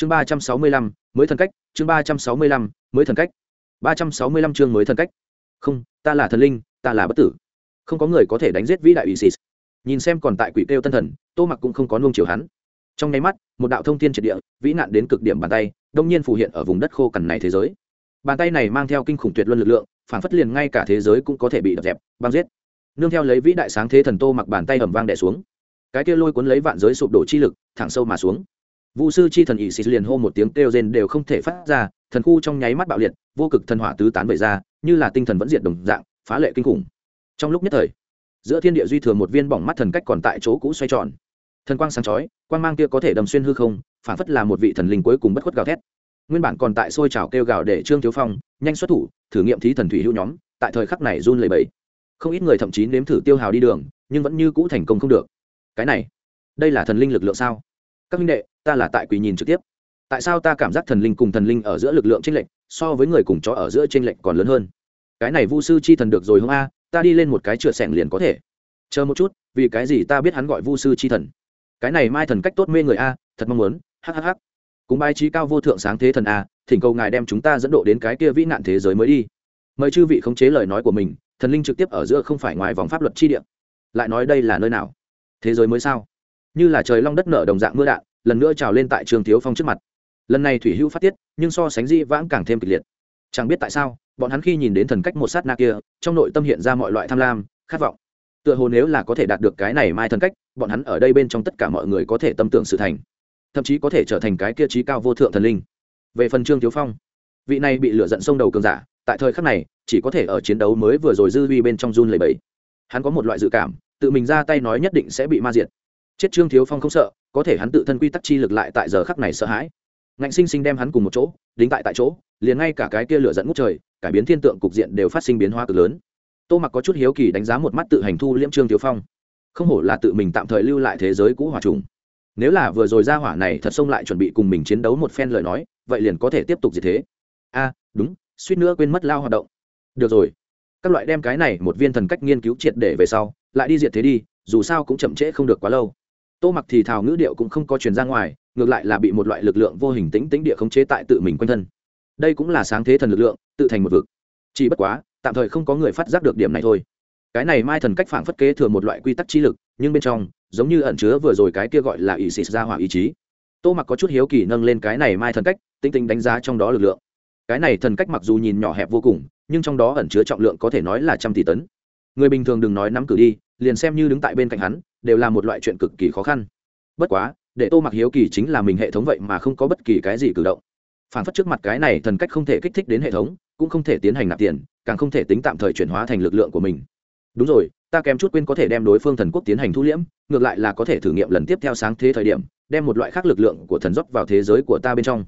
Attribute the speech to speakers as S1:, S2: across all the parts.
S1: chương ba trăm sáu mươi lăm, mới thần cách, chương ba trăm sáu mươi lăm, mới thần cách. ba trăm sáu mươi lăm chương mới thần cách. Không, ta là thần linh, ta là bất tử. Không có người có thể đánh giết vĩ đại isis. Nhìn xem còn tại quỷ kêu tân thần, tô mặc cũng không có nuông chiều hắn. Trong nháy mắt, một đạo thông tin triệt địa, vĩ nạn đến cực điểm bàn tay, đông nhiên phù hiện ở vùng đất khô cằn này thế giới. Bàn tay này mang theo kinh khủng tuyệt luân lực lượng, phản phất liền ngay cả thế giới cũng có thể bị đập dẹp, băng giết. Nương theo lấy vĩ đại sáng thế thần tô mặc bàn tay ẩm vang đẻ xuống. Cái kia lôi cuốn lấy vạn giới sụp đổ chi lực, thẳng sâu mà xuống vũ sư chi thần ỵ xịt liền hô một tiếng kêu rên đều không thể phát ra, thần khu trong nháy mắt bạo liệt, vô cực thần hỏa tứ tán về ra, như là tinh thần vẫn diệt đồng dạng, phá lệ kinh khủng. Trong lúc nhất thời, giữa thiên địa duy thừa một viên bỏng mắt thần cách còn tại chỗ cũ xoay tròn. Thần quang sáng chói, quang mang kia có thể đầm xuyên hư không, phản phất là một vị thần linh cuối cùng bất khuất gào thét. Nguyên bản còn tại sôi trào kêu gào để trương thiếu phong, nhanh xuất thủ, thử nghiệm thí thần thủy hữu nhóm, tại thời khắc này run lẩy bẩy. Không ít người thậm chí nếm thử tiêu hào đi đường, nhưng vẫn như cũ thành công không được. Cái này, đây là thần linh lực lượng sao? Các minh đệ, ta là tại quỳ nhìn trực tiếp. Tại sao ta cảm giác thần linh cùng thần linh ở giữa lực lượng tranh lệch, so với người cùng chó ở giữa tranh lệch còn lớn hơn? Cái này vu sư chi thần được rồi không a? Ta đi lên một cái chửa sẻng liền có thể. Chờ một chút, vì cái gì ta biết hắn gọi vu sư chi thần? Cái này mai thần cách tốt mê người a, thật mong muốn. Hhh cúng bài trí cao vô thượng sáng thế thần a, thỉnh cầu ngài đem chúng ta dẫn độ đến cái kia vĩ nạn thế giới mới đi. Mời chư vị khống chế lời nói của mình, thần linh trực tiếp ở giữa không phải ngoài vòng pháp luật chi địa. Lại nói đây là nơi nào? Thế giới mới sao? Như là trời long đất nở đồng dạng mưa đạn, lần nữa trào lên tại trường thiếu phong trước mặt. Lần này thủy hữu phát tiết, nhưng so sánh di vãng càng thêm kịch liệt. Chẳng biết tại sao, bọn hắn khi nhìn đến thần cách một sát na kia, trong nội tâm hiện ra mọi loại tham lam, khát vọng. Tựa hồ nếu là có thể đạt được cái này mai thần cách, bọn hắn ở đây bên trong tất cả mọi người có thể tâm tưởng sự thành. Thậm chí có thể trở thành cái kia trí cao vô thượng thần linh. Về phần trương thiếu phong, vị này bị lửa giận sông đầu cường giả, tại thời khắc này, chỉ có thể ở chiến đấu mới vừa rồi dư vi bên trong run lầy bẫy hắn có một loại dự cảm, tự mình ra tay nói nhất định sẽ bị ma diệt chết trương thiếu phong không sợ, có thể hắn tự thân quy tắc chi lực lại tại giờ khắc này sợ hãi. Ngạnh sinh sinh đem hắn cùng một chỗ, đính tại tại chỗ, liền ngay cả cái kia lửa dẫn ngút trời, cải biến thiên tượng cục diện đều phát sinh biến hóa cực lớn. Tô mặc có chút hiếu kỳ đánh giá một mắt tự hành thu liễm trương thiếu phong. Không hổ là tự mình tạm thời lưu lại thế giới cũ hỏa trùng. Nếu là vừa rồi ra hỏa này thật xông lại chuẩn bị cùng mình chiến đấu một phen lời nói, vậy liền có thể tiếp tục gì thế? A, đúng, suýt nữa quên mất lao hoạt động. Được rồi. Các loại đem cái này một viên thần cách nghiên cứu triệt để về sau, lại đi diệt thế đi, dù sao cũng chậm trễ không được quá lâu tô mặc thì thào ngữ điệu cũng không có truyền ra ngoài, ngược lại là bị một loại lực lượng vô hình tĩnh tĩnh địa khống chế tại tự mình quanh thân. Đây cũng là sáng thế thần lực lượng, tự thành một vực. Chỉ bất quá, tạm thời không có người phát giác được điểm này thôi. Cái này mai thần cách phản phất kế thừa một loại quy tắc trí lực, nhưng bên trong, giống như ẩn chứa vừa rồi cái kia gọi là ỷ xịt ra hỏa ý chí. Tô mặc có chút hiếu kỳ nâng lên cái này mai thần cách tinh tinh đánh giá trong đó lực lượng. Cái này thần cách mặc dù nhìn nhỏ hẹp vô cùng, nhưng trong đó ẩn chứa trọng lượng có thể nói là trăm tỷ tấn người bình thường đừng nói nắm cử đi, liền xem như đứng tại bên cạnh hắn, đều là một loại chuyện cực kỳ khó khăn. Bất quá, để tô mặc hiếu kỳ chính là mình hệ thống vậy mà không có bất kỳ cái gì cử động. Phản phất trước mặt cái này thần cách không thể kích thích đến hệ thống, cũng không thể tiến hành nạp tiền, càng không thể tính tạm thời chuyển hóa thành lực lượng của mình. Đúng rồi, ta kém chút quên có thể đem đối phương thần quốc tiến hành thu liễm, ngược lại là có thể thử nghiệm lần tiếp theo sáng thế thời điểm, đem một loại khác lực lượng của thần dốc vào thế giới của ta bên trong.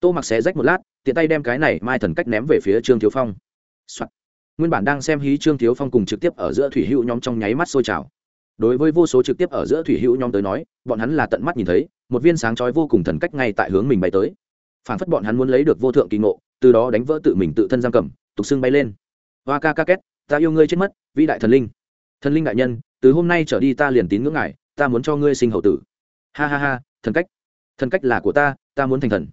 S1: Tô mặc xé rách một lát, tiện tay đem cái này mai thần cách ném về phía trương thiếu phong、Soạn nguyên bản đang xem hí trương thiếu phong cùng trực tiếp ở giữa thủy hữu nhóm trong nháy mắt sôi trào. Đối với vô số trực tiếp ở giữa thủy hữu nhóm tới nói, bọn hắn là tận mắt nhìn thấy, một viên sáng chói vô cùng thần cách ngay tại hướng mình bay tới. Phản phất bọn hắn muốn lấy được vô thượng kỳ ngộ, từ đó đánh vỡ tự mình tự thân giam cầm, tục xưng bay lên. Hoa ca ca két, ta yêu ngươi chết mất, vĩ đại thần linh. Thần linh đại nhân, từ hôm nay trở đi ta liền tín ngưỡng ngài, ta muốn cho ngươi sinh hậu tử. Ha ha ha, thần cách. Thần cách là của ta ta muốn thành thần.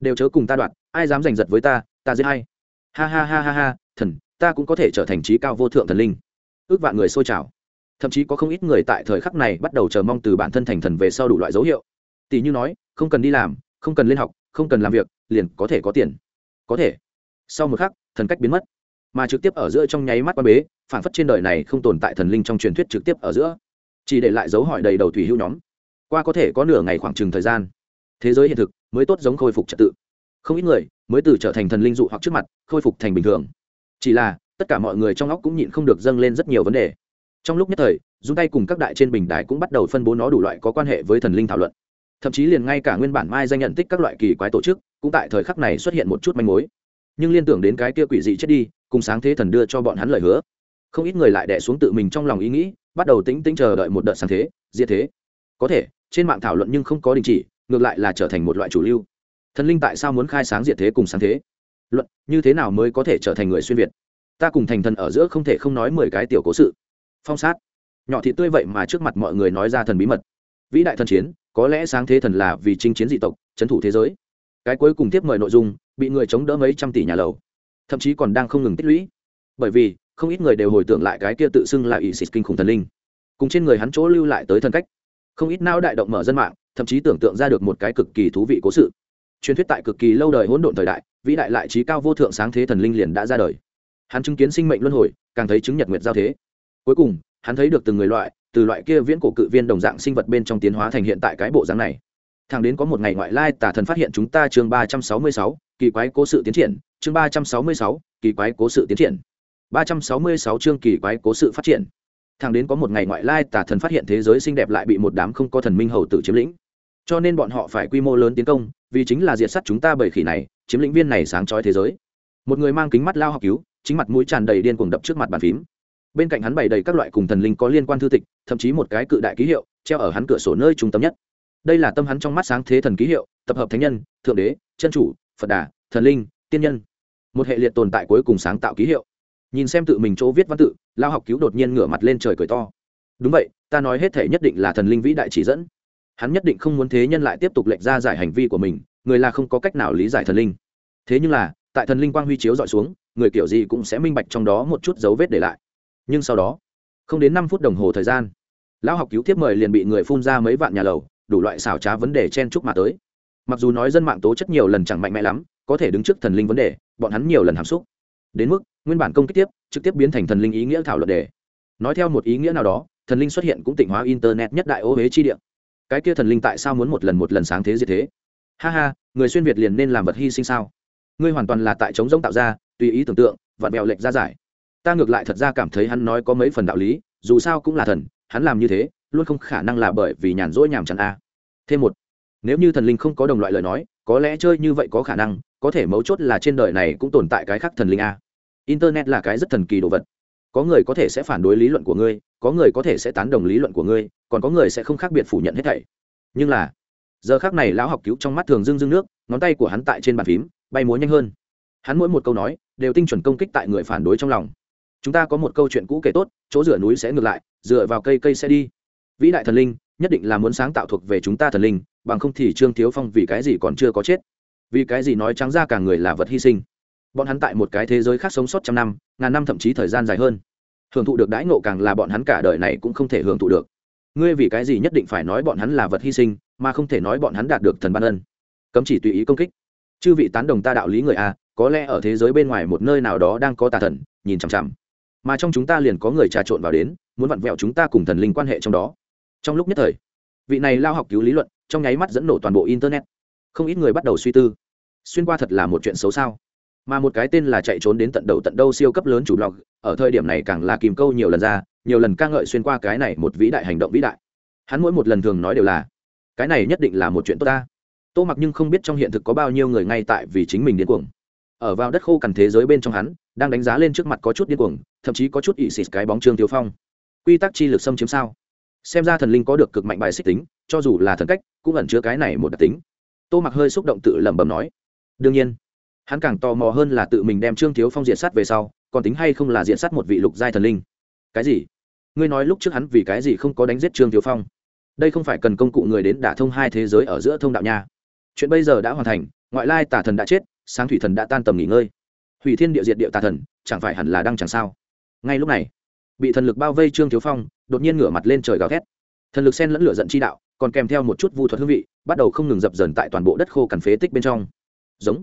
S1: Đều chớ cùng ta đoạn, ai dám giành giật với ta ta giết hay ha ha ha ha ha, thần ta cũng có thể trở thành trí cao vô thượng thần linh. Ước vạn người xôi trào. Thậm chí có không ít người tại thời khắc này bắt đầu chờ mong từ bản thân thành thần về sau đủ loại dấu hiệu. Tỷ như nói, không cần đi làm, không cần lên học, không cần làm việc, liền có thể có tiền. Có thể. Sau một khắc, thần cách biến mất. Mà trực tiếp ở giữa trong nháy mắt quan bế, phản phất trên đời này không tồn tại thần linh trong truyền thuyết trực tiếp ở giữa. Chỉ để lại dấu hỏi đầy đầu thủy hữu nhóm. Qua có thể có nửa ngày khoảng trừng thời gian, thế giới hiện thực mới tốt giống khôi phục trật tự. Không ít người mới từ trở thành thần linh dụ hoặc trước mặt, khôi phục thành bình thường chỉ là, tất cả mọi người trong óc cũng nhịn không được dâng lên rất nhiều vấn đề. Trong lúc nhất thời dùng tay cùng các đại trên bình đài cũng bắt đầu phân bố nó đủ loại có quan hệ với thần linh thảo luận. Thậm chí liền ngay cả nguyên bản mai danh nhận tích các loại kỳ quái tổ chức, cũng tại thời khắc này xuất hiện một chút manh mối. Nhưng liên tưởng đến cái kia quỷ dị chết đi, cùng sáng thế thần đưa cho bọn hắn lời hứa. Không ít người lại đẻ xuống tự mình trong lòng ý nghĩ, bắt đầu tính tính chờ đợi một đợt sáng thế, diệt thế. Có thể, trên mạng thảo luận nhưng không có đình chỉ, ngược lại là trở thành một loại chủ lưu. Thần linh tại sao muốn khai sáng diệt thế cùng sáng thế? Luận, như thế nào mới có thể trở thành người xuyên việt? Ta cùng thành thần ở giữa không thể không nói mười cái tiểu cố sự. Phong sát. Nhỏ thị tươi vậy mà trước mặt mọi người nói ra thần bí mật. Vĩ đại thần chiến, có lẽ sáng thế thần là vì chinh chiến dị tộc trấn thủ thế giới. Cái cuối cùng tiếp mời nội dung, bị người chống đỡ mấy trăm tỷ nhà lầu. Thậm chí còn đang không ngừng tích lũy. Bởi vì, không ít người đều hồi tưởng lại cái kia tự xưng là ỷ xịt kinh khủng thần linh. Cùng trên người hắn chỗ lưu lại tới thân cách. Không ít não đại động mở dân mạng, thậm chí tưởng tượng ra được một cái cực kỳ thú vị cố sự. Truyền thuyết tại cực kỳ lâu đời hỗn độn thời đại vĩ đại lại trí cao vô thượng sáng thế thần linh liền đã ra đời. Hắn chứng kiến sinh mệnh luân hồi, càng thấy chứng nhật nguyệt giao thế. Cuối cùng, hắn thấy được từng người loại, từ loại kia viễn cổ cự viên đồng dạng sinh vật bên trong tiến hóa thành hiện tại cái bộ dáng này. Thằng đến có một ngày ngoại lai tả thần phát hiện chúng ta chương ba trăm sáu mươi sáu, kỳ quái cố sự tiến triển, chương ba trăm sáu mươi sáu, kỳ quái cố sự tiến triển. Ba trăm sáu mươi sáu chương kỳ quái cố sự phát triển. Thằng đến có một ngày ngoại lai tả thần phát hiện thế giới xinh đẹp lại bị một đám không có thần minh hầu tử chiếm lĩnh. Cho nên bọn họ phải quy mô lớn tiến công, vì chính là diệt s chúng ta bởi khỉ này chiếm lĩnh viên này sáng chói thế giới. Một người mang kính mắt lao học cứu, chính mặt mũi tràn đầy điên cuồng đập trước mặt bàn phím. Bên cạnh hắn bày đầy các loại cùng thần linh có liên quan thư tịch, thậm chí một cái cự đại ký hiệu, treo ở hắn cửa sổ nơi trung tâm nhất. Đây là tâm hắn trong mắt sáng thế thần ký hiệu, tập hợp thánh nhân, thượng đế, chân chủ, phật đà, thần linh, tiên nhân. Một hệ liệt tồn tại cuối cùng sáng tạo ký hiệu. Nhìn xem tự mình chỗ viết văn tự, lao học cứu đột nhiên ngửa mặt lên trời cười to. Đúng vậy, ta nói hết thể nhất định là thần linh vĩ đại chỉ dẫn. Hắn nhất định không muốn thế nhân lại tiếp tục lệch ra giải hành vi của mình người là không có cách nào lý giải thần linh. Thế nhưng là, tại thần linh quang huy chiếu dọi xuống, người kiểu gì cũng sẽ minh bạch trong đó một chút dấu vết để lại. Nhưng sau đó, không đến năm phút đồng hồ thời gian, lão học cứu tiếp mời liền bị người phun ra mấy vạn nhà lầu, đủ loại xảo trá vấn đề chen chúc mà tới. Mặc dù nói dân mạng tố chất nhiều lần chẳng mạnh mẽ lắm, có thể đứng trước thần linh vấn đề, bọn hắn nhiều lần hàm xúc. Đến mức, nguyên bản công kích tiếp, trực tiếp biến thành thần linh ý nghĩa thảo luận đề. Nói theo một ý nghĩa nào đó, thần linh xuất hiện cũng tịnh hóa internet nhất đại ô huế chi địa. Cái kia thần linh tại sao muốn một lần một lần sáng thế gì thế? Ha ha, người xuyên việt liền nên làm vật hy sinh sao? Ngươi hoàn toàn là tại chống giống tạo ra, tùy ý tưởng tượng, vặn bèo lệch ra giải. Ta ngược lại thật ra cảm thấy hắn nói có mấy phần đạo lý, dù sao cũng là thần, hắn làm như thế, luôn không khả năng là bởi vì nhàn rỗi nhàm chán a. Thêm một, nếu như thần linh không có đồng loại lời nói, có lẽ chơi như vậy có khả năng, có thể mấu chốt là trên đời này cũng tồn tại cái khác thần linh a. Internet là cái rất thần kỳ đồ vật. Có người có thể sẽ phản đối lý luận của ngươi, có người có thể sẽ tán đồng lý luận của ngươi, còn có người sẽ không khác biệt phủ nhận hết thảy. Nhưng là giờ khác này lão học cứu trong mắt thường dưng dưng nước, ngón tay của hắn tại trên bàn phím, bay múa nhanh hơn. Hắn mỗi một câu nói, đều tinh chuẩn công kích tại người phản đối trong lòng. Chúng ta có một câu chuyện cũ kể tốt, chỗ rửa núi sẽ ngược lại, dựa vào cây cây sẽ đi. Vĩ đại thần linh, nhất định là muốn sáng tạo thuộc về chúng ta thần linh, bằng không thì trương thiếu phong vì cái gì còn chưa có chết? Vì cái gì nói trắng ra cả người là vật hy sinh? Bọn hắn tại một cái thế giới khác sống sót trăm năm, ngàn năm thậm chí thời gian dài hơn. Hưởng thụ được đãi ngộ càng là bọn hắn cả đời này cũng không thể hưởng thụ được. Ngươi vì cái gì nhất định phải nói bọn hắn là vật hy sinh mà không thể nói bọn hắn đạt được thần ban ân. Cấm chỉ tùy ý công kích. Chư vị tán đồng ta đạo lý người a, có lẽ ở thế giới bên ngoài một nơi nào đó đang có tà thần, nhìn chằm chằm. Mà trong chúng ta liền có người trà trộn vào đến, muốn vặn vẹo chúng ta cùng thần linh quan hệ trong đó. Trong lúc nhất thời, vị này lao học cứu lý luận, trong nháy mắt dẫn nổ toàn bộ internet. Không ít người bắt đầu suy tư. Xuyên qua thật là một chuyện xấu sao? Mà một cái tên là chạy trốn đến tận đầu tận đâu siêu cấp lớn chủ blog, ở thời điểm này càng là kìm câu nhiều lần ra, nhiều lần ca ngợi xuyên qua cái này một vĩ đại hành động vĩ đại. Hắn mỗi một lần thường nói đều là cái này nhất định là một chuyện tốt ta. Tô mặc nhưng không biết trong hiện thực có bao nhiêu người ngay tại vì chính mình điên cuồng. Ở vào đất khô cằn thế giới bên trong hắn, đang đánh giá lên trước mặt có chút điên cuồng, thậm chí có chút ỵ xịt cái bóng trương tiêu phong. Quy tắc chi lực xâm chiếm sao? Xem ra thần linh có được cực mạnh bài xích tính, cho dù là thần cách, cũng ẩn chứa cái này một đặc tính. Tô mặc hơi xúc động tự lẩm bẩm nói. Đương nhiên, hắn càng tò mò hơn là tự mình đem trương thiếu phong diện sát về sau, còn tính hay không là diện sát một vị lục giai thần linh. Cái gì? Ngươi nói lúc trước hắn vì cái gì không có đánh giết trương thiếu phong? Đây không phải cần công cụ người đến đả thông hai thế giới ở giữa thông đạo nha. Chuyện bây giờ đã hoàn thành, ngoại lai tà thần đã chết, sáng thủy thần đã tan tầm nghỉ ngơi. Hủy thiên địa diệt địa tà thần, chẳng phải hẳn là đang chẳng sao? Ngay lúc này, bị thần lực bao vây trương thiếu phong, đột nhiên ngửa mặt lên trời gào thét. Thần lực sen lẫn lửa giận chi đạo, còn kèm theo một chút vu thuật hương vị, bắt đầu không ngừng dập dần tại toàn bộ đất khô cằn phế tích bên trong. Giống,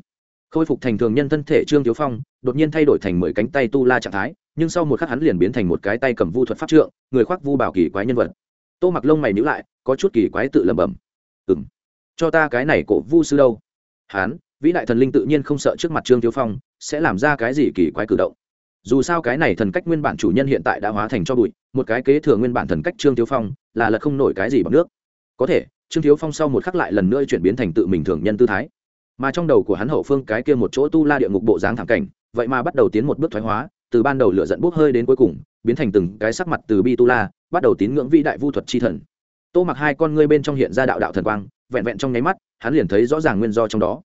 S1: khôi phục thành thường nhân thân thể trương thiếu phong, đột nhiên thay đổi thành mười cánh tay tu la trạng thái, nhưng sau một khắc hắn liền biến thành một cái tay cầm vu thuật pháp trượng, người khoác vu bảo kỳ quái nhân vật tô mặc lông mày nhữ lại, có chút kỳ quái tự lẩm bẩm. Ừng cho ta cái này cổ vu sư đâu? Hán, vĩ đại thần linh tự nhiên không sợ trước mặt trương thiếu phong, sẽ làm ra cái gì kỳ quái cử động? Dù sao cái này thần cách nguyên bản chủ nhân hiện tại đã hóa thành cho bụi, một cái kế thừa nguyên bản thần cách trương thiếu phong, là lật không nổi cái gì bằng nước. Có thể, trương thiếu phong sau một khắc lại lần nữa chuyển biến thành tự mình thường nhân tư thái. Mà trong đầu của hắn hậu phương cái kia một chỗ tu la địa ngục bộ dáng thẳng cảnh, vậy mà bắt đầu tiến một bước thoái hóa, từ ban đầu lửa dẫn bốc hơi đến cuối cùng, biến thành từng cái sắc mặt từ bi tu la bắt đầu tín ngưỡng vĩ đại vu thuật chi thần. Tô mặc hai con ngươi bên trong hiện ra đạo đạo thần quang, vẹn vẹn trong nháy mắt, hắn liền thấy rõ ràng nguyên do trong đó.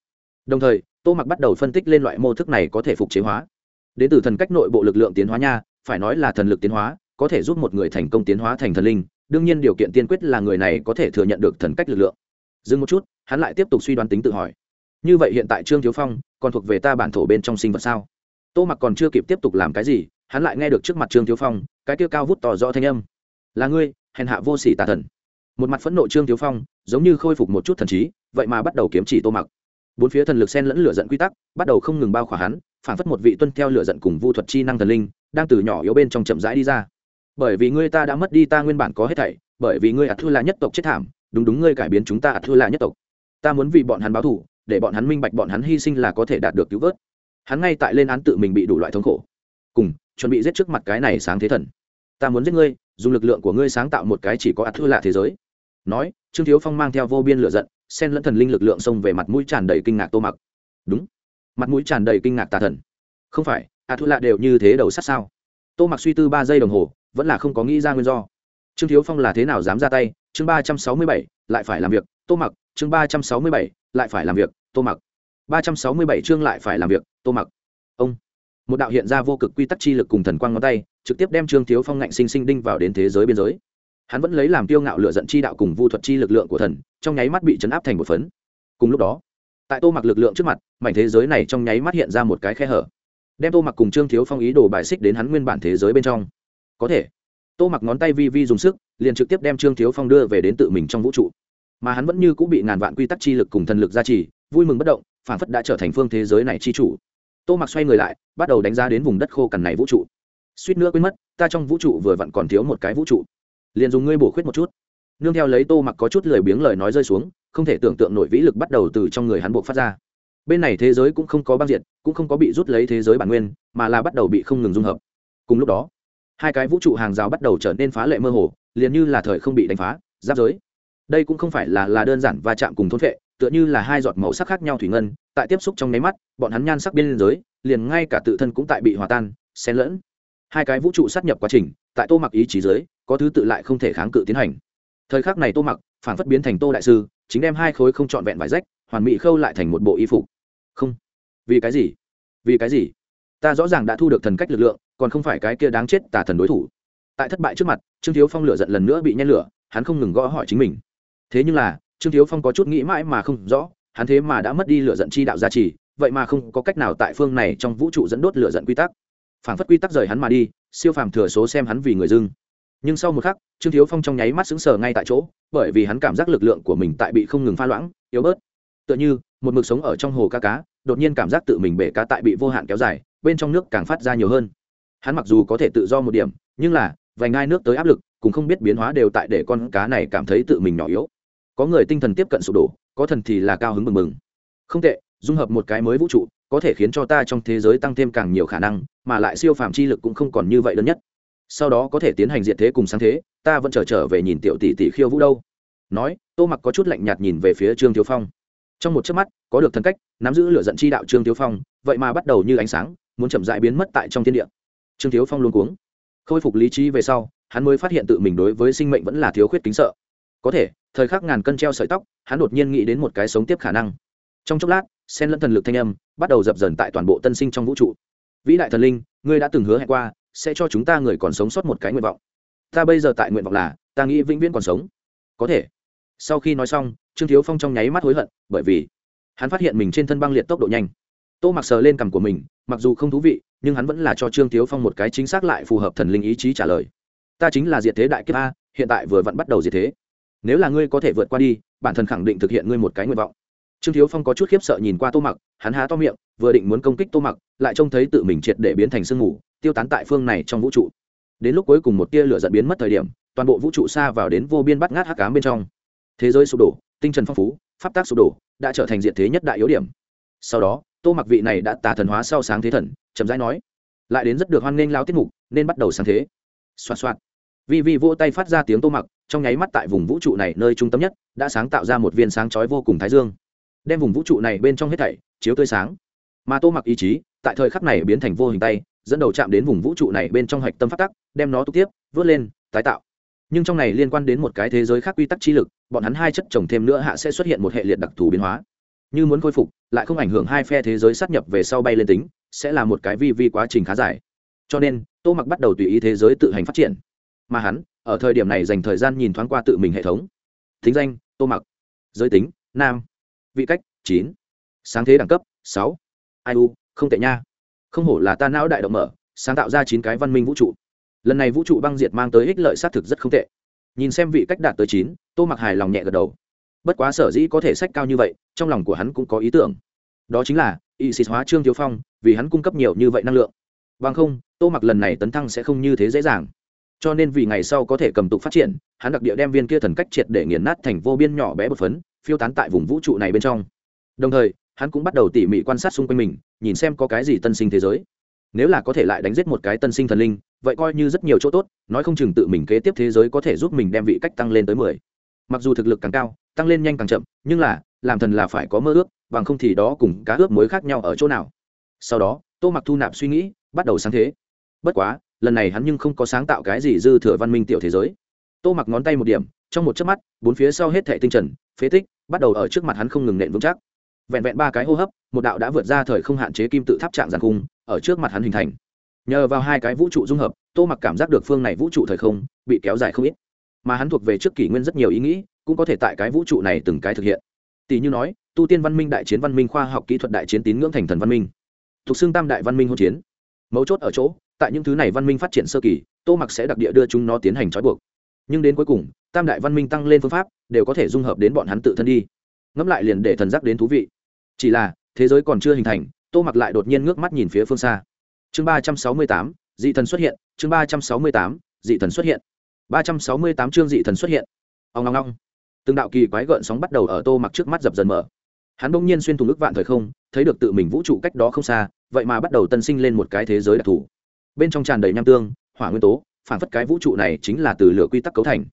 S1: Đồng thời, tô mặc bắt đầu phân tích lên loại mô thức này có thể phục chế hóa. Đến từ thần cách nội bộ lực lượng tiến hóa nha, phải nói là thần lực tiến hóa, có thể giúp một người thành công tiến hóa thành thần linh, đương nhiên điều kiện tiên quyết là người này có thể thừa nhận được thần cách lực lượng. Dừng một chút, hắn lại tiếp tục suy đoán tính tự hỏi. Như vậy hiện tại trương thiếu phong còn thuộc về ta bản thổ bên trong sinh vật sao? Tô mặc còn chưa kịp tiếp tục làm cái gì, hắn lại nghe được trước mặt trương thiếu phong, cái kia cao vút tỏ rõ thanh âm là ngươi, hèn hạ vô sỉ tà thần. Một mặt phẫn nộ trương thiếu phong, giống như khôi phục một chút thần trí, vậy mà bắt đầu kiếm chỉ tô mặc. Bốn phía thần lực sen lẫn lửa giận quy tắc, bắt đầu không ngừng bao khỏa hắn, phản phất một vị tuân theo lửa giận cùng vu thuật chi năng thần linh, đang từ nhỏ yếu bên trong chậm rãi đi ra. Bởi vì ngươi ta đã mất đi ta nguyên bản có hết thảy, bởi vì ngươi ạt thư là nhất tộc chết thảm, đúng đúng ngươi cải biến chúng ta ạt thư là nhất tộc. Ta muốn vì bọn hắn báo thù, để bọn hắn minh bạch bọn hắn hy sinh là có thể đạt được cứu vớt. Hắn ngay tại lên án tự mình bị đủ loại thống khổ. Cùng, chuẩn bị giết trước mặt cái này sáng thế thần ta muốn giết ngươi, dùng lực lượng của ngươi sáng tạo một cái chỉ có ạt thư lạ thế giới. Nói, trương thiếu phong mang theo vô biên lửa giận, xen lẫn thần linh lực lượng xông về mặt mũi tràn đầy kinh ngạc tô mặc. Đúng. Mặt mũi tràn đầy kinh ngạc tà thần. Không phải ạt thư lạ đều như thế đầu sát sao? Tô mặc suy tư ba giây đồng hồ, vẫn là không có nghĩ ra nguyên do. Trương thiếu phong là thế nào dám ra tay? Chương ba trăm sáu mươi bảy, lại phải làm việc, tô mặc. Chương ba trăm sáu mươi bảy, lại phải làm việc, tô mặc. Ba trăm sáu mươi bảy chương lại phải làm việc, tô mặc. Ông. Một đạo hiện ra vô cực quy tắc chi lực cùng thần quang ngón tay trực tiếp đem trương thiếu phong ngạnh sinh sinh đinh vào đến thế giới biên giới. Hắn vẫn lấy làm tiêu ngạo lựa giận chi đạo cùng vu thuật chi lực lượng của thần, trong nháy mắt bị chấn áp thành một phấn. Cùng lúc đó, tại tô mặc lực lượng trước mặt, mảnh thế giới này trong nháy mắt hiện ra một cái khe hở. Đem tô mặc cùng trương thiếu phong ý đồ bài xích đến hắn nguyên bản thế giới bên trong. Có thể, tô mặc ngón tay vi vi dùng sức, liền trực tiếp đem trương thiếu phong đưa về đến tự mình trong vũ trụ. Mà hắn vẫn như cũng bị ngàn vạn quy tắc chi lực cùng thần lực gia trì, vui mừng bất động, phản phất đã trở thành phương thế giới này chi chủ. Tô mặc xoay người lại, bắt đầu đánh giá đến vùng đất khô cằn này vũ trụ suýt nữa quên mất, ta trong vũ trụ vừa vặn còn thiếu một cái vũ trụ. Liền dùng ngươi bổ khuyết một chút. Nương theo lấy tô mặc có chút lười biếng lời nói rơi xuống, không thể tưởng tượng nổi vĩ lực bắt đầu từ trong người hắn buộc phát ra. Bên này thế giới cũng không có băng diện cũng không có bị rút lấy thế giới bản nguyên, mà là bắt đầu bị không ngừng dung hợp. Cùng lúc đó, hai cái vũ trụ hàng rào bắt đầu trở nên phá lệ mơ hồ, liền như là thời không bị đánh phá, giáp giới. Đây cũng không phải là là đơn giản va chạm cùng thôn vệ tựa như là hai giọt màu sắc khác nhau thủy ngân, tại tiếp xúc trong nháy mắt, bọn hắn nhan sắc biên giới, liền ngay cả tự thân cũng tại bị hòa tan, xen lẫn hai cái vũ trụ sát nhập quá trình, tại tô mặc ý chí giới có thứ tự lại không thể kháng cự tiến hành. Thời khắc này tô mặc phản phất biến thành tô đại sư, chính đem hai khối không trọn vẹn vải rách, hoàn mỹ khâu lại thành một bộ y phục. Không. Vì cái gì? Vì cái gì? Ta rõ ràng đã thu được thần cách lực lượng, còn không phải cái kia đáng chết tà thần đối thủ. Tại thất bại trước mặt, trương thiếu phong lửa giận lần nữa bị nhen lửa, hắn không ngừng gõ hỏi chính mình. Thế nhưng là, trương thiếu phong có chút nghĩ mãi mà không rõ, hắn thế mà đã mất đi lửa giận chi đạo gia trì, vậy mà không có cách nào tại phương này trong vũ trụ dẫn đốt lửa giận quy tắc phản phất quy tắc rời hắn mà đi, siêu phàm thừa số xem hắn vì người dưng. Nhưng sau một khắc, trương thiếu phong trong nháy mắt sững sờ ngay tại chỗ, bởi vì hắn cảm giác lực lượng của mình tại bị không ngừng pha loãng, yếu bớt. Tựa như, một mực sống ở trong hồ cá cá, đột nhiên cảm giác tự mình bể cá tại bị vô hạn kéo dài, bên trong nước càng phát ra nhiều hơn. Hắn mặc dù có thể tự do một điểm, nhưng là, vài ngai nước tới áp lực cũng không biết biến hóa đều tại để con cá này cảm thấy tự mình nhỏ yếu. Có người tinh thần tiếp cận sụp đổ, có thần thì là cao hứng mừng mừng. Không tệ, dung hợp một cái mới vũ trụ có thể khiến cho ta trong thế giới tăng thêm càng nhiều khả năng, mà lại siêu phàm chi lực cũng không còn như vậy lớn nhất. Sau đó có thể tiến hành diện thế cùng sáng thế, ta vẫn trở trở về nhìn tiểu tỷ tỷ khiêu vũ đâu. Nói, tô mặc có chút lạnh nhạt nhìn về phía trương thiếu phong. Trong một chớp mắt, có được thần cách, nắm giữ lửa giận chi đạo trương thiếu phong, vậy mà bắt đầu như ánh sáng, muốn chậm dại biến mất tại trong thiên địa. Trương thiếu phong luôn cuống. Khôi phục lý trí về sau, hắn mới phát hiện tự mình đối với sinh mệnh vẫn là thiếu khuyết kính sợ. Có thể, thời khắc ngàn cân treo sợi tóc, hắn đột nhiên nghĩ đến một cái sống tiếp khả năng. Trong chốc lát sen lẫn thần lực thanh âm, bắt đầu dập dần tại toàn bộ tân sinh trong vũ trụ. Vĩ đại thần linh, ngươi đã từng hứa hẹn qua, sẽ cho chúng ta người còn sống sót một cái nguyện vọng. Ta bây giờ tại nguyện vọng là, ta nghĩ vĩnh viễn còn sống. Có thể. Sau khi nói xong, trương thiếu phong trong nháy mắt hối hận, bởi vì hắn phát hiện mình trên thân băng liệt tốc độ nhanh. Tô mặc sờ lên cằm của mình, mặc dù không thú vị, nhưng hắn vẫn là cho trương thiếu phong một cái chính xác lại phù hợp thần linh ý chí trả lời. Ta chính là diệt thế đại kiếp a, hiện tại vừa vặn bắt đầu diệt thế. Nếu là ngươi có thể vượt qua đi, bản thân khẳng định thực hiện ngươi một cái nguyện vọng trương thiếu phong có chút khiếp sợ nhìn qua tô mặc, hắn há to miệng, vừa định muốn công kích tô mặc, lại trông thấy tự mình triệt để biến thành sương mù, tiêu tán tại phương này trong vũ trụ. Đến lúc cuối cùng một tia lửa dẫn biến mất thời điểm, toàn bộ vũ trụ xa vào đến vô biên bắt ngát hắc cám bên trong. Thế giới sụp đổ, tinh trần phong phú, pháp tác sụp đổ, đã trở thành diện thế nhất đại yếu điểm. Sau đó, tô mặc vị này đã tà thần hóa sau sáng thế thần, chậm rãi nói, lại đến rất được hoan nghênh lao tiết mục, nên bắt đầu sáng thế. Xoa xoa vi vi vỗ tay phát ra tiếng tô mặc, trong nháy mắt tại vùng vũ trụ này nơi trung tâm nhất, đã sáng tạo ra một viên sáng chói vô cùng thái dương đem vùng vũ trụ này bên trong hết thảy chiếu tươi sáng. Mà tô mặc ý chí, tại thời khắc này biến thành vô hình tay, dẫn đầu chạm đến vùng vũ trụ này bên trong hạch tâm phát tắc, đem nó tục tiếp, vớt lên, tái tạo. Nhưng trong này liên quan đến một cái thế giới khác quy tắc chi lực, bọn hắn hai chất trồng thêm nữa hạ sẽ xuất hiện một hệ liệt đặc thù biến hóa. Như muốn khôi phục, lại không ảnh hưởng hai phe thế giới sát nhập về sau bay lên tính, sẽ là một cái vi vi quá trình khá dài. Cho nên, tô mặc bắt đầu tùy ý thế giới tự hành phát triển. Mà hắn, ở thời điểm này dành thời gian nhìn thoáng qua tự mình hệ thống. Thính danh, tô mặc. Giới tính, nam vị cách, chín. Sáng thế đẳng cấp, sáu. Ai u, không tệ nha. Không hổ là ta não đại động mở, sáng tạo ra chín cái văn minh vũ trụ. Lần này vũ trụ băng diệt mang tới ích lợi xác thực rất không tệ. Nhìn xem vị cách đạt tới chín, tô mặc hài lòng nhẹ gật đầu. Bất quá sở dĩ có thể sách cao như vậy, trong lòng của hắn cũng có ý tưởng. Đó chính là y xịt hóa trương thiếu phong, vì hắn cung cấp nhiều như vậy năng lượng. Vâng không, tô mặc lần này tấn thăng sẽ không như thế dễ dàng. Cho nên vì ngày sau có thể cầm tục phát triển, hắn đặc địa đem viên kia thần cách triệt để nghiền nát thành vô biên nhỏ bé bột phấn phiêu tán tại vùng vũ trụ này bên trong. Đồng thời, hắn cũng bắt đầu tỉ mỉ quan sát xung quanh mình, nhìn xem có cái gì tân sinh thế giới. Nếu là có thể lại đánh giết một cái tân sinh thần linh, vậy coi như rất nhiều chỗ tốt, nói không chừng tự mình kế tiếp thế giới có thể giúp mình đem vị cách tăng lên tới mười. Mặc dù thực lực càng cao, tăng lên nhanh càng chậm, nhưng là, làm thần là phải có mơ ước, bằng không thì đó cùng cá ước mối khác nhau ở chỗ nào. Sau đó, tô mặc thu nạp suy nghĩ, bắt đầu sáng thế. Bất quá, lần này hắn nhưng không có sáng tạo cái gì dư thừa văn minh tiểu thế giới. Tô mặc ngón tay một điểm, trong một chớp mắt, bốn phía sau hết thệ tinh trần, phế tích bắt đầu ở trước mặt hắn không ngừng nện vững chắc. Vẹn vẹn ba cái hô hấp, một đạo đã vượt ra thời không hạn chế kim tự tháp trạng giàn cung ở trước mặt hắn hình thành. Nhờ vào hai cái vũ trụ dung hợp, tô mặc cảm giác được phương này vũ trụ thời không bị kéo dài không ít. Mà hắn thuộc về trước kỷ nguyên rất nhiều ý nghĩ, cũng có thể tại cái vũ trụ này từng cái thực hiện. Tỷ như nói, tu tiên văn minh đại chiến văn minh khoa học kỹ thuật đại chiến tín ngưỡng thành thần văn minh. Thuộc xương tam đại văn minh hỗn chiến. Mấu chốt ở chỗ, tại những thứ này văn minh phát triển sơ kỳ, tô mặc sẽ đặc địa đưa chúng nó tiến hành trói buộc nhưng đến cuối cùng, tam đại văn minh tăng lên phương pháp, đều có thể dung hợp đến bọn hắn tự thân đi. Ngẫm lại liền để thần giác đến thú vị. Chỉ là, thế giới còn chưa hình thành, tô mặc lại đột nhiên ngước mắt nhìn phía phương xa. Chương ba trăm sáu mươi tám, dị thần xuất hiện, chương ba trăm sáu mươi tám, dị thần xuất hiện. ba trăm sáu mươi tám chương dị thần xuất hiện. Ông ngong ngong từng đạo kỳ quái gợn sóng bắt đầu ở tô mặc trước mắt dập dần mở. Hắn bỗng nhiên xuyên thủng ức vạn thời không, thấy được tự mình vũ trụ cách đó không xa, vậy mà bắt đầu tân sinh lên một cái thế giới đặc thù. Bên trong tràn đầy nham tương, hỏa nguyên tố phản phất cái vũ trụ này chính là từ lửa quy tắc cấu thành.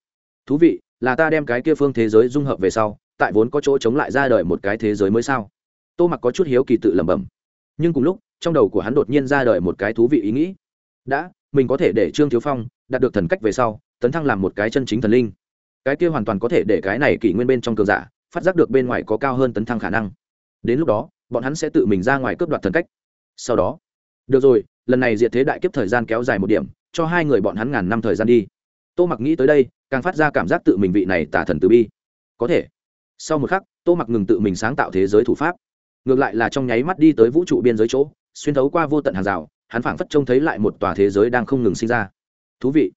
S1: Thú vị, là ta đem cái kia phương thế giới dung hợp về sau, tại vốn có chỗ chống lại ra đời một cái thế giới mới sao? Tô mặc có chút hiếu kỳ tự lẩm bẩm. Nhưng cùng lúc, trong đầu của hắn đột nhiên ra đời một cái thú vị ý nghĩ. Đã, mình có thể để trương thiếu phong đạt được thần cách về sau, tấn thăng làm một cái chân chính thần linh. Cái kia hoàn toàn có thể để cái này kỷ nguyên bên trong cường giả phát giác được bên ngoài có cao hơn tấn thăng khả năng. Đến lúc đó, bọn hắn sẽ tự mình ra ngoài cướp đoạt thần cách. Sau đó, được rồi lần này diệt thế đại kiếp thời gian kéo dài một điểm, cho hai người bọn hắn ngàn năm thời gian đi. Tô mặc nghĩ tới đây, càng phát ra cảm giác tự mình vị này tả thần từ bi. Có thể. Sau một khắc, tô mặc ngừng tự mình sáng tạo thế giới thủ pháp. Ngược lại là trong nháy mắt đi tới vũ trụ biên giới chỗ, xuyên thấu qua vô tận hàng rào, hắn phảng phất trông thấy lại một tòa thế giới đang không ngừng sinh ra. Thú vị.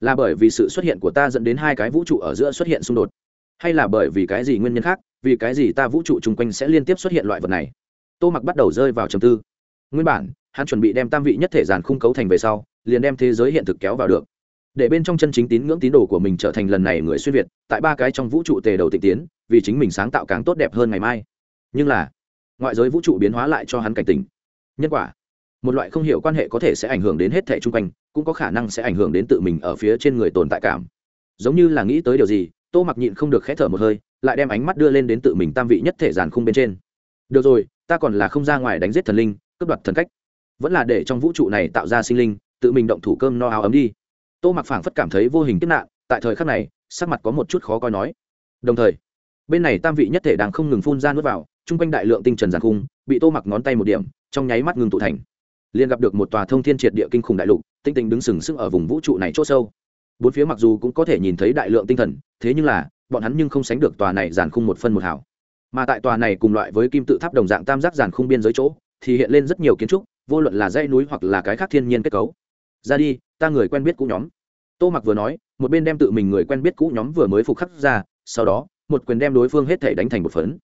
S1: Là bởi vì sự xuất hiện của ta dẫn đến hai cái vũ trụ ở giữa xuất hiện xung đột, hay là bởi vì cái gì nguyên nhân khác, vì cái gì ta vũ trụ chung quanh sẽ liên tiếp xuất hiện loại vật này? Tô mặc bắt đầu rơi vào trầm tư. Nguyên bản hắn chuẩn bị đem tam vị nhất thể giàn khung cấu thành về sau, liền đem thế giới hiện thực kéo vào được. Để bên trong chân chính tín ngưỡng tín đồ của mình trở thành lần này người xuyên việt, tại ba cái trong vũ trụ tề đầu tịnh tiến, vì chính mình sáng tạo càng tốt đẹp hơn ngày mai. Nhưng là, ngoại giới vũ trụ biến hóa lại cho hắn cảnh tỉnh. Nhân quả, một loại không hiểu quan hệ có thể sẽ ảnh hưởng đến hết thể chung quanh, cũng có khả năng sẽ ảnh hưởng đến tự mình ở phía trên người tồn tại cảm. Giống như là nghĩ tới điều gì, tô mặc nhịn không được khẽ thở một hơi, lại đem ánh mắt đưa lên đến tự mình tam vị nhất thể giàn khung bên trên. Được rồi, ta còn là không ra ngoài đánh giết thần linh, cướp đoạt thần cách vẫn là để trong vũ trụ này tạo ra sinh linh, tự mình động thủ cơm no áo ấm đi. Tô mặc phảng phất cảm thấy vô hình kiếp nạn, tại thời khắc này, sắc mặt có một chút khó coi nói. Đồng thời, bên này tam vị nhất thể đang không ngừng phun ra nuốt vào, chung quanh đại lượng tinh trần giàn khung, bị tô mặc ngón tay một điểm, trong nháy mắt ngừng tụ thành. Liền gặp được một tòa thông thiên triệt địa kinh khủng đại lục, tinh tinh đứng sừng sững ở vùng vũ trụ này c h ỗ sâu. Bốn phía mặc dù cũng có thể nhìn thấy đại lượng tinh thần, thế nhưng là, bọn hắn nhưng không sánh được tòa này giàn khung một phân một hảo mà tại tòa này cùng loại với kim tự tháp đồng dạng tam giác giàn khung biên giới chỗ, thì hiện lên rất nhiều kiến trúc vô luận là dãy núi hoặc là cái khác thiên nhiên kết cấu. Ra đi, ta người quen biết cũ nhóm. Tô mặc vừa nói, một bên đem tự mình người quen biết cũ nhóm vừa mới phục khắc ra, sau đó, một quyền đem đối phương hết thể đánh thành một phấn.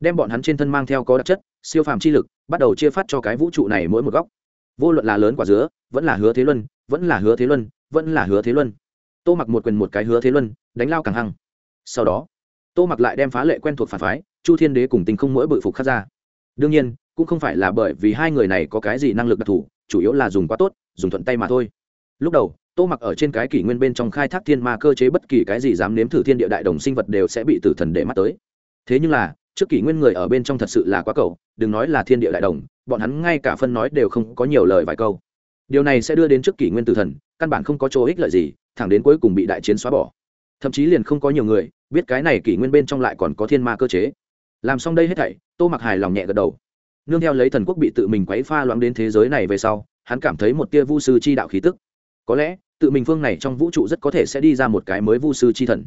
S1: Đem bọn hắn trên thân mang theo có đặc chất, siêu phàm chi lực, bắt đầu chia phát cho cái vũ trụ này mỗi một góc. Vô luận là lớn quả dứa, vẫn là hứa thế luân, vẫn là hứa thế luân, vẫn là hứa thế luân. Tô mặc một quyền một cái hứa thế luân, đánh lao càng hăng. Sau đó, tô mặc lại đem phá lệ quen thuộc phản phái, chu thiên đế cùng tình không mỗi bự phục khắc ra. Đương nhiên cũng không phải là bởi vì hai người này có cái gì năng lực đặc thù, chủ yếu là dùng quá tốt, dùng thuận tay mà thôi. Lúc đầu, tô mặc ở trên cái kỷ nguyên bên trong khai thác thiên ma cơ chế bất kỳ cái gì dám nếm thử thiên địa đại đồng sinh vật đều sẽ bị tử thần để mắt tới. Thế nhưng là, trước kỷ nguyên người ở bên trong thật sự là quá cầu, đừng nói là thiên địa đại đồng, bọn hắn ngay cả phân nói đều không có nhiều lời vài câu. Điều này sẽ đưa đến trước kỷ nguyên tử thần, căn bản không có chỗ ích lợi gì, thẳng đến cuối cùng bị đại chiến xóa bỏ. Thậm chí liền không có nhiều người, biết cái này kỷ nguyên bên trong lại còn có thiên ma cơ chế. Làm xong đây hết thảy, tô mặc hài lòng nhẹ gật đầu nương theo lấy thần quốc bị tự mình quấy pha loãng đến thế giới này về sau, hắn cảm thấy một tia vu sư chi đạo khí tức. Có lẽ, tự mình phương này trong vũ trụ rất có thể sẽ đi ra một cái mới vu sư chi thần.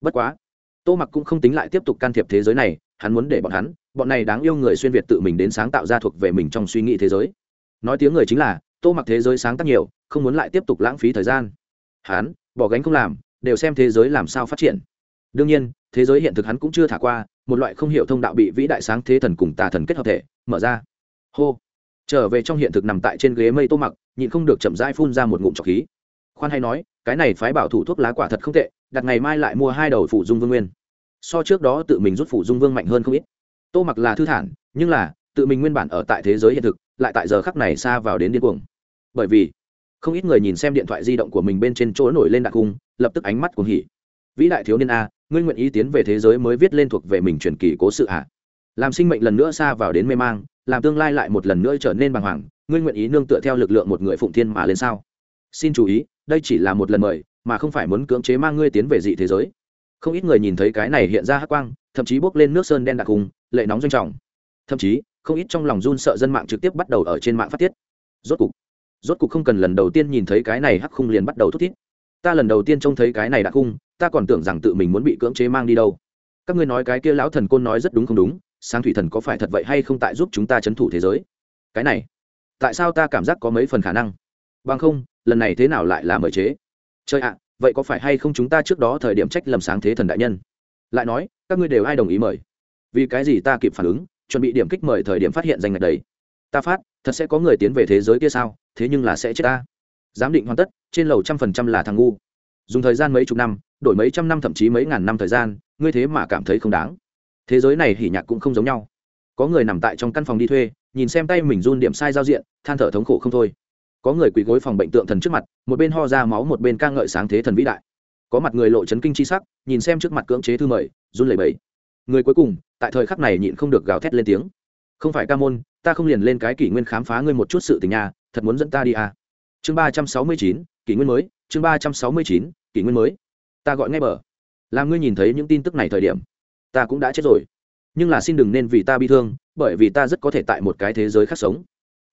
S1: Bất quá, tô mặc cũng không tính lại tiếp tục can thiệp thế giới này, hắn muốn để bọn hắn, bọn này đáng yêu người xuyên việt tự mình đến sáng tạo ra thuộc về mình trong suy nghĩ thế giới. Nói tiếng người chính là, tô mặc thế giới sáng tác nhiều, không muốn lại tiếp tục lãng phí thời gian. Hắn, bỏ gánh không làm, đều xem thế giới làm sao phát triển. Đương nhiên, thế giới hiện thực hắn cũng chưa thả qua, một loại không hiểu thông đạo bị vĩ đại sáng thế thần cùng tà thần kết hợp thể mở ra. Hô. Trở về trong hiện thực nằm tại trên ghế mây tô mặc, nhịn không được chậm rãi phun ra một ngụm trọc khí. Khoan hay nói, cái này phái bảo thủ thuốc lá quả thật không tệ, đặt ngày mai lại mua hai đầu phụ dung vương nguyên. So trước đó tự mình rút phụ dung vương mạnh hơn không ít. Tô mặc là thư thản, nhưng là, tự mình nguyên bản ở tại thế giới hiện thực, lại tại giờ khắc này xa vào đến điên cuồng. Bởi vì, không ít người nhìn xem điện thoại di động của mình bên trên chỗ nổi lên đặc cung lập tức ánh mắt cuồng hỉ. Vĩ đại thiếu niên a, ngươi nguyện ý tiến về thế giới mới viết lên thuộc về mình truyền kỳ cố sự ạ làm sinh mệnh lần nữa xa vào đến mê mang, làm tương lai lại một lần nữa trở nên bàng hoàng, ngươi nguyện ý nương tựa theo lực lượng một người phụng thiên mà lên sao? Xin chú ý, đây chỉ là một lần mời, mà không phải muốn cưỡng chế mang ngươi tiến về dị thế giới. Không ít người nhìn thấy cái này hiện ra hắc quang, thậm chí bốc lên nước sơn đen đặc hùng, lệ nóng doanh trọng. Thậm chí, không ít trong lòng run sợ dân mạng trực tiếp bắt đầu ở trên mạng phát tiết. Rốt cục rốt cục không cần lần đầu tiên nhìn thấy cái này hắc khung liền bắt đầu thút thít. Ta lần đầu tiên trông thấy cái này đặc khung ta còn tưởng rằng tự mình muốn bị cưỡng chế mang đi đâu. Các ngươi nói cái kia lão thần côn nói rất đúng không đúng sáng thủy thần có phải thật vậy hay không tại giúp chúng ta chấn thủ thế giới? Cái này, tại sao ta cảm giác có mấy phần khả năng? Bằng không, lần này thế nào lại là mời chế? Chơi ạ, vậy có phải hay không chúng ta trước đó thời điểm trách lầm sáng thế thần đại nhân? Lại nói, các ngươi đều ai đồng ý mời? Vì cái gì ta kịp phản ứng, chuẩn bị điểm kích mời thời điểm phát hiện danh ngạch đấy? Ta phát, thật sẽ có người tiến về thế giới kia sao? Thế nhưng là sẽ chết ta. Giám định hoàn tất, trên lầu trăm phần trăm là thằng ngu. Dùng thời gian mấy chục năm, đổi mấy trăm năm thậm chí mấy ngàn năm thời gian, ngươi thế mà cảm thấy không đáng thế giới này hỉ nhạc cũng không giống nhau. Có người nằm tại trong căn phòng đi thuê, nhìn xem tay mình run điểm sai giao diện, than thở thống khổ không thôi. Có người quỳ gối phòng bệnh tượng thần trước mặt, một bên ho ra máu một bên ca ngợi sáng thế thần vĩ đại. Có mặt người lộ chấn kinh chi sắc, nhìn xem trước mặt cưỡng chế thư mời, run lẩy bẩy. Người cuối cùng, tại thời khắc này nhịn không được gào thét lên tiếng. Không phải ca môn, ta không liền lên cái kỷ nguyên khám phá ngươi một chút sự tình nhà thật muốn dẫn ta đi à. chương ba trăm sáu mươi chín, kỷ nguyên mới, chương ba trăm sáu mươi chín, kỷ nguyên mới. Ta gọi ngay bờ. Làm ngươi nhìn thấy những tin tức này thời điểm ta cũng đã chết rồi. Nhưng là xin đừng nên vì ta bi thương, bởi vì ta rất có thể tại một cái thế giới khác sống.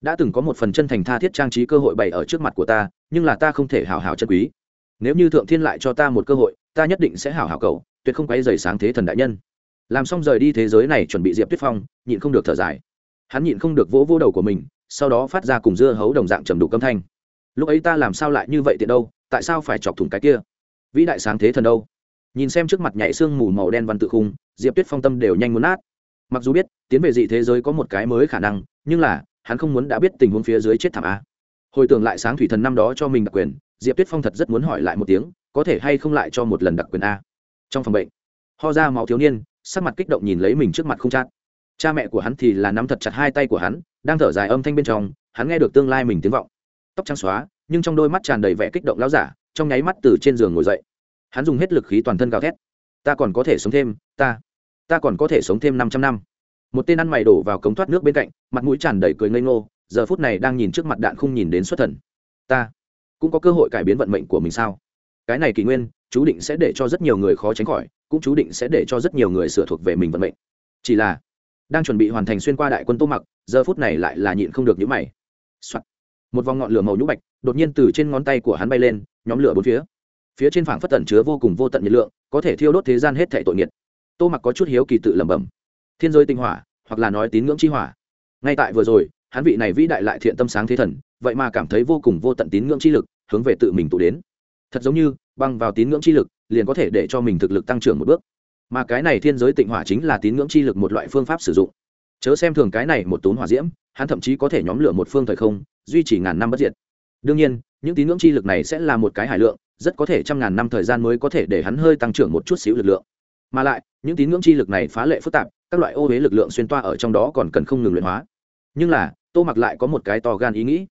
S1: Đã từng có một phần chân thành tha thiết trang trí cơ hội bày ở trước mặt của ta, nhưng là ta không thể hào hào chân quý. Nếu như thượng thiên lại cho ta một cơ hội, ta nhất định sẽ hào hào cầu, tuyệt không quay dày sáng thế thần đại nhân. Làm xong rời đi thế giới này chuẩn bị diệp tuyết phong, nhịn không được thở dài. Hắn nhịn không được vỗ vỗ đầu của mình, sau đó phát ra cùng dưa hấu đồng dạng trầm đục âm thanh. Lúc ấy ta làm sao lại như vậy tiện đâu, tại sao phải chọc thủng cái kia? Vĩ đại sáng thế thần đâu? Nhìn xem trước mặt nhảy sương mù màu đen văn tự khung diệp tuyết phong tâm đều nhanh muốn nát. Mặc dù biết, tiến về dị thế giới có một cái mới khả năng, nhưng là, hắn không muốn đã biết tình huống phía dưới chết thảm a. Hồi tưởng lại sáng thủy thần năm đó cho mình đặc quyền, diệp tuyết phong thật rất muốn hỏi lại một tiếng, có thể hay không lại cho một lần đặc quyền a. Trong phòng bệnh, ho ra máu thiếu niên, sắc mặt kích động nhìn lấy mình trước mặt không chát. Cha mẹ của hắn thì là nắm thật chặt hai tay của hắn, đang thở dài âm thanh bên trong, hắn nghe được tương lai mình tiếng vọng. Tóc trắng xóa, nhưng trong đôi mắt tràn đầy vẻ kích động láo giả, trong nháy mắt từ trên giường ngồi dậy. Hắn dùng hết lực khí toàn thân gào thét ta còn có thể sống thêm, ta ta còn có thể sống thêm năm trăm năm. Một tên ăn mày đổ vào cống thoát nước bên cạnh, mặt mũi tràn đầy cười ngây ngô, giờ phút này đang nhìn trước mặt đạn không nhìn đến xuất thần. Ta, cũng có cơ hội cải biến vận mệnh của mình sao? Cái này kỷ nguyên, chú định sẽ để cho rất nhiều người khó tránh khỏi, cũng chú định sẽ để cho rất nhiều người sửa thuộc về mình vận mệnh. Chỉ là, đang chuẩn bị hoàn thành xuyên qua đại quân tô mặc, giờ phút này lại là nhịn không được những mày、Soạn. một vòng ngọn lửa màu nhũ bạch, đột nhiên từ trên ngón tay của hắn bay lên, nhóm lửa bốn phía phía trên phảng phất tẩn chứa vô cùng vô tận nhiệt lượng, có thể thiêu đốt thế gian hết thảy tội nghiệt tô mặc có chút hiếu kỳ tự lẩm bẩm. Thiên giới tinh hỏa, hoặc là nói tín ngưỡng chi hỏa. Ngay tại vừa rồi, hắn vị này vĩ đại lại thiện tâm sáng thế thần, vậy mà cảm thấy vô cùng vô tận tín ngưỡng chi lực, hướng về tự mình tụ đến. Thật giống như, băng vào tín ngưỡng chi lực, liền có thể để cho mình thực lực tăng trưởng một bước. Mà cái này thiên giới tịnh hỏa chính là tín ngưỡng chi lực một loại phương pháp sử dụng. Chớ xem thường cái này một tốn hỏa diễm, hắn thậm chí có thể nhóm lửa một phương thời không, duy trì ngàn năm bất diệt. Đương nhiên, những tín ngưỡng chi lực này sẽ là một cái hải lượng rất có thể trăm ngàn năm thời gian mới có thể để hắn hơi tăng trưởng một chút xíu lực lượng. Mà lại, những tín ngưỡng chi lực này phá lệ phức tạp, các loại ô huế lực lượng xuyên toa ở trong đó còn cần không ngừng luyện hóa. Nhưng là, tô mặc lại có một cái to gan ý nghĩ.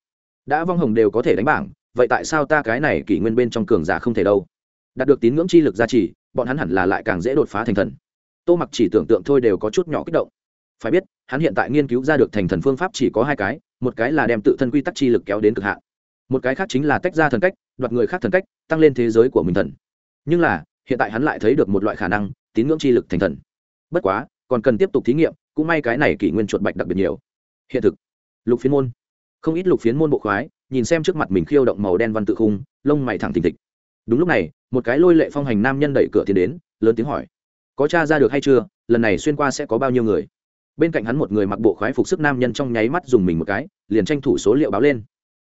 S1: Đã vong hồng đều có thể đánh bảng, vậy tại sao ta cái này kỷ nguyên bên trong cường giả không thể đâu? Đạt được tín ngưỡng chi lực gia trì, bọn hắn hẳn là lại càng dễ đột phá thành thần. Tô mặc chỉ tưởng tượng thôi đều có chút nhỏ kích động. Phải biết, hắn hiện tại nghiên cứu ra được thành thần phương pháp chỉ có hai cái, một cái là đem tự thân quy tắc chi lực kéo đến cực hạn một cái khác chính là tách ra thần cách, đoạt người khác thần cách, tăng lên thế giới của mình thần. Nhưng là, hiện tại hắn lại thấy được một loại khả năng, tín ngưỡng chi lực thành thần. Bất quá, còn cần tiếp tục thí nghiệm, cũng may cái này kỷ nguyên chuột bạch đặc biệt nhiều. Hiện thực. Lục phiến môn. Không ít lục phiến môn bộ khoái, nhìn xem trước mặt mình khiêu động màu đen văn tự khung, lông mày thẳng thình thịch. Đúng lúc này, một cái lôi lệ phong hành nam nhân đẩy cửa tiến đến, lớn tiếng hỏi. Có t r a ra được hay chưa? Lần này xuyên qua sẽ có bao nhiêu người? Bên cạnh hắn một người mặc bộ khoái phục sức nam nhân trong nháy mắt dùng mình một cái, liền tranh thủ số liệu báo lên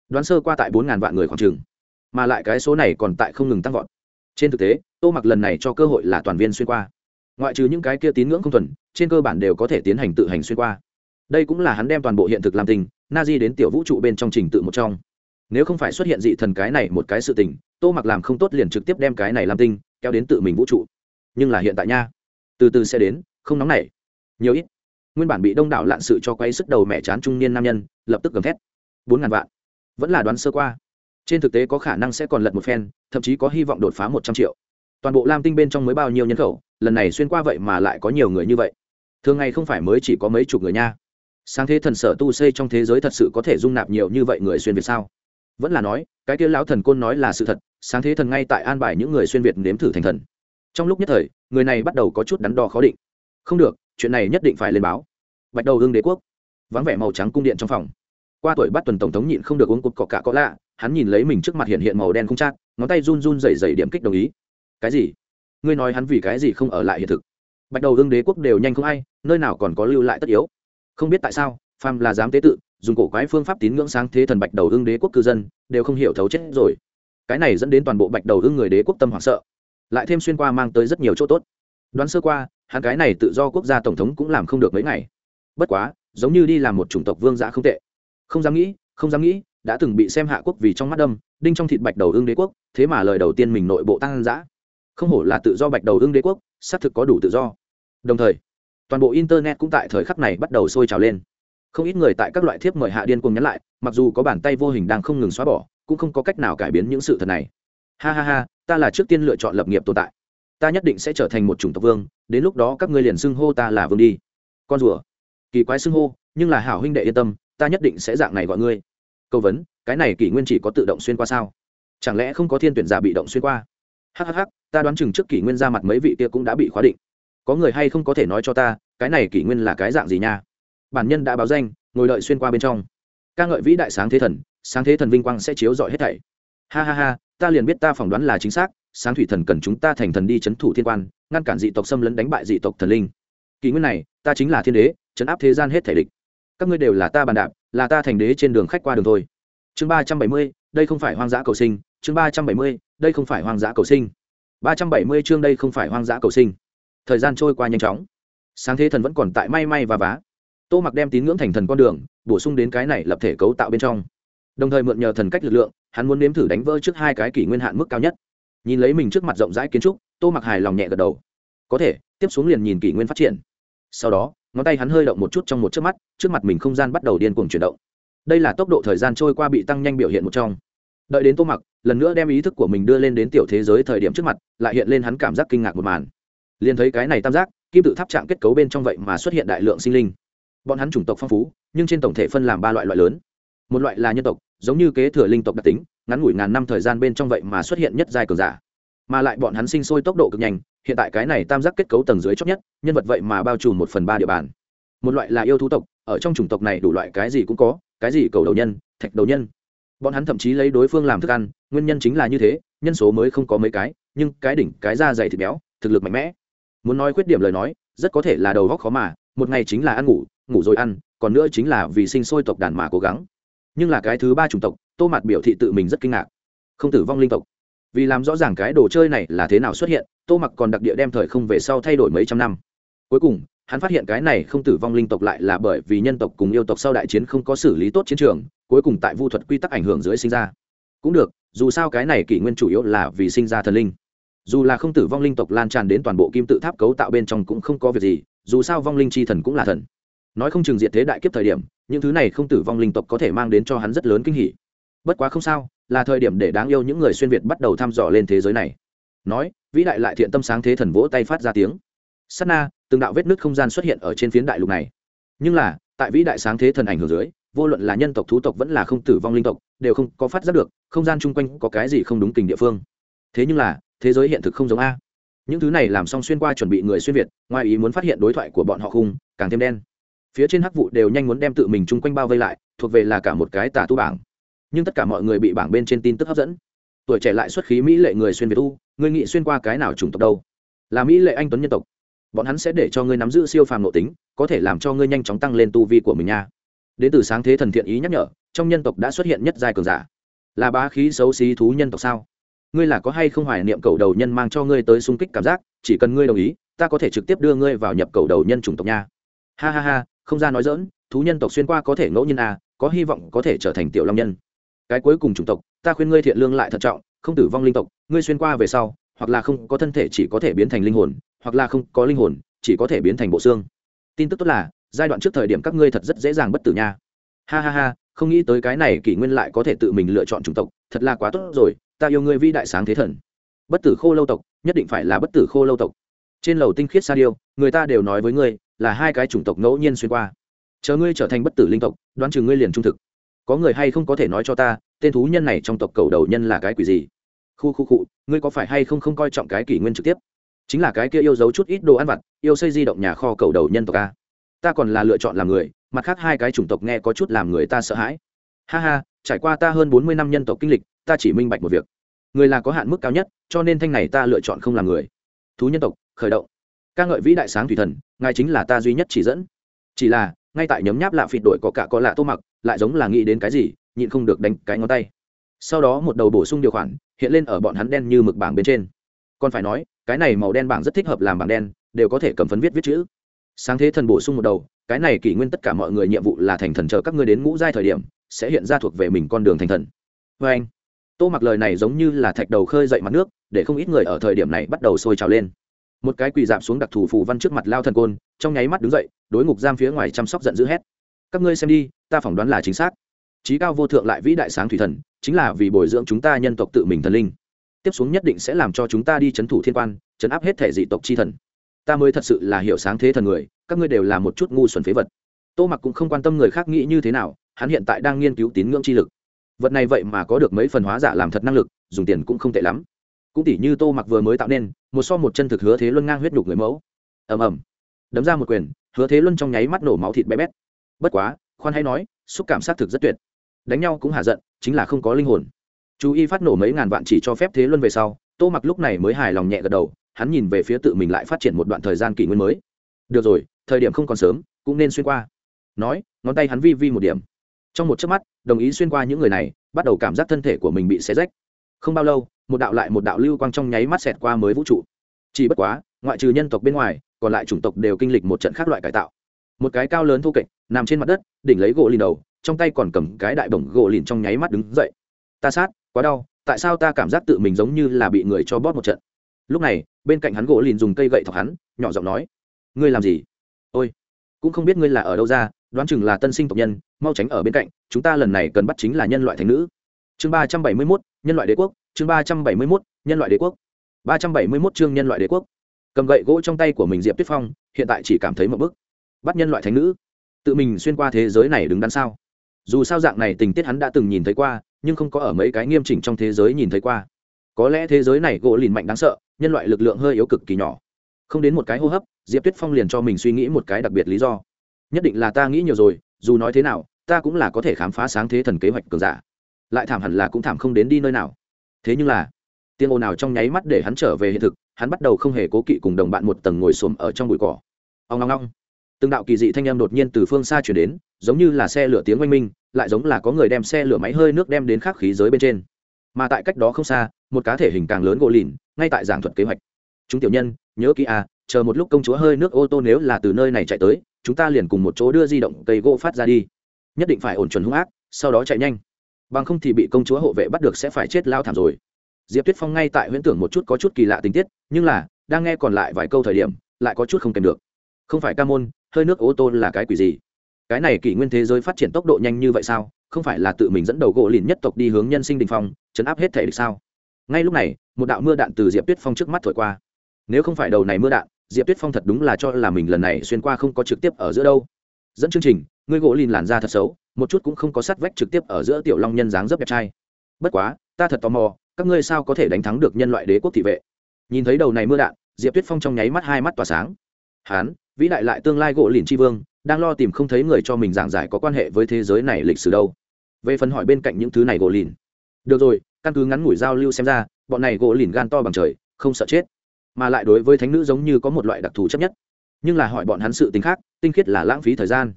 S1: đoán sơ qua tại bốn ngàn vạn người khoảng trường, mà lại cái số này còn tại không ngừng tăng vọt. Trên thực tế, tô mặc lần này cho cơ hội là toàn viên xuyên qua. Ngoại trừ những cái kia tín ngưỡng không thuần, trên cơ bản đều có thể tiến hành tự hành xuyên qua. Đây cũng là hắn đem toàn bộ hiện thực làm tình na di đến tiểu vũ trụ bên trong trình tự một trong. Nếu không phải xuất hiện dị thần cái này một cái sự tình, tô mặc làm không tốt liền trực tiếp đem cái này làm tinh kéo đến tự mình vũ trụ. Nhưng là hiện tại nha, từ từ sẽ đến, không nóng nảy. Nhiều ít. Nguyên bản bị đông đảo lạn sự cho quay sức đầu mẹ chán trung niên nam nhân, lập tức gầm thét. Bốn ngàn vạn vẫn là đoán sơ qua. Trên thực tế có khả năng sẽ còn lật một phen, thậm chí có hy vọng đột phá một trăm triệu. Toàn bộ lam tinh bên trong mới bao nhiêu nhân khẩu, lần này xuyên qua vậy mà lại có nhiều người như vậy. Thường ngày không phải mới chỉ có mấy chục người nha. Sáng thế thần sở tu xây trong thế giới thật sự có thể dung nạp nhiều như vậy người xuyên việt sao? Vẫn là nói, cái kia lão thần côn nói là sự thật, sáng thế thần ngay tại an bài những người xuyên việt nếm thử thành thần. Trong lúc nhất thời, người này bắt đầu có chút đắn đo khó định. Không được, chuyện này nhất định phải lên báo. Bạch đầu hương đế quốc. Vắng vẻ màu trắng cung điện trong phòng qua tuổi bắt tuần tổng thống nhịn không được uống cục cọ cả có lạ, hắn nhìn lấy mình trước mặt hiện hiện màu đen không chát, ngón tay run run dày dày điểm kích đồng ý. Cái gì? Ngươi nói hắn vì cái gì không ở lại hiện thực? Bạch đầu hương đế quốc đều nhanh không ai, nơi nào còn có lưu lại tất yếu? Không biết tại sao, phàm là dám tế tự, dùng cổ quái phương pháp tín ngưỡng sáng thế thần bạch đầu hương đế quốc cư dân, đều không hiểu thấu chết rồi. Cái này dẫn đến toàn bộ bạch đầu hương người đế quốc tâm hoảng sợ. Lại thêm xuyên qua mang tới rất nhiều chỗ tốt. Đoán sơ qua, hắn cái này tự do quốc gia tổng thống cũng làm không được mấy ngày. Bất quá, giống như đi làm một chủng tộc vương giã không tệ không dám nghĩ, không dám nghĩ, đã từng bị xem hạ quốc vì trong mắt đâm, đinh trong thịt bạch đầu ương đế quốc, thế mà lời đầu tiên mình nội bộ tăng giã không hổ là tự do bạch đầu ương đế quốc, xác thực có đủ tự do. Đồng thời, toàn bộ internet cũng tại thời khắc này bắt đầu sôi trào lên. Không ít người tại các loại thiếp mời hạ điên cùng nhắn lại, mặc dù có bàn tay vô hình đang không ngừng xóa bỏ, cũng không có cách nào cải biến những sự thật này. Ha ha ha, ta là trước tiên lựa chọn lập nghiệp tồn tại. Ta nhất định sẽ trở thành một chủng tộc vương, đến lúc đó các ngươi liền xưng hô ta là vương đi. Con rùa. Kỳ quái xưng hô, nhưng là hảo huynh đệ yên tâm ta nhất định sẽ dạng này gọi ngươi. Câu vấn, cái này kỷ nguyên chỉ có tự động xuyên qua sao? Chẳng lẽ không có thiên tuyển giả bị động xuyên qua? Hhh ta đoán chừng trước kỷ nguyên ra mặt mấy vị kia cũng đã bị khóa định. Có người hay không có thể nói cho ta, cái này kỷ nguyên là cái dạng gì nha? Bản nhân đã báo danh, ngồi đợi xuyên qua bên trong. Ca ngợi vĩ đại sáng thế thần, sáng thế thần vinh quang sẽ chiếu rọi hết thảy. Ha ha ha, ta liền biết ta phỏng đoán là chính xác, sáng thủy thần cần chúng ta thành thần đi c h ấ n thủ thiên quan, ngăn cản dị tộc xâm lấn đánh bại dị tộc thần linh. Kỷ nguyên này, ta chính là thiên đế, chấn áp thế gian hết thể địch các ngươi đều là ta bàn đạp, là ta thành đế trên đường khách qua đường thôi. Chương ba trăm bảy mươi, đây không phải hoang dã cầu sinh. Chương ba trăm bảy mươi, đây không phải hoang dã cầu sinh. Ba trăm bảy mươi chương đây không phải hoang dã cầu sinh. Thời gian trôi qua nhanh chóng. Sáng thế thần vẫn còn tại may may và vá. Tô mặc đem tín ngưỡng thành thần con đường, bổ sung đến cái này lập thể cấu tạo bên trong. Đồng thời mượn nhờ thần cách lực lượng, hắn muốn nếm thử đánh vỡ trước hai cái kỷ nguyên hạn mức cao nhất. Nhìn lấy mình trước mặt rộng rãi kiến trúc, tô mặc hài lòng nhẹ gật đầu. Có thể, tiếp xuống liền nhìn kỷ nguyên phát triển. Sau đó ngón tay hắn hơi động một chút trong một chớp mắt, trước mặt mình không gian bắt đầu điên cuồng chuyển động. Đây là tốc độ thời gian trôi qua bị tăng nhanh biểu hiện một trong. Đợi đến tô mặc, lần nữa đem ý thức của mình đưa lên đến tiểu thế giới thời điểm trước mặt, lại hiện lên hắn cảm giác kinh ngạc một màn. Liền thấy cái này tam giác, kim tự tháp trạng kết cấu bên trong vậy mà xuất hiện đại lượng sinh linh. Bọn hắn chủng tộc phong phú, nhưng trên tổng thể phân làm ba loại loại lớn. Một loại là nhân tộc, giống như kế thừa linh tộc đặc tính, ngắn ngủi ngàn năm thời gian bên trong vậy mà xuất hiện nhất giai cường giả mà lại bọn hắn sinh sôi tốc độ cực nhanh, hiện tại cái này tam giác kết cấu tầng dưới chót nhất, nhân vật vậy mà bao trùm một phần ba địa bàn. Một loại là yêu thú tộc, ở trong chủng tộc này đủ loại cái gì cũng có, cái gì cầu đầu nhân, thạch đầu nhân. Bọn hắn thậm chí lấy đối phương làm thức ăn, nguyên nhân chính là như thế, nhân số mới không có mấy cái, nhưng cái đỉnh, cái da dày thịt béo, thực lực mạnh mẽ. Muốn nói khuyết điểm lời nói, rất có thể là đầu góc khó mà, một ngày chính là ăn ngủ ngủ rồi ăn, còn nữa chính là vì sinh sôi tộc đàn mà cố gắng. Nhưng là cái thứ ba chủng tộc, tô mạt biểu thị tự mình rất kinh ngạc. Không tử vong linh tộc vì làm rõ ràng cái đồ chơi này là thế nào xuất hiện, tô mặc còn đặc địa đem thời không về sau thay đổi mấy trăm năm. Cuối cùng, hắn phát hiện cái này không tử vong linh tộc lại là bởi vì nhân tộc cùng yêu tộc sau đại chiến không có xử lý tốt chiến trường, cuối cùng tại vu thuật quy tắc ảnh hưởng dưới sinh ra. Cũng được, dù sao cái này kỷ nguyên chủ yếu là vì sinh ra thần linh. Dù là không tử vong linh tộc lan tràn đến toàn bộ kim tự tháp cấu tạo bên trong cũng không có việc gì, dù sao vong linh c h i thần cũng là thần. Nói không chừng diệt thế đại kiếp thời điểm, những thứ này không tử vong linh tộc có thể mang đến cho hắn rất lớn kinh hỉ. Bất quá không sao là thời điểm để đáng yêu những người xuyên việt bắt đầu thăm dò lên thế giới này. Nói, vĩ đại lại thiện tâm sáng thế thần vỗ tay phát ra tiếng. Sắt na, từng đạo vết nứt không gian xuất hiện ở trên phiến đại lục này. Nhưng là, tại vĩ đại sáng thế thần ảnh hưởng dưới, vô luận là nhân tộc, thú tộc vẫn là không tử vong linh tộc, đều không có phát giác được, không gian chung quanh có cái gì không đúng tình địa phương. Thế nhưng là, thế giới hiện thực không giống a. Những thứ này làm xong xuyên qua chuẩn bị người xuyên việt, ngoài ý muốn phát hiện đối thoại của bọn họ khung, càng thêm đen. Phía trên hắc vụ đều nhanh muốn đem tự mình chung quanh bao vây lại, thuộc về là cả một cái tà tu bảng nhưng tất cả mọi người bị bảng bên trên tin tức hấp dẫn. Tuổi trẻ lại xuất khí mỹ lệ người xuyên việt u người nghị xuyên qua cái nào chủng tộc đâu? Là mỹ lệ anh tuấn nhân tộc. Bọn hắn sẽ để cho ngươi nắm giữ siêu phàm nội tính, có thể làm cho ngươi nhanh chóng tăng lên tu vi của mình nha. Đến từ sáng thế thần thiện ý nhắc nhở, trong nhân tộc đã xuất hiện nhất giai cường giả. Là bá khí xấu xí thú nhân tộc sao? Ngươi là có hay không hoài niệm cầu đầu nhân mang cho ngươi tới sung kích cảm giác, chỉ cần ngươi đồng ý, ta có thể trực tiếp đưa ngươi vào nhập cầu đầu nhân chủng tộc nha. Ha ha ha, không ra nói dỡn thú nhân tộc xuyên qua có thể ngẫu nhiên à có hy vọng có thể trở thành tiểu long nhân cái cuối cùng chủng tộc, ta khuyên ngươi thiện lương lại thận trọng, không tử vong linh tộc, ngươi xuyên qua về sau, hoặc là không có thân thể chỉ có thể biến thành linh hồn, hoặc là không có linh hồn, chỉ có thể biến thành bộ xương. Tin tức tốt là, giai đoạn trước thời điểm các ngươi thật rất dễ dàng bất tử nha. Ha ha ha, không nghĩ tới cái này kỷ nguyên lại có thể tự mình lựa chọn chủng tộc, thật là quá tốt rồi, ta yêu ngươi vĩ đại sáng thế thần. Bất tử khô lâu tộc, nhất định phải là bất tử khô lâu tộc. Trên lầu tinh khiết sa điêu, người ta đều nói với ngươi, là hai cái chủng tộc ngẫu nhiên xuyên qua. Chờ ngươi trở thành bất tử linh tộc, đoán chừng ngươi liền trung thực có người hay không có thể nói cho ta, tên thú nhân này trong tộc cầu đầu nhân là cái quỷ gì? Khu khu cụ ngươi có phải hay không không coi trọng cái kỷ nguyên trực tiếp? Chính là cái kia yêu giấu chút ít đồ ăn vặt, yêu xây di động nhà kho cầu đầu nhân tộc a. Ta còn là lựa chọn làm người, mặt khác hai cái chủng tộc nghe có chút làm người ta sợ hãi. Ha ha, trải qua ta hơn bốn mươi năm nhân tộc kinh lịch, ta chỉ minh bạch một việc. Người là có hạn mức cao nhất, cho nên thanh này ta lựa chọn không làm người. Thú nhân tộc, khởi động. Ca ngợi vĩ đại sáng thủy thần, ngài chính là ta duy nhất chỉ dẫn. Chỉ là, ngay tại nhấm nháp lạ phịt đổi có cả có lạ tô mặc lại giống là nghĩ đến cái gì, nhịn không được đánh cái ngón tay. Sau đó một đầu bổ sung điều khoản, hiện lên ở bọn hắn đen như mực bảng bên trên. Còn phải nói, cái này màu đen bảng rất thích hợp làm bảng đen, đều có thể cầm phấn viết viết chữ. Sáng thế thần bổ sung một đầu, cái này kỷ nguyên tất cả mọi người nhiệm vụ là thành thần chờ các ngươi đến ngũ giai thời điểm, sẽ hiện ra thuộc về mình con đường thành thần. Vê anh, tô mặc lời này giống như là thạch đầu khơi dậy mặt nước, để không ít người ở thời điểm này bắt đầu sôi trào lên. Một cái quỳ dạp xuống đặc thù phù văn trước mặt lao thần côn, trong nháy mắt đứng dậy, đối ngục giam phía ngoài chăm sóc giận dữ hét các ngươi xem đi, ta phỏng đoán là chính xác. Trí cao vô thượng lại vĩ đại sáng thủy thần, chính là vì bồi dưỡng chúng ta nhân tộc tự mình thần linh. Tiếp xuống nhất định sẽ làm cho chúng ta đi c h ấ n thủ thiên quan, chấn áp hết thể dị tộc c h i thần. Ta mới thật sự là hiểu sáng thế thần người, các ngươi đều là một chút ngu xuẩn phế vật. Tô mặc cũng không quan tâm người khác nghĩ như thế nào, hắn hiện tại đang nghiên cứu tín ngưỡng chi lực. Vật này vậy mà có được mấy phần hóa giả làm thật năng lực, dùng tiền cũng không tệ lắm. Cũng tỉ như tô mặc vừa mới tạo nên, một so một chân thực hứa thế luân ngang huyết nhục người mẫu. Ầm ầm. Đấm ra một quyền, hứa thế luân trong nháy mắt nổ máu thịt bé bét bất quá, khoan hay nói, xúc cảm xác thực rất tuyệt. Đánh nhau cũng hạ giận, chính là không có linh hồn. Chú y phát nổ mấy ngàn vạn chỉ cho phép thế luân về sau, tô mặc lúc này mới hài lòng nhẹ gật đầu, hắn nhìn về phía tự mình lại phát triển một đoạn thời gian kỷ nguyên mới. Được rồi, thời điểm không còn sớm, cũng nên xuyên qua. Nói, ngón tay hắn vi vi một điểm. Trong một chớp mắt, đồng ý xuyên qua những người này, bắt đầu cảm giác thân thể của mình bị xé rách. Không bao lâu, một đạo lại một đạo lưu quang trong nháy mắt xẹt qua mới vũ trụ. Chỉ bất quá, ngoại trừ nhân tộc bên ngoài, còn lại chủng tộc đều kinh lịch một trận khác loại cải tạo một cái cao lớn thu kệch, nằm trên mặt đất, đỉnh lấy gỗ lìn đầu, trong tay còn cầm cái đại bổng gỗ lìn trong nháy mắt đứng dậy. Ta sát, quá đau, tại sao ta cảm giác tự mình giống như là bị người cho bóp một trận? Lúc này, bên cạnh hắn gỗ lìn dùng cây gậy thọc hắn, nhỏ giọng nói, ngươi làm gì? Ôi, cũng không biết ngươi là ở đâu ra, đoán chừng là tân sinh tộc nhân, mau tránh ở bên cạnh, chúng ta lần này cần bắt chính là nhân loại thành nữ. Chương ba trăm bảy mươi mốt, nhân loại đế quốc, chương ba trăm bảy mươi mốt, nhân loại đế quốc. ba trăm bảy mươi mốt chương nhân loại đế quốc. Cầm gậy gỗ trong tay của mình diệp tuyết phong, hiện tại chỉ cảm thấy một bức bắt nhân loại thánh nữ. Tự mình xuyên qua thế giới này đứng đắn sao? Dù sao dạng này tình tiết hắn đã từng nhìn thấy qua, nhưng không có ở mấy cái nghiêm chỉnh trong thế giới nhìn thấy qua. Có lẽ thế giới này gỗ lìn mạnh đáng sợ, nhân loại lực lượng hơi yếu cực kỳ nhỏ. Không đến một cái hô hấp, diệp tuyết phong liền cho mình suy nghĩ một cái đặc biệt lý do. Nhất định là ta nghĩ nhiều rồi, dù nói thế nào, ta cũng là có thể khám phá sáng thế thần kế hoạch cường giả. Lại thảm hẳn là cũng thảm không đến đi nơi nào. Thế nhưng là, tiếng ồn nào trong nháy mắt để hắn trở về hiện thực, hắn bắt đầu không hề cố kỵ cùng đồng bạn một tầng ngồi xổm ở trong bụi cỏ. Ông ngong ngong từng đạo kỳ dị thanh âm đột nhiên từ phương xa chuyển đến, giống như là xe lửa tiếng oanh minh, lại giống là có người đem xe lửa máy hơi nước đem đến khắc khí giới bên trên. Mà tại cách đó không xa, một cá thể hình càng lớn gỗ lìn, ngay tại giảng thuật kế hoạch. Chúng tiểu nhân, nhớ kỹ à chờ một lúc công chúa hơi nước ô tô nếu là từ nơi này chạy tới, chúng ta liền cùng một chỗ đưa di động cây gỗ phát ra đi. Nhất định phải ổn chuẩn hung ác, sau đó chạy nhanh. Bằng không thì bị công chúa hộ vệ bắt được sẽ phải chết lao thảm rồi. Diệp tuyết phong ngay tại huyễn tưởng một chút có chút kỳ lạ tình tiết, nhưng là, đang nghe còn lại vài câu thời điểm, lại có chút không kèm được. Không phải ca môn hơi nước ô tô là cái quỷ gì? Cái này kỷ nguyên thế giới phát triển tốc độ nhanh như vậy sao? Không phải là tự mình dẫn đầu gỗ lìn nhất tộc đi hướng nhân sinh đình phong, chấn áp hết thể được sao? Ngay lúc này, một đạo mưa đạn từ diệp tuyết phong trước mắt thổi qua. Nếu không phải đầu này mưa đạn, diệp tuyết phong thật đúng là cho là mình lần này xuyên qua không có trực tiếp ở giữa đâu. Dẫn chương trình ngươi gỗ lìn làn da thật xấu, một chút cũng không có sát vách trực tiếp ở giữa tiểu long nhân dáng dấp đẹp trai. Bất quá, ta thật tò mò, các ngươi sao có thể đánh thắng được nhân loại đế quốc thị vệ? Nhìn thấy đầu này mưa đạn, diệp tuyết phong trong nháy mắt hai mắt tỏa sáng hán, vĩ đại lại tương lai gỗ lìn tri vương, đang lo tìm không thấy người cho mình giảng giải có quan hệ với thế giới này lịch sử đâu. Về phần hỏi bên cạnh những thứ này gỗ lìn. Được rồi, căn cứ ngắn ngủi giao lưu xem ra, bọn này gỗ lìn gan to bằng trời, không sợ chết. Mà lại đối với thánh nữ giống như có một loại đặc thù chấp nhất. Nhưng là hỏi bọn hắn sự tính khác, tinh khiết là lãng phí thời gian.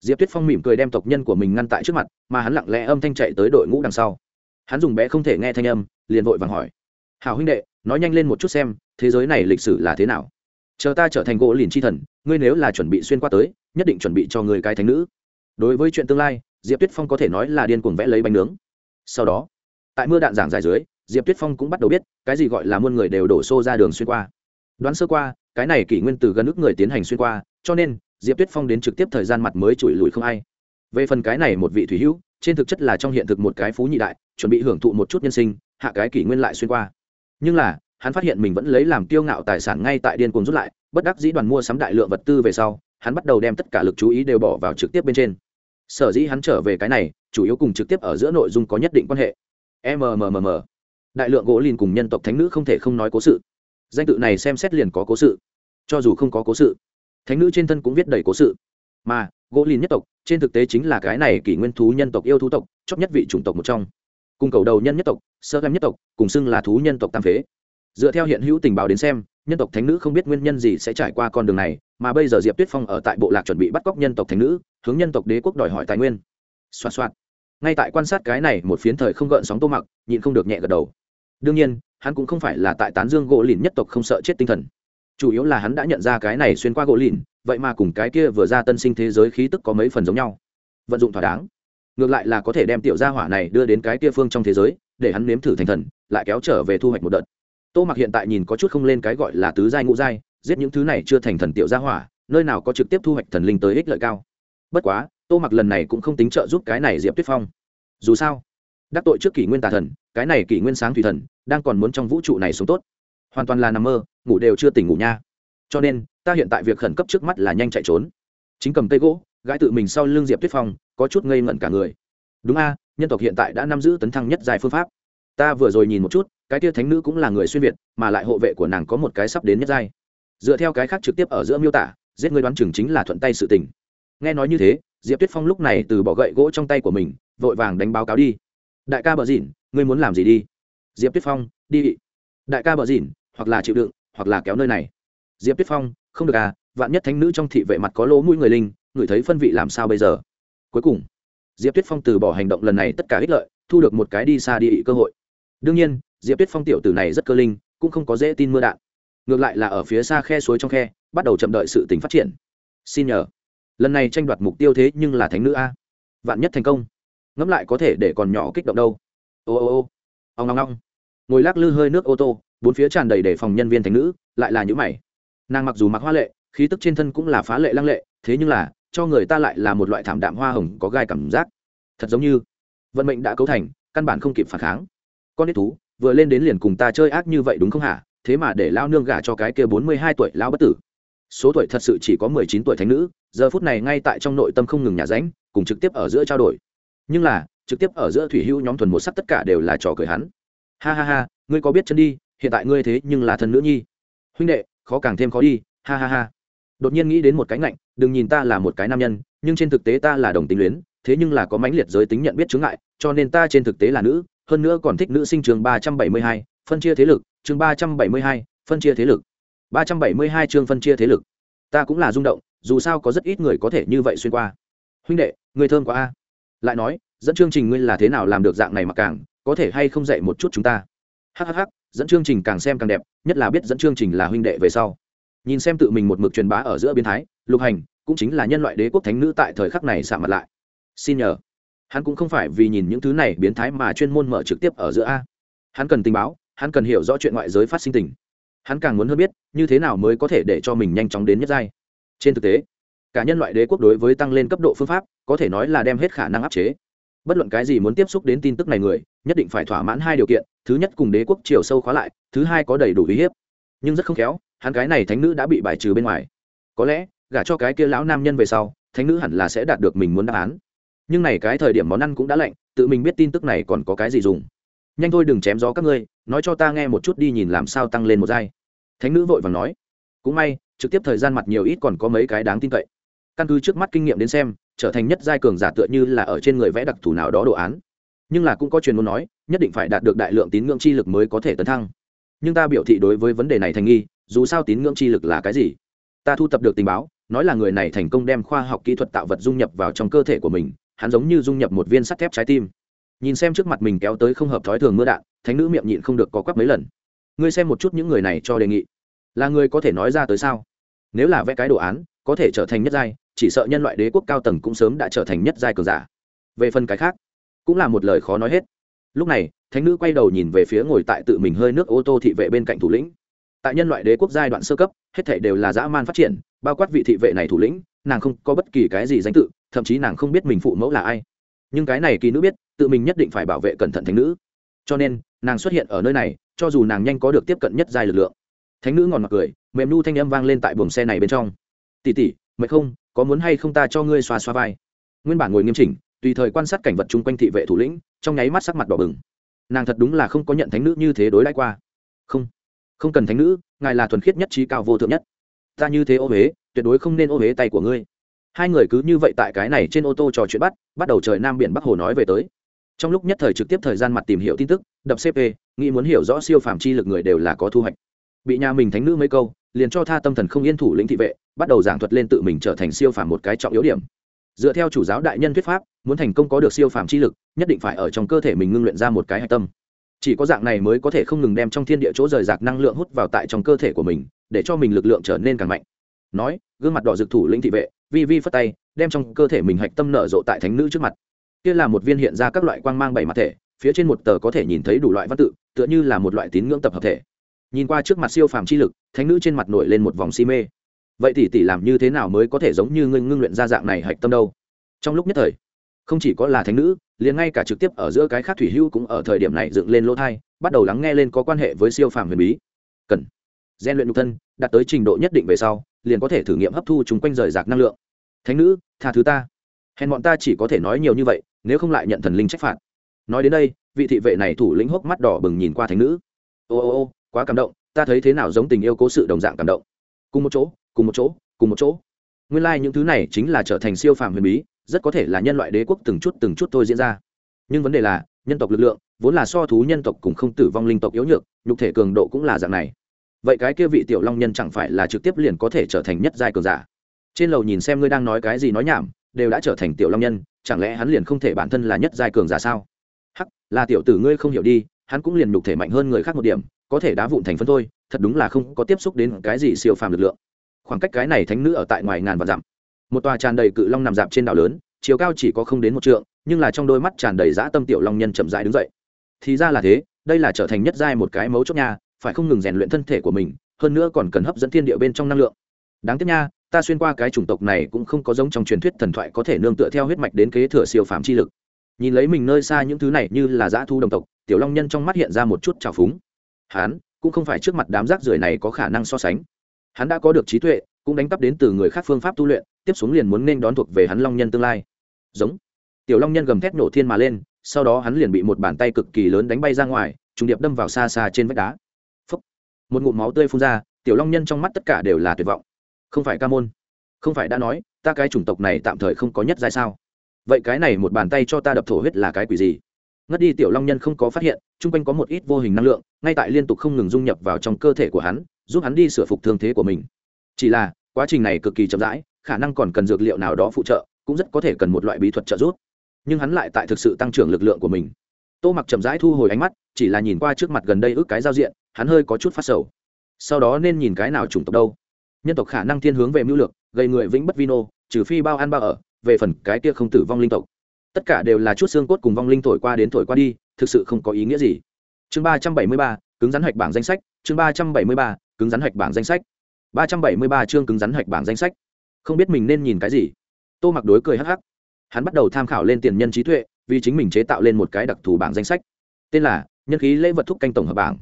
S1: Diệp tuyết phong mỉm cười đem tộc nhân của mình ngăn tại trước mặt, mà hắn lặng lẽ âm thanh chạy tới đội ngũ đằng sau. Hắn dùng bé không thể nghe thanh âm, liền vội vàng hỏi. Hào huynh đệ, nói nhanh lên một chút xem, thế giới này lịch sử là thế nào? Chờ ta trở thành gỗ liền chi thần, ngươi nếu là chuẩn bị xuyên qua tới, nhất định chuẩn bị cho người cái thánh nữ. Đối với chuyện tương lai, diệp tuyết phong có thể nói là điên cuồng vẽ lấy bánh nướng. Sau đó, tại mưa đạn giảng dài dưới, diệp tuyết phong cũng bắt đầu biết cái gì gọi là muôn người đều đổ xô ra đường xuyên qua. Đoán sơ qua, cái này kỷ nguyên từ gần ức người tiến hành xuyên qua, cho nên, diệp tuyết phong đến trực tiếp thời gian mặt mới chùi lùi không ai. Về phần cái này một vị thủy hữu, trên thực chất là trong hiện thực một cái phú nhị đại, chuẩn bị hưởng thụ một chút nhân sinh, hạ cái kỷ nguyên lại xuyên qua. Nhưng là hắn phát hiện mình vẫn lấy làm kiêu ngạo tài sản ngay tại điên cuồng rút lại, bất đắc dĩ đoàn mua sắm đại lượng vật tư về sau, hắn bắt đầu đem tất cả lực chú ý đều bỏ vào trực tiếp bên trên. Sở dĩ hắn trở về cái này, chủ yếu cùng trực tiếp ở giữa nội dung có nhất định quan hệ. Mmm đại lượng gỗ lìn cùng nhân tộc thánh nữ không thể không nói cố sự. Danh tự này xem xét liền có cố sự. Cho dù không có cố sự, thánh nữ trên thân cũng viết đầy cố sự. Mà, gỗ lìn nhất tộc, trên thực tế chính là cái này kỷ nguyên thú nhân tộc yêu thú tộc chót nhất vị chủng tộc một trong. Cùng cầu đầu nhân nhất tộc, sơ lem nhất tộc, cùng xưng là thú nhân tộc tam phế dựa theo hiện hữu tình báo đến xem, nhân tộc thánh nữ không biết nguyên nhân gì sẽ trải qua con đường này, mà bây giờ diệp tuyết phong ở tại bộ lạc chuẩn bị bắt cóc nhân tộc thánh nữ, hướng nhân tộc đế quốc đòi hỏi tài nguyên. Xoa xoa ngay tại quan sát cái này, một phiến thời không gợn sóng tô mặc, nhịn không được nhẹ gật đầu. Đương nhiên, hắn cũng không phải là tại tán dương gỗ lìn nhất tộc không sợ chết tinh thần. Chủ yếu là hắn đã nhận ra cái này xuyên qua gỗ lìn, vậy mà cùng cái kia vừa ra tân sinh thế giới khí tức có mấy phần giống nhau. Vận dụng thỏa đáng. Ngược lại là có thể đem tiểu gia hỏa này đưa đến cái kia phương trong thế giới, để hắn nếm thử thành thần, lại kéo trở về thu hoạch một đợt tô mặc hiện tại nhìn có chút không lên cái gọi là tứ giai ngũ giai, giết những thứ này chưa thành thần tiểu gia hỏa, nơi nào có trực tiếp thu hoạch thần linh tới ích lợi cao. Bất quá, tô mặc lần này cũng không tính trợ giúp cái này diệp tuyết phong. Dù sao, đắc tội trước kỷ nguyên tà thần, cái này kỷ nguyên sáng thủy thần, đang còn muốn trong vũ trụ này sống tốt. Hoàn toàn là nằm mơ, ngủ đều chưa tỉnh ngủ nha. Cho nên, ta hiện tại việc khẩn cấp trước mắt là nhanh chạy trốn. Chính cầm cây gỗ, gãi tự mình sau l ư n g diệp tuyết phong, có chút ngây ngẩn cả người. Đúng a, nhân tộc hiện tại đã nắm giữ tấn thăng nhất dài phương pháp. Ta vừa rồi nhìn một chút cái tia thánh nữ cũng là người xuyên việt, mà lại hộ vệ của nàng có một cái sắp đến nhất giai. Dựa theo cái khác trực tiếp ở giữa miêu tả, giết người đoán chừng chính là thuận tay sự tình. Nghe nói như thế, diệp tuyết phong lúc này từ bỏ gậy gỗ trong tay của mình, vội vàng đánh báo cáo đi. Đại ca bờ dịn, ngươi muốn làm gì đi? Diệp tuyết phong, đi đại ca bờ dịn, hoặc là chịu đựng, hoặc là kéo nơi này. Diệp tuyết phong, không được à vạn nhất thánh nữ trong thị vệ mặt có lỗ mũi người linh, người thấy phân vị làm sao bây giờ? Cuối cùng, diệp tuyết phong từ bỏ hành động lần này tất cả ích lợi, thu được một cái đi xa đi ị cơ hội. Đương nhiên diệp tuyết phong tiểu tử này rất cơ linh, cũng không có dễ tin mưa đạn. Ngược lại là ở phía xa khe suối trong khe, bắt đầu chậm đợi sự tình phát triển. Xin nhờ. Lần này tranh đoạt mục tiêu thế nhưng là thánh nữ a. Vạn nhất thành công. Ngẫm lại có thể để còn nhỏ kích động đâu. Ô ô ô. Ông ngong ngong ngồi lắc lư hơi nước ô tô, bốn phía tràn đầy để phòng nhân viên thánh nữ, lại là những mày. Nàng mặc dù mặc hoa lệ, khí tức trên thân cũng là phá lệ lăng lệ, thế nhưng là, cho người ta lại là một loại thảm đạm hoa hồng có gai cảm giác. Thật giống như, vận mệnh đã cấu thành, căn bản không kịp phản kháng. Con đít thú vừa lên đến liền cùng ta chơi ác như vậy đúng không hả? Thế mà để lao nương gả cho cái kia bốn mươi hai tuổi lao bất tử. Số tuổi thật sự chỉ có mười chín tuổi thánh nữ, giờ phút này ngay tại trong nội tâm không ngừng nhà ránh, cùng trực tiếp ở giữa trao đổi. Nhưng là, trực tiếp ở giữa thủy hữu nhóm thuần một sắc tất cả đều là trò cười hắn. Ha ha ha, ngươi có biết chân đi, hiện tại ngươi thế nhưng là thân nữ nhi. Huynh đệ, khó càng thêm khó đi, ha ha ha. Đột nhiên nghĩ đến một cái ngạnh, đừng nhìn ta là một cái nam nhân, nhưng trên thực tế ta là đồng tính luyến, thế nhưng là có mãnh liệt giới tính nhận biết chướng ngại, cho nên ta trên thực tế là nữ hơn nữa còn thích nữ sinh trường ba trăm bảy mươi hai, phân chia thế lực, chương ba trăm bảy mươi hai, phân chia thế lực. ba trăm bảy mươi hai chương phân chia thế lực. Ta cũng là rung động, dù sao có rất ít người có thể như vậy xuyên qua. Huynh đệ, người thơm quá a. Lại nói, dẫn chương trình ngươi là thế nào làm được dạng này mà càng, có thể hay không dạy một chút chúng ta? Hhh dẫn chương trình càng xem càng đẹp, nhất là biết dẫn chương trình là huynh đệ về sau. Nhìn xem tự mình một mực truyền bá ở giữa biến thái, lục hành, cũng chính là nhân loại đế quốc thánh nữ tại thời khắc này xạ mặt lại. Xin nhờ hắn cũng không phải vì nhìn những thứ này biến thái mà chuyên môn mở trực tiếp ở giữa a. Hắn cần tình báo, hắn cần hiểu rõ chuyện ngoại giới phát sinh tình. Hắn càng muốn hơn biết, như thế nào mới có thể để cho mình nhanh chóng đến nhất giai. Trên thực tế, cả nhân loại đế quốc đối với tăng lên cấp độ phương pháp, có thể nói là đem hết khả năng áp chế. Bất luận cái gì muốn tiếp xúc đến tin tức này người, nhất định phải thỏa mãn hai điều kiện, thứ nhất cùng đế quốc chiều sâu khóa lại, thứ hai có đầy đủ uy hiếp. Nhưng rất không khéo, hắn cái này thánh nữ đã bị bài trừ bên ngoài. Có lẽ, gả cho cái kia lão nam nhân về sau, thánh nữ hẳn là sẽ đạt được mình muốn đáp án nhưng này cái thời điểm món ăn cũng đã lạnh, tự mình biết tin tức này còn có cái gì dùng. Nhanh thôi đừng chém gió các ngươi, nói cho ta nghe một chút đi nhìn làm sao tăng lên một giai. Thánh nữ vội vàng nói. Cũng may, trực tiếp thời gian mặt nhiều ít còn có mấy cái đáng tin cậy. Căn cứ trước mắt kinh nghiệm đến xem, trở thành nhất giai cường giả tựa như là ở trên người vẽ đặc thù nào đó đồ án. Nhưng là cũng có truyền muốn nói, nhất định phải đạt được đại lượng tín ngưỡng chi lực mới có thể tấn thăng. Nhưng ta biểu thị đối với vấn đề này thành nghi, dù sao tín ngưỡng chi lực là cái gì? Ta thu tập được tình báo, nói là người này thành công đem khoa học kỹ thuật tạo vật dung nhập vào trong cơ thể của mình hắn giống như dung nhập một viên sắt thép trái tim. Nhìn xem trước mặt mình kéo tới không hợp thói thường mưa đạn, thánh nữ miệng nhịn không được có quắp mấy lần. Ngươi xem một chút những người này cho đề nghị. Là người có thể nói ra tới sao? Nếu là vẽ cái đồ án, có thể trở thành nhất giai, chỉ sợ nhân loại đế quốc cao tầng cũng sớm đã trở thành nhất giai cường giả. Về phần cái khác, cũng là một lời khó nói hết. Lúc này, thánh nữ quay đầu nhìn về phía ngồi tại tự mình hơi nước ô tô thị vệ bên cạnh thủ lĩnh. Tại nhân loại đế quốc giai đoạn sơ cấp, hết thể đều là dã man phát triển, bao quát vị thị vệ này thủ lĩnh, nàng không có bất kỳ cái gì danh tự thậm chí nàng không biết mình phụ mẫu là ai. Nhưng cái này kỳ nữ biết, tự mình nhất định phải bảo vệ cẩn thận thánh nữ. Cho nên, nàng xuất hiện ở nơi này, cho dù nàng nhanh có được tiếp cận nhất dài lực lượng. Thánh nữ ngòn mặt cười, mềm nu thanh âm vang lên tại buồng xe này bên trong. Tỉ tỉ mày không, có muốn hay không ta cho ngươi xoa xoa vai? Nguyên bản ngồi nghiêm chỉnh, tùy thời quan sát cảnh vật chung quanh thị vệ thủ lĩnh, trong nháy mắt sắc mặt đỏ bừng. Nàng thật đúng là không có nhận thánh nữ như thế đối đãi qua. Không không cần thánh nữ, ngài là thuần khiết nhất trí cao vô thượng nhất. Ta như thế ô huế tuyệt đối không nên ô huế tay của ngươi hai người cứ như vậy tại cái này trên ô tô trò chuyện bắt bắt đầu trời nam biển bắc hồ nói về tới. Trong lúc nhất thời trực tiếp thời gian mặt tìm hiểu tin tức, đập cp nghĩ muốn hiểu rõ siêu phàm chi lực người đều là có thu hoạch. Bị nhà mình thánh nữ mấy câu, liền cho tha tâm thần không yên thủ lĩnh thị vệ, bắt đầu giảng thuật lên tự mình trở thành siêu phàm một cái trọng yếu điểm. Dựa theo chủ giáo đại nhân thuyết pháp, muốn thành công có được siêu phàm chi lực, nhất định phải ở trong cơ thể mình ngưng luyện ra một cái hạch tâm. Chỉ có dạng này mới có thể không ngừng đem trong thiên địa chỗ rời rạc năng lượng hút vào tại trong cơ thể của mình, để cho mình lực lượng trở nên càng mạnh. Nói, gương mặt đỏ dực thủ lĩnh thị vệ vi vi phất tay, đem trong cơ thể mình hạch tâm nở rộ tại thánh nữ trước mặt. Kia là một viên hiện ra các loại quang mang bảy mặt thể, phía trên một tờ có thể nhìn thấy đủ loại văn tự, tựa như là một loại tín ngưỡng tập hợp thể. Nhìn qua trước mặt siêu phàm chi lực, thánh nữ trên mặt nổi lên một vòng si mê. Vậy tỷ tỷ làm như thế nào mới có thể giống như ngưng ngưng luyện ra dạng này hạch tâm đâu? Trong lúc nhất thời, không chỉ có là thánh nữ, liền ngay cả trực tiếp ở giữa cái khác thủy Hưu cũng ở thời điểm này dựng lên lỗ thai, bắt đầu lắng nghe lên có quan hệ với siêu phàm huyền bí. Cần gian luyện nhục thân, đạt tới trình độ nhất định về sau liền có thể thử nghiệm hấp thu chúng quanh rời rạc năng lượng. Thánh nữ, tha thứ ta. Hèn bọn ta chỉ có thể nói nhiều như vậy, nếu không lại nhận thần linh trách phạt. Nói đến đây, vị thị vệ này thủ lĩnh hốc mắt đỏ bừng nhìn qua thánh nữ. Ô ô ô, quá cảm động, ta thấy thế nào giống tình yêu cố sự đồng dạng cảm động. Cùng một chỗ, cùng một chỗ, cùng một chỗ. Nguyên lai、like、những thứ này chính là trở thành siêu phàm huyền bí, rất có thể là nhân loại đế quốc từng chút từng chút thôi diễn ra. Nhưng vấn đề là, nhân tộc lực lượng, vốn là so thú nhân tộc cùng không tử vong linh tộc yếu nhược, nhục thể cường độ cũng là dạng này vậy cái kia vị tiểu long nhân chẳng phải là trực tiếp liền có thể trở thành nhất giai cường giả? Trên lầu nhìn xem ngươi đang nói cái gì nói nhảm, đều đã trở thành tiểu long nhân, chẳng lẽ hắn liền không thể bản thân là nhất giai cường giả sao? Hắc, là tiểu tử ngươi không hiểu đi, hắn cũng liền nhục thể mạnh hơn người khác một điểm, có thể đá vụn thành phân thôi, thật đúng là không có tiếp xúc đến cái gì siêu phàm lực lượng. Khoảng cách cái này thánh nữ ở tại ngoài ngàn và dặm. Một tòa tràn đầy cự long nằm dạp trên đảo lớn, chiều cao chỉ có không đến một trượng, nhưng là trong đôi mắt tràn đầy dã tâm tiểu long nhân chậm rãi đứng dậy. Thì ra là thế, đây là trở thành nhất giai một cái mấu chốt nha phải không ngừng rèn luyện thân thể của mình, hơn nữa còn cần hấp dẫn thiên địa bên trong năng lượng. Đáng tiếc nha, ta xuyên qua cái chủng tộc này cũng không có giống trong truyền thuyết thần thoại có thể nương tựa theo huyết mạch đến kế thừa siêu phàm chi lực. Nhìn lấy mình nơi xa những thứ này như là dã thu đồng tộc, tiểu long nhân trong mắt hiện ra một chút trào phúng. Hán cũng không phải trước mặt đám rác rưởi này có khả năng so sánh. Hắn đã có được trí tuệ, cũng đánh cắp đến từ người khác phương pháp tu luyện, tiếp xuống liền muốn nên đón thuộc về hắn long nhân tương lai. Giống. Tiểu long nhân gầm thét nổ thiên mà lên, sau đó hắn liền bị một bàn tay cực kỳ lớn đánh bay ra ngoài, trùng điệp đâm vào xa xa trên vách đá một ngụm máu tươi phun ra, tiểu long nhân trong mắt tất cả đều là tuyệt vọng. Không phải ca môn. Không phải đã nói, ta cái chủng tộc này tạm thời không có nhất giai sao? Vậy cái này một bàn tay cho ta đập thổ huyết là cái quỷ gì? Ngất đi, tiểu long nhân không có phát hiện, chung quanh có một ít vô hình năng lượng, ngay tại liên tục không ngừng dung nhập vào trong cơ thể của hắn, giúp hắn đi sửa phục thương thế của mình. Chỉ là, quá trình này cực kỳ chậm rãi, khả năng còn cần dược liệu nào đó phụ trợ, cũng rất có thể cần một loại bí thuật trợ giúp. Nhưng hắn lại tại thực sự tăng trưởng lực lượng của mình tô mặc chậm rãi thu hồi ánh mắt, chỉ là nhìn qua trước mặt gần đây ước cái giao diện, hắn hơi có chút phát sầu. Sau đó nên nhìn cái nào chủng tộc đâu? Nhân tộc khả năng thiên hướng về mưu lược, gây người vĩnh bất vino trừ phi bao ăn bao ở, về phần cái kia không tử vong linh tộc. Tất cả đều là chút xương cốt cùng vong linh thổi qua đến thổi qua đi, thực sự không có ý nghĩa gì. Chương ba trăm bảy mươi ba, cứng rắn hạch bảng danh sách, chương ba trăm bảy mươi ba, cứng rắn hạch bảng danh sách. ba trăm bảy mươi ba chương cứng rắn hạch bảng danh sách. Không biết mình nên nhìn cái gì. Tô mặc đối cười hắc hắc. Hắn bắt đầu tham khảo lên tiền nhân trí tuệ vì chính mình chế tạo lên một cái đặc thù bảng danh sách. Tên là nhân khí lễ vật thúc canh tổng hợp bảng.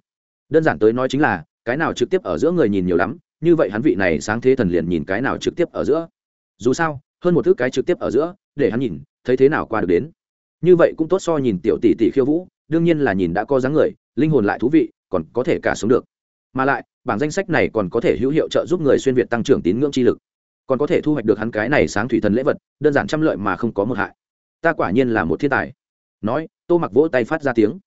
S1: Đơn giản tới nói chính là, cái nào trực tiếp ở giữa người nhìn nhiều lắm, như vậy hắn vị này sáng thế thần liền nhìn cái nào trực tiếp ở giữa. Dù sao, hơn một thứ cái trực tiếp ở giữa, để hắn nhìn, thấy thế nào qua được đến. Như vậy cũng tốt so nhìn tiểu tỷ tỷ khiêu vũ, đương nhiên là nhìn đã có dáng người, linh hồn lại thú vị, còn có thể cả sống được. Mà lại, bảng danh sách này còn có thể hữu hiệu trợ giúp người xuyên việt tăng trưởng tín ngưỡng chi lực. Còn có thể thu hoạch được hắn cái này sáng thủy thần lễ vật, đơn giản trăm lợi mà không có một hại ta quả nhiên là một thiên tài. Nói, tô mặc vỗ tay phát ra tiếng.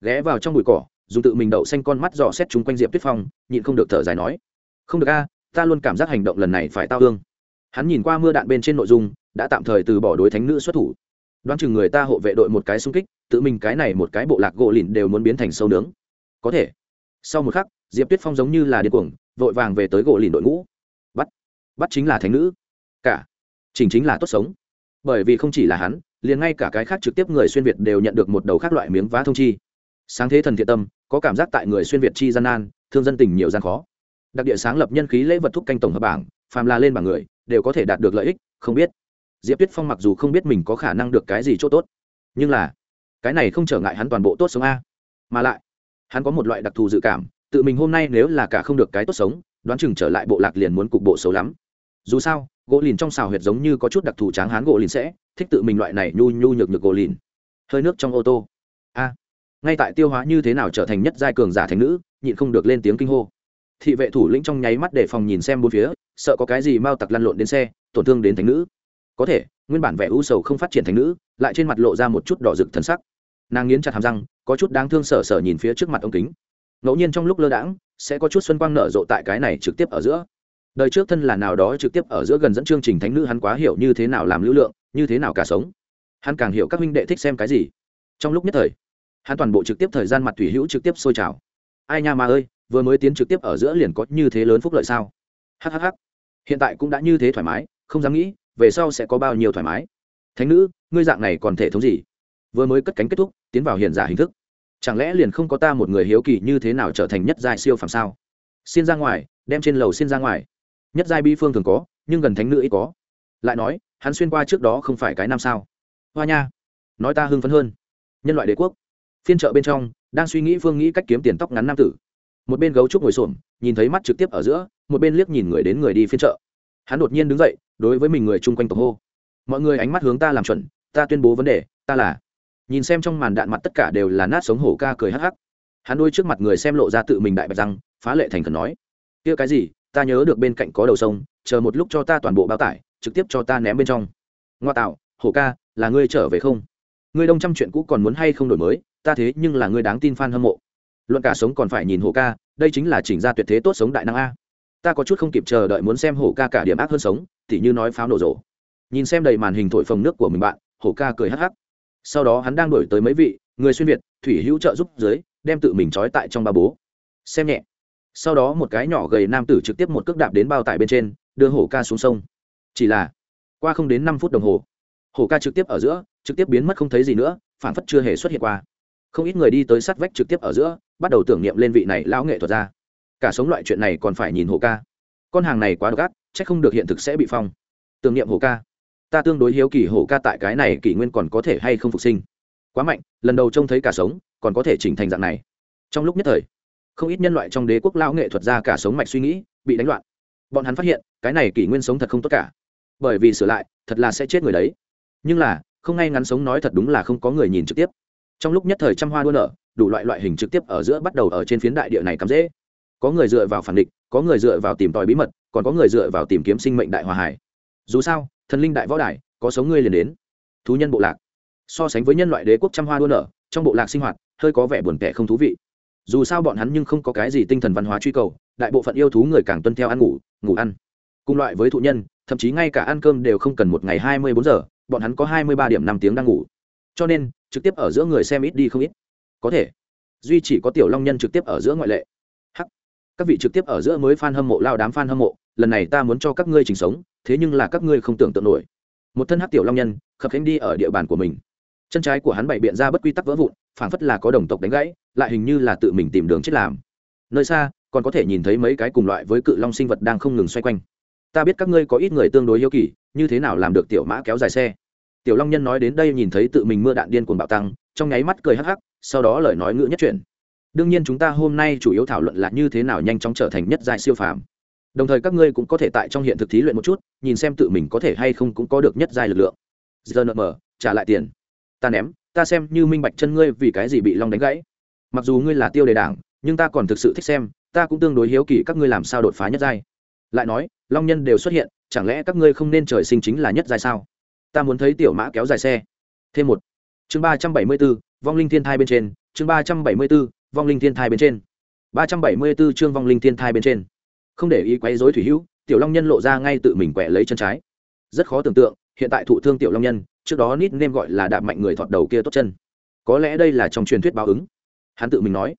S1: Ghé vào trong bụi cỏ, dùng tự mình đậu xanh con mắt dò xét chúng quanh diệp tuyết phong, nhịn không được thở dài nói, không được a, ta luôn cảm giác hành động lần này phải tao hương hắn nhìn qua mưa đạn bên trên nội dung, đã tạm thời từ bỏ đối thánh nữ xuất thủ. Đoán chừng người ta hộ vệ đội một cái xung kích, tự mình cái này một cái bộ lạc gỗ lìn đều muốn biến thành sâu nướng. Có thể. Sau một khắc, diệp tuyết phong giống như là điên cuồng, vội vàng về tới gỗ lìn đội ngũ. Bắt. Bắt chính là thánh nữ. Cả. Chỉnh chính là tốt sống. Bởi vì không chỉ là hắn liền ngay cả cái khác trực tiếp người xuyên việt đều nhận được một đầu khác loại miếng vá thông chi. Sáng thế thần thiện tâm, có cảm giác tại người xuyên việt chi gian nan, thương dân tình nhiều gian khó. Đặc địa sáng lập nhân khí lễ vật thúc canh tổng hợp bảng, phàm là lên bảng người, đều có thể đạt được lợi ích, không biết. Diệp tuyết phong mặc dù không biết mình có khả năng được cái gì c h ỗ t ố t nhưng là, cái này không trở ngại hắn toàn bộ tốt sống a. Mà lại, hắn có một loại đặc thù dự cảm, tự mình hôm nay nếu là cả không được cái tốt sống, đoán chừng trở lại bộ lạc liền muốn cục bộ xấu lắm. Dù sao, gỗ lìn trong xào huyệt giống như có chút đặc thù tráng hán gỗ lìn sẽ thích tự mình loại này nhu nhu nhược nhược gỗ lìn. Hơi nước trong ô tô. A. Ngay tại tiêu hóa như thế nào trở thành nhất giai cường giả thành nữ, nhịn không được lên tiếng kinh hô. Thị vệ thủ lĩnh trong nháy mắt để phòng nhìn xem bốn phía, sợ có cái gì mau tặc lăn lộn đến xe, tổn thương đến thành nữ. Có thể, nguyên bản vẻ u sầu không phát triển thành nữ, lại trên mặt lộ ra một chút đỏ rực thân sắc. Nàng nghiến chặt hàm răng, có chút đáng thương sở sở nhìn phía trước mặt ống kính. Ngẫu nhiên trong lúc lơ đãng, sẽ có chút xuân quang nở rộ tại cái này trực tiếp ở giữa. Đời trước thân là nào đó trực tiếp ở giữa gần dẫn chương trình thánh nữ hắn quá hiểu như thế nào làm lưu lượng như thế nào cả sống? Hắn càng hiểu các huynh đệ thích xem cái gì. Trong lúc nhất thời, hắn toàn bộ trực tiếp thời gian mặt thủy hữu trực tiếp sôi trào. Ai nha mà ơi, vừa mới tiến trực tiếp ở giữa liền có như thế lớn phúc lợi sao? Hhh hiện tại cũng đã như thế thoải mái, không dám nghĩ, về sau sẽ có bao nhiêu thoải mái. Thánh nữ, ngươi dạng này còn thể thống gì? Vừa mới cất cánh kết thúc, tiến vào hiện giả hình thức. Chẳng lẽ liền không có ta một người hiếu kỳ như thế nào trở thành nhất giai siêu phàm sao? Xin ra ngoài, đem trên lầu xin ra ngoài. Nhất giai bi phương thường có, nhưng gần thánh nữ ít có lại nói, hắn xuyên qua trước đó không phải cái năm sao? Hoa nha, nói ta hưng phấn hơn. Nhân loại đế quốc. Phiên chợ bên trong, đang suy nghĩ phương nghĩ cách kiếm tiền tóc ngắn nam tử. Một bên gấu trúc ngồi xổm, nhìn thấy mắt trực tiếp ở giữa, một bên liếc nhìn người đến người đi phiên chợ. Hắn đột nhiên đứng dậy, đối với mình người chung quanh tộc hô. Mọi người ánh mắt hướng ta làm chuẩn, ta tuyên bố vấn đề, ta là. Nhìn xem trong màn đạn mặt tất cả đều là nát sống hổ ca cười hắc hắc. Hắn đôi trước mặt người xem lộ ra tự mình đại bạch răng, phá lệ thành khẩn nói. Kia cái gì, ta nhớ được bên cạnh có đầu sông, chờ một lúc cho ta toàn bộ bao tải trực tiếp cho ta ném bên trong. Ngoa tạo, hổ ca, là ngươi trở về không? Ngươi đông trăm chuyện cũ còn muốn hay không đổi mới, ta thế nhưng là ngươi đáng tin f a n hâm mộ. Luận cả sống còn phải nhìn hổ ca, đây chính là chỉnh ra tuyệt thế tốt sống đại năng a. Ta có chút không kịp chờ đợi muốn xem hổ ca cả điểm ác hơn sống, tỉ như nói pháo nổ rổ nhìn xem đầy màn hình thổi phồng nước của mình bạn, hổ ca cười hắc hắc. Sau đó hắn đang đổi tới mấy vị, người xuyên việt, thủy hữu trợ giúp dưới, đem tự mình trói tại trong ba bố. Xem nhẹ. Sau đó một cái nhỏ gầy nam tử trực tiếp một cước đạp đến bao tải bên trên, đưa hổ ca xuống sông chỉ là, qua không đến năm phút đồng hồ hổ ca trực tiếp ở giữa, trực tiếp biến mất không thấy gì nữa phản phất chưa hề xuất hiện qua. Không ít người đi tới sát vách trực tiếp ở giữa, bắt đầu tưởng niệm lên vị này lão nghệ thuật ra cả sống loại chuyện này còn phải nhìn hồ ca. Con hàng này quá độc ác c h ắ c không được hiện thực sẽ bị phong. Tưởng niệm hồ ca. Ta tương đối hiếu kỳ hồ ca tại cái này kỷ nguyên còn có thể hay không phục sinh. Quá mạnh, lần đầu trông thấy cả sống, còn có thể chỉnh thành dạng này. Trong lúc nhất thời, không ít nhân loại trong đế quốc lão nghệ thuật ra cả sống mạch suy nghĩ, bị đánh loạn. Bọn hắn phát hiện, cái này kỷ nguyên sống thật không tốt cả bởi vì sửa lại, thật là sẽ chết người đấy. Nhưng là, không ngay ngắn sống nói thật đúng là không có người nhìn trực tiếp. Trong lúc nhất thời trăm hoa đua nở, đủ loại loại hình trực tiếp ở giữa bắt đầu ở trên phiến đại địa này cắm dễ có người dựa vào phản địch, có người dựa vào tìm tòi bí mật, còn có người dựa vào tìm kiếm sinh mệnh đại hòa hải. Dù sao, thần linh đại võ đài, có sống ngươi liền đến. Thú nhân bộ lạc. So sánh với nhân loại đế quốc trăm hoa đua nở, trong bộ lạc sinh hoạt, hơi có vẻ buồn tẻ không thú vị. Dù sao bọn hắn nhưng không có cái gì tinh thần văn hóa truy cầu, đại bộ phận yêu thú người càng tuân theo ăn ngủ ngủ ăn. Cùng loại với thụ nhân thậm chí ngay cả ăn cơm đều không cần một ngày hai mươi bốn giờ, bọn hắn có hai mươi ba điểm năm tiếng đang ngủ. Cho nên, trực tiếp ở giữa người xem ít đi không ít. Có thể, duy chỉ có tiểu long nhân trực tiếp ở giữa ngoại lệ. Hắc, các vị trực tiếp ở giữa mới f a n hâm mộ, lao đám f a n hâm mộ, lần này ta muốn cho các ngươi trình sống, thế nhưng là các ngươi không tưởng tượng nổi. Một thân hắc tiểu long nhân, khập khánh đi ở địa bàn của mình. Chân trái của hắn bày biện ra bất quy tắc vỡ vụn, phảng phất là có đồng tộc đánh gãy, lại hình như là tự mình tìm đường chết làm. Nơi xa, còn có thể nhìn thấy mấy cái cùng loại với cự long sinh vật đang không ngừng xoay quanh ta biết các ngươi có ít người tương đối yêu kỳ, như thế nào làm được tiểu mã kéo dài xe? Tiểu long nhân nói đến đây nhìn thấy tự mình mưa đạn điên cuồng bạo tăng, trong nháy mắt cười hắc hắc, sau đó lời nói ngữ nhất chuyển. Đương nhiên chúng ta hôm nay chủ yếu thảo luận là như thế nào nhanh chóng trở thành nhất giai siêu phàm. Đồng thời các ngươi cũng có thể tại trong hiện thực thí luyện một chút, nhìn xem tự mình có thể hay không cũng có được nhất giai lực lượng. Giờ nợ mở, trả lại tiền. Ta ném, ta xem như minh bạch chân ngươi vì cái gì bị long đánh gãy. Mặc dù ngươi là tiêu đề đảng, nhưng ta còn thực sự thích xem, ta cũng tương đối hiếu kỳ các ngươi làm sao đột phá nhất giai lại nói, long nhân đều xuất hiện, chẳng lẽ các ngươi không nên trời sinh chính là nhất dài sao? Ta muốn thấy tiểu mã kéo dài xe. Thêm một. Chương ba trăm bảy mươi b ố vong linh thiên thai bên trên. Chương ba trăm bảy mươi b ố vong linh thiên thai bên trên. ba trăm bảy mươi b ố chương vong linh thiên thai bên trên. Không để ý quấy rối thủy hữu, tiểu long nhân lộ ra ngay tự mình quẹ lấy chân trái. Rất khó tưởng tượng, hiện tại thụ thương tiểu long nhân, trước đó nít nêm gọi là đạp mạnh người thọt đầu kia tốt chân. Có lẽ đây là trong truyền thuyết báo ứng. Hắn tự mình nói,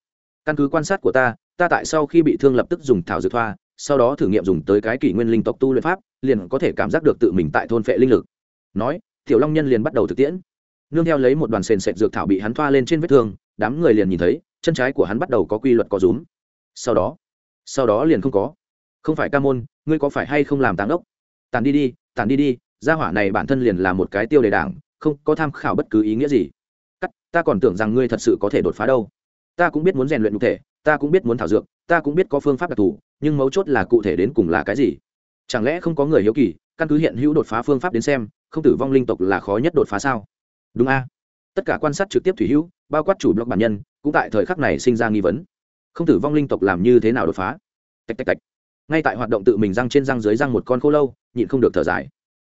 S1: căn cứ quan sát của ta ta tại sau khi bị thương lập tức dùng thảo dược thoa sau đó thử nghiệm dùng tới cái kỷ nguyên linh tộc tu luyện pháp, liền có thể cảm giác được tự mình tại thôn phệ linh lực. Nói, tiểu long nhân liền bắt đầu thực tiễn. Nương theo lấy một đoàn sền sệt dược thảo bị hắn thoa lên trên vết thương, đám người liền nhìn thấy, chân trái của hắn bắt đầu có quy luật có rúm. Sau đó sau đó liền không có. Không phải ca môn, ngươi có phải hay không làm tàn đốc? Tàn đi đi tàn đi đi, gia hỏa này bản thân liền là một cái tiêu đề đảng, không có tham khảo bất cứ ý nghĩa gì. Cắt, ta còn tưởng rằng ngươi thật sự có thể đột phá đâu ta cũng biết muốn rèn luyện cụ thể, ta cũng biết muốn thảo dược, ta cũng biết có phương pháp đặc thù, nhưng mấu chốt là cụ thể đến cùng là cái gì. Chẳng lẽ không có người hiếu kỳ, căn cứ hiện hữu đột phá phương pháp đến xem, không tử vong linh tộc là khó nhất đột phá sao? Đúng a. Tất cả quan sát trực tiếp thủy hữu, bao quát chủ blog bản nhân, cũng tại thời khắc này sinh ra nghi vấn. Không tử vong linh tộc làm như thế nào đột phá? Tạch tạch tạch. Ngay tại hoạt động tự mình răng trên răng dưới răng một con khô lâu, nhịn không được thở dài.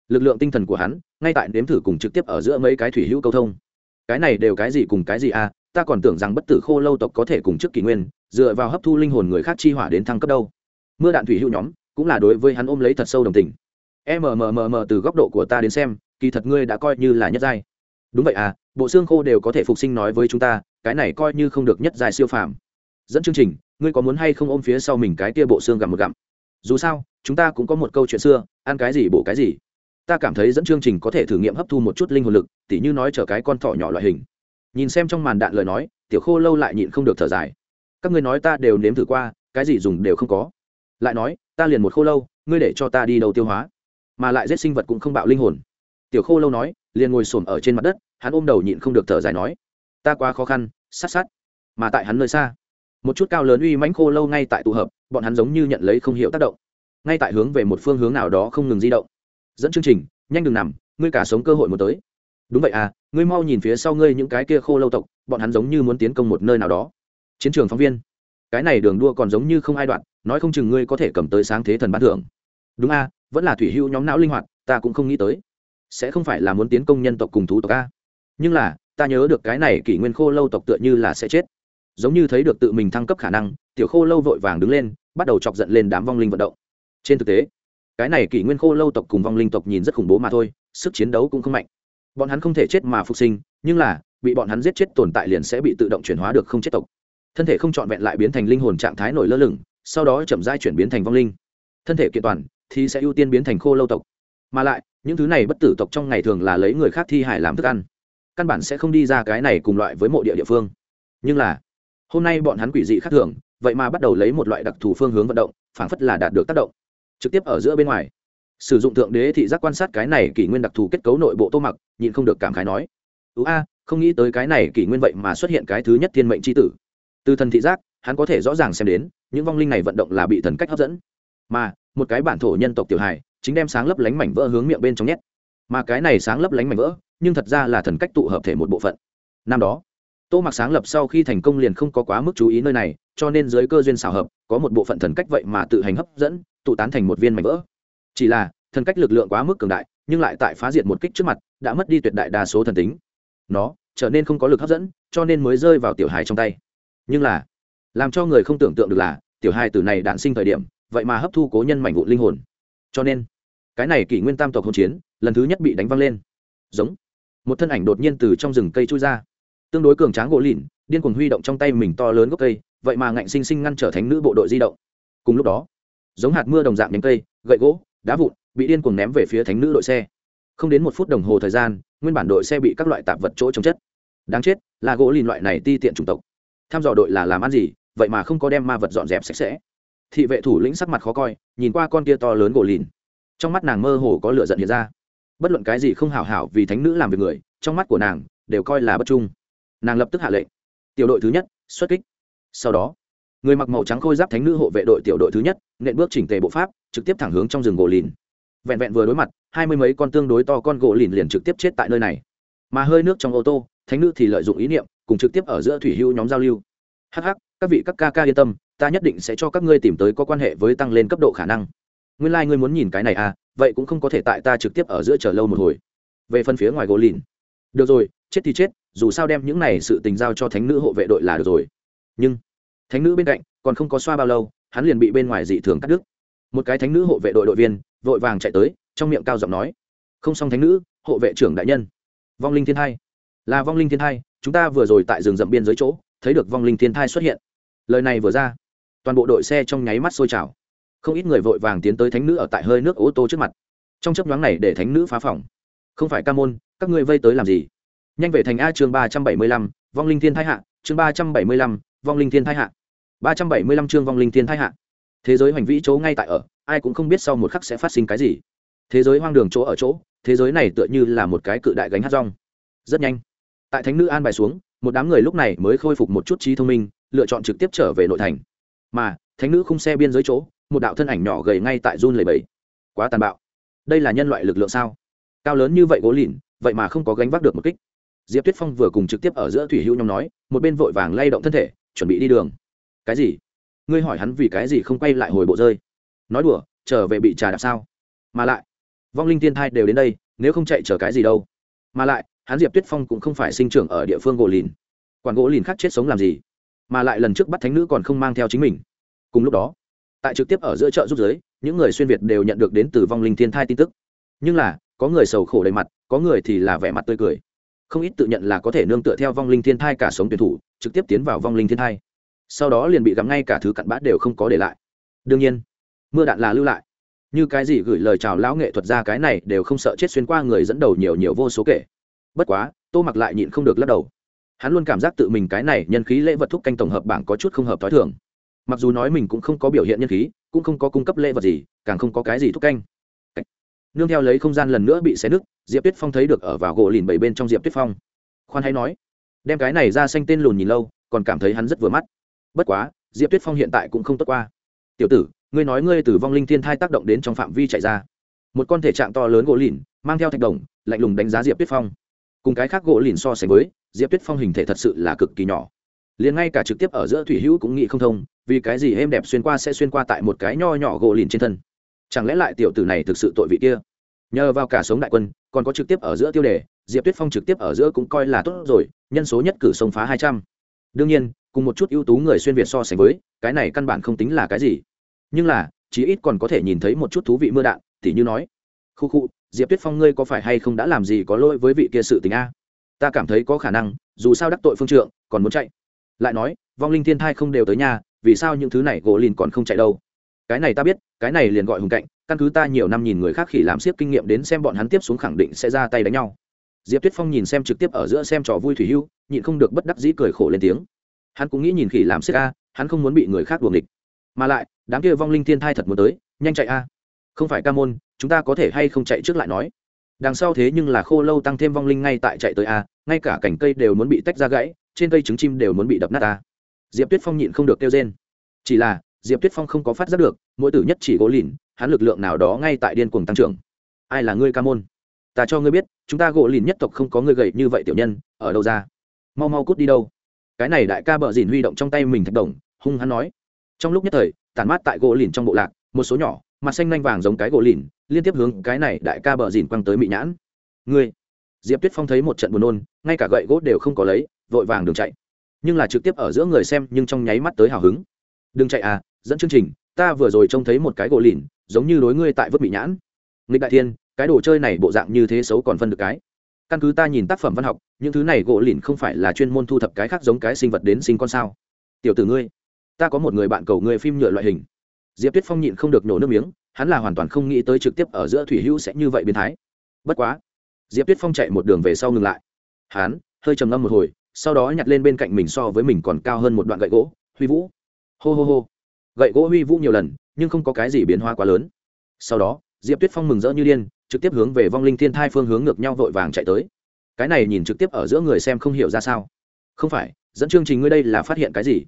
S1: Lực lượng tinh thần của hắn, ngay tại nếm thử cùng trực tiếp ở giữa mấy cái thủy hữu câu thông cái này đều cái gì cùng cái gì à? ta còn tưởng rằng bất tử khô lâu tộc có thể cùng trước kỷ nguyên, dựa vào hấp thu linh hồn người khác chi hỏa đến thăng cấp đâu. Mưa đạn thủy hữu nhóm, cũng là đối với hắn ôm lấy thật sâu đồng tình. Mmm từ góc độ của ta đến xem, kỳ thật ngươi đã coi như là nhất giai. Đúng vậy à bộ xương khô đều có thể phục sinh nói với chúng ta, cái này coi như không được nhất giai siêu phàm. Dẫn chương trình, ngươi có muốn hay không ôm phía sau mình cái tia bộ xương gặm một gặm? Dù sao, chúng ta cũng có một câu chuyện xưa, ăn cái gì bổ cái gì ta cảm thấy dẫn chương trình có thể thử nghiệm hấp thu một chút linh hồn lực, tỉ như nói chở cái con thỏ nhỏ loại hình. Nhìn xem trong màn đạn lời nói, tiểu khô lâu lại nhịn không được thở dài. Các ngươi nói ta đều nếm thử qua, cái gì dùng đều không có. Lại nói, ta liền một khô lâu, ngươi để cho ta đi đầu tiêu hóa. Mà lại giết sinh vật cũng không bạo linh hồn. Tiểu khô lâu nói, liền ngồi xổm ở trên mặt đất, hắn ôm đầu nhịn không được thở dài nói, ta quá khó khăn, sát sát. Mà tại hắn nơi xa, một chút cao lớn uy mãnh khô lâu ngay tại tụ hợp, bọn hắn giống như nhận lấy không hiểu tác động. Ngay tại hướng về một phương hướng nào đó không ngừng di động dẫn chương trình, nhanh đừng nằm, ngươi cả sống cơ hội một tới. Đúng vậy à ngươi mau nhìn phía sau ngươi những cái kia khô lâu tộc, bọn hắn giống như muốn tiến công một nơi nào đó. Chiến trường phóng viên. Cái này đường đua còn giống như không ai đoạn, nói không chừng ngươi có thể cầm tới sáng thế thần bán thưởng. Đúng a vẫn là thủy hữu nhóm não linh hoạt, ta cũng không nghĩ tới. Sẽ không phải là muốn tiến công nhân tộc cùng thú tộc a nhưng là, ta nhớ được cái này kỷ nguyên khô lâu tộc tựa như là sẽ chết. Giống như thấy được tự mình thăng cấp khả năng, tiểu khô lâu vội vàng đứng lên, bắt đầu chọc giận lên đám vong linh vận động. Trên thực tế cái này kỷ nguyên khô lâu tộc cùng vong linh tộc nhìn rất khủng bố mà thôi, sức chiến đấu cũng không mạnh. Bọn hắn không thể chết mà phục sinh, nhưng là, bị bọn hắn giết chết tồn tại liền sẽ bị tự động chuyển hóa được không chết tộc. Thân thể không trọn vẹn lại biến thành linh hồn trạng thái nổi lơ lửng, sau đó chậm dai chuyển biến thành vong linh. Thân thể kiện toàn, thì sẽ ưu tiên biến thành khô lâu tộc. Mà lại, những thứ này bất tử tộc trong ngày thường là lấy người khác thi hải làm thức ăn. Căn bản sẽ không đi ra cái này cùng loại với mộ địa địa phương. Nhưng là, hôm nay bọn hắn quỷ dị khác thường, vậy mà bắt đầu lấy một loại đặc thù phương hướng vận động, phảng phất là đạt được tác động trực tiếp ở giữa bên ngoài. Sử dụng thượng đế thị giác quan sát cái này kỷ nguyên đặc thù kết cấu nội bộ tô mặc, nhịn không được cảm khái nói ưu a, không nghĩ tới cái này kỷ nguyên vậy mà xuất hiện cái thứ nhất thiên mệnh c tử. Từ thần thị giác, hắn có thể rõ ràng xem đến, những vong linh này vận động là bị thần cách hấp dẫn. Mà, một cái bản thổ nhân tộc tiểu hài, chính đem sáng lấp lánh mảnh vỡ hướng miệng bên trong nhét. Mà cái này sáng lấp lánh mảnh vỡ, nhưng thật ra là thần cách tụ hợp thể một bộ phận. Năm đó tô mặc sáng lập sau khi thành công liền không có quá mức chú ý nơi này, cho nên dưới cơ duyên xảo hợp, có một bộ phận thần cách vậy mà tự hành hấp dẫn, tụ tán thành một viên mảnh vỡ. Chỉ là, thần cách lực lượng quá mức cường đại, nhưng lại tại phá diệt một kích trước mặt, đã mất đi tuyệt đại đa số thần tính. Nó trở nên không có lực hấp dẫn, cho nên mới rơi vào tiểu hài trong tay. Nhưng là, làm cho người không tưởng tượng được là, tiểu hài từ này đạn sinh thời điểm, vậy mà hấp thu cố nhân mảnh vụn linh hồn. Cho nên, cái này kỷ nguyên tam tộc hỗn chiến, lần thứ nhất bị đánh văng lên. Giống, một thân ảnh đột nhiên từ trong rừng cây chui ra tương đối cường tráng gỗ lìn, điên cuồng huy động trong tay mình to lớn gốc cây, vậy mà ngạnh sinh sinh ngăn trở thánh nữ bộ đội di động. Cùng lúc đó, giống hạt mưa đồng dạng nhánh cây, gậy gỗ, đá vụn bị điên cuồng ném về phía thánh nữ đội xe. Không đến một phút đồng hồ thời gian, nguyên bản đội xe bị các loại tạp vật chỗ chống chất. Đáng chết, là gỗ lìn loại này ti tiện chủng tộc. Tham dò đội là làm ăn gì, vậy mà không có đem ma vật dọn dẹp sạch sẽ. Thị vệ thủ lĩnh sắc mặt khó coi, nhìn qua con kia to lớn gỗ lìn. Trong mắt nàng mơ hồ có lửa giận hiện ra. Bất luận cái gì không hảo hảo vì thánh nữ làm việc người, trong mắt của nàng đều coi là bất trung nàng lập tức hạ lệnh. Tiểu đội thứ nhất, xuất kích. Sau đó, người mặc màu trắng khôi giáp thánh nữ hộ vệ đội tiểu đội thứ nhất, nện bước chỉnh tề bộ pháp, trực tiếp thẳng hướng trong rừng gỗ lìn. Vẹn vẹn vừa đối mặt, hai mươi mấy con tương đối to con gỗ lìn liền trực tiếp chết tại nơi này. Mà hơi nước trong ô tô, thánh nữ thì lợi dụng ý niệm, cùng trực tiếp ở giữa thủy hưu nhóm giao lưu. Hh các vị các ca ca yên tâm, ta nhất định sẽ cho các ngươi tìm tới có quan hệ với tăng lên cấp độ khả năng. Nguyên lai、like、ngươi muốn nhìn cái này à vậy cũng không có thể tại ta trực tiếp ở giữa chờ lâu một hồi. Về phần phía ngoài gỗ lìn. Được rồi, chết thì chết dù sao đem những này sự tình giao cho thánh nữ hộ vệ đội là được rồi. Nhưng, thánh nữ bên cạnh còn không có xoa bao lâu, hắn liền bị bên ngoài dị thường cắt đứt. Một cái thánh nữ hộ vệ đội đội viên vội vàng chạy tới, trong miệng cao giọng nói, không xong thánh nữ, hộ vệ trưởng đại nhân. Vong linh thiên thai. Là vong linh thiên thai, chúng ta vừa rồi tại rừng rậm biên dưới chỗ, thấy được vong linh thiên thai xuất hiện. Lời này vừa ra, toàn bộ đội xe trong nháy mắt sôi trào. Không ít người vội vàng tiến tới thánh nữ ở tại hơi nước ô tô trước mặt. Trong chấp nhoáng này để thánh nữ phá phòng. Không phải ca môn, các ngươi vây tới làm gì? Nhanh về thành a chương ba trăm bảy mươi lăm, vong linh thiên thái hạ, chương ba trăm bảy mươi lăm, vong linh thiên thái hạ. ba trăm bảy mươi lăm chương vong linh thiên thái hạ. Thế giới hoành vĩ chỗ ngay tại ở, ai cũng không biết sau một khắc sẽ phát sinh cái gì. Thế giới hoang đường chỗ ở chỗ, thế giới này tựa như là một cái cự đại gánh hát rong. Rất nhanh, tại thánh nữ an bài xuống, một đám người lúc này mới khôi phục một chút trí thông minh, lựa chọn trực tiếp trở về nội thành. Mà, thánh nữ khung xe biên giới chỗ, một đạo thân ảnh nhỏ gầy ngay tại run lầy bầy quá tàn bạo. Đây là nhân loại lực lượng sao? Cao lớn như vậy gỗ lìn, vậy mà không có gánh vác được một kích diệp tuyết phong vừa cùng trực tiếp ở giữa thủy hữu nhóm nói, một bên vội vàng lay động thân thể, chuẩn bị đi đường. Cái gì? Ngươi hỏi hắn vì cái gì không quay lại hồi bộ rơi? Nói đùa, trở về bị trà đạp sao? Mà lại, vong linh Thiên thai đều đến đây, nếu không chạy chở cái gì đâu? Mà lại, hắn diệp tuyết phong cũng không phải sinh trưởng ở địa phương gỗ lìn. Quản gỗ lìn khác chết sống làm gì? Mà lại lần trước bắt thánh nữ còn không mang theo chính mình. Cùng lúc đó, tại trực tiếp ở giữa chợ giúp giới, những người xuyên việt đều nhận được đến từ vong linh thiên thai tin tức. Nhưng là, có người sầu khổ đầy mặt, có người thì là vẻ mặt tươi cười không ít tự nhận là có thể nương tựa theo vong linh thiên thai cả sống tuyển thủ, trực tiếp tiến vào vong linh thiên thai. Sau đó liền bị gắm ngay cả thứ cặn bát đều không có để lại. Đương nhiên, mưa đạn là lưu lại. Như cái gì gửi lời chào lão nghệ thuật ra cái này đều không sợ chết xuyên qua người dẫn đầu nhiều nhiều vô số kể. Bất quá, tô mặc lại nhịn không được lắc đầu. Hắn luôn cảm giác tự mình cái này nhân khí lễ vật thúc canh tổng hợp bảng có chút không hợp t h o i thường. Mặc dù nói mình cũng không có biểu hiện nhân khí, cũng không có cung cấp lễ vật gì, càng không có cái gì thúc canh nương theo lấy không gian lần nữa bị xé nứt, diệp tuyết phong thấy được ở vào gỗ lìn bảy bên trong diệp tuyết phong. Khoan hay nói, đem cái này ra xanh tên lùn nhìn lâu, còn cảm thấy hắn rất vừa mắt. Bất quá, diệp tuyết phong hiện tại cũng không tốt qua. Tiểu tử, ngươi nói ngươi từ vong linh thiên thai tác động đến trong phạm vi chạy ra. Một con thể trạng to lớn gỗ lìn, mang theo thạch đồng, lạnh lùng đánh giá diệp tuyết phong. Cùng cái khác gỗ lìn so sánh với, diệp tuyết phong hình thể thật sự là cực kỳ nhỏ. Liền ngay cả trực tiếp ở giữa thủy hữu cũng nghĩ không thông, vì cái gì êm đẹp xuyên qua sẽ xuyên qua tại một cái nho nhỏ gỗ lìn trên thân chẳng lẽ lại tiểu tử này thực sự tội vị kia? Nhờ vào cả sống đại quân, còn có trực tiếp ở giữa tiêu đề, diệp tuyết phong trực tiếp ở giữa cũng coi là tốt rồi, nhân số nhất cử sông phá hai trăm. Đương nhiên, cùng một chút ưu tú người xuyên việt so sánh với, cái này căn bản không tính là cái gì. Nhưng là, chí ít còn có thể nhìn thấy một chút thú vị mưa đạn thì như nói. Khu khu, diệp tuyết phong ngươi có phải hay không đã làm gì có lỗi với vị kia sự tình a? Ta cảm thấy có khả năng, dù sao đắc tội phương trượng, còn muốn chạy. Lại nói, vong linh thiên thai không đều tới nhà, vì sao những thứ này gỗ lìn còn không chạy đâu? Cái này ta biết, cái này liền gọi hùng cạnh, căn cứ ta nhiều năm nhìn người khác khỉ làm siếc kinh nghiệm đến xem bọn hắn tiếp xuống khẳng định sẽ ra tay đánh nhau. Diệp tuyết phong nhìn xem trực tiếp ở giữa xem trò vui thủy hưu, nhịn không được bất đắc dĩ cười khổ lên tiếng. Hắn cũng nghĩ nhìn khỉ làm siếc a, hắn không muốn bị người khác đuồng địch mà lại, đám kia vong linh thiên thai thật muốn tới, nhanh chạy a. Không phải ca môn, chúng ta có thể hay không chạy trước lại nói. Đằng sau thế nhưng là khô lâu tăng thêm vong linh ngay tại chạy tới a, ngay cả cành cây đều muốn bị tách ra gãy, trên cây trứng chim đều muốn bị đập nát a. Diệp tuyết phong nhịn không được kêu trên chỉ là diệp tuyết phong không có phát giác được, mỗi tử nhất chỉ gỗ lìn, hắn lực lượng nào đó ngay tại điên cuồng tăng trưởng. Ai là ngươi ca môn? Ta cho ngươi biết, chúng ta gỗ lìn nhất tộc không có ngươi gậy như vậy tiểu nhân, ở đâu ra? Mau mau cút đi đâu? Cái này đại ca bợ dìn huy động trong tay mình thạch đồng, hung hắn nói. Trong lúc nhất thời, tản mát tại gỗ lìn trong bộ lạc, một số nhỏ, mặt xanh nanh vàng giống cái gỗ lìn, liên tiếp hướng cái này đại ca bờ dìn quăng tới mị nhãn. Ngươi! Diệp tuyết phong thấy một trận buồn nôn, ngay cả gậy gỗ đều không có lấy, vội vàng đường chạy. Nhưng là trực tiếp ở giữa người xem, nhưng trong nháy mắt tới hào hứng. Đừng chạy à dẫn chương trình, ta vừa rồi trông thấy một cái gỗ lìn, giống như đối ngươi tại vớt bị nhãn. Nghịch đại thiên, cái đồ chơi này bộ dạng như thế xấu còn phân được cái. Căn cứ ta nhìn tác phẩm văn học, những thứ này gỗ lìn không phải là chuyên môn thu thập cái khác giống cái sinh vật đến sinh con sao? Tiểu tử ngươi, ta có một người bạn cầu người phim nhựa loại hình. Diệp tuyết phong nhịn không được nổ nước miếng, hắn là hoàn toàn không nghĩ tới trực tiếp ở giữa thủy hữu sẽ như vậy biến thái. Bất quá, diệp tuyết phong chạy một đường về sau ngừng lại. Hắn, hơi trầm ngâm một hồi, sau đó nhặt lên bên cạnh mình so với mình còn cao hơn một đoạn gậy gỗ. Huy vũ, hô hô hô gậy gỗ huy vũ nhiều lần, nhưng không có cái gì biến hóa quá lớn. Sau đó, diệp tuyết phong mừng rỡ như điên, trực tiếp hướng về vong linh thiên thai phương hướng ngược nhau vội vàng chạy tới. Cái này nhìn trực tiếp ở giữa người xem không hiểu ra sao. Không phải, dẫn chương trình ngươi đây là phát hiện cái gì?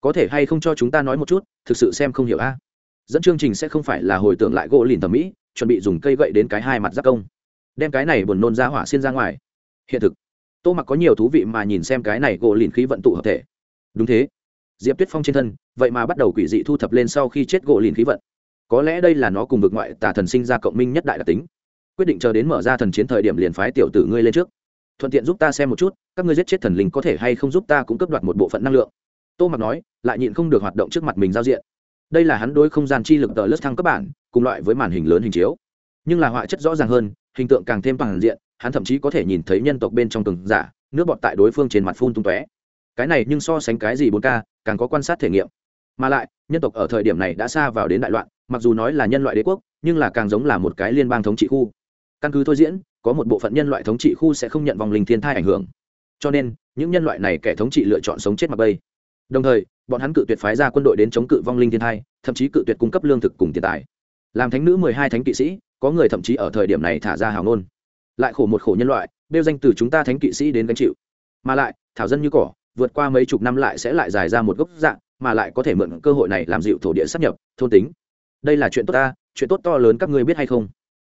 S1: Có thể hay không cho chúng ta nói một chút, thực sự xem không hiểu a? Dẫn chương trình sẽ không phải là hồi tưởng lại gỗ lìn thẩm mỹ, chuẩn bị dùng cây gậy đến cái hai mặt giác công. Đem cái này buồn nôn ra hỏa xiên ra ngoài. Hiện thực. Tô mặc có nhiều thú vị mà nhìn xem cái này gỗ lìn khí vận tụ hợp thể. Đúng thế diệp tuyết phong trên thân, vậy mà bắt đầu quỷ dị thu thập lên sau khi chết gỗ lìn khí vận. Có lẽ đây là nó cùng vực ngoại tà thần sinh ra cộng minh nhất đại đặc tính. Quyết định chờ đến mở ra thần chiến thời điểm liền phái tiểu tử ngươi lên trước. Thuận tiện giúp ta xem một chút, các ngươi giết chết thần linh có thể hay không giúp ta cũng cấp đoạt một bộ phận năng lượng. Tô mặc nói, lại nhịn không được hoạt động trước mặt mình giao diện. Đây là hắn đối không gian chi lực tờ lớp thăng cấp bản, cùng loại với màn hình lớn hình chiếu. Nhưng là họa chất rõ ràng hơn, hình tượng càng thêm toàn diện, hắn thậm chí có thể nhìn thấy nhân tộc bên trong từng giả, nước bọt tại đối phương trên mặt phun tung tóe. Cái này nhưng so sánh cái gì bốn k càng có quan sát thể nghiệm. Mà lại, nhân tộc ở thời điểm này đã xa vào đến đại loạn, mặc dù nói là nhân loại đế quốc, nhưng là càng giống là một cái liên bang thống trị khu. Căn cứ thôi diễn, có một bộ phận nhân loại thống trị khu sẽ không nhận vòng linh thiên thai ảnh hưởng. Cho nên, những nhân loại này kẻ thống trị lựa chọn sống chết mặc bây đồng thời, bọn hắn cự tuyệt phái ra quân đội đến chống cự vong linh thiên thai, thậm chí cự tuyệt cung cấp lương thực cùng tiền tài. Làm thánh nữ mười hai thánh kỵ sĩ, có người thậm chí ở thời điểm này thả ra hào ngôn. Lại khổ một khổ nhân loại đeo danh từ chúng ta thánh kỵ sĩ đến gánh chịu. Mà lại, thảo dân như cỏ vượt qua mấy chục năm lại sẽ lại dài ra một gốc dạng, mà lại có thể mượn cơ hội này làm dịu thổ địa sắp nhập, thôn tính. Đây là chuyện tốt ta, chuyện tốt to lớn các ngươi biết hay không?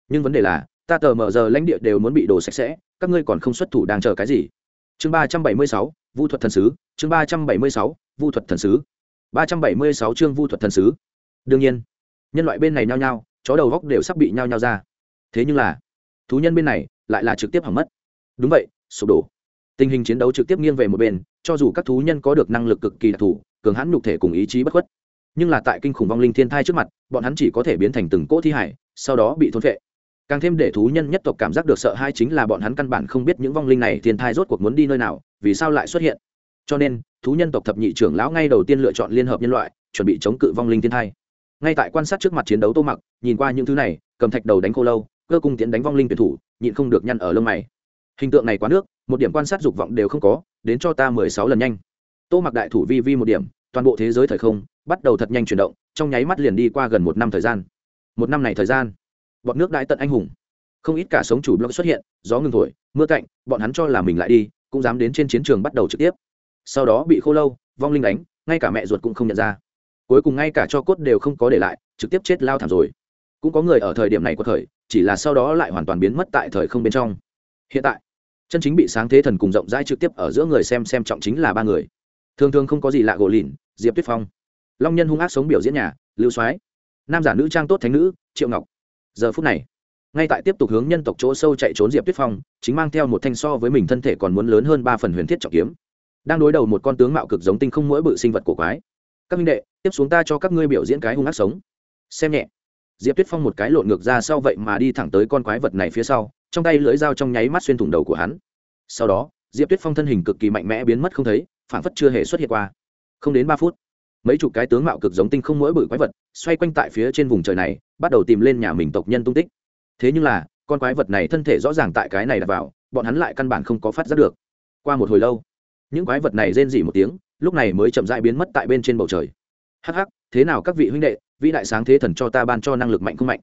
S1: Nhưng vấn đề là, ta tờ mở giờ lãnh địa đều muốn bị đổ sạch sẽ, các ngươi còn không xuất thủ đang chờ cái gì? Chương ba trăm bảy mươi sáu, vu thuật thần sứ, chương ba trăm bảy mươi sáu, vu thuật thần sứ. Ba trăm bảy mươi sáu chương vu thuật thần sứ. Đương nhiên, nhân loại bên này nhao nhao, chó đầu góc đều sắp bị nhao nhao ra. Thế nhưng là, thú nhân bên này lại là trực tiếp hỏng mất. Đúng vậy, sụp đổ tình hình chiến đấu trực tiếp nghiêng về một bên, cho dù các thú nhân có được năng lực cực kỳ đặc thù, cường hãn nhục thể cùng ý chí bất khuất. Nhưng là tại kinh khủng vong linh thiên thai trước mặt, bọn hắn chỉ có thể biến thành từng cỗ thi hải, sau đó bị thôn vệ càng thêm để thú nhân nhất tộc cảm giác được sợ hai chính là bọn hắn căn bản không biết những vong linh này thiên thai rốt cuộc muốn đi nơi nào, vì sao lại xuất hiện. Cho nên, thú nhân tộc thập nhị trưởng lão ngay đầu tiên lựa chọn liên hợp nhân loại, chuẩn bị chống cự vong linh thiên thai. Ngay tại quan sát trước mặt chiến đấu tô mặc, nhìn qua những thứ này, cầm thạch đầu đánh khô lâu, cơ cung tiến đánh vong linh tuyển thủ, nhịn không được nhăn ở lông mày. Hình tượng này quá nước một điểm quan sát dục vọng đều không có, đến cho ta mười sáu lần nhanh. Tô mặc đại thủ vi vi một điểm, toàn bộ thế giới thời không bắt đầu thật nhanh chuyển động, trong nháy mắt liền đi qua gần một năm thời gian. Một năm này thời gian, bọn nước đại tận anh hùng. Không ít cả sống chủ blog xuất hiện, gió ngừng thổi, mưa cạnh bọn hắn cho là mình lại đi, cũng dám đến trên chiến trường bắt đầu trực tiếp. Sau đó bị khô lâu, vong linh đánh, ngay cả mẹ ruột cũng không nhận ra. Cuối cùng ngay cả cho cốt đều không có để lại, trực tiếp chết lao thảm rồi. Cũng có người ở thời điểm này có thời chỉ là sau đó lại hoàn toàn biến mất tại thời không bên trong. Hiện tại chân chính bị sáng thế thần cùng rộng rãi trực tiếp ở giữa người xem xem trọng chính là ba người. Thường thường không có gì lạ gỗ lìn, diệp tuyết phong. Long nhân hung ác sống biểu diễn nhà, lưu soái. Nam giả nữ trang tốt thánh nữ, triệu ngọc. Giờ phút này, ngay tại tiếp tục hướng nhân tộc chỗ sâu chạy trốn diệp tuyết phong, chính mang theo một thanh so với mình thân thể còn muốn lớn hơn ba phần huyền thiết trọng kiếm. Đang đối đầu một con tướng mạo cực giống tinh không mỗi bự sinh vật cổ quái. Các minh đệ, tiếp xuống ta cho các ngươi biểu diễn cái hung ác sống. Xem nhẹ. Diệp tuyết phong một cái lộn ngược ra sau vậy mà đi thẳng tới con quái vật này phía sau trong tay lưỡi dao trong nháy mắt xuyên thủng đầu của hắn. Sau đó, diệp tuyết phong thân hình cực kỳ mạnh mẽ biến mất không thấy phản phất chưa hề xuất hiện qua. Không đến ba phút, mấy chục cái tướng mạo cực giống tinh không mỗi bự quái vật xoay quanh tại phía trên vùng trời này, bắt đầu tìm lên nhà mình tộc nhân tung tích. Thế nhưng là, con quái vật này thân thể rõ ràng tại cái này đặt vào, bọn hắn lại căn bản không có phát giác được. Qua một hồi lâu, những quái vật này rên rỉ một tiếng, lúc này mới chậm dại biến mất tại bên trên bầu trời. Hắc hắc, thế nào các vị huynh đệ, vĩ đại sáng thế thần cho ta ban cho năng lực mạnh không mạnh?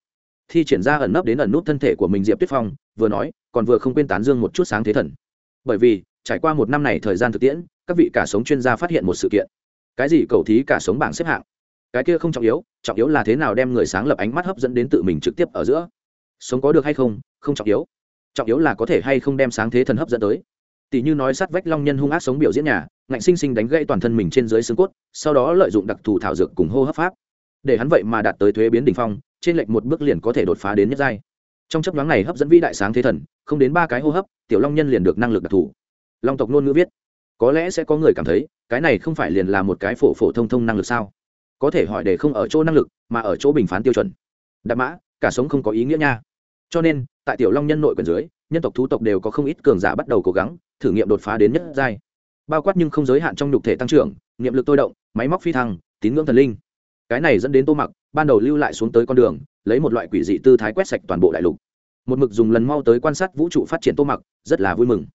S1: Thi triển ra ẩn nấp đến ẩn nút thân thể của mình diệp tuyết phong vừa nói, còn vừa không quên tán dương một chút sáng thế thần. Bởi vì, trải qua một năm này thời gian thực tiễn, các vị cả sống chuyên gia phát hiện một sự kiện. Cái gì cầu thí cả sống bảng xếp hạng? Cái kia không trọng yếu trọng yếu là thế nào đem người sáng lập ánh mắt hấp dẫn đến tự mình trực tiếp ở giữa. Sống có được hay không không trọng yếu. Trọng yếu là có thể hay không đem sáng thế thần hấp dẫn tới. Tỷ như nói sát vách long nhân hung ác sống biểu diễn nhà, ngạnh sinh sinh đánh gãy toàn thân mình trên dưới xương cốt, sau đó lợi dụng đặc thù thảo dược cùng hô hấp pháp. Để hắn vậy mà đạt tới thuế biến đ ỉ n h phong, trên lệnh một bước liền có thể đột phá đến nhất giai trong chấp nhoáng này hấp dẫn vĩ đại sáng thế thần, không đến ba cái hô hấp, tiểu long nhân liền được năng lực đặc thù. Long tộc ngôn ngữ viết, có lẽ sẽ có người cảm thấy, cái này không phải liền là một cái phổ phổ thông thông năng lực sao? Có thể hỏi để không ở chỗ năng lực, mà ở chỗ bình phán tiêu chuẩn. Đạp mã, cả sống không có ý nghĩa nha. Cho nên, tại tiểu long nhân nội quyền dưới, nhân tộc thú tộc đều có không ít cường giả bắt đầu cố gắng, thử nghiệm đột phá đến nhất giai. Bao quát nhưng không giới hạn trong nhục thể tăng trưởng, niệm lực tôi động, máy móc phi thăng, tín ngưỡng thần linh. Cái này dẫn đến tô mặc ban đầu lưu lại xuống tới con đường, lấy một loại quỷ dị tư thái quét sạch toàn bộ đại lục một mực dùng lần mau tới quan sát vũ trụ phát triển tô mặc, rất là vui mừng.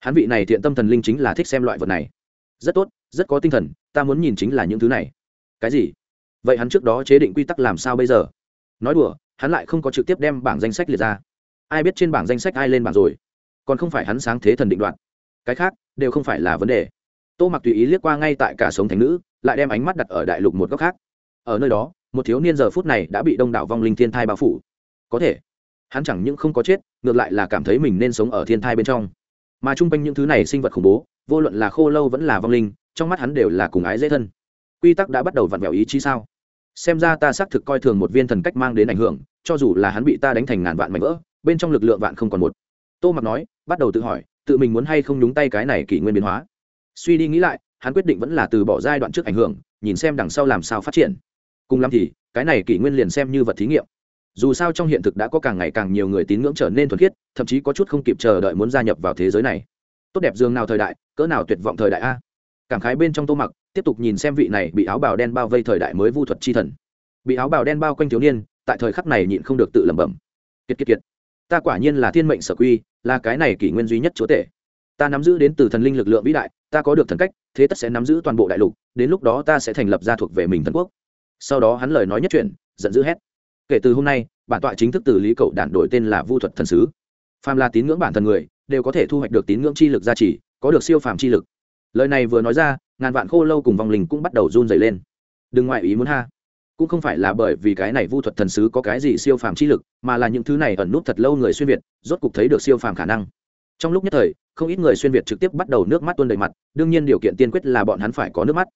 S1: Hắn vị này thiện tâm thần linh chính là thích xem loại vật này. Rất tốt, rất có tinh thần, ta muốn nhìn chính là những thứ này. Cái gì? Vậy hắn trước đó chế định quy tắc làm sao bây giờ? Nói đùa, hắn lại không có trực tiếp đem bảng danh sách liệt ra. Ai biết trên bảng danh sách ai lên bảng rồi? Còn không phải hắn sáng thế thần định đoạt. Cái khác, đều không phải là vấn đề. Tô mặc tùy ý liếc qua ngay tại cả sống thành nữ, lại đem ánh mắt đặt ở đại lục một góc khác. Ở nơi đó, một thiếu niên giờ phút này đã bị đông đảo vong linh thiên thai bao phủ. Có thể hắn chẳng những không có chết, ngược lại là cảm thấy mình nên sống ở thiên thai bên trong. Mà chung quanh những thứ này sinh vật khủng bố, vô luận là khô lâu vẫn là vong linh, trong mắt hắn đều là cùng ái dễ thân. Quy tắc đã bắt đầu vặn vẹo ý chí sao? Xem ra ta xác thực coi thường một viên thần cách mang đến ảnh hưởng, cho dù là hắn bị ta đánh thành ngàn vạn mảnh vỡ, bên trong lực lượng vạn không còn một. Tô mặc nói, bắt đầu tự hỏi, tự mình muốn hay không nhúng tay cái này kỷ nguyên biến hóa. Suy đi nghĩ lại, hắn quyết định vẫn là từ bỏ giai đoạn trước ảnh hưởng, nhìn xem đằng sau làm sao phát triển. Cùng lắm thì, cái này kỷ nguyên liền xem như vật thí nghiệm dù sao trong hiện thực đã có càng ngày càng nhiều người tín ngưỡng trở nên thuần khiết, thậm chí có chút không kịp chờ đợi muốn gia nhập vào thế giới này. Tốt đẹp dương nào thời đại, cỡ nào tuyệt vọng thời đại a? Cảm khái bên trong tô mặc, tiếp tục nhìn xem vị này bị áo bào đen bao vây thời đại mới vu thuật chi thần. Bị áo bào đen bao quanh thiếu niên, tại thời khắc này nhịn không được tự lẩm bẩm. Kiệt kiệt kiệt, ta quả nhiên là thiên mệnh sở quy, là cái này kỷ nguyên duy nhất chúa tể. Ta nắm giữ đến từ thần linh lực lượng vĩ đại, ta có được thần cách, thế tất sẽ nắm giữ toàn bộ đại lục, đến lúc đó ta sẽ thành lập ra thuộc về mình thần quốc. Sau đó hắn lời nói nhất chuyển giận dữ hét kể từ hôm nay, bản tọa chính thức từ lý cậu đản đổi tên là vu thuật thần sứ. Phàm là tín ngưỡng bản thân người, đều có thể thu hoạch được tín ngưỡng chi lực gia trì, có được siêu phàm chi lực. Lời này vừa nói ra, ngàn vạn khô lâu cùng vòng linh cũng bắt đầu run dày lên. Đừng ngoại ý muốn ha. Cũng không phải là bởi vì cái này vu thuật thần sứ có cái gì siêu phàm chi lực, mà là những thứ này ẩn nút thật lâu người xuyên việt, rốt cục thấy được siêu phàm khả năng. Trong lúc nhất thời, không ít người xuyên việt trực tiếp bắt đầu nước mắt tuôn đầy mặt, đương nhiên điều kiện tiên quyết là bọn hắn phải có nước mắt.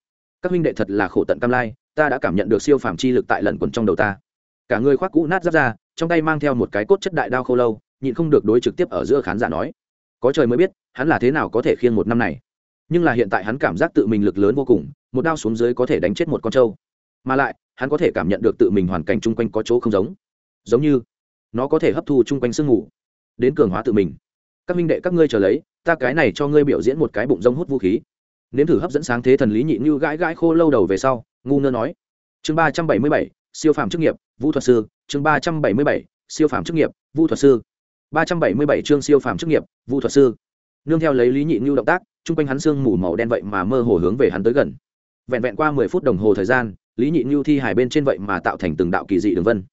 S1: Các huynh đệ thật là khổ tận cam lai, ta đã cảm nhận được siêu phàm chi lực tại lần quần trong đầu ta cả người khoác cũ nát giáp ra trong tay mang theo một cái cốt chất đại đao khô lâu, nhịn không được đối trực tiếp ở giữa khán giả nói. Có trời mới biết, hắn là thế nào có thể khiêng một năm này. Nhưng là hiện tại hắn cảm giác tự mình lực lớn vô cùng, một đao xuống dưới có thể đánh chết một con trâu. Mà lại, hắn có thể cảm nhận được tự mình hoàn cảnh chung quanh có chỗ không giống. Giống như, nó có thể hấp thu chung quanh sương ngủ đến cường hóa tự mình. Các minh đệ, các ngươi chờ lấy, ta cái này cho ngươi biểu diễn một cái bụng rông hút vũ khí. Nếm thử hấp dẫn sáng thế thần lý nhị như gãi gãi khô lâu đầu về sau, ngu ngơ nói. Chương ba trăm bảy mươi bảy siêu phàm chức nghiệp vũ thuật sư, chương ba trăm bảy mươi bảy, siêu phàm chức nghiệp vũ thuật sư. ba trăm bảy mươi bảy chương siêu phàm chức nghiệp vũ thuật sư. Nương theo lấy lý nhị ngưu động tác, chung quanh hắn xương mù màu đen vậy mà mơ hồ hướng về hắn tới gần. Vẹn vẹn qua mười phút đồng hồ thời gian, lý nhị ngưu thi hải bên trên vậy mà tạo thành từng đạo kỳ dị đường vân.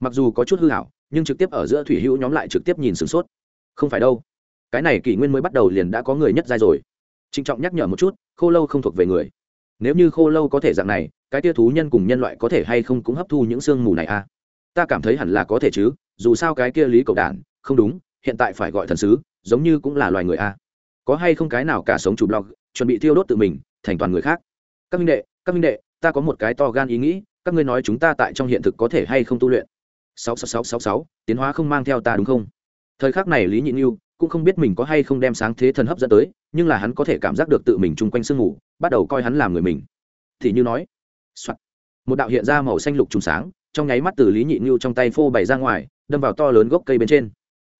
S1: Mặc dù có chút hư hảo nhưng trực tiếp ở giữa thủy hữu nhóm lại trực tiếp nhìn sửng sốt. Không phải đâu. Cái này kỷ nguyên mới bắt đầu liền đã có người nhất giai rồi. Trịnh trọng nhắc nhở một chút, khô lâu không thuộc về người nếu như khô lâu có thể dạng này, cái tia thú nhân cùng nhân loại có thể hay không cũng hấp thu những sương mù này à? Ta cảm thấy hẳn là có thể chứ, dù sao cái kia lý cầu đản, không đúng, hiện tại phải gọi thần sứ, giống như cũng là loài người à? Có hay không cái nào cả sống chủ blog, chuẩn bị thiêu đốt tự mình, thành toàn người khác? Các minh đệ, các minh đệ, ta có một cái to gan ý nghĩ, các ngươi nói chúng ta tại trong hiện thực có thể hay không tu luyện? Sáu sáu sáu sáu sáu, tiến hóa không mang theo ta đúng không? Thời khắc này lý nhị như cũng không biết mình có hay không đem sáng thế thần hấp dẫn tới, nhưng là hắn có thể cảm giác được tự mình chung quanh sương ngủ bắt đầu coi hắn làm người mình. Thì như nói、Soạn. một đạo hiện ra màu xanh lục trùng sáng, trong nháy mắt từ lý nhị ngưu trong tay phô bày ra ngoài, đâm vào to lớn gốc cây bên trên.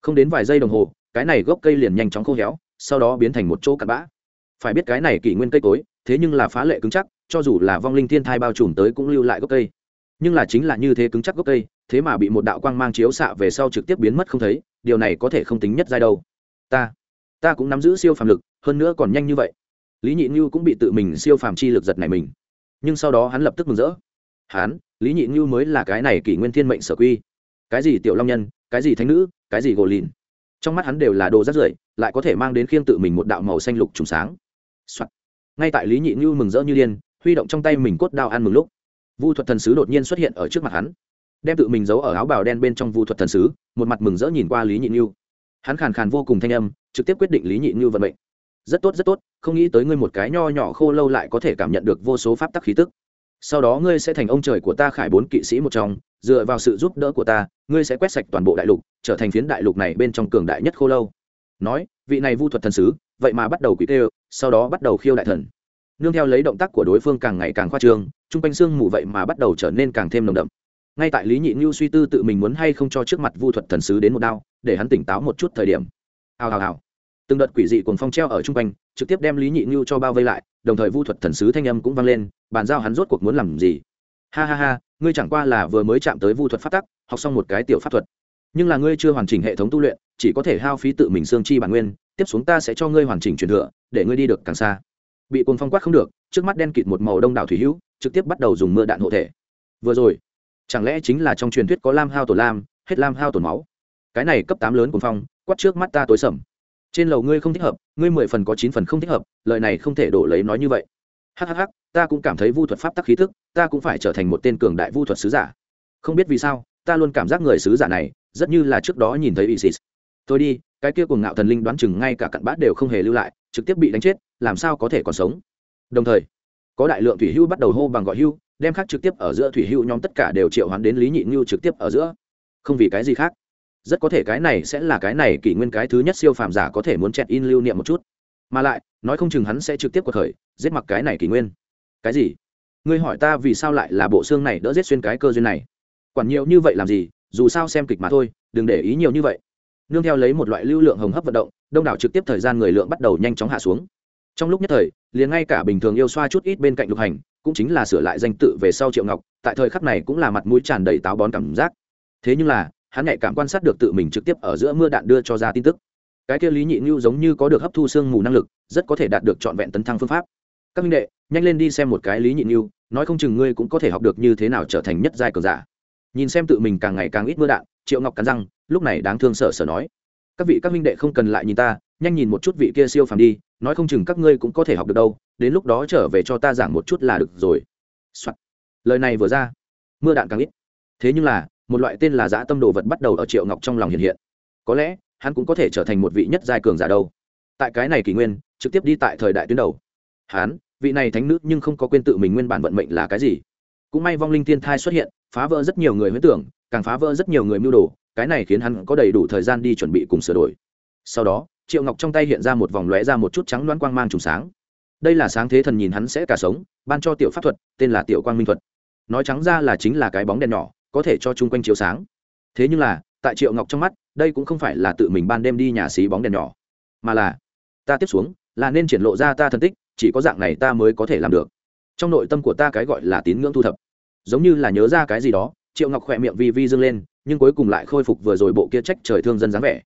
S1: Không đến vài giây đồng hồ, cái này gốc cây liền nhanh chóng khô héo, sau đó biến thành một chỗ cặn bã. Phải biết cái này kỷ nguyên cây cối, thế nhưng là phá lệ cứng chắc, cho dù là vong linh thiên thai bao trùm tới cũng lưu lại gốc cây. Nhưng là chính là như thế cứng chắc gốc cây, thế mà bị một đạo quang mang chiếu xạ về sau trực tiếp biến mất không thấy, điều này có thể không tính nhất giai đâu ta ta cũng nắm giữ siêu phàm lực, hơn nữa còn nhanh như vậy. Lý nhị như cũng bị tự mình siêu phàm chi lực giật này mình. Nhưng sau đó hắn lập tức mừng rỡ. Hắn lý nhị như mới là cái này kỷ nguyên thiên mệnh sở quy. Cái gì tiểu long nhân, cái gì thánh nữ, cái gì gỗ lìn? Trong mắt hắn đều là đồ rắt rưởi, lại có thể mang đến khiêng tự mình một đạo màu xanh lục trùng sáng、Soạn. ngay tại lý nhị như mừng rỡ như điên, huy động trong tay mình cốt đao ăn mừng lúc, vu thuật thần sứ đột nhiên xuất hiện ở trước mặt hắn. Đem tự mình giấu ở áo bào đen bên trong vu thuật thần sứ, một mặt mừng rỡ nhìn qua lý nhị như hắn khàn khàn vô cùng thanh âm, trực tiếp quyết định lý nhị như vận mệnh. Rất tốt rất tốt, không nghĩ tới ngươi một cái nho nhỏ khô lâu lại có thể cảm nhận được vô số pháp tắc khí tức. Sau đó ngươi sẽ thành ông trời của ta khải bốn kỵ sĩ một trong, dựa vào sự giúp đỡ của ta, ngươi sẽ quét sạch toàn bộ đại lục, trở thành phiến đại lục này bên trong cường đại nhất khô lâu. Nói, vị này vu thuật thần sứ, vậy mà bắt đầu quỷ tê sau đó bắt đầu khiêu đại thần. Nương theo lấy động tác của đối phương càng ngày càng khoa trương chung quanh xương mù vậy mà bắt đầu trở nên càng thêm nồng đậm ngay tại lý nhị như suy tư tự mình muốn hay không cho trước mặt vu thuật thần sứ đến một đao, để hắn tỉnh táo một chút thời điểm. Hào hào hào. Từng đợt quỷ dị cuồng phong treo ở chung quanh, trực tiếp đem lý nhị như cho bao vây lại, đồng thời vu thuật thần sứ thanh âm cũng vang lên, bàn giao hắn rốt cuộc muốn làm gì. Ha ha ha, ngươi chẳng qua là vừa mới chạm tới vu thuật phát tắc, học xong một cái tiểu pháp thuật. Nhưng là ngươi chưa hoàn chỉnh hệ thống tu luyện, chỉ có thể hao phí tự mình xương chi bản nguyên, tiếp xuống ta sẽ cho ngươi hoàn chỉnh truyền thừa, để ngươi đi được càng xa. Bị cuồng phong quát không được, trước mắt đen kịt một màu đông đảo thủy hữu, trực tiếp bắt đầu dùng mưa đạn hộ thể. Vừa rồi chẳng lẽ chính là trong truyền thuyết có lam hao tổn lam, hết lam hao tổn máu? Cái này cấp tám lớn cùng phong, quát trước mắt ta tối sầm. Trên lầu ngươi không thích hợp, ngươi mười phần có chín phần không thích hợp, lời này không thể đổ lấy nói như vậy. Hhh ta cũng cảm thấy vu thuật pháp tắc khí thức ta cũng phải trở thành một tên cường đại vu thuật sứ giả. Không biết vì sao, ta luôn cảm giác người sứ giả này, rất như là trước đó nhìn thấy isis. Thôi đi, cái kia cùng ngạo thần linh đoán chừng ngay cả cặn bát đều không hề lưu lại, trực tiếp bị đánh chết, làm sao có thể còn sống? Đồng thời, có đại lượng thủy hưu bắt đầu hô bằng gọi hưu đem khác trực tiếp ở giữa thủy hưu nhóm tất cả đều triệu hoán đến lý nhị ngưu trực tiếp ở giữa. Không vì cái gì khác. Rất có thể cái này sẽ là cái này kỷ nguyên cái thứ nhất siêu phàm giả có thể muốn chẹt in lưu niệm một chút. Mà lại, nói không chừng hắn sẽ trực tiếp cuộc khởi, giết mặc cái này kỷ nguyên. Cái gì? Ngươi hỏi ta vì sao lại là bộ xương này đỡ giết xuyên cái cơ duyên này? Quản nhiều như vậy làm gì, dù sao xem kịch mà thôi, đừng để ý nhiều như vậy. Nương theo lấy một loại lưu lượng hồng hấp vận động, đông đảo trực tiếp thời gian người lượng bắt đầu nhanh chóng hạ xuống. Trong lúc nhất thời, liền ngay cả bình thường yêu xoa chút ít bên cạnh lục hành cũng chính là sửa lại danh tự về sau triệu ngọc, tại thời khắc này cũng là mặt mũi tràn đầy táo bón cảm giác. Thế nhưng là, hắn nhạy cảm quan sát được tự mình trực tiếp ở giữa mưa đạn đưa cho ra tin tức. Cái kia lý nhị ngưu giống như có được hấp thu sương mù năng lực, rất có thể đạt được trọn vẹn tấn thăng phương pháp. Các minh đệ, nhanh lên đi xem một cái lý nhị ngưu nói không chừng ngươi cũng có thể học được như thế nào trở thành nhất giai cường giả. Nhìn xem tự mình càng ngày càng ít mưa đạn, triệu ngọc cắn răng, lúc này đáng thương sợ sợ nói. Các vị các minh đệ không cần lại nhìn ta, nhanh nhìn một chút vị kia siêu phàm đi, nói không chừng các ngươi cũng có thể học được đâu đến lúc đó trở về cho ta giảng một chút là được rồi、Soạn. lời này vừa ra, mưa đạn càng ít. Thế nhưng là, một loại tên là dã tâm đồ vật bắt đầu ở triệu ngọc trong lòng hiện hiện. Có lẽ, hắn cũng có thể trở thành một vị nhất giai cường giả đâu. Tại cái này kỷ nguyên, trực tiếp đi tại thời đại tuyến đầu. Hắn, vị này thánh nữ nhưng không có quên tự mình nguyên bản vận mệnh là cái gì. Cũng may vong linh tiên thai xuất hiện, phá vỡ rất nhiều người huyết tưởng, càng phá vỡ rất nhiều người mưu đồ, cái này khiến hắn có đầy đủ thời gian đi chuẩn bị cùng sửa đổi. Sau đó, triệu ngọc trong tay hiện ra một vòng lóe ra một chút trắng loan quang mang trùng sáng đây là sáng thế thần nhìn hắn sẽ cả sống, ban cho tiểu pháp thuật, tên là tiểu quang minh thuật. Nói trắng ra là chính là cái bóng đèn nhỏ, có thể cho chung quanh chiếu sáng. Thế nhưng là, tại triệu ngọc trong mắt, đây cũng không phải là tự mình ban đêm đi nhà xí bóng đèn nhỏ, mà là, ta tiếp xuống, là nên triển lộ ra ta thân tích, chỉ có dạng này ta mới có thể làm được. Trong nội tâm của ta cái gọi là tín ngưỡng thu thập. Giống như là nhớ ra cái gì đó, triệu ngọc khỏe miệng vi vi dâng lên, nhưng cuối cùng lại khôi phục vừa rồi bộ kia trách trời thương dân dáng vẻ.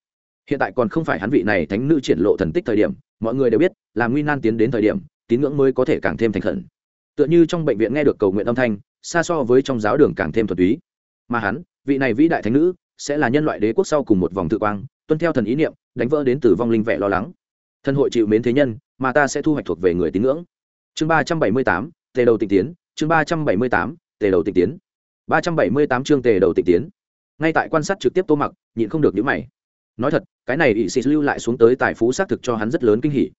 S1: Hiện tại còn không phải hắn vị này thánh nữ triển lộ thần tích thời điểm, mọi người đều biết làm nguy nan tiến đến thời điểm, tín ngưỡng mới có thể càng thêm thành khẩn. Tựa như trong bệnh viện nghe được cầu nguyện âm thanh, xa so với trong giáo đường càng thêm thuật túy. Mà hắn, vị này vĩ đại thánh nữ, sẽ là nhân loại đế quốc sau cùng một vòng tự quang, tuân theo thần ý niệm, đánh vỡ đến từ vong linh vẻ lo lắng. Thần hội chịu mến thế nhân, mà ta sẽ thu hoạch thuộc về người tín ngưỡng. Chương ba trăm bảy mươi tám, tề đầu tịnh tiến, chương ba trăm bảy mươi tám, tề đầu tịnh tiến. Ba trăm bảy mươi tám chương tề đầu tịnh tiến. Ngay tại quan sát trực tiếp tô mặc, nhịn không được những mày. Nói thật, cái này ỵ sĩ lưu lại xuống tới tài phú xác thực cho hắn rất lớn kinh hỉ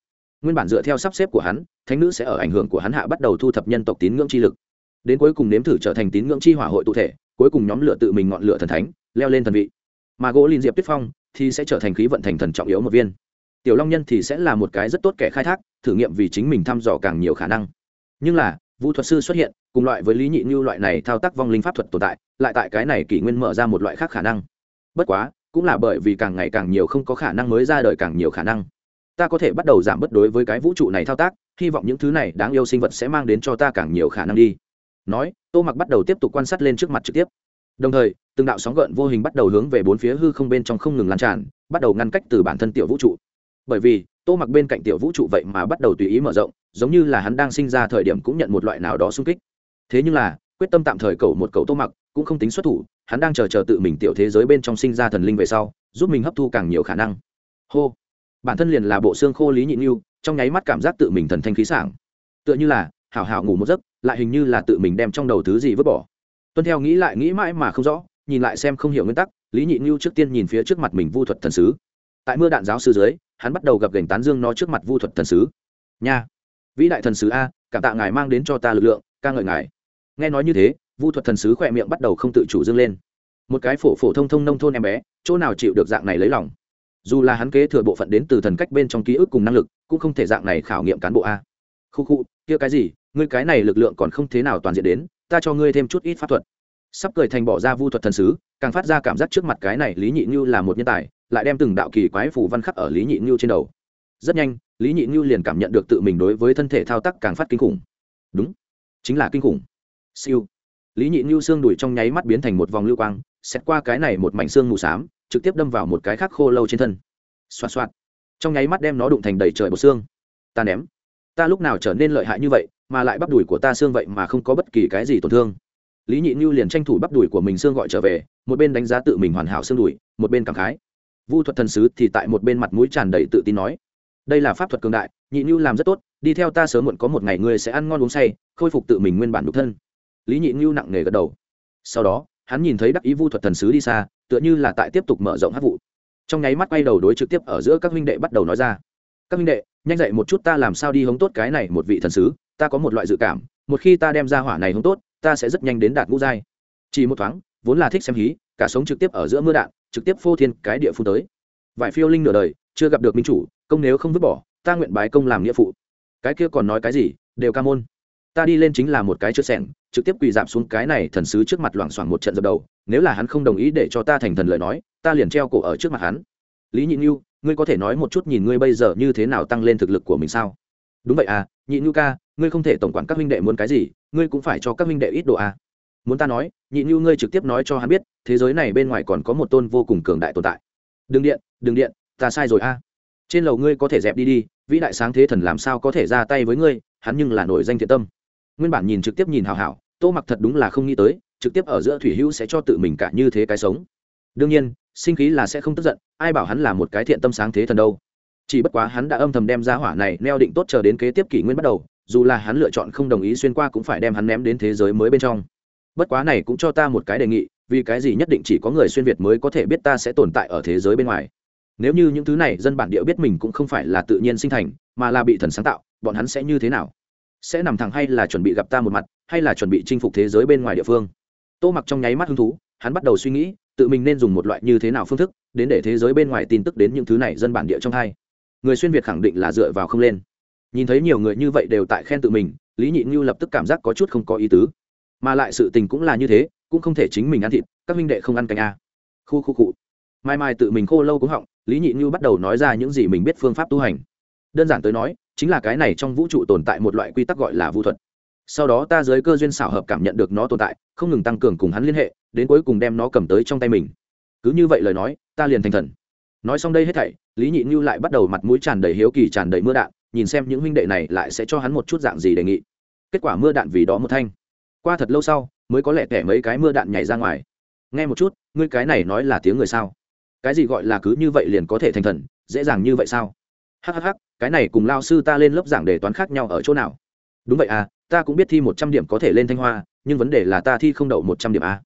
S1: nguyên bản dựa theo sắp xếp của hắn, thánh nữ sẽ ở ảnh hưởng của hắn hạ bắt đầu thu thập nhân tộc tín ngưỡng chi lực. Đến cuối cùng nếm thử trở thành tín ngưỡng chi hỏa hội tụ thể, cuối cùng nhóm lửa tự mình ngọn lửa thần thánh, leo lên thần vị. Mà gỗ linh diệp tuyết phong thì sẽ trở thành khí vận thành thần trọng yếu một viên. Tiểu long nhân thì sẽ là một cái rất tốt kẻ khai thác, thử nghiệm vì chính mình thăm dò càng nhiều khả năng. Nhưng là, vũ thuật sư xuất hiện, cùng loại với lý nhị như loại này thao tác vong linh pháp thuật tồn tại, lại tại cái này kỷ nguyên mở ra một loại khác khả năng. Bất quá, cũng là bởi vì càng ngày càng nhiều không có khả năng mới ra đời càng nhiều khả năng ta có thể bắt đầu giảm bớt đối với cái vũ trụ này thao tác, hy vọng những thứ này đáng yêu sinh vật sẽ mang đến cho ta càng nhiều khả năng đi. Nói, tô mặc bắt đầu tiếp tục quan sát lên trước mặt trực tiếp. Đồng thời, từng đạo sóng gợn vô hình bắt đầu hướng về bốn phía hư không bên trong không ngừng lan tràn, bắt đầu ngăn cách từ bản thân tiểu vũ trụ. Bởi vì, tô mặc bên cạnh tiểu vũ trụ vậy mà bắt đầu tùy ý mở rộng, giống như là hắn đang sinh ra thời điểm cũng nhận một loại nào đó sung kích. Thế nhưng là, quyết tâm tạm thời cầu một cầu tô mặc, cũng không tính xuất thủ, hắn đang chờ chờ tự mình tiểu thế giới bên trong sinh ra thần linh về sau, giúp mình hấp thu càng nhiều khả năng. Hô bản thân liền là bộ xương khô lý nhịn Nhu trong nháy mắt cảm giác tự mình thần thanh khí sảng. Tựa như là, hảo hảo ngủ một giấc, lại hình như là tự mình đem trong đầu thứ gì vứt bỏ. Tuân theo nghĩ lại nghĩ mãi mà không rõ, nhìn lại xem không hiểu nguyên tắc, lý nhị như trước tiên nhìn phía trước mặt mình vu thuật thần sứ. Tại mưa đạn giáo sư dưới, hắn bắt đầu gặp gành tán dương nó trước mặt vu thuật thần sứ. Nha! Vĩ đại thần sứ a, cảm tạ ngài mang đến cho ta lực lượng, ca ngợi ngài. Nghe nói như thế, vu thuật thần sứ khỏe miệng bắt đầu không tự chủ dâng lên. Một cái phổ phổ thông thông nông thôn em bé, chỗ nào chịu được dạng này lấy lòng? Dù là hắn kế thừa bộ phận đến từ thần cách bên trong ký ức cùng năng lực, cũng không thể dạng này khảo nghiệm cán bộ a. Khu khu, kia cái gì? Ngươi cái này lực lượng còn không thế nào toàn diện đến, ta cho ngươi thêm chút ít pháp thuật. Sắp cười thành bỏ ra vu thuật thần sứ, càng phát ra cảm giác trước mặt cái này lý nhị như là một nhân tài, lại đem từng đạo kỳ quái phù văn khắc ở lý nhị như trên đầu. Rất nhanh, lý nhị như liền cảm nhận được tự mình đối với thân thể thao tác càng phát kinh khủng. Đúng, chính là kinh khủng. Siêu. Lý nhị như xương đùi trong nháy mắt biến thành một vòng lưu quang xét qua cái này một mảnh xương mù xám trực tiếp đâm vào một cái khác khô lâu trên thân. Xoạt xoạt. Trong nháy mắt đem nó đụng thành đầy trời bột xương. Ta ném. Ta lúc nào trở nên lợi hại như vậy, mà lại bắp đùi của ta xương vậy mà không có bất kỳ cái gì tổn thương. Lý nhị như liền tranh thủ bắp đùi của mình xương gọi trở về, một bên đánh giá tự mình hoàn hảo xương đùi, một bên cảm khái. Vu thuật thần sứ thì tại một bên mặt mũi tràn đầy tự tin nói, đây là pháp thuật cường đại, nhị như làm rất tốt, đi theo ta sớm muộn có một ngày ngươi sẽ ăn ngon uống say, khôi phục tự mình nguyên bản nhục thân. Lý nhị như nặng nề gật đầu. Sau đó, hắn nhìn thấy đắc ý vu thuật thần sứ đi xa tựa như là tại tiếp tục mở rộng hát vụ. Trong nháy mắt quay đầu đối trực tiếp ở giữa các huynh đệ bắt đầu nói ra. Các huynh đệ, nhanh dậy một chút ta làm sao đi hống tốt cái này một vị thần sứ, ta có một loại dự cảm, một khi ta đem ra hỏa này hống tốt, ta sẽ rất nhanh đến đạt ngũ giai. Chỉ một thoáng, vốn là thích xem hí, cả sống trực tiếp ở giữa mưa đạn, trực tiếp phô thiên cái địa phu tới. Vài phiêu linh nửa đời, chưa gặp được minh chủ, công nếu không vứt bỏ, ta nguyện bái công làm nghĩa phụ. Cái kia còn nói cái gì, đều ca môn ta đi lên chính là một cái chữ sẻng, trực tiếp quỳ dạp xuống cái này thần sứ trước mặt loảng xoảng một trận dập đầu, nếu là hắn không đồng ý để cho ta thành thần lời nói, ta liền treo cổ ở trước mặt hắn. Lý nhị như ngươi có thể nói một chút nhìn ngươi bây giờ như thế nào tăng lên thực lực của mình sao? Đúng vậy à nhị như ca, ngươi không thể tổng quản các huynh đệ muốn cái gì, ngươi cũng phải cho các huynh đệ ít đồ à. Muốn ta nói, nhị như ngươi trực tiếp nói cho hắn biết, thế giới này bên ngoài còn có một tôn vô cùng cường đại tồn tại. Đừng điện đừng điện, ta sai rồi a à. trên lầu ngươi có thể dẹp đi đi, vĩ đại sáng thế thần làm sao có thể ra tay với ngươi, hắn nhưng là nổi danh thiện tâm nguyên bản nhìn trực tiếp nhìn hào hảo, tô mặc thật đúng là không nghĩ tới, trực tiếp ở giữa thủy hữu sẽ cho tự mình cả như thế cái sống. Đương nhiên, sinh khí là sẽ không tức giận, ai bảo hắn là một cái thiện tâm sáng thế thần đâu. Chỉ bất quá hắn đã âm thầm đem ra hỏa này neo định tốt chờ đến kế tiếp kỷ nguyên bắt đầu, dù là hắn lựa chọn không đồng ý xuyên qua cũng phải đem hắn ném đến thế giới mới bên trong. Bất quá này cũng cho ta một cái đề nghị, vì cái gì nhất định chỉ có người xuyên việt mới có thể biết ta sẽ tồn tại ở thế giới bên ngoài. Nếu như những thứ này dân bản địa biết mình cũng không phải là tự nhiên sinh thành, mà là bị thần sáng tạo, bọn hắn sẽ như thế nào? Sẽ nằm thẳng hay là chuẩn bị gặp ta một mặt, hay là chuẩn bị chinh phục thế giới bên ngoài địa phương? Tô mặc trong nháy mắt hứng thú, hắn bắt đầu suy nghĩ, tự mình nên dùng một loại như thế nào phương thức, đến để thế giới bên ngoài tin tức đến những thứ này dân bản địa trong hai. Người xuyên việt khẳng định là dựa vào không lên. Nhìn thấy nhiều người như vậy đều tại khen tự mình, lý nhị như lập tức cảm giác có chút không có ý tứ. Mà lại sự tình cũng là như thế, cũng không thể chính mình ăn thịt, các minh đệ không ăn canh a. Khu khu cụ mai mai tự mình khô lâu cũng họng, lý nhị như bắt đầu nói ra những gì mình biết phương pháp tu hành. Đơn giản tới nói chính là cái này trong vũ trụ tồn tại một loại quy tắc gọi là vũ thuật. Sau đó ta dưới cơ duyên xảo hợp cảm nhận được nó tồn tại, không ngừng tăng cường cùng hắn liên hệ, đến cuối cùng đem nó cầm tới trong tay mình. Cứ như vậy lời nói, ta liền thành thần. Nói xong đây hết thảy, lý nhị như lại bắt đầu mặt mũi tràn đầy hiếu kỳ tràn đầy mưa đạn, nhìn xem những huynh đệ này lại sẽ cho hắn một chút dạng gì đề nghị. Kết quả mưa đạn vì đó một thanh. Qua thật lâu sau, mới có lẽ kẻ mấy cái mưa đạn nhảy ra ngoài. Nghe một chút, ngươi cái này nói là tiếng người sao? Cái gì gọi là cứ như vậy liền có thể thành thần, dễ dàng như vậy sao? Hhh cái này cùng lao sư ta lên lớp giảng đề toán khác nhau ở chỗ nào? Đúng vậy à ta cũng biết thi một trăm điểm có thể lên thanh hoa, nhưng vấn đề là ta thi không đậu một trăm điểm à?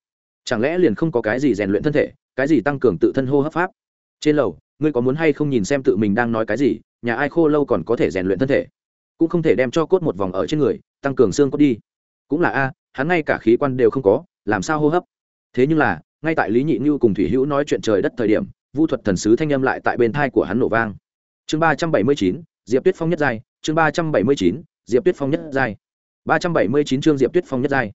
S1: chẳng lẽ liền không có cái gì rèn luyện thân thể, cái gì tăng cường tự thân hô hấp pháp? Trên lầu, ngươi có muốn hay không nhìn xem tự mình đang nói cái gì? Nhà ai khô lâu còn có thể rèn luyện thân thể? Cũng không thể đem cho cốt một vòng ở trên người, tăng cường xương cốt đi. Cũng là a, hắn ngay cả khí quan đều không có, làm sao hô hấp? Thế nhưng là, ngay tại lý nhị như cùng thủy hữu nói chuyện trời đất thời điểm, vu thuật thần sứ thanh âm lại tại bên thai của hắn nổ vang chương ba trăm bảy mươi chín, diệp tuyết phong nhất giai. Chương ba trăm bảy mươi chín, diệp tuyết phong nhất giai. ba trăm bảy mươi chín chương diệp tuyết phong nhất giai.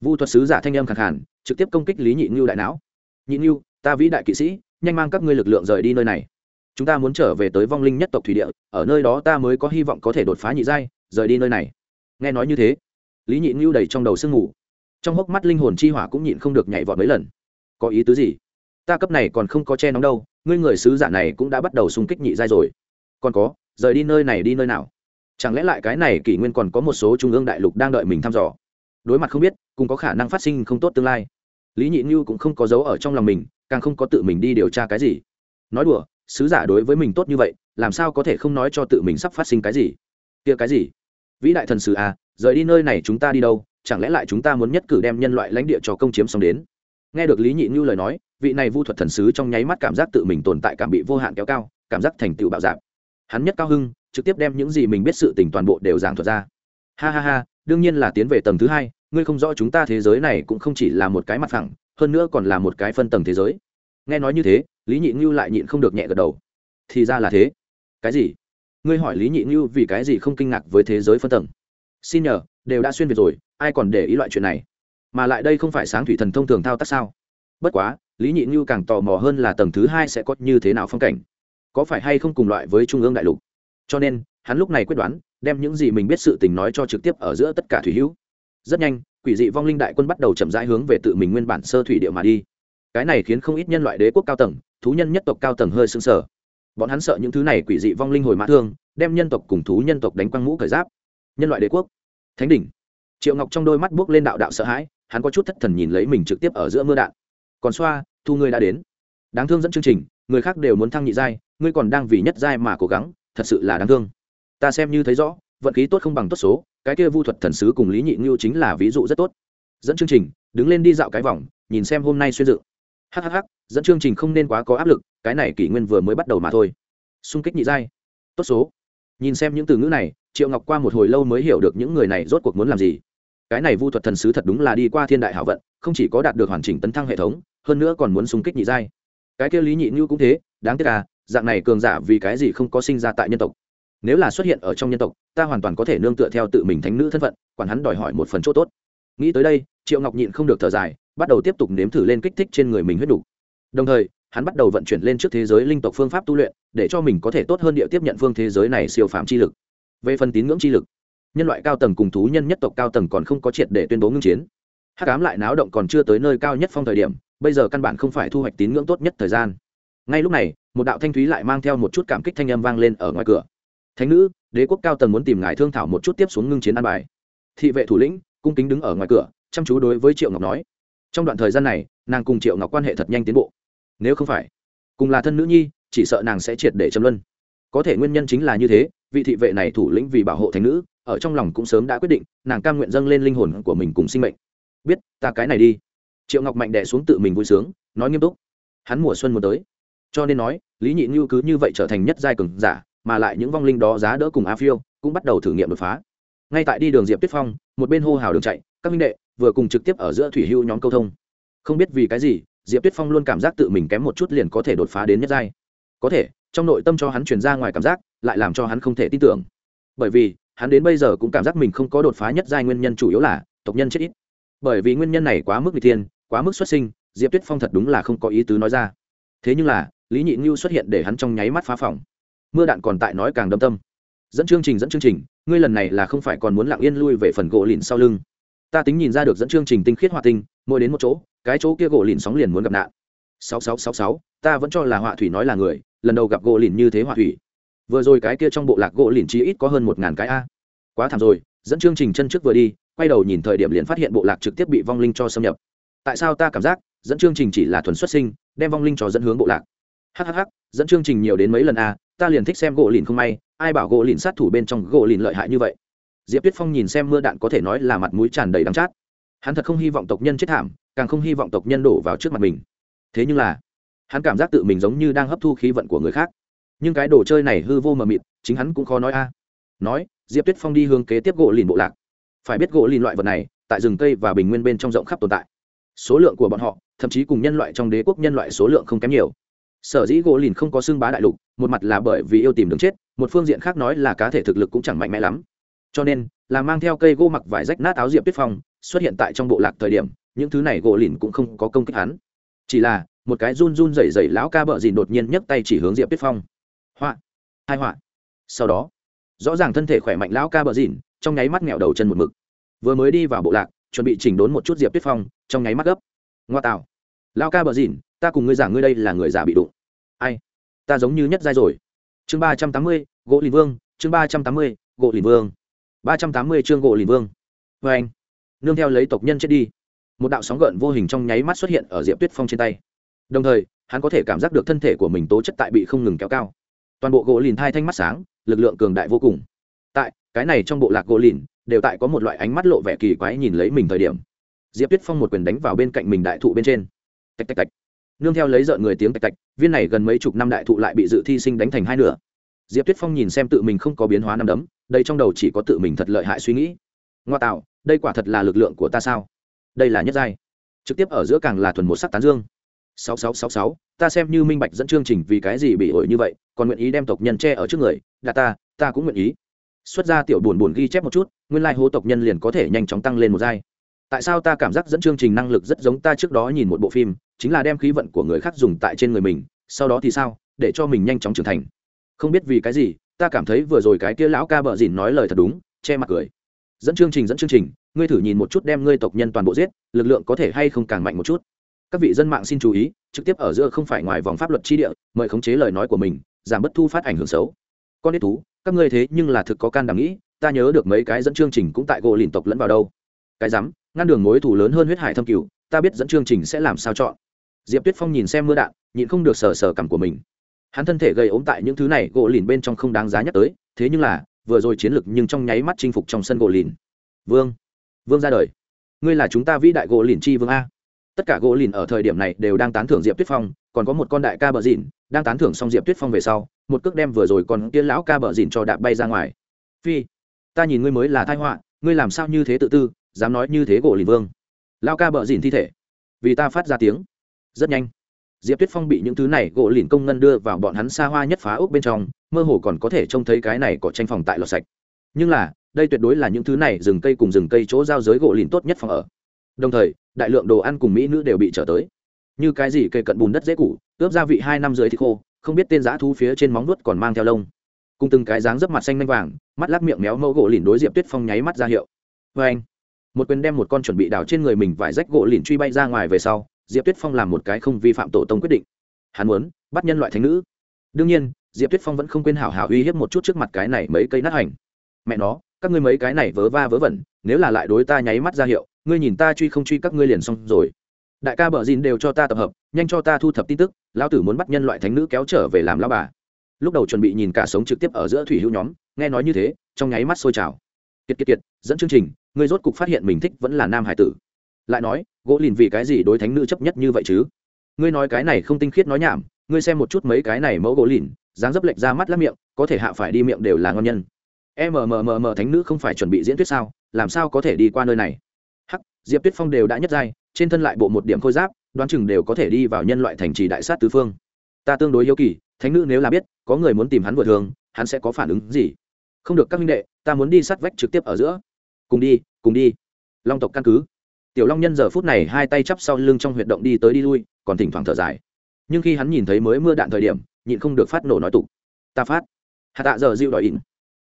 S1: Vu thuật sứ giả thanh âm khẳng hẳn trực tiếp công kích lý nhị ngưu đại não. Nhị ngưu, ta vĩ đại kỵ sĩ, nhanh mang các ngươi lực lượng rời đi nơi này. Chúng ta muốn trở về tới vong linh nhất tộc thủy địa, ở nơi đó ta mới có hy vọng có thể đột phá nhị giai, rời đi nơi này. Nghe nói như thế, lý nhị ngưu đầy trong đầu sương ngủ trong hốc mắt linh hồn chi hỏa cũng nhịn không được nhảy vọt mấy lần. Có ý tứ gì? Ta cấp này còn không có che nóng đâu, ngươi người sứ giả này cũng đã bắt đầu xung kích nhị giai rồi còn có, rời đi nơi này đi nơi nào? Chẳng lẽ lại cái này kỷ nguyên còn có một số trung ương đại lục đang đợi mình thăm dò? Đối mặt không biết, cũng có khả năng phát sinh không tốt tương lai. Lý nhị như cũng không có dấu ở trong lòng mình, càng không có tự mình đi điều tra cái gì. Nói đùa, sứ giả đối với mình tốt như vậy, làm sao có thể không nói cho tự mình sắp phát sinh cái gì? Kia cái gì? Vĩ đại thần sứ à rời đi nơi này chúng ta đi đâu? Chẳng lẽ lại chúng ta muốn nhất cử đem nhân loại lãnh địa cho công chiếm xong đến? Nghe được lý nhị như lời nói, vị này vu thuật thần sứ trong nháy mắt cảm giác tự mình tồn tại cảm bị vô hạn kéo cao, cảm giác thành tựu bạo dạp hắn nhất cao hưng, trực tiếp đem những gì mình biết sự tình toàn bộ đều giảng thuật ra. Ha ha ha, đương nhiên là tiến về tầng thứ hai, ngươi không rõ chúng ta thế giới này cũng không chỉ là một cái mặt phẳng, hơn nữa còn là một cái phân tầng thế giới. Nghe nói như thế, lý nhị ngưu lại nhịn không được nhẹ gật đầu. Thì ra là thế. Cái gì? Ngươi hỏi lý nhị ngưu vì cái gì không kinh ngạc với thế giới phân tầng? Xin nhờ, đều đã xuyên việt rồi, ai còn để ý loại chuyện này? Mà lại đây không phải sáng thủy thần thông thường thao tác sao? Bất quá, lý nhị ngưu càng tò mò hơn là tầng thứ hai sẽ có như thế nào phong cảnh có phải hay không cùng loại với trung ương đại lục? Cho nên, hắn lúc này quyết đoán, đem những gì mình biết sự tình nói cho trực tiếp ở giữa tất cả thủy hữu. Rất nhanh, quỷ dị vong linh đại quân bắt đầu chậm rãi hướng về tự mình nguyên bản sơ thủy địa mà đi. Cái này khiến không ít nhân loại đế quốc cao tầng, thú nhân nhất tộc cao tầng hơi sưng sờ. Bọn hắn sợ những thứ này quỷ dị vong linh hồi mã thương, đem nhân tộc cùng thú nhân tộc đánh quăng mũ cởi giáp. Nhân loại đế quốc. Thánh đỉnh. Triệu ngọc trong đôi mắt buốc lên đạo đạo sợ hãi, hắn có chút thất thần nhìn lấy mình trực tiếp ở giữa mưa đạn. Còn xoa, thu ngươi đã đến. Đáng thương dẫn chương trình người khác đều muốn thăng nhị giai, ngươi còn đang vì nhất giai mà cố gắng, thật sự là đáng thương. Ta xem như thấy rõ, vận khí tốt không bằng tốt số, cái kia vu thuật thần sứ cùng lý nhị ngưu chính là ví dụ rất tốt. Dẫn chương trình, đứng lên đi dạo cái vòng, nhìn xem hôm nay xuyên dự. Hhh dẫn chương trình không nên quá có áp lực, cái này kỷ nguyên vừa mới bắt đầu mà thôi. Xung kích nhị giai. Tốt số. Nhìn xem những từ ngữ này, triệu ngọc qua một hồi lâu mới hiểu được những người này rốt cuộc muốn làm gì. Cái này vu thuật thần sứ thật đúng là đi qua thiên đại hảo vận, không chỉ có đạt được hoàn chỉnh tấn thăng hệ thống, hơn nữa còn muốn xung kích nhị giai cái kia lý nhị như cũng thế, đáng tiếc à dạng này cường giả vì cái gì không có sinh ra tại nhân tộc? Nếu là xuất hiện ở trong nhân tộc, ta hoàn toàn có thể nương tựa theo tự mình thánh nữ thân phận, quản hắn đòi hỏi một phần chỗ tốt. Nghĩ tới đây, triệu ngọc nhịn không được thở dài, bắt đầu tiếp tục nếm thử lên kích thích trên người mình huyết đủ. Đồng thời, hắn bắt đầu vận chuyển lên trước thế giới linh tộc phương pháp tu luyện, để cho mình có thể tốt hơn địa tiếp nhận phương thế giới này siêu phạm chi lực. Về phần tín ngưỡng chi lực, nhân loại cao tầng cùng thú nhân nhất tộc cao tầng còn không có triệt để tuyên bố ngưng chiến hát cám lại náo động còn chưa tới nơi cao nhất phong thời điểm, bây giờ căn bản không phải thu hoạch tín ngưỡng tốt nhất thời gian. Ngay lúc này, một đạo thanh thúy lại mang theo một chút cảm kích thanh âm vang lên ở ngoài cửa. Thánh nữ, đế quốc cao tầng muốn tìm ngài thương thảo một chút tiếp xuống ngưng chiến an bài. Thị vệ thủ lĩnh, cung kính đứng ở ngoài cửa, chăm chú đối với triệu ngọc nói. Trong đoạn thời gian này, nàng cùng triệu ngọc quan hệ thật nhanh tiến bộ. Nếu không phải, cùng là thân nữ nhi, chỉ sợ nàng sẽ triệt để châm luân. Có thể nguyên nhân chính là như thế, vị thị vệ này thủ lĩnh vì bảo hộ thánh nữ, ở trong lòng cũng sớm đã quyết định, nàng cam nguyện dâng lên linh hồn của mình cùng sinh mệnh biết, ta cái này đi. Triệu ngọc mạnh đẻ xuống tự mình vui sướng, nói nghiêm túc. Hắn mùa xuân muốn tới. Cho nên nói, lý nhị như cứ như vậy trở thành nhất giai cường giả, mà lại những vong linh đó giá đỡ cùng a phiêu cũng bắt đầu thử nghiệm đột phá. Ngay tại đi đường diệp tuyết phong, một bên hô hào đường chạy, các minh đệ, vừa cùng trực tiếp ở giữa thủy hưu nhóm câu thông. Không biết vì cái gì, diệp tuyết phong luôn cảm giác tự mình kém một chút liền có thể đột phá đến nhất giai. Có thể, trong nội tâm cho hắn truyền ra ngoài cảm giác, lại làm cho hắn không thể tin tưởng. Bởi vì, hắn đến bây giờ cũng cảm giác mình không có đột phá nhất giai nguyên nhân chủ yếu là tộc nhân chết ít bởi vì nguyên nhân này quá mức n g thiên, quá mức xuất sinh, diệp tuyết phong thật đúng là không có ý tứ nói ra. Thế nhưng là, lý nhị ngưu xuất hiện để hắn trong nháy mắt phá phòng. Mưa đạn còn tại nói càng đâm tâm. Dẫn chương trình, dẫn chương trình, ngươi lần này là không phải còn muốn lặng yên lui về phần gỗ lìn sau lưng. Ta tính nhìn ra được dẫn chương trình tinh khiết hòa tinh, mỗi đến một chỗ, cái chỗ kia gỗ lìn sóng liền muốn gặp nạn. Sáu sáu sáu sáu, ta vẫn cho là họa thủy nói là người, lần đầu gặp gỗ lìn như thế họa thủy. Vừa rồi cái kia trong bộ lạc gỗ lìn chí ít có hơn một ngàn cái a. Quá thảm rồi dẫn chương trình chân trước vừa đi, quay đầu nhìn thời điểm liền phát hiện bộ lạc trực tiếp bị vong linh cho xâm nhập. Tại sao ta cảm giác, dẫn chương trình chỉ là thuần xuất sinh, đem vong linh cho dẫn hướng bộ lạc? Hhh dẫn chương trình nhiều đến mấy lần a ta liền thích xem gỗ lìn không may, ai bảo gỗ lìn sát thủ bên trong gỗ lìn lợi hại như vậy? Diệp tuyết phong nhìn xem mưa đạn có thể nói là mặt mũi tràn đầy đắng chát. Hắn thật không hy vọng tộc nhân chết thảm, càng không hy vọng tộc nhân đổ vào trước mặt mình. Thế nhưng là, hắn cảm giác tự mình giống như đang hấp thu khí vận của người khác. Nhưng cái đồ chơi này hư vô mờ mịt, chính hắn cũng khó nói a. Nói diệp tuyết phong đi hướng kế tiếp gỗ lìn bộ lạc. Phải biết gỗ lìn loại vật này, tại rừng cây và bình nguyên bên trong rộng khắp tồn tại. Số lượng của bọn họ, thậm chí cùng nhân loại trong đế quốc nhân loại số lượng không kém nhiều. Sở dĩ gỗ lìn không có xương bá đại lục, một mặt là bởi vì yêu tìm đường chết, một phương diện khác nói là cá thể thực lực cũng chẳng mạnh mẽ lắm. Cho nên, là mang theo cây gỗ mặc vải rách nát áo diệp tuyết phong, xuất hiện tại trong bộ lạc thời điểm, những thứ này gỗ lìn cũng không có công kích hắn. Chỉ là, một cái run run rẩy rẩy lão ca bợ dìn đột nhiên nhấc tay chỉ hướng diệp tuyết phong. Họa, hai họa. Sau đó rõ ràng thân thể khỏe mạnh lão ca Bờ dìn, trong nháy mắt nghẹo đầu chân một mực. Vừa mới đi vào bộ lạc, chuẩn bị chỉnh đốn một chút diệp tuyết phong, trong nháy mắt gấp. Ngoa tạo. Lão ca Bờ dìn, ta cùng ngươi giảng ngươi đây là người già bị đụng. Ai? Ta giống như nhất giai rồi. Chương ba trăm tám mươi, gỗ lìn vương, chương ba trăm tám mươi, gỗ lìn vương. Ba trăm tám mươi chương gỗ lìn vương. Vê anh. Nương theo lấy tộc nhân chết đi. Một đạo sóng gợn vô hình trong nháy mắt xuất hiện ở diệp tuyết phong trên tay. Đồng thời, hắn có thể cảm giác được thân thể của mình tố chất tại bị không ngừng kéo cao. Toàn bộ gỗ lìn thai thanh mắt sáng lực lượng cường đại vô cùng. Tại, cái này trong bộ lạc gỗ lìn, đều tại có một loại ánh mắt lộ vẻ kỳ quái nhìn lấy mình thời điểm. Diệp tuyết phong một quyền đánh vào bên cạnh mình đại thụ bên trên. Tạch tạch tạch. Nương theo lấy rợn người tiếng tạch tạch, viên này gần mấy chục năm đại thụ lại bị dự thi sinh đánh thành hai nửa. Diệp tuyết phong nhìn xem tự mình không có biến hóa năm đấm, đây trong đầu chỉ có tự mình thật lợi hại suy nghĩ. Ngoa tạo, đây quả thật là lực lượng của ta sao? Đây là nhất giai. Trực tiếp ở giữa càng là thuần một sắc tán dương sáu sáu sáu sáu, ta xem như minh bạch dẫn chương trình vì cái gì bị ổi như vậy, còn nguyện ý đem tộc nhân che ở trước người, là ta ta cũng nguyện ý. Xuất ra tiểu buồn buồn ghi chép một chút, nguyên lai hố tộc nhân liền có thể nhanh chóng tăng lên một giai. Tại sao ta cảm giác dẫn chương trình năng lực rất giống ta trước đó nhìn một bộ phim, chính là đem khí vận của người khác dùng tại trên người mình, sau đó thì sao, để cho mình nhanh chóng trưởng thành. Không biết vì cái gì, ta cảm thấy vừa rồi cái kia lão ca bợ dìn nói lời thật đúng, che mặt cười. Dẫn chương trình, dẫn chương trình, ngươi thử nhìn một chút đem ngươi tộc nhân toàn bộ giết, lực lượng có thể hay không càng mạnh một chút? Các vị dân mạng xin chú ý, trực tiếp ở giữa không phải ngoài vòng pháp luật chi địa, mời khống chế lời nói của mình, giảm bất thu phát ảnh hưởng xấu. Con ít thú, các ngươi thế nhưng là thực có can đảm nghĩ, ta nhớ được mấy cái dẫn chương trình cũng tại gỗ lìn tộc lẫn vào đâu. Cái rắm, ngăn đường mối thủ lớn hơn huyết hải thâm cửu, ta biết dẫn chương trình sẽ làm sao chọn. Diệp tuyết phong nhìn xem mưa đạn, nhịn không được sờ sờ cảm của mình. Hắn thân thể gây ốm tại những thứ này gỗ lìn bên trong không đáng giá nhắc tới, thế nhưng là, vừa rồi chiến lực nhưng trong nháy mắt chinh phục trong sân gỗ lìn. Vương vương ra đời. Ngươi là chúng ta vĩ đại gỗ lìn chi vương a tất cả gỗ lìn ở thời điểm này đều đang tán thưởng diệp tuyết phong, còn có một con đại ca bờ dìn đang tán thưởng xong diệp tuyết phong về sau, một cước đem vừa rồi còn kia lão ca bờ dìn cho đạp bay ra ngoài. Phi, ta nhìn ngươi mới là thai họa, ngươi làm sao như thế tự tư, dám nói như thế gỗ lìn vương. Lao ca bờ dìn thi thể. Vì ta phát ra tiếng. Rất nhanh. Diệp tuyết phong bị những thứ này gỗ lìn công ngân đưa vào bọn hắn xa hoa nhất phá ốc bên trong, mơ hồ còn có thể trông thấy cái này có tranh phòng tại lò sạch. Nhưng là, đây tuyệt đối là những thứ này rừng cây cùng rừng cây chỗ giao giới gỗ lìn tốt nhất phòng ở đồng thời, đại lượng đồ ăn cùng mỹ nữ đều bị trở tới. Như cái gì kề cận bùn đất dễ củ, ướp gia vị hai năm dưới thì khô, không biết tên giã thu phía trên móng nuốt còn mang theo lông. Cùng từng cái dáng dấp mặt xanh lanh vàng, mắt lắc miệng méo mẫu gỗ lìn đối diệp tuyết phong nháy mắt ra hiệu. Vê anh, một quyền đem một con chuẩn bị đào trên người mình vải rách gỗ lìn truy bay ra ngoài về sau, diệp tuyết phong làm một cái không vi phạm tổ tông quyết định. Hắn muốn bắt nhân loại thánh nữ. Đương nhiên, diệp tuyết phong vẫn không quên hảo hảo uy hiếp một chút trước mặt cái này mấy cây nát hành mẹ nó, các ngươi mấy cái này vớ va vớ vẩn, nếu là lại đối ta nháy mắt ra hiệu ngươi nhìn ta truy không truy các ngươi liền xong rồi. Đại ca bờ dìn đều cho ta tập hợp, nhanh cho ta thu thập tin tức, lão tử muốn bắt nhân loại thánh nữ kéo trở về làm lão bà. Lúc đầu chuẩn bị nhìn cả sống trực tiếp ở giữa thủy hữu nhóm, nghe nói như thế, trong nháy mắt sôi trào. Kiệt kiệt kiệt, dẫn chương trình, ngươi rốt cục phát hiện mình thích vẫn là nam hải tử. Lại nói, gỗ lìn vì cái gì đối thánh nữ chấp nhất như vậy chứ? Ngươi nói cái này không tinh khiết nói nhảm, ngươi xem một chút mấy cái này mẫu gỗ lìn, dáng dấp lệch ra mắt lắm miệng, có thể hạ phải đi miệng đều là ngon nhân. Mmm thánh nữ không phải chuẩn bị diễn thuyết sao, làm sao có thể đi qua nơi này? Diệp tuyết phong đều đã nhất giai, trên thân lại bộ một điểm khôi giáp, đoán chừng đều có thể đi vào nhân loại thành trì đại sát tứ phương. Ta tương đối hiếu kỳ, thánh nữ nếu là biết, có người muốn tìm hắn vừa thường, hắn sẽ có phản ứng gì? Không được các minh đệ, ta muốn đi sát vách trực tiếp ở giữa. Cùng đi cùng đi. Long tộc căn cứ. Tiểu long nhân giờ phút này hai tay chắp sau lưng trong huyệt động đi tới đi lui, còn thỉnh thoảng thở dài. Nhưng khi hắn nhìn thấy mới mưa đạn thời điểm, nhịn không được phát nổ nói tục. Ta phát. Hạ tạ giờ dịu đòi ỉn.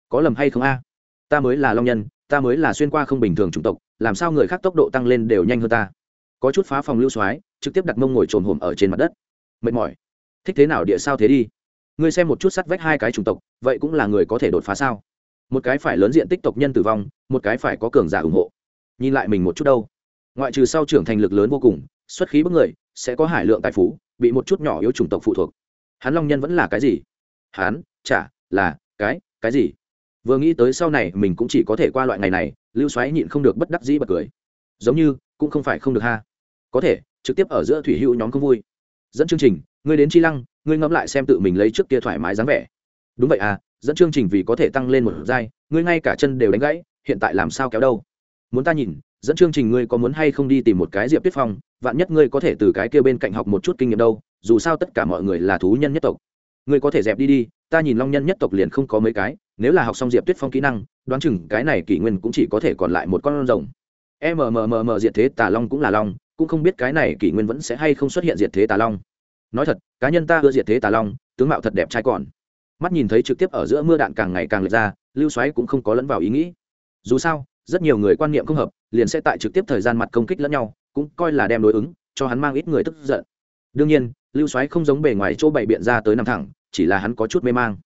S1: Có lầm hay không a? Ta mới là long nhân, ta mới là xuyên qua không bình thường chủng tộc làm sao người khác tốc độ tăng lên đều nhanh hơn ta? Có chút phá phòng lưu soái, trực tiếp đặt mông ngồi trồn hồm ở trên mặt đất. Mệt mỏi. Thích thế nào địa sao thế đi? Ngươi xem một chút sắt vách hai cái chủng tộc, vậy cũng là người có thể đột phá sao? Một cái phải lớn diện tích tộc nhân tử vong, một cái phải có cường giả ủng hộ. Nhìn lại mình một chút đâu. Ngoại trừ sau trưởng thành lực lớn vô cùng, xuất khí bức người, sẽ có hải lượng tài phú, bị một chút nhỏ yếu chủng tộc phụ thuộc. Hắn long nhân vẫn là cái gì? Hắn, chả, là, cái cái gì? Vừa nghĩ tới sau này mình cũng chỉ có thể qua loại ngày này, lưu xoáy nhịn không được bất đắc dĩ bật cười. Giống như, cũng không phải không được ha. Có thể, trực tiếp ở giữa thủy hữu nhóm không vui. Dẫn chương trình, ngươi đến chi lăng, ngươi ngẫm lại xem tự mình lấy trước kia thoải mái dáng vẻ. Đúng vậy à dẫn chương trình vì có thể tăng lên một giai, ngươi ngay cả chân đều đánh gãy, hiện tại làm sao kéo đâu? Muốn ta nhìn, dẫn chương trình ngươi có muốn hay không đi tìm một cái diệp tuyết phong, vạn nhất ngươi có thể từ cái kia bên cạnh học một chút kinh nghiệm đâu, dù sao tất cả mọi người là thú nhân nhất tộc. Ngươi có thể dẹp đi đi, ta nhìn long nhân nhất tộc liền không có mấy cái nếu là học xong diệp tuyết phong kỹ năng, đoán chừng cái này kỷ nguyên cũng chỉ có thể còn lại một con rồng. Mmm diệt thế tà long cũng là long, cũng không biết cái này kỷ nguyên vẫn sẽ hay không xuất hiện diệt thế tà long. Nói thật, cá nhân ta ưa diệt thế tà long, tướng mạo thật đẹp trai còn. Mắt nhìn thấy trực tiếp ở giữa mưa đạn càng ngày càng lệch ra, lưu xoáy cũng không có lẫn vào ý nghĩ. Dù sao, rất nhiều người quan niệm không hợp, liền sẽ tại trực tiếp thời gian mặt công kích lẫn nhau, cũng coi là đem đối ứng, cho hắn mang ít người tức giận. Đương nhiên, lưu xoáy không giống bề ngoài chỗ bày biện ra tới nằm thẳng, chỉ là hắn có chút mê mang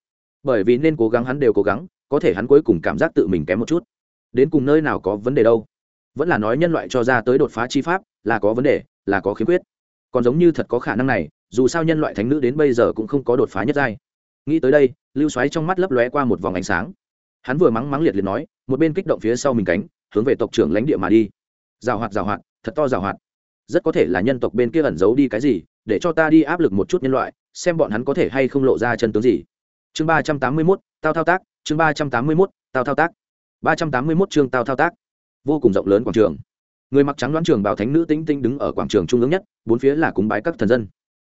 S1: bởi vì nên cố gắng hắn đều cố gắng, có thể hắn cuối cùng cảm giác tự mình kém một chút. Đến cùng nơi nào có vấn đề đâu. Vẫn là nói nhân loại cho ra tới đột phá chi pháp, là có vấn đề, là có khiếm khuyết. Còn giống như thật có khả năng này, dù sao nhân loại thánh nữ đến bây giờ cũng không có đột phá nhất giai. Nghĩ tới đây, lưu xoáy trong mắt lấp lóe qua một vòng ánh sáng. Hắn vừa mắng mắng liệt liệt nói, một bên kích động phía sau mình cánh, hướng về tộc trưởng lãnh địa mà đi. Rào hoạt rào hoạt, thật to rào hoạt. Rất có thể là nhân tộc bên kia ẩn giấu đi cái gì, để cho ta đi áp lực một chút nhân loại, xem bọn hắn có thể hay không lộ ra chân tướng gì chương ba trăm tám mươi mốt, tao thao tác, chương ba trăm tám mươi mốt, tao thao tác. ba trăm tám mươi mốt chương tao thao tác. Vô cùng rộng lớn quảng trường. Người mặc trắng đoán trường bảo thánh nữ tĩnh tinh đứng ở quảng trường trung ương nhất, bốn phía là cúng bái các thần dân.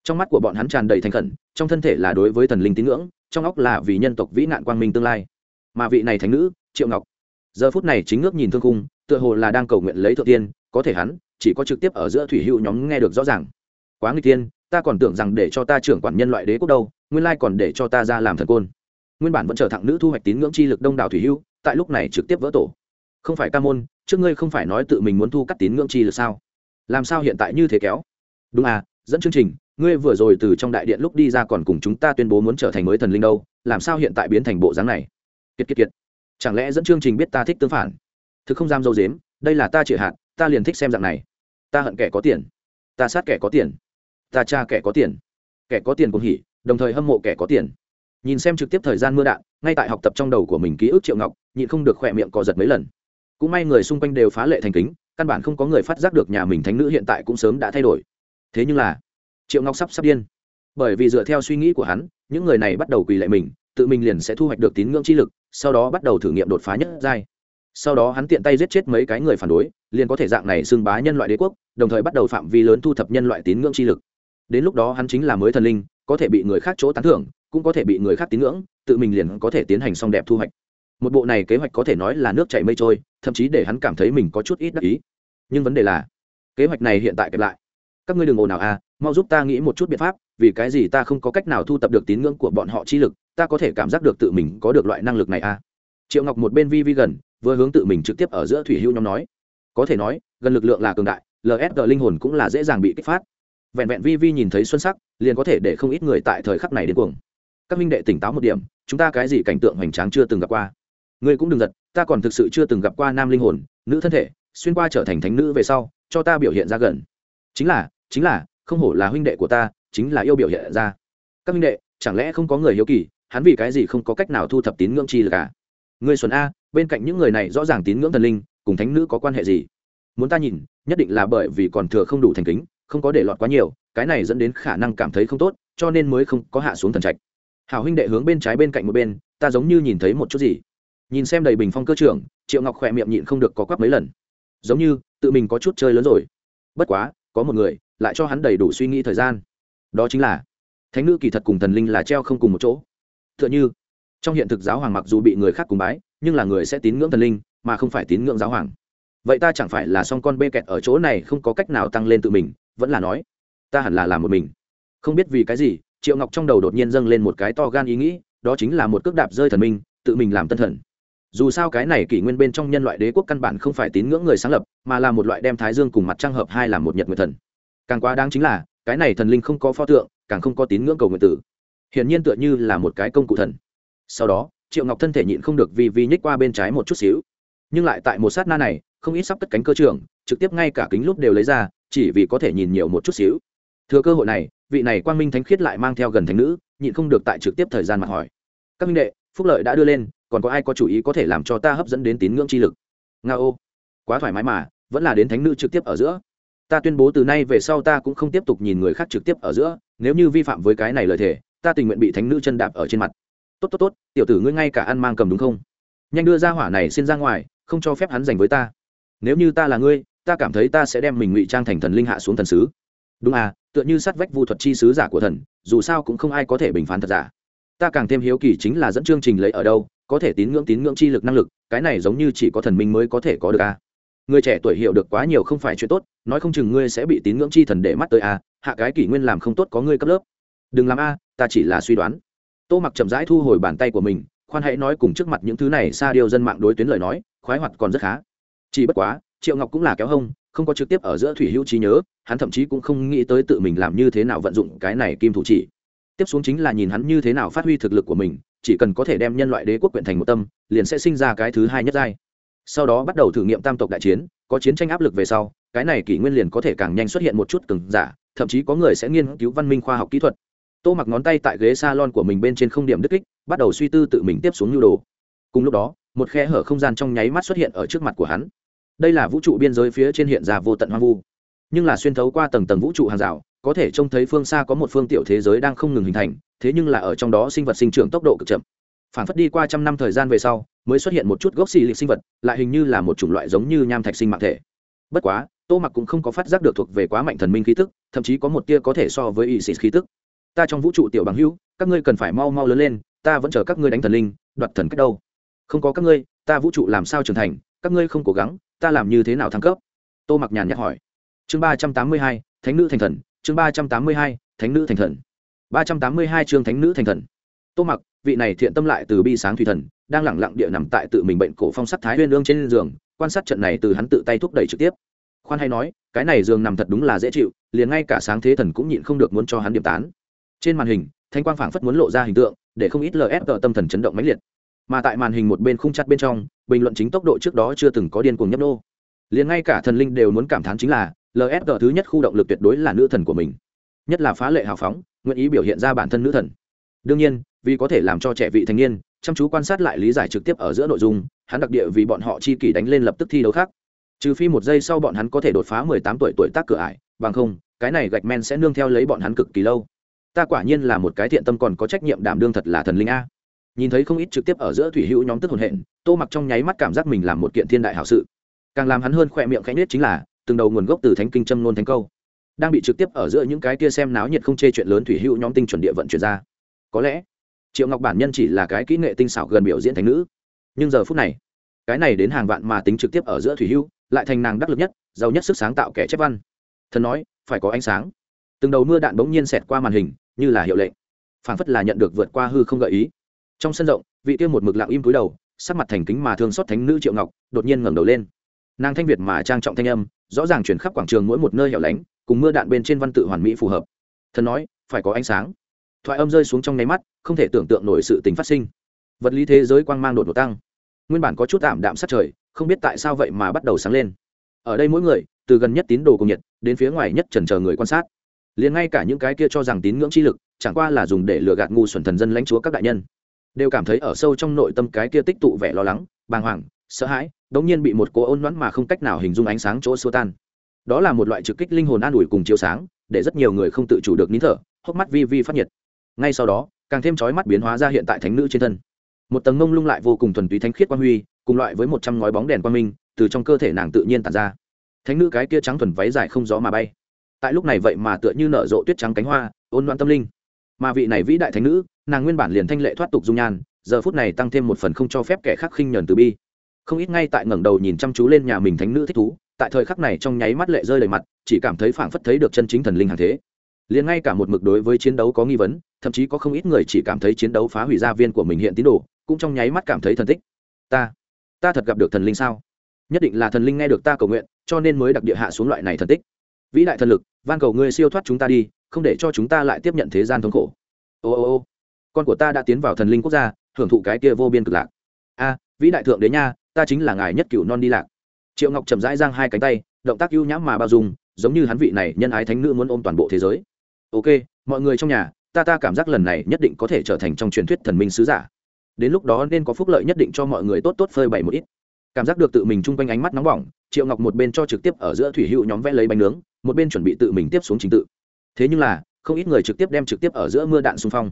S1: Trong mắt của bọn hắn tràn đầy thành khẩn, trong thân thể là đối với thần linh tín ngưỡng, trong óc là vì nhân tộc vĩ nạn quang minh tương lai. Mà vị này thánh nữ, triệu ngọc. Giờ phút này chính ngước nhìn thương cung tựa hồ là đang cầu nguyện lấy thượng tiên, có thể hắn, chỉ có trực tiếp ở giữa thủy hữu nhóm nghe được rõ ràng. Quá nguy tiên ta còn tưởng rằng để cho ta trưởng quản nhân loại đế quốc đâu nguyên lai còn để cho ta ra làm thần côn. Nguyên bản vẫn chờ thẳng nữ thu hoạch tín ngưỡng chi lực đông đảo thủy hưu, tại lúc này trực tiếp vỡ tổ. Không phải ca môn trước ngươi không phải nói tự mình muốn thu cắt tín ngưỡng chi lực sao? Làm sao hiện tại như thế kéo? Đúng à dẫn chương trình ngươi vừa rồi từ trong đại điện lúc đi ra còn cùng chúng ta tuyên bố muốn trở thành mới thần linh đâu làm sao hiện tại biến thành bộ dáng này? Kiệt kiệt kiệt. Chẳng lẽ dẫn chương trình biết ta thích tương phản? Thực không dám dâu dếm đây là ta chịu hạn ta liền thích xem dạng này. Ta hận kẻ có tiền. Ta sát kẻ có tiền. Ta cha kẻ có tiền. Kẻ có tiền cũng hỉ đồng thời hâm mộ kẻ có tiền. Nhìn xem trực tiếp thời gian mưa đạn, ngay tại học tập trong đầu của mình ký ức triệu ngọc, nhịn không được khỏe miệng cò giật mấy lần. Cũng may người xung quanh đều phá lệ thành kính, căn bản không có người phát giác được nhà mình thánh nữ hiện tại cũng sớm đã thay đổi. Thế nhưng là, triệu ngọc sắp sắp điên. Bởi vì dựa theo suy nghĩ của hắn, những người này bắt đầu quỳ lệ mình, tự mình liền sẽ thu hoạch được tín ngưỡng chi lực, sau đó bắt đầu thử nghiệm đột phá nhất giai. Sau đó hắn tiện tay giết chết mấy cái người phản đối, liền có thể dạng này xưng bá nhân loại đế quốc, đồng thời bắt đầu phạm vi lớn thu thập nhân loại tín ngưỡng chi lực. Đến lúc đó hắn chính là mới thần linh có thể bị người khác chỗ tán thưởng, cũng có thể bị người khác tín ngưỡng, tự mình liền có thể tiến hành xong đẹp thu hoạch. Một bộ này kế hoạch có thể nói là nước chảy mây trôi, thậm chí để hắn cảm thấy mình có chút ít đắc ý. Nhưng vấn đề là, kế hoạch này hiện tại kẹp lại. Các ngươi đừng ồn nào à mau giúp ta nghĩ một chút biện pháp, vì cái gì ta không có cách nào thu tập được tín ngưỡng của bọn họ chi lực, ta có thể cảm giác được tự mình có được loại năng lực này à. Triệu ngọc một bên vi vi gần, vừa hướng tự mình trực tiếp ở giữa thủy hưu nhóm nói. Có thể nói, gần lực lượng là cường đại lsg linh hồn cũng là dễ dàng bị kích phát vẹn vẹn vi vi nhìn thấy xuân sắc, liền có thể để không ít người tại thời khắc này đến cuồng. Các minh đệ tỉnh táo một điểm, chúng ta cái gì cảnh tượng hoành tráng chưa từng gặp qua. Ngươi cũng đừng giật, ta còn thực sự chưa từng gặp qua nam linh hồn, nữ thân thể, xuyên qua trở thành thánh nữ về sau, cho ta biểu hiện ra gần. Chính là chính là, không hổ là huynh đệ của ta, chính là yêu biểu hiện ra. Các huynh đệ, chẳng lẽ không có người hiếu kỳ, hắn vì cái gì không có cách nào thu thập tín ngưỡng chi là cả người xuân a, bên cạnh những người này rõ ràng tín ngưỡng thần linh, cùng thánh nữ có quan hệ gì? Muốn ta nhìn, nhất định là bởi vì còn thừa không đủ thành kính không có để lọt quá nhiều, cái này dẫn đến khả năng cảm thấy không tốt, cho nên mới không có hạ xuống thần trạch. Hảo huynh đệ hướng bên trái bên cạnh một bên, ta giống như nhìn thấy một chút gì. Nhìn xem đầy bình phong cơ trưởng, triệu ngọc khỏe miệng nhịn không được có quắp mấy lần. Giống như, tự mình có chút chơi lớn rồi. Bất quá, có một người, lại cho hắn đầy đủ suy nghĩ thời gian. Đó chính là, thánh nữ kỳ thật cùng thần linh là treo không cùng một chỗ. T h ư ợ n h ư trong hiện thực giáo hoàng mặc dù bị người khác cùng bái, nhưng là người sẽ tín ngưỡng thần linh, mà không phải tín ngưỡng giáo hoàng. Vậy ta chẳng phải là song con bê kẹt ở chỗ này không có cách nào tăng lên tự mình vẫn là nói, ta hẳn là làm một mình. Không biết vì cái gì, triệu ngọc trong đầu đột nhiên dâng lên một cái to gan ý nghĩ, đó chính là một cước đạp rơi thần minh, tự mình làm tân thần. Dù sao cái này kỷ nguyên bên trong nhân loại đế quốc căn bản không phải tín ngưỡng người sáng lập, mà là một loại đem thái dương cùng mặt trăng hợp hai làm một nhật nguyệt thần. Càng quá đáng chính là, cái này thần linh không có pho tượng, càng không có tín ngưỡng cầu nguyện tử. Hiển nhiên tựa như là một cái công cụ thần. Sau đó, triệu ngọc thân thể nhịn không được vì vi nhích qua bên trái một chút xíu. Nhưng lại tại một sát na này, không ít sắp cất cánh cơ trường trực tiếp ngay cả kính lúp đều lấy ra chỉ vì có thể nhìn nhiều một chút xíu. Thừa cơ hội này, vị này quang minh thánh khiết lại mang theo gần thánh nữ, nhịn không được tại trực tiếp thời gian mặt hỏi. Các minh đệ, phúc lợi đã đưa lên, còn có ai có chủ ý có thể làm cho ta hấp dẫn đến tín ngưỡng chi lực? Nga ô. Quá thoải mái mà, vẫn là đến thánh nữ trực tiếp ở giữa. Ta tuyên bố từ nay về sau ta cũng không tiếp tục nhìn người khác trực tiếp ở giữa, nếu như vi phạm với cái này lời thề, ta tình nguyện bị thánh nữ chân đạp ở trên mặt. Tốt tốt tốt, tiểu tử ngươi ngay cả ăn mang cầm đúng không? Nhanh đưa ra hỏa này xin ra ngoài, không cho phép hắn dành với ta. Nếu như ta là ngươi ta cảm thấy ta sẽ đem mình ngụy trang thành thần linh hạ xuống thần sứ đúng à tựa như sát vách vu thuật chi sứ giả của thần, dù sao cũng không ai có thể bình phán thật giả ta càng thêm hiếu kỳ chính là dẫn chương trình lấy ở đâu, có thể tín ngưỡng tín ngưỡng chi lực năng lực, cái này giống như chỉ có thần minh mới có thể có được à. người trẻ tuổi hiểu được quá nhiều không phải chuyện tốt, nói không chừng ngươi sẽ bị tín ngưỡng chi thần để mắt tới à. hạ cái kỷ nguyên làm không tốt có ngươi cấp lớp đừng làm a, ta chỉ là suy đoán tô mặc chậm rãi thu hồi bàn tay của mình, khoan hãy nói cùng trước mặt những thứ này xa điều dân mạng đối tuyến lời nói, khoái hoạt còn rất khá chỉ bất quá triệu ngọc cũng là kéo hông, không có trực tiếp ở giữa thủy hữu trí nhớ, hắn thậm chí cũng không nghĩ tới tự mình làm như thế nào vận dụng cái này kim thủ chỉ. Tiếp xuống chính là nhìn hắn như thế nào phát huy thực lực của mình, chỉ cần có thể đem nhân loại đế quốc quyện thành một tâm, liền sẽ sinh ra cái thứ hai nhất giai. Sau đó bắt đầu thử nghiệm tam tộc đại chiến, có chiến tranh áp lực về sau, cái này kỷ nguyên liền có thể càng nhanh xuất hiện một chút cứng giả, thậm chí có người sẽ nghiên cứu văn minh khoa học kỹ thuật. Tô mặc ngón tay tại ghế s a lon của mình bên trên không điểm đứt kích, bắt đầu suy tư tự mình tiếp xuống nhu đồ. Cùng lúc đó, một khe hở không gian trong nháy mắt xuất hiện ở trước mặt của hắn đây là vũ trụ biên giới phía trên hiện ra vô tận hoang vu. Nhưng là xuyên thấu qua tầng tầng vũ trụ hàng rào, có thể trông thấy phương xa có một phương tiểu thế giới đang không ngừng hình thành, thế nhưng là ở trong đó sinh vật sinh trưởng tốc độ cực chậm. Phản phất đi qua trăm năm thời gian về sau, mới xuất hiện một chút gốc xì lịch sinh vật, lại hình như là một chủng loại giống như nham thạch sinh mạng thể. Bất quá, tô mặc cũng không có phát giác được thuộc về quá mạnh thần minh khí tức, thậm chí có một tia có thể so với ỵ xì khí tức. Ta trong vũ trụ tiểu bằng hữu, các ngươi cần phải mau mau lớn lên, ta vẫn chờ các ngươi đánh thần linh, đoạt thần cách đâu. Không có các ngươi, ta vũ trụ làm sao trưởng thành, các ngươi không cố gắng ta làm như thế nào thăng cấp? Tô mặc nhàn nhạt hỏi. Chương ba trăm tám mươi hai, thánh nữ thành thần. Chương ba trăm tám mươi hai, thánh nữ thành thần. Ba trăm tám mươi hai chương thánh nữ thành thần. Tô mặc, vị này thiện tâm lại từ bi sáng thủy thần, đang lẳng lặng địa nằm tại tự mình bệnh cổ phong sắt thái huyên lương trên giường, quan sát trận này từ hắn tự tay thúc đẩy trực tiếp. Khoan hay nói, cái này giường nằm thật đúng là dễ chịu, liền ngay cả sáng thế thần cũng nhịn không được muốn cho hắn điểm tán. Trên màn hình, thanh quang phảng phất muốn lộ ra hình tượng, để không ít lf tâm thần chấn động mãnh liệt mà tại màn hình một bên khung chặt bên trong, bình luận chính tốc độ trước đó chưa từng có điên cuồng nhấp nô. Liền ngay cả thần linh đều muốn cảm thán chính là lsg thứ nhất khu động lực tuyệt đối là nữ thần của mình. Nhất là phá lệ hào phóng, nguyện ý biểu hiện ra bản thân nữ thần. Đương nhiên, vì có thể làm cho trẻ vị thành niên, chăm chú quan sát lại lý giải trực tiếp ở giữa nội dung, hắn đặc địa vì bọn họ chi kỷ đánh lên lập tức thi đấu khác. Trừ phi một giây sau bọn hắn có thể đột phá mười tám tuổi tuổi tác cửa ải, bằng không, cái này gạch men sẽ nương theo lấy bọn hắn cực kỳ lâu. Ta quả nhiên là một cái thiện tâm còn có trách nhiệm đảm đương thật là thần linh a nhìn thấy không ít trực tiếp ở giữa thủy hữu nhóm tức hồn hện, tô mặc trong nháy mắt cảm giác mình làm một kiện thiên đại hảo sự. Càng làm hắn hơn khỏe miệng khẽ nết chính là, từng đầu nguồn gốc từ thánh kinh châm nôn thánh câu, đang bị trực tiếp ở giữa những cái kia xem náo nhiệt không chê chuyện lớn thủy hữu nhóm tinh chuẩn địa vận chuyển ra. Có lẽ, triệu ngọc bản nhân chỉ là cái kỹ nghệ tinh xảo gần biểu diễn thành nữ. Nhưng giờ phút này, cái này đến hàng vạn mà tính trực tiếp ở giữa thủy hữu, lại thành nàng đắc lực nhất, giàu nhất sức sáng tạo kẻ chép văn. Thần nói, phải có ánh sáng. Từng đầu mưa đạn bỗng nhiên xẹt qua màn hình, như là hiệu lệnh. Phảng phất là nhận được vượt qua hư không gợi ý trong sân rộng, vị kia một mực lặng im cúi đầu, sắc mặt thành kính mà thương xót thánh nữ triệu ngọc, đột nhiên ngẩng đầu lên. Nàng thanh việt mà trang trọng thanh âm, rõ ràng chuyển khắp quảng trường mỗi một nơi hẻo lánh, cùng mưa đạn bên trên văn tự hoàn mỹ phù hợp. Thần nói, phải có ánh sáng. Thoại âm rơi xuống trong nháy mắt, không thể tưởng tượng nổi sự tình phát sinh. Vật lý thế giới quang mang đột ngột tăng. Nguyên bản có chút tạm đạm sát trời, không biết tại sao vậy mà bắt đầu sáng lên. Ở đây mỗi người, từ gần nhất tín đồ cùng nhiệt, đến phía ngoài nhất trần chờ người quan sát. Liền ngay cả những cái kia cho rằng tín ngưỡng chi lực, chẳng qua là dùng để lừa gạt ngu xuẩn thần dân lãnh chúa các đại nhân đều cảm thấy ở sâu trong nội tâm cái kia tích tụ vẻ lo lắng, bàng hoàng, sợ hãi, đống nhiên bị một cố ôn đoán mà không cách nào hình dung ánh sáng chỗ xua tan. Đó là một loại trực kích linh hồn an ủi cùng chiếu sáng, để rất nhiều người không tự chủ được nín thở, hốc mắt vi vi phát nhiệt. Ngay sau đó, càng thêm chói mắt biến hóa ra hiện tại thánh nữ trên thân. Một tầng mông lung lại vô cùng thuần túy thánh khiết quang huy, cùng loại với một trăm ngói bóng đèn quang minh, từ trong cơ thể nàng tự nhiên tàn ra. Thánh nữ cái kia trắng thuần váy dài không gió mà bay. Tại lúc này vậy mà tựa như nở rộ tuyết trắng cánh hoa, ôn loạn tâm linh mà vị này vĩ đại thánh nữ, nàng nguyên bản liền thanh lệ thoát tục dung nhan, giờ phút này tăng thêm một phần không cho phép kẻ khác khinh nhờn từ bi. Không ít ngay tại ngẩng đầu nhìn chăm chú lên nhà mình thánh nữ thích thú, tại thời khắc này trong nháy mắt lệ rơi đầy mặt, chỉ cảm thấy phảng phất thấy được chân chính thần linh hàng thế. Liền ngay cả một mực đối với chiến đấu có nghi vấn, thậm chí có không ít người chỉ cảm thấy chiến đấu phá hủy gia viên của mình hiện tín đồ, cũng trong nháy mắt cảm thấy thần tích. Ta ta thật gặp được thần linh sao? Nhất định là thần linh nghe được ta cầu nguyện, cho nên mới đặc địa hạ xuống loại này thần tích. Vĩ đại thần lực, van cầu ngươi siêu thoát chúng ta đi không để cho chúng ta lại tiếp nhận thế gian thống khổ. Ô ô ô. Con của ta đã tiến vào thần linh quốc gia, hưởng thụ cái kia vô biên cực lạc. A, vĩ đại thượng đế nha, ta chính là ngài nhất cửu non đi lạc. Triệu ngọc chậm rãi giang hai cánh tay, động tác ưu nhãm mà bao dung, giống như hắn vị này nhân ái thánh nữ muốn ôm toàn bộ thế giới. Ok, mọi người trong nhà, ta ta cảm giác lần này nhất định có thể trở thành trong truyền thuyết thần minh sứ giả. Đến lúc đó nên có phúc lợi nhất định cho mọi người tốt tốt phơi bày một ít. Cảm giác được tự mình chung quanh ánh mắt nóng bỏng, triệu ngọc một bên cho trực tiếp ở giữa thủy hữu nhóm vẽ lấy bánh nướng, một bên chuẩn bị tự mình tiếp xuống trình tự thế nhưng là, không ít người trực tiếp đem trực tiếp ở giữa mưa đạn xung phong.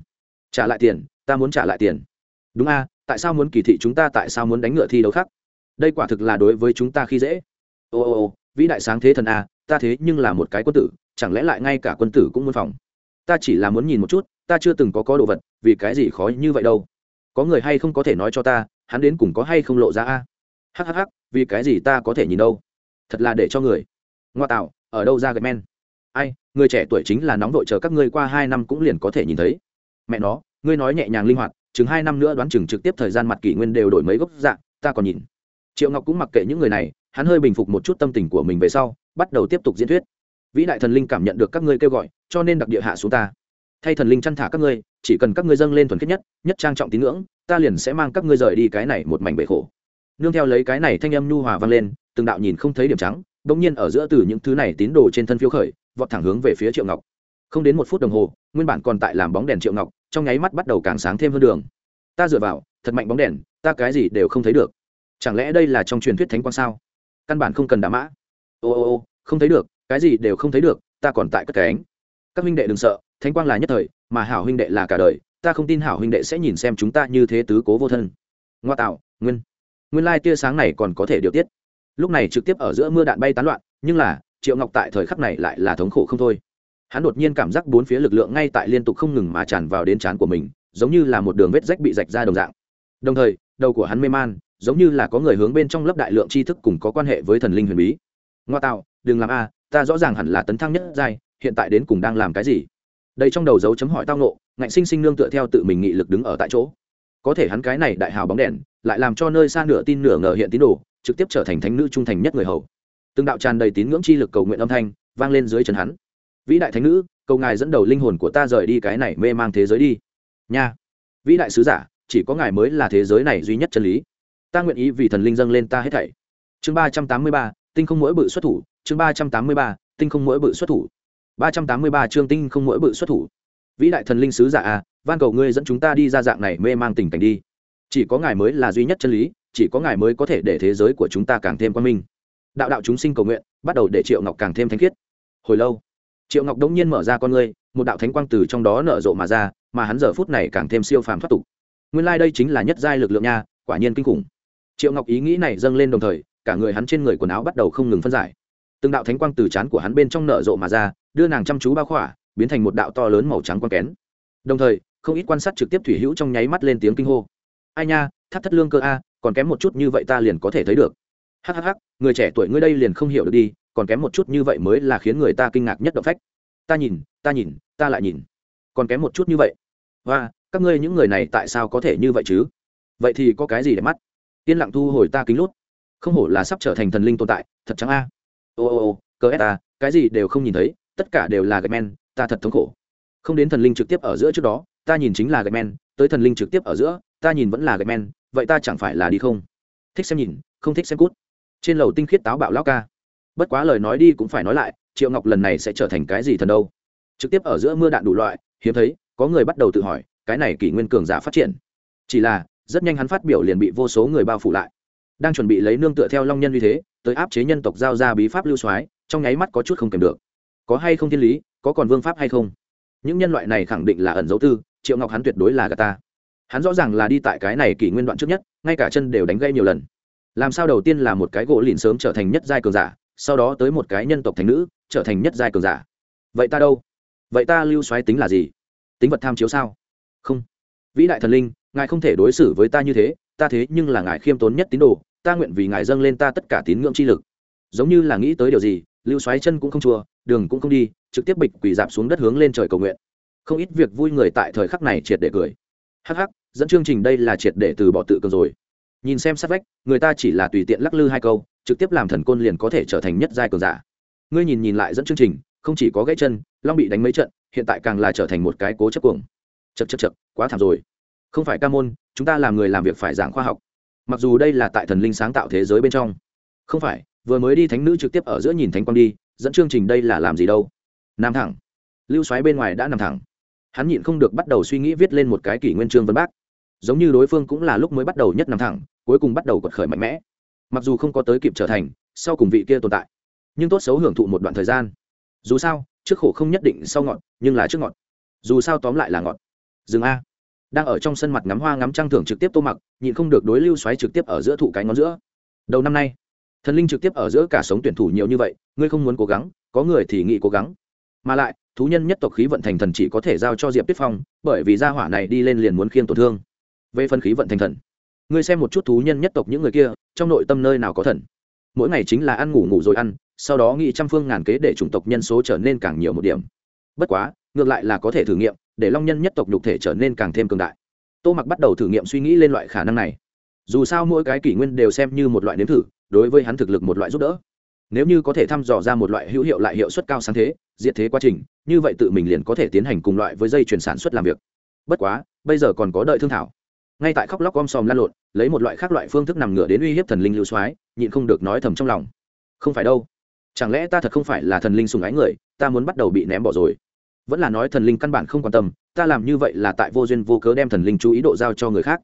S1: Trả lại tiền, ta muốn trả lại tiền. Đúng a, tại sao muốn kỳ thị chúng ta, tại sao muốn đánh ngựa thi đấu khác? Đây quả thực là đối với chúng ta khi dễ. Ô ô ô, vĩ đại sáng thế thần a, ta thế nhưng là một cái quân tử, chẳng lẽ lại ngay cả quân tử cũng muốn phòng? Ta chỉ là muốn nhìn một chút, ta chưa từng có có đồ vật, vì cái gì khó như vậy đâu? Có người hay không có thể nói cho ta, hắn đến cùng có hay không lộ ra a? Hhh vì cái gì ta có thể nhìn đâu? Thật là để cho người. Ngoa tạo, ở đâu ra gạch men? Ai, người trẻ tuổi chính là nóng vội chờ các ngươi qua hai năm cũng liền có thể nhìn thấy. Mẹ nó, ngươi nói nhẹ nhàng linh hoạt, chừng hai năm nữa đoán chừng trực tiếp thời gian mặt kỷ nguyên đều đổi mấy gốc dạng, ta còn nhìn. Triệu ngọc cũng mặc kệ những người này, hắn hơi bình phục một chút tâm tình của mình về sau, bắt đầu tiếp tục diễn thuyết. Vĩ đại thần linh cảm nhận được các ngươi kêu gọi, cho nên đặc địa hạ xuống ta. Thay thần linh chăn thả các ngươi, chỉ cần các ngươi dâng lên thuần khiết nhất nhất trang trọng tín ngưỡng, ta liền sẽ mang các ngươi rời đi cái này một mảnh bể khổ. Nương theo lấy cái này thanh âm nhu hòa vang lên, từng đạo nhìn không thấy điểm trắng bỗng nhiên ở giữa từ những thứ này tín đồ trên thân phiêu khởi, vọt thẳng hướng về phía triệu ngọc. Không đến một phút đồng hồ, nguyên bản còn tại làm bóng đèn triệu ngọc, trong nháy mắt bắt đầu càng sáng thêm hơn đường. Ta dựa vào, thật mạnh bóng đèn, ta cái gì đều không thấy được. Chẳng lẽ đây là trong truyền thuyết thánh quang sao? Căn bản không cần đà mã. Ô ô ô, không thấy được, cái gì đều không thấy được, ta còn tại cất cánh các huynh đệ đừng sợ, thánh quang là nhất thời, mà hảo huynh đệ là cả đời, ta không tin hảo huynh đệ sẽ nhìn xem chúng ta như thế tứ cố vô thân. Ngoa tạo, nguyên. Nguyên lai tia sáng này còn có thể điều tiết lúc này trực tiếp ở giữa mưa đạn bay tán loạn, nhưng là, triệu ngọc tại thời khắc này lại là thống khổ không thôi. Hắn đột nhiên cảm giác bốn phía lực lượng ngay tại liên tục không ngừng mà tràn vào đến trán của mình, giống như là một đường vết rách bị rạch ra đồng dạng. Đồng thời, đầu của hắn mê man, giống như là có người hướng bên trong lớp đại lượng tri thức cùng có quan hệ với thần linh huyền bí. Ngoa tạo, đừng làm a, ta rõ ràng hẳn là tấn thăng nhất giai, hiện tại đến cùng đang làm cái gì? Đây trong đầu dấu chấm hỏi tao nộ ngạnh sinh sinh nương tựa theo tự mình nghị lực đứng ở tại chỗ. Có thể hắn cái này đại hào bóng đèn, lại làm cho nơi xa nửa tin nửa ngờ hiện tín đồ trực tiếp trở thành thánh nữ trung thành nhất người hầu. Từng đạo tràn đầy tín ngưỡng chi lực cầu nguyện âm thanh vang lên dưới chân hắn. Vĩ đại thánh nữ, cầu ngài dẫn đầu linh hồn của ta rời đi cái này mê mang thế giới đi. Nha. Vĩ đại sứ giả, chỉ có ngài mới là thế giới này duy nhất chân lý. Ta nguyện ý vì thần linh dâng lên ta hết thảy. Chương ba trăm tám mươi ba, tinh không mỗi bự xuất thủ. Chương ba trăm tám mươi ba, tinh không mỗi bự xuất thủ. ba trăm tám mươi ba, chương tinh không mỗi bự xuất thủ. Vĩ đại thần linh sứ giả a van cầu ngươi dẫn chúng ta đi ra dạng này mê mang tình cảnh đi chỉ có ngài mới là duy nhất chân lý, chỉ có ngài mới có thể để thế giới của chúng ta càng thêm quan minh. Đạo đạo chúng sinh cầu nguyện, bắt đầu để triệu ngọc càng thêm thanh khiết. Hồi lâu, triệu ngọc đống nhiên mở ra con ngươi, một đạo thánh quang từ trong đó nở rộ mà ra, mà hắn giờ phút này càng thêm siêu phàm thoát tục. Nguyên lai、like、đây chính là nhất giai lực lượng nha, quả nhiên kinh khủng. Triệu ngọc ý nghĩ này dâng lên đồng thời, cả người hắn trên người quần áo bắt đầu không ngừng phân giải. Từng đạo thánh quang từ chán của hắn bên trong nở rộ mà ra, đưa nàng chăm chú bao khỏa, biến thành một đạo to lớn màu trắng quang kén. Đồng thời, không ít quan sát trực tiếp thủy hữu trong nháy mắt lên tiếng kinh hô ai nha thắt thất lương cơ a, còn kém một chút như vậy ta liền có thể thấy được. Hhh người trẻ tuổi ngươi đây liền không hiểu được đi, còn kém một chút như vậy mới là khiến người ta kinh ngạc nhất động phách. Ta nhìn ta nhìn, ta lại nhìn. Còn kém một chút như vậy. Và các ngươi những người này tại sao có thể như vậy chứ? Vậy thì có cái gì để mắt? Yên lặng thu hồi ta kính lút. Không hổ là sắp trở thành thần linh tồn tại, thật trắng a. Ô ô ô cờ ép ta, cái gì đều không nhìn thấy, tất cả đều là gạch men, ta thật thống khổ. Không đến thần linh trực tiếp ở giữa trước đó, ta nhìn chính là gạch men, tới thần linh trực tiếp ở giữa ta nhìn vẫn là gạch men, vậy ta chẳng phải là đi không? Thích xem nhìn, không thích xem cút. Trên lầu tinh khiết táo bạo lao ca. Bất quá lời nói đi cũng phải nói lại, triệu ngọc lần này sẽ trở thành cái gì thần đâu? Trực tiếp ở giữa mưa đạn đủ loại, hiếm thấy, có người bắt đầu tự hỏi, cái này kỷ nguyên cường giả phát triển. Chỉ là, rất nhanh hắn phát biểu liền bị vô số người bao phủ lại. Đang chuẩn bị lấy nương tựa theo long nhân như thế, tới áp chế nhân tộc giao ra bí pháp lưu soái, trong nháy mắt có chút không kèm được. Có hay không thiên lý, có còn vương pháp hay không? Những nhân loại này khẳng định là ẩn dấu tư, triệu ngọc hắn tuyệt đối là gà ta hắn rõ ràng là đi tại cái này kỷ nguyên đoạn trước nhất, ngay cả chân đều đánh gây nhiều lần. Làm sao đầu tiên là một cái gỗ lìn sớm trở thành nhất giai cường giả, sau đó tới một cái nhân tộc thành nữ, trở thành nhất giai cường giả. Vậy ta đâu? Vậy ta lưu xoáy tính là gì? Tính vật tham chiếu sao? Không. Vĩ đại thần linh, ngài không thể đối xử với ta như thế, ta thế nhưng là ngài khiêm tốn nhất tín đồ, ta nguyện vì ngài dâng lên ta tất cả tín ngưỡng chi lực. Giống như là nghĩ tới điều gì, lưu xoáy chân cũng không chùa đường cũng không đi, trực tiếp bịch quỳ dạp xuống đất hướng lên trời cầu nguyện. Không ít việc vui người tại thời khắc này triệt để cười hắc hắc, dẫn chương trình đây là triệt để từ bỏ tự cường rồi. Nhìn xem sát vách, người ta chỉ là tùy tiện lắc lư hai câu, trực tiếp làm thần côn liền có thể trở thành nhất giai cường giả. Ngươi nhìn nhìn lại dẫn chương trình, không chỉ có gãy chân, long bị đánh mấy trận, hiện tại càng là trở thành một cái cố chấp cuồng. Chật chật chật quá thảm rồi. Không phải ca môn, chúng ta làm người làm việc phải giảng khoa học. Mặc dù đây là tại thần linh sáng tạo thế giới bên trong. Không phải, vừa mới đi thánh nữ trực tiếp ở giữa nhìn thánh quang đi, dẫn chương trình đây là làm gì đâu. Nằm thẳng. Lưu xoáy bên ngoài đã nằm thẳng hắn nhịn không được bắt đầu suy nghĩ viết lên một cái kỷ nguyên trương vân bác. Giống như đối phương cũng là lúc mới bắt đầu nhất nằm thẳng, cuối cùng bắt đầu quật khởi mạnh mẽ. Mặc dù không có tới kịp trở thành, sau cùng vị kia tồn tại. Nhưng tốt xấu hưởng thụ một đoạn thời gian. Dù sao, trước khổ không nhất định sau ngọt nhưng là trước ngọt dù sao tóm lại là ngọt dừng a. Đang ở trong sân mặt ngắm hoa ngắm trăng thưởng trực tiếp tô mặc, nhịn không được đối lưu xoáy trực tiếp ở giữa thụ cái ngón giữa. Đầu năm nay, thần linh trực tiếp ở giữa cả sống tuyển thủ nhiều như vậy, ngươi không muốn cố gắng, có người thì nghĩ cố gắng. Mà lại thú nhân nhất tộc khí vận thành thần chỉ có thể giao cho diệp tuyết phong, bởi vì gia hỏa này đi lên liền muốn khiêng tổn thương. Về phân khí vận thành thần, ngươi xem một chút thú nhân nhất tộc những người kia, trong nội tâm nơi nào có thần? Mỗi ngày chính là ăn ngủ ngủ rồi ăn, sau đó nghĩ trăm phương ngàn kế để chủng tộc nhân số trở nên càng nhiều một điểm. Bất quá, ngược lại là có thể thử nghiệm, để long nhân nhất tộc nhục thể trở nên càng thêm cường đại. Tô mặc bắt đầu thử nghiệm suy nghĩ lên loại khả năng này. Dù sao mỗi cái kỷ nguyên đều xem như một loại nếm thử, đối với hắn thực lực một loại giúp đỡ. Nếu như có thể thăm dò ra một loại hữu hiệu lại hiệu suất cao sáng thế, diệt thế quá trình như vậy tự mình liền có thể tiến hành cùng loại với dây chuyển sản xuất làm việc. Bất quá, bây giờ còn có đợi thương thảo. Ngay tại khóc lóc om sòm lan lộn, lấy một loại khác loại phương thức nằm ngửa đến uy hiếp thần linh lưu soái, nhịn không được nói thầm trong lòng. Không phải đâu. Chẳng lẽ ta thật không phải là thần linh sùng ái người, ta muốn bắt đầu bị ném bỏ rồi. Vẫn là nói thần linh căn bản không quan tâm, ta làm như vậy là tại vô duyên vô cớ đem thần linh chú ý độ giao cho người khác.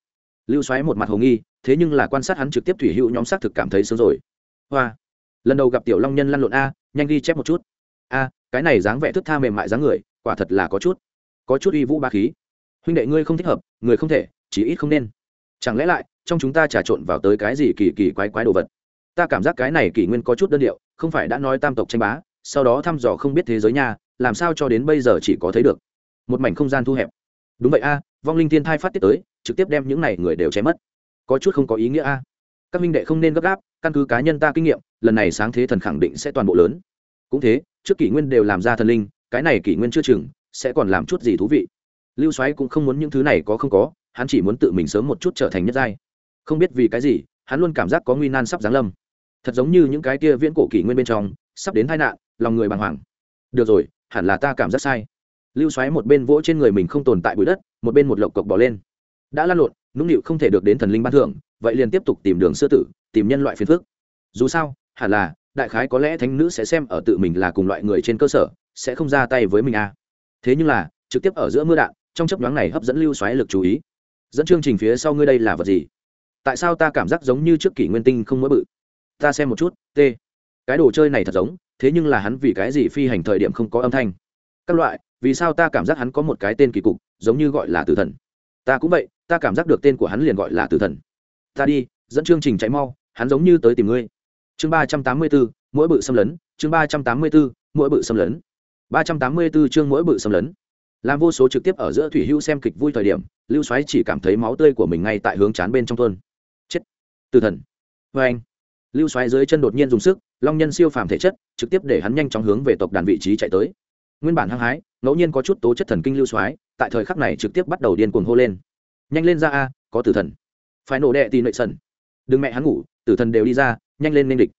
S1: Lưu xoáy một mặt hồ nghi, thế nhưng là quan sát hắn trực tiếp thủy hữu nhóm xác thực cảm thấy sớm rồi. Hoa. Lần đầu gặp tiểu long nhân lăn lộn a, nhanh ghi chép một chút. A cái này dáng vẻ thức tha mềm mại dáng người, quả thật là có chút có chút uy vũ ba khí. Huynh đệ ngươi không thích hợp, người không thể chỉ ít không nên. Chẳng lẽ lại, trong chúng ta trà trộn vào tới cái gì kỳ kỳ quái quái đồ vật? Ta cảm giác cái này kỷ nguyên có chút đơn điệu, không phải đã nói tam tộc tranh bá, sau đó thăm dò không biết thế giới nha, làm sao cho đến bây giờ chỉ có thấy được. Một mảnh không gian thu hẹp. Đúng vậy a, vong linh thiên thai phát tiết tới, trực tiếp đem những này người đều chém mất. Có chút không có ý nghĩa a. Các minh đệ không nên gấp gáp, căn cứ cá nhân ta kinh nghiệm, lần này sáng thế thần khẳng định sẽ toàn bộ lớn cũng thế, trước kỷ nguyên đều làm ra thần linh, cái này kỷ nguyên chưa chừng, sẽ còn làm chút gì thú vị. Lưu xoáy cũng không muốn những thứ này có không có, hắn chỉ muốn tự mình sớm một chút trở thành nhất giai. Không biết vì cái gì, hắn luôn cảm giác có nguy nan sắp giáng lâm. Thật giống như những cái kia viễn cổ kỷ nguyên bên trong, sắp đến tai nạn, lòng người bàng hoàng. Được rồi, hẳn là ta cảm giác sai. Lưu xoáy một bên vỗ trên người mình không tồn tại bụi đất, một bên một lộc cộc bỏ lên. Đã lan lộn, nũng nịu không thể được đến thần linh ban thưởng, vậy liền tiếp tục tìm đường sư tử, tìm nhân loại phiền phước dù sao, hẳn là đại khái có lẽ thánh nữ sẽ xem ở tự mình là cùng loại người trên cơ sở, sẽ không ra tay với mình a à. thế nhưng là, trực tiếp ở giữa mưa đạn, trong chấp nhoáng này hấp dẫn lưu xoáy lực chú ý. Dẫn chương trình phía sau ngươi đây là vật gì? Tại sao ta cảm giác giống như trước kỷ nguyên tinh không mỗi bự? Ta xem một chút, t. Cái đồ chơi này thật giống, thế nhưng là hắn vì cái gì phi hành thời điểm không có âm thanh? Các loại, vì sao ta cảm giác hắn có một cái tên kỳ cục, giống như gọi là tử thần? Ta cũng vậy, ta cảm giác được tên của hắn liền gọi là tử thần. Ta đi, dẫn chương trình chạy mau, hắn giống như tới tìm ngươi chương ba trăm tám mươi bốn mỗi bự xâm lấn. Chương ba trăm tám mươi bốn mỗi bự xâm lấn. ba trăm tám mươi 384 chương mỗi bự xâm lấn. Làm vô số trực tiếp ở giữa thủy hữu xem kịch vui thời điểm, lưu xoáy chỉ cảm thấy máu tươi của mình ngay tại hướng chán bên trong tuôn chết. Từ thần. Vê anh. Lưu xoáy dưới chân đột nhiên dùng sức, long nhân siêu phàm thể chất, trực tiếp để hắn nhanh chóng hướng về tộc đàn vị trí chạy tới. Nguyên bản hăng hái, ngẫu nhiên có chút tố chất thần kinh lưu xoáy tại thời khắc này trực tiếp bắt đầu điên cuồng hô lên. Nhanh lên ra a, có tử thần. Phải nổ đệ tì nội sần đừng mẹ hắn ngủ, tử thần đều đi ra nhanh lên nên địch.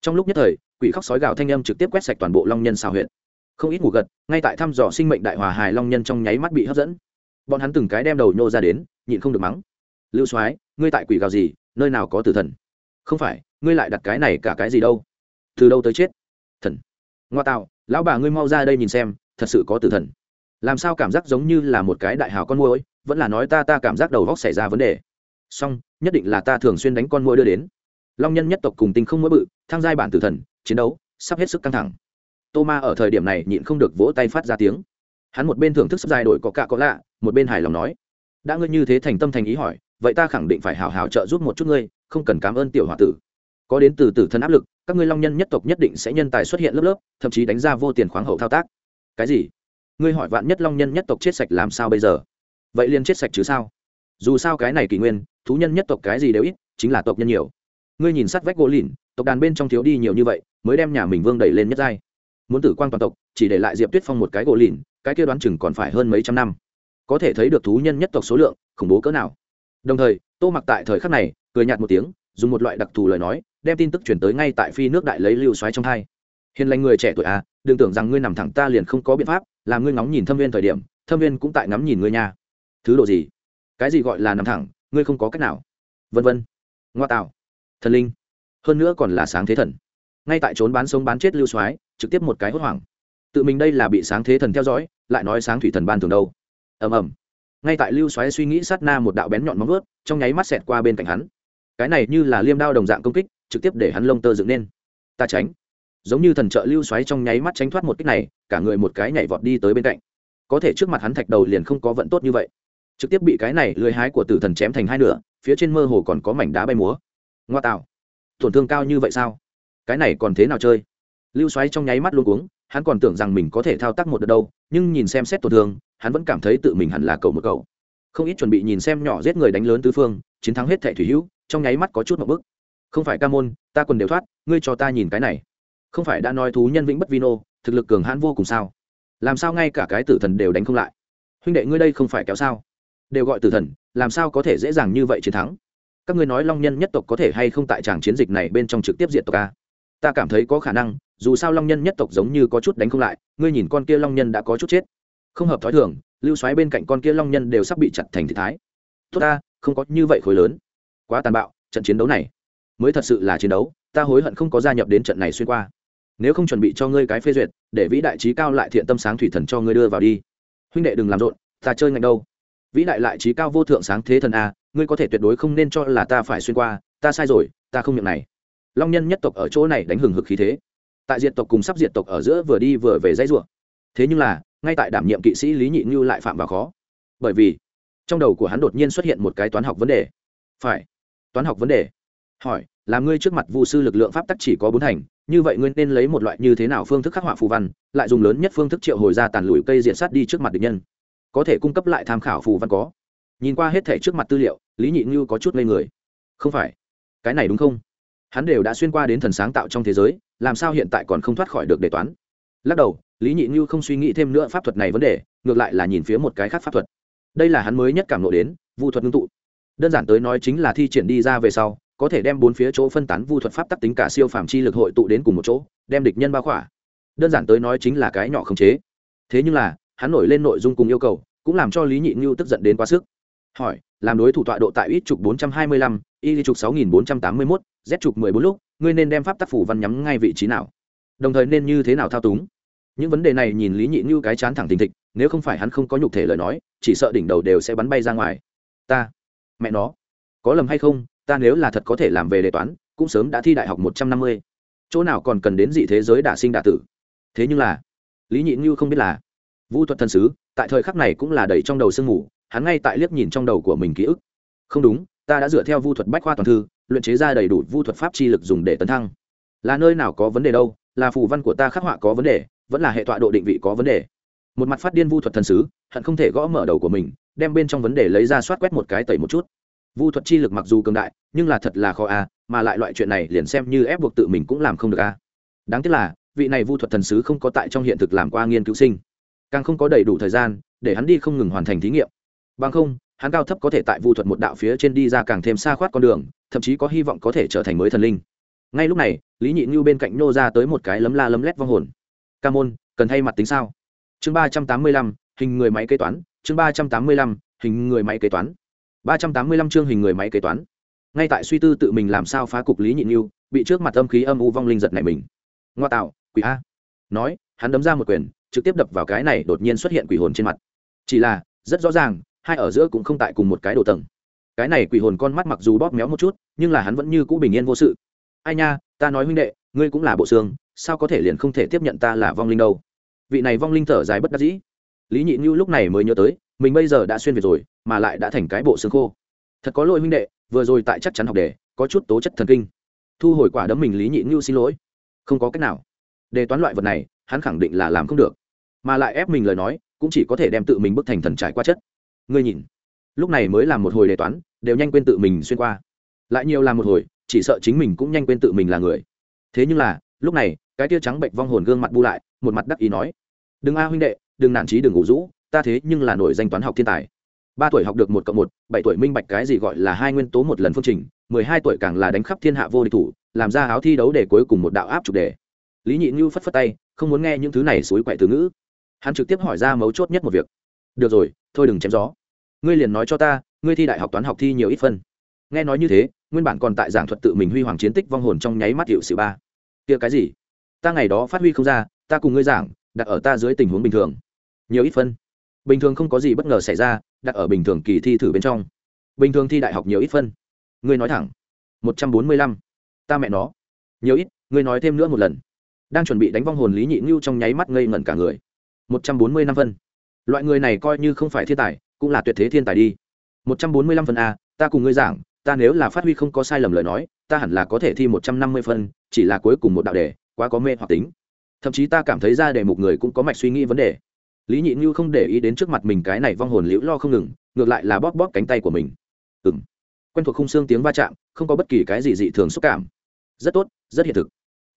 S1: Trong lúc nhất thời, quỷ khóc sói gào thanh âm trực tiếp quét sạch toàn bộ long nhân xào huyện. Không ít ngủ gật, ngay tại thăm dò sinh mệnh đại hòa hài long nhân trong nháy mắt bị hấp dẫn. Bọn hắn từng cái đem đầu nhô ra đến, nhịn không được mắng. Lưu soái, ngươi tại quỷ gào gì? Nơi nào có tử thần? Không phải, ngươi lại đặt cái này cả cái gì đâu? Từ đâu tới chết? Thần. Ngoa tạo, lão bà ngươi mau ra đây nhìn xem, thật sự có tử thần. Làm sao cảm giác giống như là một cái đại hào con môi vẫn là nói ta ta cảm giác đầu góc xảy ra vấn đề. Song nhất định là ta thường xuyên đánh con môi đưa đến long nhân nhất tộc cùng tinh không mỗi bự thang giai bản tử thần, chiến đấu, sắp hết sức căng thẳng. Tô ma ở thời điểm này nhịn không được vỗ tay phát ra tiếng. Hắn một bên thưởng thức sắp dài đổi có cạ có lạ, một bên hài lòng nói, đã ngươi như thế thành tâm thành ý hỏi, vậy ta khẳng định phải hào hào trợ giúp một chút ngươi, không cần cảm ơn tiểu h o a tử. Có đến từ tử thân áp lực, các ngươi long nhân nhất tộc nhất định sẽ nhân tài xuất hiện lớp lớp, thậm chí đánh ra vô tiền khoáng hậu thao tác. Cái gì? Ngươi hỏi vạn nhất long nhân nhất tộc chết sạch làm sao bây giờ? Vậy liền chết sạch chứ sao? Dù sao cái này kỷ nguyên, thú nhân nhất tộc cái gì đều ít, chính là tộc nhân nhiều ngươi nhìn sát vách gỗ lìn, tộc đàn bên trong thiếu đi nhiều như vậy, mới đem nhà mình vương đẩy lên nhất giai. Muốn tử quang toàn tộc, chỉ để lại diệp tuyết phong một cái gỗ lìn, cái kia đoán chừng còn phải hơn mấy trăm năm. Có thể thấy được thú nhân nhất tộc số lượng, khủng bố cỡ nào. Đồng thời, tô mặc tại thời khắc này, cười nhạt một tiếng, dùng một loại đặc thù lời nói, đem tin tức chuyển tới ngay tại phi nước đại lấy lưu xoáy trong hai. Hiền lành người trẻ tuổi à đừng tưởng rằng ngươi nằm thẳng ta liền không có biện pháp làm ngươi ngóng nhìn thâm viên thời điểm, thâm viên cũng tại ngắm nhìn ngươi nhà. thứ độ gì? Cái gì gọi là nằm thẳng, ngươi không có cách nào. Vân vân. Ngoa tạo thần linh. Hơn nữa còn là sáng thế thần. Ngay tại trốn bán sống bán chết lưu soái, trực tiếp một cái hốt hoảng. Tự mình đây là bị sáng thế thần theo dõi, lại nói sáng thủy thần ban thường đâu. Ầm ầm. Ngay tại lưu xoáy suy nghĩ sát na một đạo bén nhọn móng vớt trong nháy mắt xẹt qua bên cạnh hắn. Cái này như là liêm đao đồng dạng công kích, trực tiếp để hắn lông tơ dựng nên ta tránh. Giống như thần trợ lưu xoáy trong nháy mắt tránh thoát một kích này, cả người một cái nhảy vọt đi tới bên cạnh. Có thể trước mặt hắn thạch đầu liền không có vận tốt như vậy. Trực tiếp bị cái này lưới hái của tử thần chém thành hai nửa, phía trên mơ hồ còn có mảnh đá bay múa ngoa tạo tổn thương cao như vậy sao? Cái này còn thế nào chơi? Lưu xoáy trong nháy mắt luôn uống hắn còn tưởng rằng mình có thể thao tác một đợt đâu, nhưng nhìn xem xét tổn thương, hắn vẫn cảm thấy tự mình hẳn là cầu một cầu. Không ít chuẩn bị nhìn xem nhỏ giết người đánh lớn tứ phương, chiến thắng hết thẻ thủy hữu, trong nháy mắt có chút một bức. Không phải ca môn, ta còn đều thoát, ngươi cho ta nhìn cái này. Không phải đã nói thú nhân vĩnh bất vino thực lực cường hãn vô cùng sao? Làm sao ngay cả cái tử thần đều đánh không lại? Huynh đệ ngươi đây không phải kéo sao? Đều gọi tử thần, làm sao có thể dễ dàng như vậy chiến thắng? Các ngươi nói long nhân nhất tộc có thể hay không tại tràng chiến dịch này bên trong trực tiếp diện tộc a ta cảm thấy có khả năng, dù sao long nhân nhất tộc giống như có chút đánh không lại, ngươi nhìn con kia long nhân đã có chút chết. Không hợp thói thường, lưu xoáy bên cạnh con kia long nhân đều sắp bị chặt thành thị thái. Tốt ta, không có như vậy khối lớn. Quá tàn bạo, trận chiến đấu này mới thật sự là chiến đấu, ta hối hận không có gia nhập đến trận này xuyên qua. Nếu không chuẩn bị cho ngươi cái phê duyệt, để vĩ đại trí cao lại thiện tâm sáng thủy thần cho ngươi đưa vào đi. Huynh đệ đừng làm rộn, ta chơi ngạnh đâu. Vĩ đại lại trí cao vô thượng sáng thế thần a ngươi có thể tuyệt đối không nên cho là ta phải xuyên qua, ta sai rồi, ta không miệng này. Long nhân nhất tộc ở chỗ này đánh hừng hực khí thế. Tại diện tộc cùng sắp diện tộc ở giữa vừa đi vừa về dãy ruộng. Thế nhưng là, ngay tại đảm nhiệm kỵ sĩ lý nhị như lại phạm vào khó. Bởi vì, trong đầu của hắn đột nhiên xuất hiện một cái toán học vấn đề. Phải, toán học vấn đề. Hỏi, là ngươi trước mặt vu sư lực lượng pháp tắc chỉ có bốn thành, như vậy ngươi nên lấy một loại như thế nào phương thức khắc họa phù văn, lại dùng lớn nhất phương thức triệu hồi ra tàn lùi cây diện sát đi trước mặt địch nhân. Có thể cung cấp lại tham khảo phù văn có. Nhìn qua hết thể trước mặt tư liệu lý nhị như có chút ngây người. Không phải. Cái này đúng không? Hắn đều đã xuyên qua đến thần sáng tạo trong thế giới, làm sao hiện tại còn không thoát khỏi được đề toán? Lắc đầu, lý nhị như không suy nghĩ thêm nữa pháp thuật này vấn đề, ngược lại là nhìn phía một cái khác pháp thuật. Đây là hắn mới nhất cảm lộ đến, vu thuật ngưng tụ. Đơn giản tới nói chính là thi triển đi ra về sau, có thể đem bốn phía chỗ phân tán vu thuật pháp tắc tính cả siêu phàm chi lực hội tụ đến cùng một chỗ, đem địch nhân bao khỏa. Đơn giản tới nói chính là cái nhỏ khống chế. Thế nhưng là, hắn nổi lên nội dung cùng yêu cầu, cũng làm cho lý nhị như tức giận đến quá sức hỏi, làm đối thủ tọa độ tại ít trục bốn trăm hai mươi lăm, y trục sáu nghìn bốn trăm tám mươi mốt, z trục mười bốn lúc, ngươi nên đem pháp tác phủ văn nhắm ngay vị trí nào? Đồng thời nên như thế nào thao túng? Những vấn đề này nhìn lý nhị như cái chán thẳng thình thịch, nếu không phải hắn không có nhục thể lời nói, chỉ sợ đỉnh đầu đều sẽ bắn bay ra ngoài. Ta, mẹ nó, có lầm hay không? Ta nếu là thật có thể làm về đề toán, cũng sớm đã thi đại học một trăm năm mươi. Chỗ nào còn cần đến dị thế giới đả sinh đả tử? Thế nhưng là, lý nhị như không biết là vũ thuật thần sứ, tại thời khắc này cũng là đầy trong đầu sương mù hắn ngay tại liếc nhìn trong đầu của mình ký ức. Không đúng, ta đã dựa theo vu thuật bách khoa toàn thư, luyện chế ra đầy đủ vu thuật pháp chi lực dùng để tấn thăng. Là nơi nào có vấn đề đâu, là phù văn của ta khắc họa có vấn đề, vẫn là hệ tọa độ định vị có vấn đề. Một mặt phát điên vu thuật thần sứ, hận không thể gõ mở đầu của mình, đem bên trong vấn đề lấy ra soát quét một cái tẩy một chút. Vu thuật chi lực mặc dù cường đại, nhưng là thật là khó a, mà lại loại chuyện này liền xem như ép buộc tự mình cũng làm không được a. Đáng tiếc là, vị này vu thuật thần sứ không có tại trong hiện thực làm qua nghiên cứu sinh. Càng không có đầy đủ thời gian, để hắn đi không ngừng hoàn thành thí nghiệm bằng không, hắn cao thấp có thể tại vu thuật một đạo phía trên đi ra càng thêm xa khoát con đường, thậm chí có hy vọng có thể trở thành mới thần linh. Ngay lúc này, lý nhị ngưu bên cạnh nô ra tới một cái lấm la lấm lét vong hồn. Ca môn, cần thay mặt tính sao? Chương ba trăm tám mươi lăm, hình người máy kế toán, chương ba trăm tám mươi lăm, hình người máy kế toán. Ba trăm tám mươi lăm chương hình người máy kế toán. Ngay tại suy tư tự mình làm sao phá cục lý nhị ngưu bị trước mặt âm khí âm u vong linh giật này mình. Ngoa tạo, quỷ a. Nói, hắn đấm ra một quyền, trực tiếp đập vào cái này đột nhiên xuất hiện quỷ hồn trên mặt. Chỉ là, rất rõ ràng hai ở giữa cũng không tại cùng một cái đồ tầng. Cái này quỷ hồn con mắt mặc dù bóp méo một chút, nhưng là hắn vẫn như cũ bình yên vô sự. Ai nha, ta nói huynh đệ, ngươi cũng là bộ xương, sao có thể liền không thể tiếp nhận ta là vong linh đâu? Vị này vong linh thở dài bất đắc dĩ. Lý nhị như lúc này mới nhớ tới, mình bây giờ đã xuyên việt rồi, mà lại đã thành cái bộ xương khô. Thật có lỗi huynh đệ, vừa rồi tại chắc chắn học đề, có chút tố chất thần kinh. Thu hồi quả đấm mình lý nhị như xin lỗi. Không có cách nào. Đề toán loại vật này, hắn khẳng định là làm không được. Mà lại ép mình lời nói, cũng chỉ có thể đem tự mình bức thành thần trải qua chất ngươi nhìn. Lúc này mới làm một hồi đề toán, đều nhanh quên tự mình xuyên qua. Lại nhiều làm một hồi, chỉ sợ chính mình cũng nhanh quên tự mình là người. Thế nhưng là, lúc này, cái tia trắng bệnh vong hồn gương mặt bu lại, một mặt đắc ý nói. Đừng a huynh đệ, đừng nản trí, đừng ngủ rũ, ta thế nhưng là nổi danh toán học thiên tài. Ba tuổi học được một cộng một, bảy tuổi minh bạch cái gì gọi là hai nguyên tố một lần phương trình, mười hai tuổi càng là đánh khắp thiên hạ vô địch thủ, làm ra áo thi đấu để cuối cùng một đạo áp trục đề. Lý nhị như phất phất tay, không muốn nghe những thứ này suối quậy từ ngữ. Hắn trực tiếp hỏi ra mấu chốt nhất một việc được rồi, thôi đừng chém gió. Ngươi liền nói cho ta, ngươi thi đại học toán học thi nhiều ít phân. Nghe nói như thế, nguyên bản còn tại giảng thuật tự mình huy hoàng chiến tích vong hồn trong nháy mắt hiệu sự ba. Kia cái gì? Ta ngày đó phát huy không ra, ta cùng ngươi giảng, đặt ở ta dưới tình huống bình thường. Nhiều ít phân. Bình thường không có gì bất ngờ xảy ra, đặt ở bình thường kỳ thi thử bên trong. Bình thường thi đại học nhiều ít phân. Ngươi nói thẳng. Một trăm bốn mươi lăm. Ta mẹ nó. Nhiều ít, ngươi nói thêm nữa một lần. Đang chuẩn bị đánh vong hồn lý nhị ngưu trong nháy mắt ngây ngẩn cả người. Một trăm bốn mươi năm phân loại người này coi như không phải thiên tài, cũng là tuyệt thế thiên tài đi. Một trăm bốn mươi lăm phần a, ta cùng ngươi giảng, ta nếu là phát huy không có sai lầm lời nói, ta hẳn là có thể thi một trăm năm mươi phân chỉ là cuối cùng một đạo đề, quá có mê hoặc tính. Thậm chí ta cảm thấy ra đề mục người cũng có mạch suy nghĩ vấn đề. Lý nhị như không để ý đến trước mặt mình cái này vong hồn liễu lo không ngừng, ngược lại là bóp bóp cánh tay của mình. Ừng quen thuộc khung xương tiếng va chạm, không có bất kỳ cái gì dị thường xúc cảm. Rất tốt, rất hiện thực.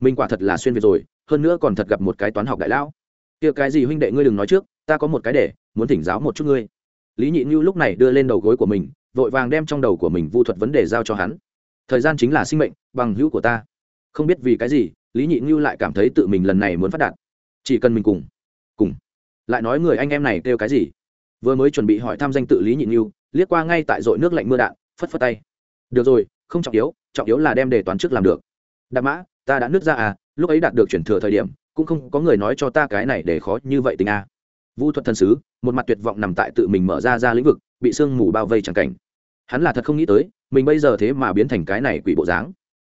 S1: Mình quả thật là xuyên việt rồi, hơn nữa còn thật gặp một cái toán học đại lão. Kia cái gì huynh đệ ngươi đừng nói trước ta có một cái để, muốn thỉnh giáo một chút ngươi. Lý nhị như lúc này đưa lên đầu gối của mình, vội vàng đem trong đầu của mình vu thuật vấn đề giao cho hắn. Thời gian chính là sinh mệnh, bằng hữu của ta. Không biết vì cái gì, lý nhị như lại cảm thấy tự mình lần này muốn phát đạt. Chỉ cần mình cùng cùng. Lại nói người anh em này kêu cái gì? Vừa mới chuẩn bị hỏi thăm danh tự lý nhị như liếc qua ngay tại dội nước lạnh mưa đạn, phất phất tay. Được rồi, không trọng yếu trọng yếu là đem đề toán trước làm được. Đạp mã, ta đã nứt ra à lúc ấy đạt được chuyển thừa thời điểm, cũng không có người nói cho ta cái này để khó như vậy tình a à vu thuật thần sứ, một mặt tuyệt vọng nằm tại tự mình mở ra ra lĩnh vực, bị sương mù bao vây chẳng cảnh. Hắn là thật không nghĩ tới, mình bây giờ thế mà biến thành cái này quỷ bộ dáng.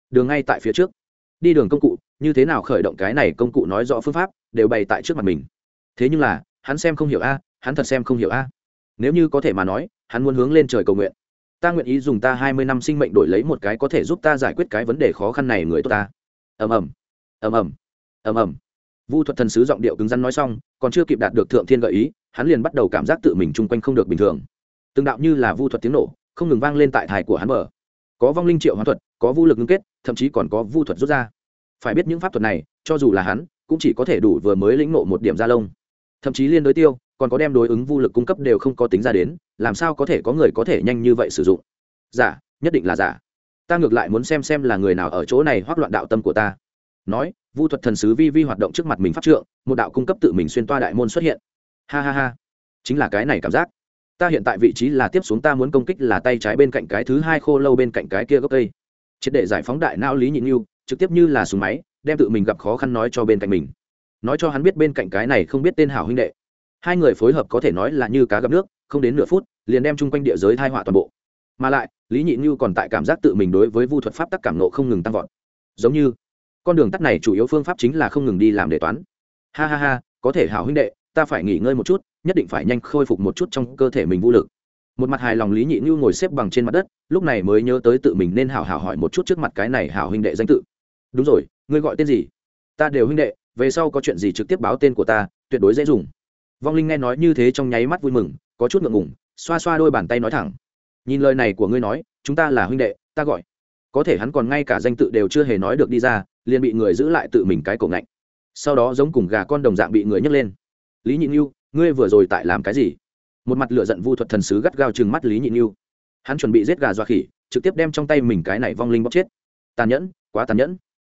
S1: Đường ngay tại phía trước. Đi đường công cụ, như thế nào khởi động cái này công cụ nói rõ phương pháp, đều bày tại trước mặt mình. Thế nhưng là, hắn xem không hiểu a, hắn thật xem không hiểu a. Nếu như có thể mà nói, hắn muốn hướng lên trời cầu nguyện. Ta nguyện ý dùng ta hai mươi năm sinh mệnh đổi lấy một cái có thể giúp ta giải quyết cái vấn đề khó khăn này người tốt ta. Ầm ầm. Ầm ầm. Ầm ầm. Vu thuật thần sứ giọng điệu cứng rắn nói xong còn chưa kịp đạt được thượng thiên gợi ý, hắn liền bắt đầu cảm giác tự mình chung quanh không được bình thường. Từng đạo như là vu thuật tiếng nổ, không ngừng vang lên tại thải của hắn mở có vong linh triệu hoán thuật, có vu lực ngưng kết, thậm chí còn có vu thuật rút ra. Phải biết những pháp thuật này, cho dù là hắn, cũng chỉ có thể đủ vừa mới lĩnh nộ một điểm da lông. Thậm chí liên đối tiêu, còn có đem đối ứng vu lực cung cấp đều không có tính ra đến, làm sao có thể có người có thể nhanh như vậy sử dụng? Giả, nhất định là giả. Ta ngược lại muốn xem xem là người nào ở chỗ này hoác loạn đạo tâm của ta nói, vu thuật thần sứ vi vi hoạt động trước mặt mình phát trượng, một đạo cung cấp tự mình xuyên toa đại môn xuất hiện. Ha ha ha. Chính là cái này cảm giác. Ta hiện tại vị trí là tiếp xuống ta muốn công kích là tay trái bên cạnh cái thứ hai khô lâu bên cạnh cái kia gốc cây. Triệt để giải phóng đại não lý nhịn yêu trực tiếp như là súng máy, đem tự mình gặp khó khăn nói cho bên cạnh mình. Nói cho hắn biết bên cạnh cái này không biết tên hảo huynh đệ. Hai người phối hợp có thể nói là như cá gặp nước, không đến nửa phút, liền đem chung quanh địa giới thai họa toàn bộ. Mà lại, lý nhị như còn tại cảm giác tự mình đối với vu thuật pháp tắc cảm nộ không ngừng tăng vọt. Giống như con đường tắt này chủ yếu phương pháp chính là không ngừng đi làm đề toán. Ha ha ha, có thể hảo huynh đệ, ta phải nghỉ ngơi một chút, nhất định phải nhanh khôi phục một chút trong cơ thể mình vũ lực. Một mặt hài lòng lý nhị như ngồi xếp bằng trên mặt đất, lúc này mới nhớ tới tự mình nên hảo hảo hỏi một chút trước mặt cái này hảo huynh đệ danh tự. Đúng rồi, ngươi gọi tên gì? Ta đều huynh đệ, về sau có chuyện gì trực tiếp báo tên của ta, tuyệt đối dễ dùng. Vong linh nghe nói như thế trong nháy mắt vui mừng, có chút ngượng ngùng, xoa xoa đôi bàn tay nói thẳng. Nhìn lời này của ngươi nói, chúng ta là huynh đệ, ta gọi. Có thể hắn còn ngay cả danh tự đều chưa hề nói được đi ra liền bị người giữ lại tự mình cái cổ ngạnh. Sau đó giống cùng gà con đồng dạng bị người nhấc lên. Lý nhị như ngươi vừa rồi tại làm cái gì? Một mặt lựa giận vu thuật thần sứ gắt gao chừng mắt lý nhị như hắn chuẩn bị giết gà dọa khỉ, trực tiếp đem trong tay mình cái này vong linh bóc chết. Tàn nhẫn, quá tàn nhẫn.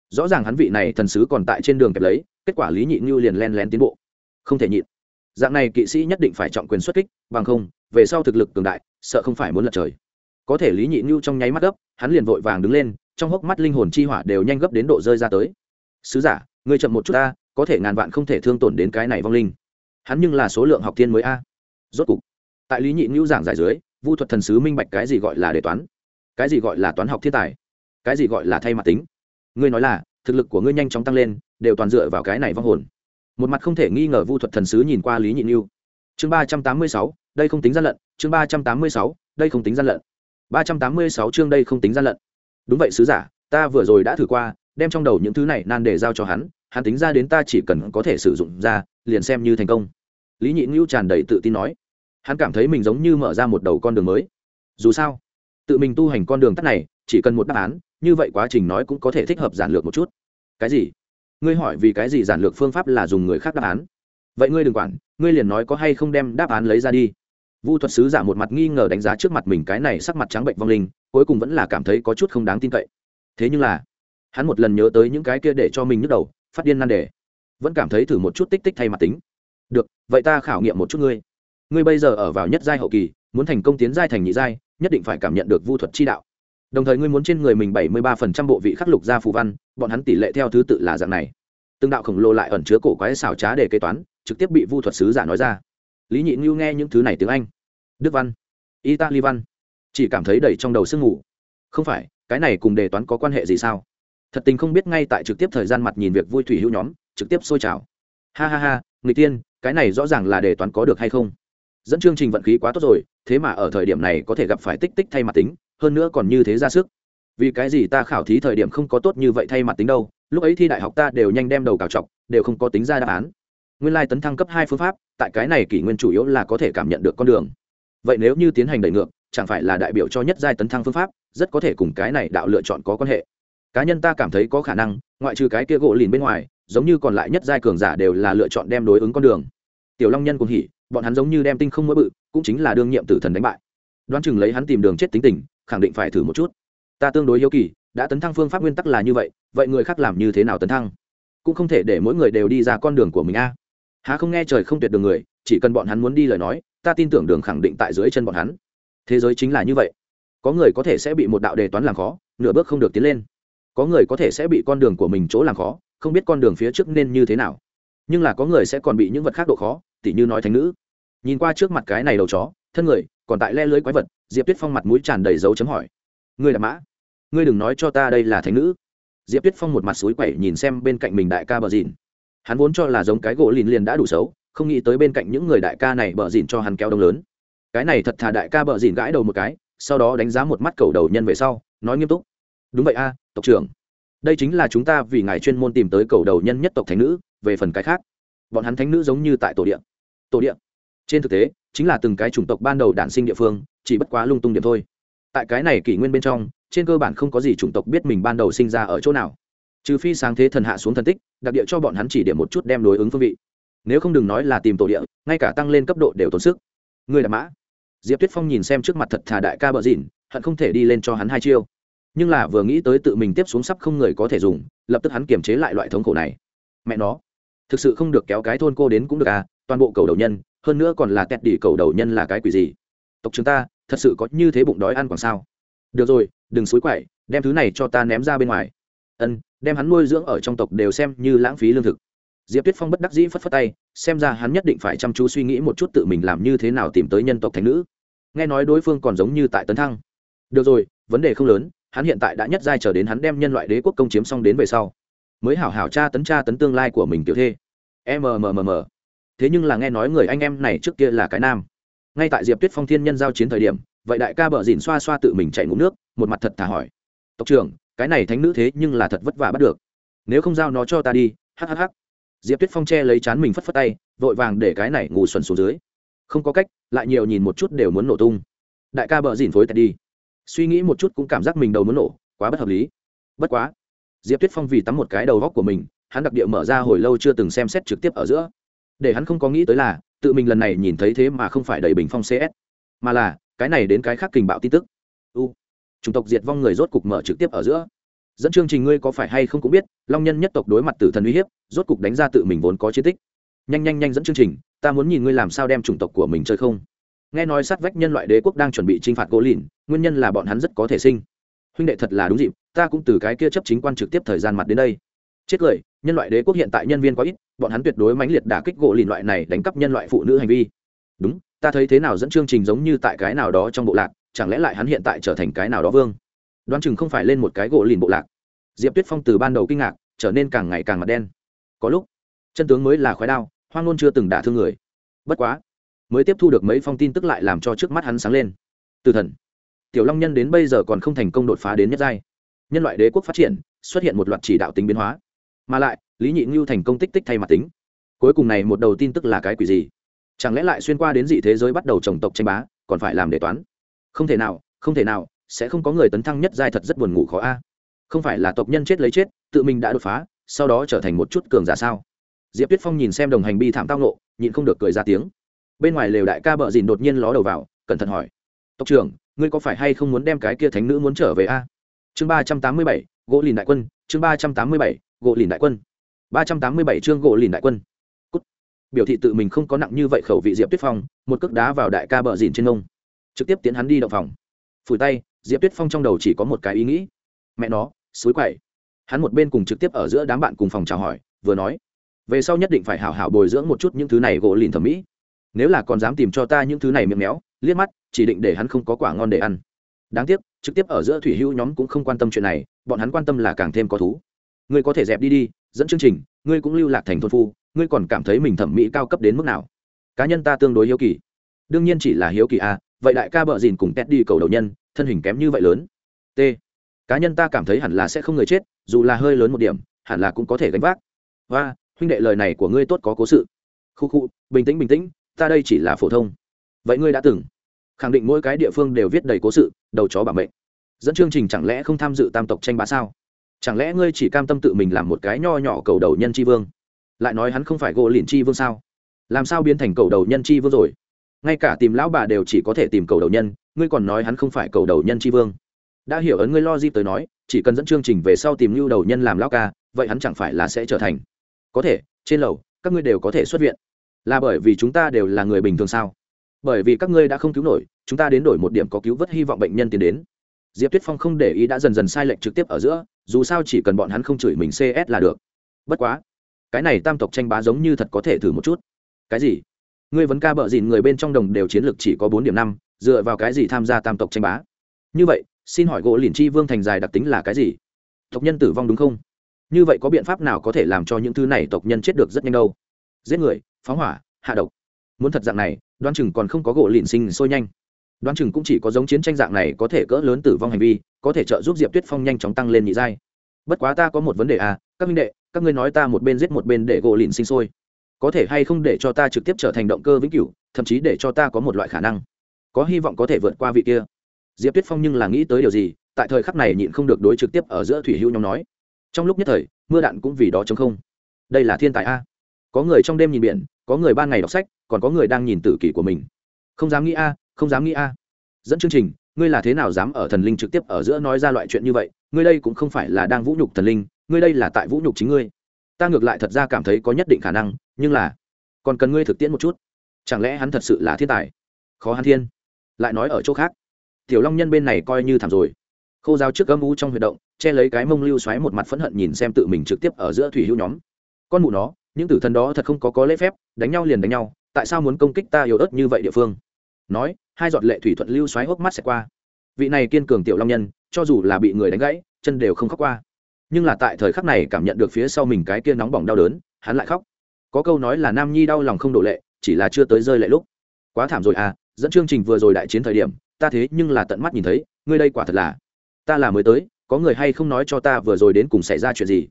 S1: Rõ ràng hắn vị này thần sứ còn tại trên đường kẹp lấy, kết quả lý nhị như liền len lén tiến bộ. Không thể nhịn. Dạng này kỵ sĩ nhất định phải trọng quyền xuất kích, bằng không, về sau thực lực cường đại, sợ không phải muốn lật trời. Có thể lý nhị như trong nháy mắt gấp, hắn liền vội vàng đứng lên trong hốc mắt linh hồn chi hỏa đều nhanh gấp đến độ rơi ra tới. Sứ giả, ngươi chậm một chút ta, có thể ngàn vạn không thể thương tổn đến cái này vong linh. Hắn nhưng là số lượng học thiên mới a. Rốt cục, tại lý nhị ngữ giảng giải dưới, vu thuật thần sứ minh bạch cái gì gọi là đề toán, cái gì gọi là toán học thiên tài, cái gì gọi là thay mặt tính. Ngươi nói là, thực lực của ngươi nhanh chóng tăng lên, đều toàn dựa vào cái này vong hồn. Một mặt không thể nghi ngờ vu thuật thần sứ nhìn qua lý nhị ngưu chương ba trăm tám mươi sáu, đây không tính gian lận, chương ba trăm tám mươi sáu, đây không tính gian lận. Ba trăm tám mươi sáu chương đây không tính gian lận đúng vậy sứ giả, ta vừa rồi đã thử qua, đem trong đầu những thứ này nan để giao cho hắn hắn tính ra đến ta chỉ cần có thể sử dụng ra, liền xem như thành công. Lý nhị ngưu tràn đầy tự tin nói. Hắn cảm thấy mình giống như mở ra một đầu con đường mới. Dù sao, tự mình tu hành con đường tắt này, chỉ cần một đáp án, như vậy quá trình nói cũng có thể thích hợp giản lược một chút. Cái gì? Ngươi hỏi vì cái gì giản lược phương pháp là dùng người khác đáp án? Vậy ngươi đừng quản, ngươi liền nói có hay không đem đáp án lấy ra đi vu thuật sứ giả một mặt nghi ngờ đánh giá trước mặt mình cái này sắc mặt trắng bệnh vong linh, cuối cùng vẫn là cảm thấy có chút không đáng tin cậy. Thế nhưng là, hắn một lần nhớ tới những cái kia để cho mình nhức đầu, phát điên nan đề, vẫn cảm thấy thử một chút tích tích thay mặt tính. Được, vậy ta khảo nghiệm một chút ngươi. Ngươi bây giờ ở vào nhất giai hậu kỳ, muốn thành công tiến giai thành nhị giai, nhất định phải cảm nhận được vu thuật chi đạo. Đồng thời ngươi muốn trên người mình bảy mươi ba phần trăm bộ vị khắc lục ra phù văn, bọn hắn tỷ lệ theo thứ tự là dạng này. Từng đạo khổng lồ lại ẩn chứa cổ quái xảo trá để kế toán, trực tiếp bị vu thuật sứ giả nói ra. Lý nhị ngưu nghe những thứ này tiếng anh đức văn. Italy văn. Chỉ cảm thấy đầy trong đầu sương ngủ không phải, cái này cùng đề toán có quan hệ gì sao? Thật tình không biết ngay tại trực tiếp thời gian mặt nhìn việc vui thủy hữu nhóm, trực tiếp sôi trào. Ha ha ha người tiên, cái này rõ ràng là đề toán có được hay không? Dẫn chương trình vận khí quá tốt rồi, thế mà ở thời điểm này có thể gặp phải tích tích thay mặt tính, hơn nữa còn như thế ra sức. Vì cái gì ta khảo thí thời điểm không có tốt như vậy thay mặt tính đâu, lúc ấy thi đại học ta đều nhanh đem đầu cào chọc, đều không có tính ra đáp án. Nguyên lai tấn thăng cấp hai phương pháp, tại cái này kỷ nguyên chủ yếu là có thể cảm nhận được con đường vậy nếu như tiến hành đẩy ngược, chẳng phải là đại biểu cho nhất giai tấn thăng phương pháp, rất có thể cùng cái này đạo lựa chọn có quan hệ. Cá nhân ta cảm thấy có khả năng, ngoại trừ cái kia gỗ lìn bên ngoài, giống như còn lại nhất giai cường giả đều là lựa chọn đem đối ứng con đường. Tiểu long nhân cùng hỉ, bọn hắn giống như đem tinh không mỡ bự, cũng chính là đương nhiệm tử thần đánh bại. Đoán chừng lấy hắn tìm đường chết tính tình, khẳng định phải thử một chút. Ta tương đối hiếu kỳ, đã tấn thăng phương pháp nguyên tắc là như vậy vậy người khác làm như thế nào tấn thăng? Cũng không thể để mỗi người đều đi ra con đường của mình a. À. há không nghe trời không tuyệt đường người, chỉ cần bọn hắn muốn đi lời nói ta tin tưởng đường khẳng định tại dưới chân bọn hắn. Thế giới chính là như vậy. Có người có thể sẽ bị một đạo đề toán làm khó, nửa bước không được tiến lên. Có người có thể sẽ bị con đường của mình chỗ làm khó, không biết con đường phía trước nên như thế nào. Nhưng là có người sẽ còn bị những vật khác độ khó, tỉ như nói thánh nữ. Nhìn qua trước mặt cái này đầu chó, thân người, còn tại le lưới quái vật, diệp tuyết phong mặt mũi tràn đầy dấu chấm hỏi. Ngươi là mã? Ngươi đừng nói cho ta đây là thánh nữ. Diệp tuyết phong một mặt suối quẩy nhìn xem bên cạnh mình đại ca bờ dìn. Hắn vốn cho là giống cái gỗ lìn liền đã đủ xấu không nghĩ tới bên cạnh những người đại ca này bợ dìn cho hắn kéo đông lớn. Cái này thật thà đại ca bợ dìn gãi đầu một cái, sau đó đánh giá một mắt cầu đầu nhân về sau, nói nghiêm túc. Đúng vậy a, tộc trưởng. Đây chính là chúng ta vì ngài chuyên môn tìm tới cầu đầu nhân nhất tộc thánh nữ, về phần cái khác. Bọn hắn thánh nữ giống như tại tổ địa. Tổ địa. Trên thực tế, chính là từng cái chủng tộc ban đầu đản sinh địa phương, chỉ bất quá lung tung điểm thôi. Tại cái này kỷ nguyên bên trong, trên cơ bản không có gì chủng tộc biết mình ban đầu sinh ra ở chỗ nào. Trừ phi sáng thế thần hạ xuống thần tích, đặc địa cho bọn hắn chỉ điểm một chút đem đối ứng phương vị nếu không đừng nói là tìm tổ địa, ngay cả tăng lên cấp độ đều tốn sức. Người đạp mã. Diệp tuyết phong nhìn xem trước mặt thật thà đại ca bờ dìn hận không thể đi lên cho hắn hai chiêu. Nhưng là vừa nghĩ tới tự mình tiếp xuống sắp không người có thể dùng, lập tức hắn kiềm chế lại loại thống khổ này. Mẹ nó, thực sự không được kéo cái thôn cô đến cũng được à toàn bộ cầu đầu nhân, hơn nữa còn là tẹt đỉ cầu đầu nhân là cái quỷ gì? Tộc chúng ta, thật sự có như thế bụng đói ăn còn sao? Được rồi, đừng xối quậy, đem thứ này cho ta ném ra bên ngoài. Ân, đem hắn nuôi dưỡng ở trong tộc đều xem như lãng phí lương thực diệp tuyết phong bất đắc dĩ phất phất tay, xem ra hắn nhất định phải chăm chú suy nghĩ một chút tự mình làm như thế nào tìm tới nhân tộc thành nữ. Nghe nói đối phương còn giống như tại tấn thăng. Được rồi, vấn đề không lớn, hắn hiện tại đã nhất giai trở đến hắn đem nhân loại đế quốc công chiếm xong đến về sau. Mới hảo hảo tra tấn tra tấn tương lai của mình tiểu thê. Mmm thế nhưng là nghe nói người anh em này trước kia là cái nam. Ngay tại diệp tuyết phong thiên nhân giao chiến thời điểm, vậy đại ca bờ dìn xoa xoa tự mình chạy ngủ nước, một mặt thật thả hỏi. Tộc trưởng, cái này thánh nữ thế nhưng là thật vất vả bắt được. Nếu không giao nó cho ta đi hhh diệp tuyết phong che lấy chán mình phất phất tay, vội vàng để cái này ngủ xuẩn xuống dưới. Không có cách, lại nhiều nhìn một chút đều muốn nổ tung. Đại ca bờ dìn phối tẹt đi. Suy nghĩ một chút cũng cảm giác mình đầu muốn nổ, quá bất hợp lý. Bất quá, diệp tuyết phong vì tắm một cái đầu góc của mình, hắn đặc địa mở ra hồi lâu chưa từng xem xét trực tiếp ở giữa. Để hắn không có nghĩ tới là, tự mình lần này nhìn thấy thế mà không phải đầy bình phong cs mà là, cái này đến cái khác kình bạo tin tức. U, chủng tộc diệt vong người rốt cục mở trực tiếp ở giữa dẫn chương trình ngươi có phải hay không cũng biết, long nhân nhất tộc đối mặt tử thần uy hiếp, rốt cục đánh ra tự mình vốn có chiến tích. Nhanh nhanh nhanh dẫn chương trình, ta muốn nhìn ngươi làm sao đem chủng tộc của mình chơi không. Nghe nói sát vách nhân loại đế quốc đang chuẩn bị t r i n h phạt gỗ lìn, nguyên nhân là bọn hắn rất có thể sinh. Huynh đệ thật là đúng dịp, ta cũng từ cái kia chấp chính quan trực tiếp thời gian mặt đến đây. Chết cười, nhân loại đế quốc hiện tại nhân viên quá ít, bọn hắn tuyệt đối mãnh liệt đả kích gỗ lìn loại này đánh cắp nhân loại phụ nữ hành vi. Đúng, ta thấy thế nào dẫn chương trình giống như tại cái nào đó trong bộ lạc, chẳng lẽ lại hắn hiện tại trở thành cái nào đó vương? Đoán chừng không phải lên một cái gỗ lìn bộ lạc. Diệp tuyết phong từ ban đầu kinh ngạc, trở nên càng ngày càng mặt đen. Có lúc, chân tướng mới là khói đao, hoang ngôn chưa từng đả thương người. Bất quá, mới tiếp thu được mấy phong tin tức lại làm cho trước mắt hắn sáng lên. Từ thần, tiểu long nhân đến bây giờ còn không thành công đột phá đến nhất giai. Nhân loại đế quốc phát triển, xuất hiện một loạt chỉ đạo tính biến hóa. Mà lại, lý nhị ngưu thành công tích tích thay mặt tính. Cuối cùng này một đầu tin tức là cái quỷ gì? Chẳng lẽ lại xuyên qua đến dị thế giới bắt đầu trồng tộc tranh bá, còn phải làm đề toán? Không thể nào, không thể nào sẽ không có người tấn thăng nhất giai thật rất buồn ngủ khó a. Không phải là tộc nhân chết lấy chết, tự mình đã đột phá, sau đó trở thành một chút cường giả sao? Diệp tuyết phong nhìn xem đồng hành bi thảm tao nộ nhịn không được cười ra tiếng. Bên ngoài lều đại ca bợ dìn đột nhiên ló đầu vào, cẩn thận hỏi. Tộc trưởng, ngươi có phải hay không muốn đem cái kia thánh nữ muốn trở về a? Chương ba trăm tám mươi bảy, gỗ lìn đại quân, chương ba trăm tám mươi bảy, gỗ lìn đại quân. Ba trăm tám mươi bảy chương gỗ lìn đại quân. Cút. biểu thị tự mình không có nặng như vậy khẩu vị diệp tuyết phong, một cước đá vào đại ca bợ dìn trên ông trực tiếp tiến hắn đi động phòng. Phủi tay diệp tuyết phong trong đầu chỉ có một cái ý nghĩ. Mẹ nó xúi quậy. Hắn một bên cùng trực tiếp ở giữa đám bạn cùng phòng chào hỏi vừa nói về sau nhất định phải hảo hảo bồi dưỡng một chút những thứ này gỗ lìn thẩm mỹ. Nếu là còn dám tìm cho ta những thứ này miệng méo liếc mắt chỉ định để hắn không có quả ngon để ăn. Đáng tiếc trực tiếp ở giữa thủy hữu nhóm cũng không quan tâm chuyện này bọn hắn quan tâm là càng thêm có thú. Ngươi có thể dẹp đi đi dẫn chương trình ngươi cũng lưu lạc thành thôn phu ngươi còn cảm thấy mình thẩm mỹ cao cấp đến mức nào? Cá nhân ta tương đối hiếu kỳ. Đương nhiên chỉ là hiếu kỳ a à, vậy đại ca bợ dìn cùng tét đi cầu đầu nhân, thân hình kém như vậy lớn. T. Cá nhân ta cảm thấy hẳn là sẽ không người chết, dù là hơi lớn một điểm, hẳn là cũng có thể gánh vác. Và, huynh đệ lời này của ngươi tốt có cố sự. Khu khu, bình tĩnh bình tĩnh, ta đây chỉ là phổ thông. Vậy ngươi đã từng khẳng định mỗi cái địa phương đều viết đầy cố sự, đầu chó bảo mệnh dẫn chương trình chẳng lẽ không tham dự tam tộc tranh bá sao? Chẳng lẽ ngươi chỉ cam tâm tự mình làm một cái nho nhỏ cầu đầu nhân tri vương? Lại nói hắn không phải gỗ liền tri vương sao? Làm sao biến thành cầu đầu nhân tri vương rồi? Ngay cả tìm lão bà đều chỉ có thể tìm cầu đầu nhân, ngươi còn nói hắn không phải cầu đầu nhân tri vương. Đã hiểu ấn ngươi lo di tới nói, chỉ cần dẫn chương trình về sau tìm lưu đầu nhân làm lão ca, vậy hắn chẳng phải là sẽ trở thành. Có thể, trên lầu, các ngươi đều có thể xuất viện. Là bởi vì chúng ta đều là người bình thường sao? Bởi vì các ngươi đã không cứu nổi, chúng ta đến đổi một điểm có cứu vớt hy vọng bệnh nhân tiến đến. Diệp tuyết phong không để ý đã dần dần sai lệnh trực tiếp ở giữa, dù sao chỉ cần bọn hắn không chửi mình cs là được. Bất quá, cái này tam tộc tranh bá giống như thật có thể thử một chút. Cái gì? Ngươi vấn ca bợ dìn người bên trong đồng đều chiến lược chỉ có bốn điểm năm, dựa vào cái gì tham gia tam tộc tranh bá? Như vậy, xin hỏi gỗ liền chi vương thành dài đặc tính là cái gì? Tộc nhân tử vong đúng không? Như vậy có biện pháp nào có thể làm cho những thứ này tộc nhân chết được rất nhanh đâu? Giết người, phóng hỏa, hạ độc. Muốn thật dạng này, đoán chừng còn không có gỗ liền sinh sôi nhanh. Đoán chừng cũng chỉ có giống chiến tranh dạng này có thể cỡ lớn tử vong hành vi, có thể trợ giúp diệp tuyết phong nhanh chóng tăng lên nhị giai. Bất quá ta có một vấn đề à các minh đệ, các ngươi nói ta một bên giết một bên để gỗ lìn sinh sôi có thể hay không để cho ta trực tiếp trở thành động cơ vĩnh cửu, thậm chí để cho ta có một loại khả năng. Có hy vọng có thể vượt qua vị kia. Diệp tuyết phong nhưng là nghĩ tới điều gì, tại thời khắc này nhịn không được đối trực tiếp ở giữa thủy hữu nhóm nói. Trong lúc nhất thời, mưa đạn cũng vì đó chống không. Đây là thiên tài a. Có người trong đêm nhìn biển, có người ban ngày đọc sách, còn có người đang nhìn tử kỷ của mình. Không dám nghĩ a, không dám nghĩ a. Dẫn chương trình, ngươi là thế nào dám ở thần linh trực tiếp ở giữa nói ra loại chuyện như vậy? Ngươi đây cũng không phải là đang vũ nhục thần linh, ngươi đây là tại vũ nhục chính ngươi ta ngược lại thật ra cảm thấy có nhất định khả năng, nhưng là, còn cần ngươi thực tiễn một chút. Chẳng lẽ hắn thật sự là thiên tài? Khó hắn thiên. Lại nói ở chỗ khác. Tiểu long nhân bên này coi như thảm rồi. Khô giáo trước âm u trong huy động, che lấy cái mông lưu xoáy một mặt phẫn hận nhìn xem tự mình trực tiếp ở giữa thủy hữu nhóm. Con mụ nó, những tử thần đó thật không có có lễ phép, đánh nhau liền đánh nhau, tại sao muốn công kích ta yếu ớt như vậy địa phương? Nói, hai giọt lệ thủy thuận lưu xoáy hốc mắt sẽ qua. Vị này kiên cường tiểu long nhân, cho dù là bị người đánh gãy, chân đều không khóc qua nhưng là tại thời khắc này cảm nhận được phía sau mình cái kia nóng bỏng đau đớn, hắn lại khóc. Có câu nói là nam nhi đau lòng không độ lệ, chỉ là chưa tới rơi lệ lúc. Quá thảm rồi à dẫn chương trình vừa rồi đại chiến thời điểm, ta thế nhưng là tận mắt nhìn thấy, ngươi đây quả thật là. Ta là mới tới, có người hay không nói cho ta vừa rồi đến cùng xảy ra chuyện gì?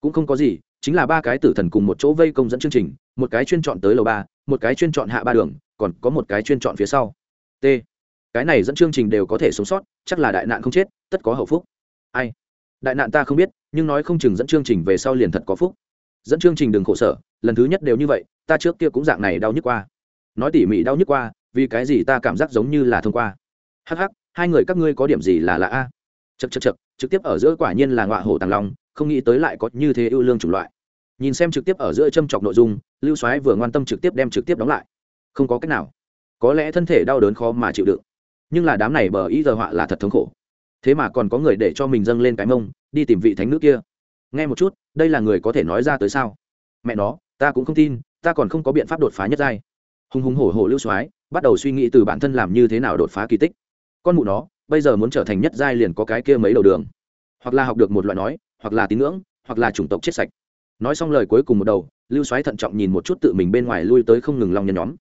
S1: Cũng không có gì, chính là ba cái tử thần cùng một chỗ vây công dẫn chương trình, một cái chuyên chọn tới lầu ba, một cái chuyên chọn hạ ba đường, còn có một cái chuyên chọn phía sau. T. Cái này dẫn chương trình đều có thể sống sót, chắc là đại nạn không chết, tất có hậu phúc. Ai? Đại nạn ta không biết nhưng nói không chừng dẫn chương trình về sau liền thật có phúc. Dẫn chương trình đừng khổ sở, lần thứ nhất đều như vậy, ta trước kia cũng dạng này đau nhức qua. Nói tỉ mỉ đau nhức qua, vì cái gì ta cảm giác giống như là thông qua. Hh hai người các ngươi có điểm gì là lạ a? Chật chật chật trực tiếp ở giữa quả nhiên là ngọa hổ tàng long, không nghĩ tới lại có như thế ưu lương chủng loại. Nhìn xem trực tiếp ở giữa châm chọc nội dung, lưu soái vừa ngoan tâm trực tiếp đem trực tiếp đóng lại. Không có cách nào. Có lẽ thân thể đau đớn khó mà chịu đựng. Nhưng là đám này bờ ý giờ họa là thật thống khổ thế mà còn có người để cho mình dâng lên cái mông, đi tìm vị thánh nữ kia. Nghe một chút, đây là người có thể nói ra tới sao? Mẹ nó, ta cũng không tin, ta còn không có biện pháp đột phá nhất giai. Hùng hùng hổ hổ lưu soái, bắt đầu suy nghĩ từ bản thân làm như thế nào đột phá kỳ tích. Con mụ nó, bây giờ muốn trở thành nhất giai liền có cái kia mấy đầu đường. Hoặc là học được một loại nói, hoặc là tín ngưỡng, hoặc là chủng tộc chết sạch. Nói xong lời cuối cùng một đầu, lưu soái thận trọng nhìn một chút tự mình bên ngoài lui tới không ngừng long nhân nhóm.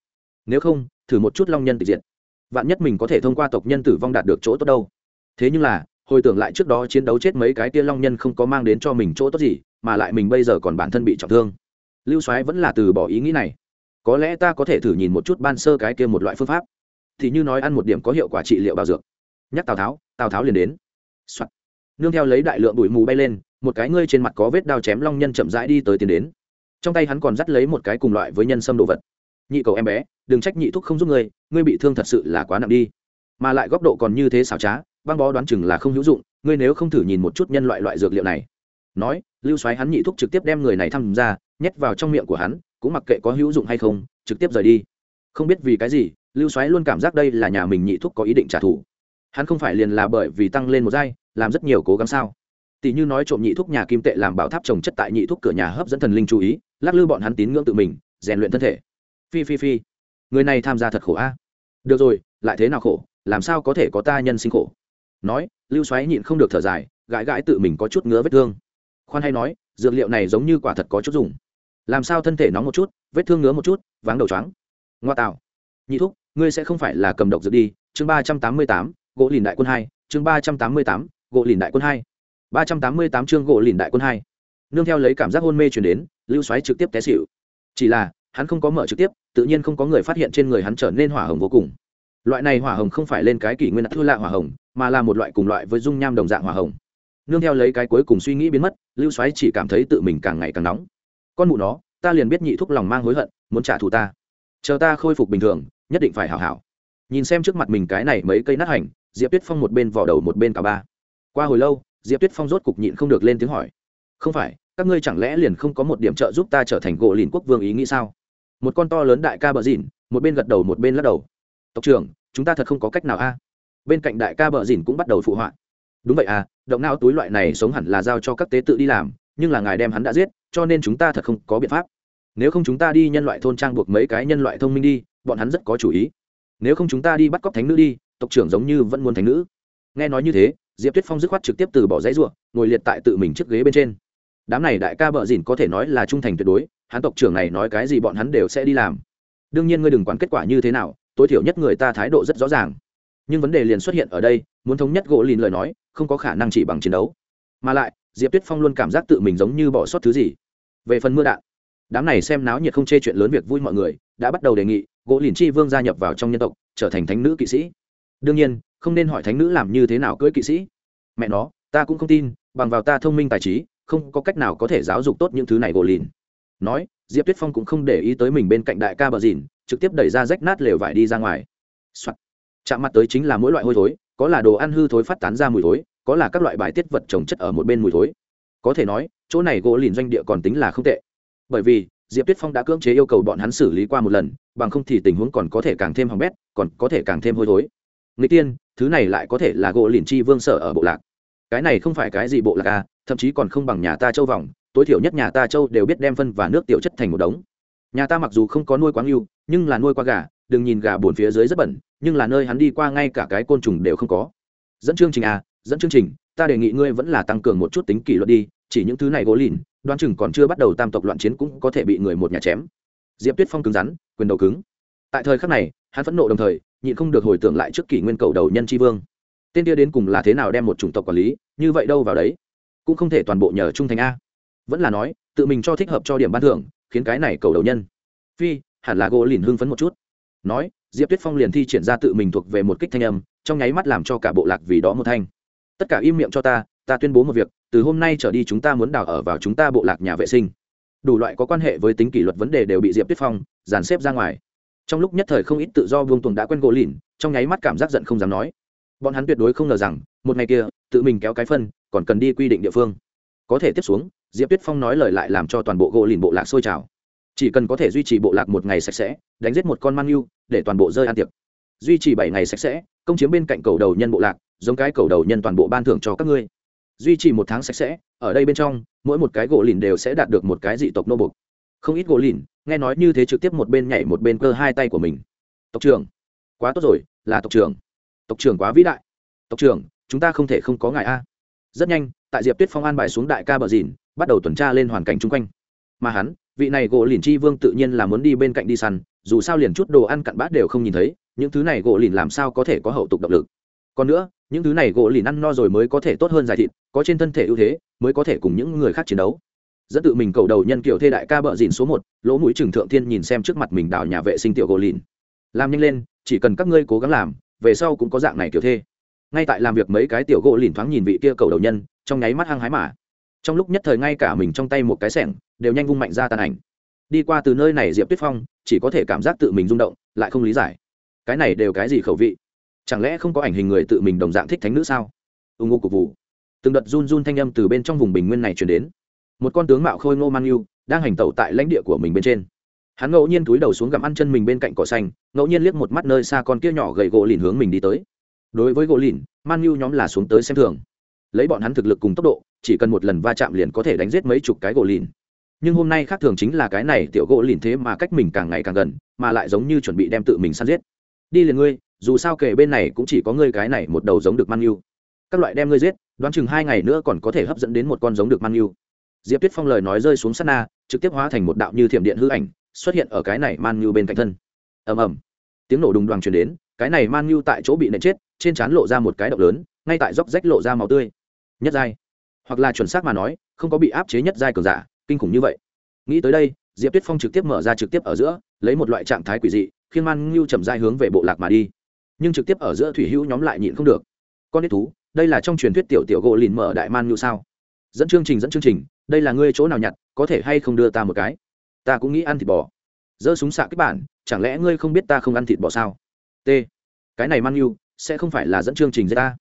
S1: Nếu không, thử một chút long nhân tịch diệt. Vạn nhất mình có thể thông qua tộc nhân tử vong đạt được chỗ tốt đâu? Thế nhưng là, hồi tưởng lại trước đó chiến đấu chết mấy cái kia long nhân không có mang đến cho mình chỗ tốt gì, mà lại mình bây giờ còn bản thân bị trọng thương. Lưu soái vẫn là từ bỏ ý nghĩ này. Có lẽ ta có thể thử nhìn một chút ban sơ cái kia một loại phương pháp. Thì như nói ăn một điểm có hiệu quả trị liệu bảo dược. Nhắc tào tháo tào tháo liền đến、Soạn. nương theo lấy đại lượng bụi mù bay lên, một cái ngươi trên mặt có vết đao chém long nhân chậm rãi đi tới tiến đến. Trong tay hắn còn dắt lấy một cái cùng loại với nhân sâm đồ vật. Nhị cầu em bé, đừng trách nhị thúc không giúp ngươi ngươi bị thương thật sự là quá nặng đi. Mà lại góc độ còn như thế xảo trá băng bó đoán chừng là không hữu dụng, ngươi nếu không thử nhìn một chút nhân loại loại dược liệu này. Nói, lưu xoáy hắn nhị thúc trực tiếp đem người này thăm ra, nhét vào trong miệng của hắn, cũng mặc kệ có hữu dụng hay không, trực tiếp rời đi. Không biết vì cái gì, lưu xoáy luôn cảm giác đây là nhà mình nhị thúc có ý định trả thù. Hắn không phải liền là bởi vì tăng lên một giai, làm rất nhiều cố gắng sao? Tỷ như nói trộm nhị thúc nhà kim tệ làm bảo tháp trồng chất tại nhị thúc cửa nhà hấp dẫn thần linh chú ý, lắc lư bọn hắn tín ngưỡng tự mình, rèn luyện thân thể. Phi phi phi. Người này tham gia thật khổ a. Được rồi, lại thế nào khổ? Làm sao có thể có ta nhân sinh khổ? Nói, lưu xoáy nhịn không được thở dài, gãi gãi tự mình có chút ngứa vết thương. Khoan hay nói, dược liệu này giống như quả thật có chút dùng. Làm sao thân thể nóng một chút, vết thương ngứa một chút, váng đầu choáng. Ngoa tạo. Nhị thúc, ngươi sẽ không phải là cầm độc dược đi. Chương ba trăm tám mươi tám, gỗ lìn đại quân hai. Chương ba trăm tám mươi tám, gỗ lìn đại quân hai. ba trăm tám mươi tám chương gỗ lìn đại quân hai. Nương theo lấy cảm giác hôn mê chuyển đến, lưu xoáy trực tiếp té xịu chỉ là, hắn không có mở trực tiếp, tự nhiên không có người phát hiện trên người hắn trở nên hỏa hồng vô cùng loại này hỏa hồng không phải lên cái kỷ nguyên thua lạ hỏa hồng, mà là một loại cùng loại với dung nham đồng dạng hỏa hồng. Nương theo lấy cái cuối cùng suy nghĩ biến mất, lưu xoáy chỉ cảm thấy tự mình càng ngày càng nóng. Con mụ nó, ta liền biết nhị thúc lòng mang hối hận, muốn trả thù ta. Chờ ta khôi phục bình thường, nhất định phải hảo hảo. Nhìn xem trước mặt mình cái này mấy cây nát hành, diệp tuyết phong một bên vỏ đầu một bên cả ba. Qua hồi lâu, diệp tuyết phong rốt cục nhịn không được lên tiếng hỏi. Không phải, các ngươi chẳng lẽ liền không có một điểm trợ giúp ta trở thành gỗ lìn quốc vương ý nghĩ sao? Một con to lớn đại ca bờ dìn một bên gật đầu một bên lắc đầu. Tộc trưởng chúng ta thật không có cách nào a. À? Bên cạnh đại ca bờ dìn cũng bắt đầu phụ họa. Đúng vậy à động não túi loại này sống hẳn là giao cho các tế tự đi làm, nhưng là ngài đem hắn đã giết, cho nên chúng ta thật không có biện pháp. Nếu không chúng ta đi nhân loại thôn trang buộc mấy cái nhân loại thông minh đi, bọn hắn rất có chủ ý. Nếu không chúng ta đi bắt cóc thánh nữ đi, tộc trưởng giống như vẫn muốn thánh nữ. Nghe nói như thế, diệp tuyết phong dứt khoát trực tiếp từ bỏ giấy ruộng, ngồi liệt tại tự mình chiếc ghế bên trên. Đám này đại ca bợ dìn có thể nói là trung thành tuyệt đối, hắn tộc trưởng này nói cái gì bọn hắn đều sẽ đi làm. Đương nhiên ngươi đừng quản kết quả như thế nào tối thiểu nhất người ta thái độ rất rõ ràng. Nhưng vấn đề liền xuất hiện ở đây, muốn thống nhất gỗ lìn lời nói, không có khả năng chỉ bằng chiến đấu. Mà lại, diệp tuyết phong luôn cảm giác tự mình giống như bỏ sót thứ gì. Về phần mưa đạn, đám này xem náo nhiệt không chê chuyện lớn việc vui mọi người, đã bắt đầu đề nghị, gỗ lìn chi vương gia nhập vào trong nhân tộc, trở thành thánh nữ kỵ sĩ. Đương nhiên, không nên hỏi thánh nữ làm như thế nào cưỡi kỵ sĩ. Mẹ nó, ta cũng không tin, bằng vào ta thông minh tài trí, không có cách nào có thể giáo dục tốt những thứ này gỗ lìn nói, diệp tuyết phong cũng không để ý tới mình bên cạnh đại ca bờ dìn, trực tiếp đẩy ra rách nát lều vải đi ra ngoài、Soạn. chạm mặt tới chính là mỗi loại hôi thối, có là đồ ăn hư thối phát tán ra mùi thối, có là các loại bài tiết vật trồng chất ở một bên mùi thối. Có thể nói, chỗ này gỗ lìn doanh địa còn tính là không tệ. Bởi vì, diệp tuyết phong đã cưỡng chế yêu cầu bọn hắn xử lý qua một lần, bằng không thì tình huống còn có thể càng thêm hỏng bét, còn có thể càng thêm hôi thối. Người tiên, thứ này lại có thể là gỗ lìn chi vương sở ở bộ lạc cái này không phải cái gì bộ lạc à thậm chí còn không bằng nhà ta châu vòng, tối thiểu nhất nhà ta châu đều biết đem phân và nước tiểu chất thành một đống. Nhà ta mặc dù không có nuôi quá ngưu nhưng là nuôi qua gà, đừng nhìn gà bồn phía dưới rất bẩn, nhưng là nơi hắn đi qua ngay cả cái côn trùng đều không có. Dẫn chương trình à dẫn chương trình, ta đề nghị ngươi vẫn là tăng cường một chút tính kỷ luật đi, chỉ những thứ này gỗ lìn, đoán chừng còn chưa bắt đầu tam tộc loạn chiến cũng có thể bị người một nhà chém. Diệp tuyết phong cứng rắn, quyền đầu cứng. Tại thời khắc này, hắn phẫn nộ đồng thời, nhịn không được hồi tưởng lại trước kỷ nguyên cầu đầu nhân tri vương tên kia đến cùng là thế nào đem một chủng tộc quản lý, như vậy đâu vào đấy? Cũng không thể toàn bộ nhờ trung thành a. Vẫn là nói, tự mình cho thích hợp cho điểm ban thưởng, khiến cái này cầu đầu nhân. Phi, hẳn là gỗ lìn hưng phấn một chút. Nói, diệp tuyết phong liền thi triển ra tự mình thuộc về một kích thanh âm, trong nháy mắt làm cho cả bộ lạc vì đó một thanh. Tất cả im miệng cho ta ta tuyên bố một việc, từ hôm nay trở đi chúng ta muốn đào ở vào chúng ta bộ lạc nhà vệ sinh. Đủ loại có quan hệ với tính kỷ luật vấn đề đều bị diệp tuyết phong dàn xếp ra ngoài. Trong lúc nhất thời không ít tự do vương tuồng đã quen gỗ lìn, trong nháy mắt cảm giác giận không dám nói bọn hắn tuyệt đối không ngờ rằng, một ngày kia, tự mình kéo cái phân, còn cần đi quy định địa phương. Có thể tiếp xuống, diệp tuyết phong nói lời lại làm cho toàn bộ gỗ lìn bộ lạc sôi trào. Chỉ cần có thể duy trì bộ lạc một ngày sạch sẽ, đánh giết một con mang yêu để toàn bộ rơi ăn tiệc. Duy trì bảy ngày sạch sẽ, công chiếm bên cạnh cầu đầu nhân bộ lạc, giống cái cầu đầu nhân toàn bộ ban thưởng cho các ngươi. Duy trì một tháng sạch sẽ, ở đây bên trong, mỗi một cái gỗ lìn đều sẽ đạt được một cái dị tộc nô bục không ít gỗ lìn, nghe nói như thế trực tiếp một bên nhảy một bên cơ hai tay của mình. Tộc trưởng, quá tốt rồi, là tộc trưởng tộc trưởng quá vĩ đại. Tộc trưởng, chúng ta không thể không có ngài a. Rất nhanh, tại diệp tuyết phong an bài xuống đại ca bờ dìn, bắt đầu tuần tra lên hoàn cảnh chung quanh. Mà hắn, vị này gỗ lìn chi vương tự nhiên là muốn đi bên cạnh đi săn, dù sao liền chút đồ ăn cặn bát đều không nhìn thấy, những thứ này gỗ lìn làm sao có thể có hậu tục động lực. Còn nữa, những thứ này gỗ lìn ăn no rồi mới có thể tốt hơn giải thịt, có trên thân thể ưu thế, mới có thể cùng những người khác chiến đấu. Dẫn tự mình cầu đầu nhân kiểu thê đại ca bợ dìn số một, lỗ mũi trừng thượng thiên nhìn xem trước mặt mình đào nhà vệ sinh tiểu gỗ lìn. Làm nhanh lên, chỉ cần các ngươi cố gắng làm về sau cũng có dạng này kiểu thê. Ngay tại làm việc mấy cái tiểu gỗ lìn thoáng nhìn vị kia cầu đầu nhân, trong nháy mắt hăng hái mà. Trong lúc nhất thời ngay cả mình trong tay một cái sẻng, đều nhanh vung mạnh ra tàn ảnh. Đi qua từ nơi này diệp tuyết phong, chỉ có thể cảm giác tự mình rung động, lại không lý giải. Cái này đều cái gì khẩu vị? Chẳng lẽ không có ảnh hình người tự mình đồng dạng thích thánh nữ sao? Ưng ngô cục vụ từng đợt run run thanh âm từ bên trong vùng bình nguyên này chuyển đến. Một con tướng mạo khôi ngô man yêu, đang hành tẩu tại lãnh địa của mình bên trên hắn ngẫu nhiên túi đầu xuống gặm ăn chân mình bên cạnh cỏ xanh, ngẫu nhiên liếc một mắt nơi xa con kia nhỏ gầy gỗ lìn hướng mình đi tới. Đối với gỗ lìn, man yêu nhóm là xuống tới xem thường. Lấy bọn hắn thực lực cùng tốc độ, chỉ cần một lần va chạm liền có thể đánh giết mấy chục cái gỗ lìn. Nhưng hôm nay khác thường chính là cái này tiểu gỗ lìn thế mà cách mình càng ngày càng gần, mà lại giống như chuẩn bị đem tự mình săn giết. Đi liền ngươi, dù sao kể bên này cũng chỉ có ngươi cái này một đầu giống được man yêu các loại đem ngươi giết, đoán chừng hai ngày nữa còn có thể hấp dẫn đến một con giống được man yêu diệp tuyết phong lời nói rơi xuống sắt na, trực tiếp hóa thành một đạo như thiểm điện hư ảnh xuất hiện ở cái này man nhu bên cạnh thân. Ầm ầm. Tiếng nổ đùng đoàn truyền đến, cái này man nhu tại chỗ bị nện chết, trên trán lộ ra một cái động lớn, ngay tại dốc rách lộ ra màu tươi. Nhất giai. Hoặc là chuẩn xác mà nói, không có bị áp chế nhất giai cường giả, kinh khủng như vậy. Nghĩ tới đây, diệp tuyết phong trực tiếp mở ra trực tiếp ở giữa, lấy một loại trạng thái quỷ dị, khiến man ngưu chậm dai hướng về bộ lạc mà đi. Nhưng trực tiếp ở giữa thủy hữu nhóm lại nhịn không được. Con đít thú, đây là trong truyền thuyết tiểu tiểu gỗ lìn mở đại man ngưu sao? Dẫn chương trình, dẫn chương trình, đây là ngươi chỗ nào nhặt, có thể hay không đưa ta một cái? Ta cũng nghĩ ăn thịt bò. Giơ súng xạ kích bản chẳng lẽ ngươi không biết ta không ăn thịt bò sao? T. Cái này man yêu, sẽ không phải là dẫn chương trình với ta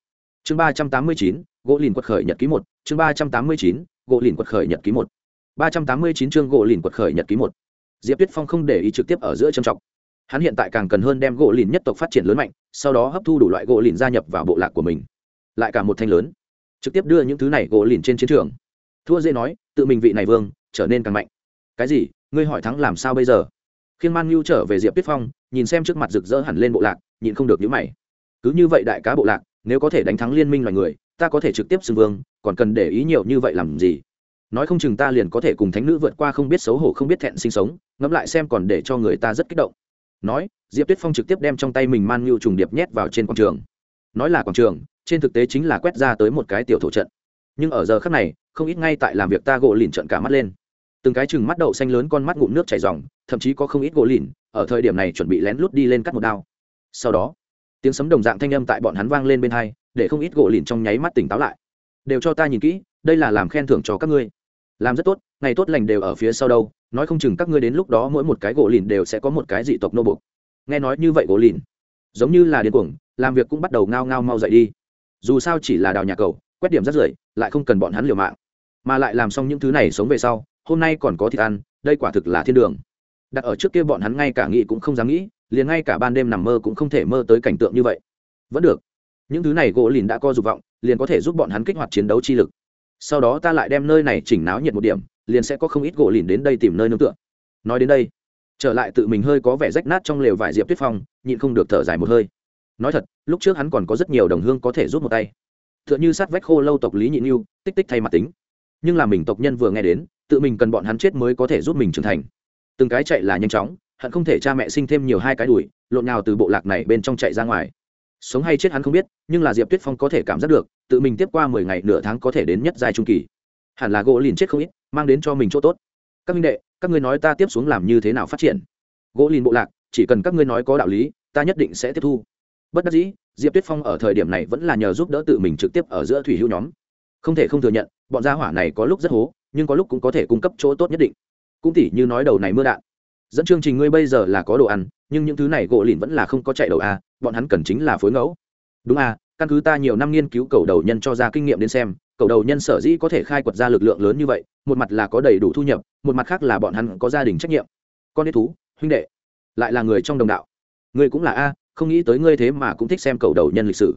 S1: chương ba trăm tám mươi chín gỗ lìn quật khởi nhật ký một. Chương ba trăm tám mươi chín gỗ lìn quật khởi nhật ký một. ba trăm tám mươi chín chương gỗ lìn quật khởi nhật ký một. Diệp tuyết phong không để ý trực tiếp ở giữa trầm trọng. Hắn hiện tại càng cần hơn đem gỗ lìn nhất tộc phát triển lớn mạnh sau đó hấp thu đủ loại gỗ lìn gia nhập vào bộ lạc của mình. Lại cả một thanh lớn. Trực tiếp đưa những thứ này gỗ lìn trên chiến trường. Thua dễ nói tự mình vị này vương trở nên càng mạnh. Cái gì? Ngươi hỏi thắng làm sao bây giờ? Khiên man nhu trở về diệp tuyết phong, nhìn xem trước mặt rực rỡ hẳn lên bộ lạc, nhịn không được nhữ mày. Cứ như vậy đại cá bộ lạc, nếu có thể đánh thắng liên minh loài người, ta có thể trực tiếp xưng vương, còn cần để ý nhiều như vậy làm gì? Nói không chừng ta liền có thể cùng thánh nữ vượt qua không biết xấu hổ không biết thẹn sinh sống, ngẫm lại xem còn để cho người ta rất kích động. Nói, diệp tuyết phong trực tiếp đem trong tay mình man nhu trùng điệp nhét vào trên quảng trường. Nói là quảng trường, trên thực tế chính là quét ra tới một cái tiểu thổ trận. Nhưng ở giờ khác này, không ít ngay tại làm việc ta gỗ lìn trận cả mắt lên từng cái chừng mắt đậu xanh lớn con mắt ngụm nước chảy ròng, thậm chí có không ít gỗ lìn, ở thời điểm này chuẩn bị lén lút đi lên cắt một đao. Sau đó, tiếng sấm đồng dạng thanh âm tại bọn hắn vang lên bên hai, để không ít gỗ lìn trong nháy mắt tỉnh táo lại. Đều cho ta nhìn kỹ, đây là làm khen thưởng cho các ngươi. Làm rất tốt, ngày tốt lành đều ở phía sau đâu, nói không chừng các ngươi đến lúc đó mỗi một cái gỗ lìn đều sẽ có một cái dị tộc nô bục nghe nói như vậy gỗ lìn, giống như là điên cuồng, làm việc cũng bắt đầu ngao ngao mau dậy đi. Dù sao chỉ là đào nhà cầu, quét điểm rất rưởi, lại không cần bọn hắn liều mạng. Mà lại làm xong những thứ này sống về sau hôm nay còn có thịt ăn, đây quả thực là thiên đường. Đặt ở trước kia bọn hắn ngay cả nghĩ cũng không dám nghĩ, liền ngay cả ban đêm nằm mơ cũng không thể mơ tới cảnh tượng như vậy. Vẫn được. Những thứ này gỗ lìn đã co dục vọng, liền có thể giúp bọn hắn kích hoạt chiến đấu chi lực. Sau đó ta lại đem nơi này chỉnh náo nhiệt một điểm, liền sẽ có không ít gỗ lìn đến đây tìm nơi nương tựa. Nói đến đây, trở lại tự mình hơi có vẻ rách nát trong lều vải diệp tuyết phong, nhịn không được thở dài một hơi. Nói thật, lúc trước hắn còn có rất nhiều đồng hương có thể giúp một tay. T h ư ợ n h ư sát vách khô lâu tộc lý nhịn yêu tích tích thay mặt tính. Nhưng là mình tộc nhân vừa nghe đến tự mình cần bọn hắn chết mới có thể giúp mình trưởng thành. Từng cái chạy là nhanh chóng hắn không thể cha mẹ sinh thêm nhiều hai cái đùi, lộn nào từ bộ lạc này bên trong chạy ra ngoài. Sống hay chết hắn không biết, nhưng là diệp tuyết phong có thể cảm giác được, tự mình tiếp qua mười ngày nửa tháng có thể đến nhất giai trung kỳ. Hẳn là gỗ lìn chết không ít, mang đến cho mình chỗ tốt. Các minh đệ, các ngươi nói ta tiếp xuống làm như thế nào phát triển? Gỗ lìn bộ lạc, chỉ cần các ngươi nói có đạo lý, ta nhất định sẽ tiếp thu. Bất đắc dĩ, diệp tuyết phong ở thời điểm này vẫn là nhờ giúp đỡ tự mình trực tiếp ở giữa thủy hữu nhóm. Không thể không thừa nhận, bọn gia hỏa này có lúc rất hố nhưng có lúc cũng có thể cung cấp chỗ tốt nhất định. Cũng tỉ như nói đầu này mưa đạn. Dẫn chương trình ngươi bây giờ là có đồ ăn, nhưng những thứ này gỗ lìn vẫn là không có chạy đầu a bọn hắn cần chính là phối ngẫu. Đúng a căn cứ ta nhiều năm nghiên cứu cầu đầu nhân cho ra kinh nghiệm đến xem, cầu đầu nhân sở dĩ có thể khai quật ra lực lượng lớn như vậy, một mặt là có đầy đủ thu nhập, một mặt khác là bọn hắn có gia đình trách nhiệm. Con đế thú, huynh đệ, lại là người trong đồng đạo. Ngươi cũng là a, không nghĩ tới ngươi thế mà cũng thích xem cầu đầu nhân lịch sử.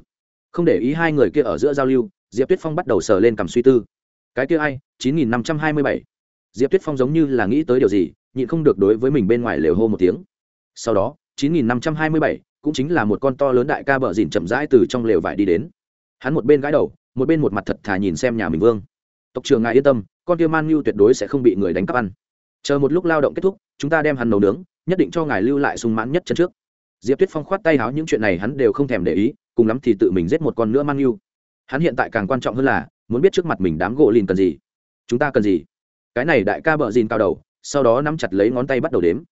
S1: Không để ý hai người kia ở giữa giao lưu, diệp tuyết phong bắt đầu sờ lên cầm suy tư cái kia ai? chín nghìn năm trăm hai mươi bảy. Diệp tuyết phong giống như là nghĩ tới điều gì, nhịn không được đối với mình bên ngoài lều hô một tiếng. Sau đó, chín nghìn năm trăm hai mươi bảy cũng chính là một con to lớn đại ca bờ dìn chậm rãi từ trong lều vải đi đến. Hắn một bên gãi đầu, một bên một mặt thật thà nhìn xem nhà mình vương. Tộc trường ngài yên tâm, con kia man nhu tuyệt đối sẽ không bị người đánh cắp ăn. Chờ một lúc lao động kết thúc, chúng ta đem hắn nấu nướng, nhất định cho ngài lưu lại sung mãn nhất chân trước. Diệp tuyết phong khoát tay háo những chuyện này hắn đều không thèm để ý, cùng lắm thì tự mình giết một con nữa man nhu. Hắn hiện tại càng quan trọng hơn là muốn biết trước mặt mình đám gỗ lìn cần gì. Chúng ta cần gì? Cái này đại ca bợ dìn cao đầu, sau đó nắm chặt lấy ngón tay bắt đầu đếm.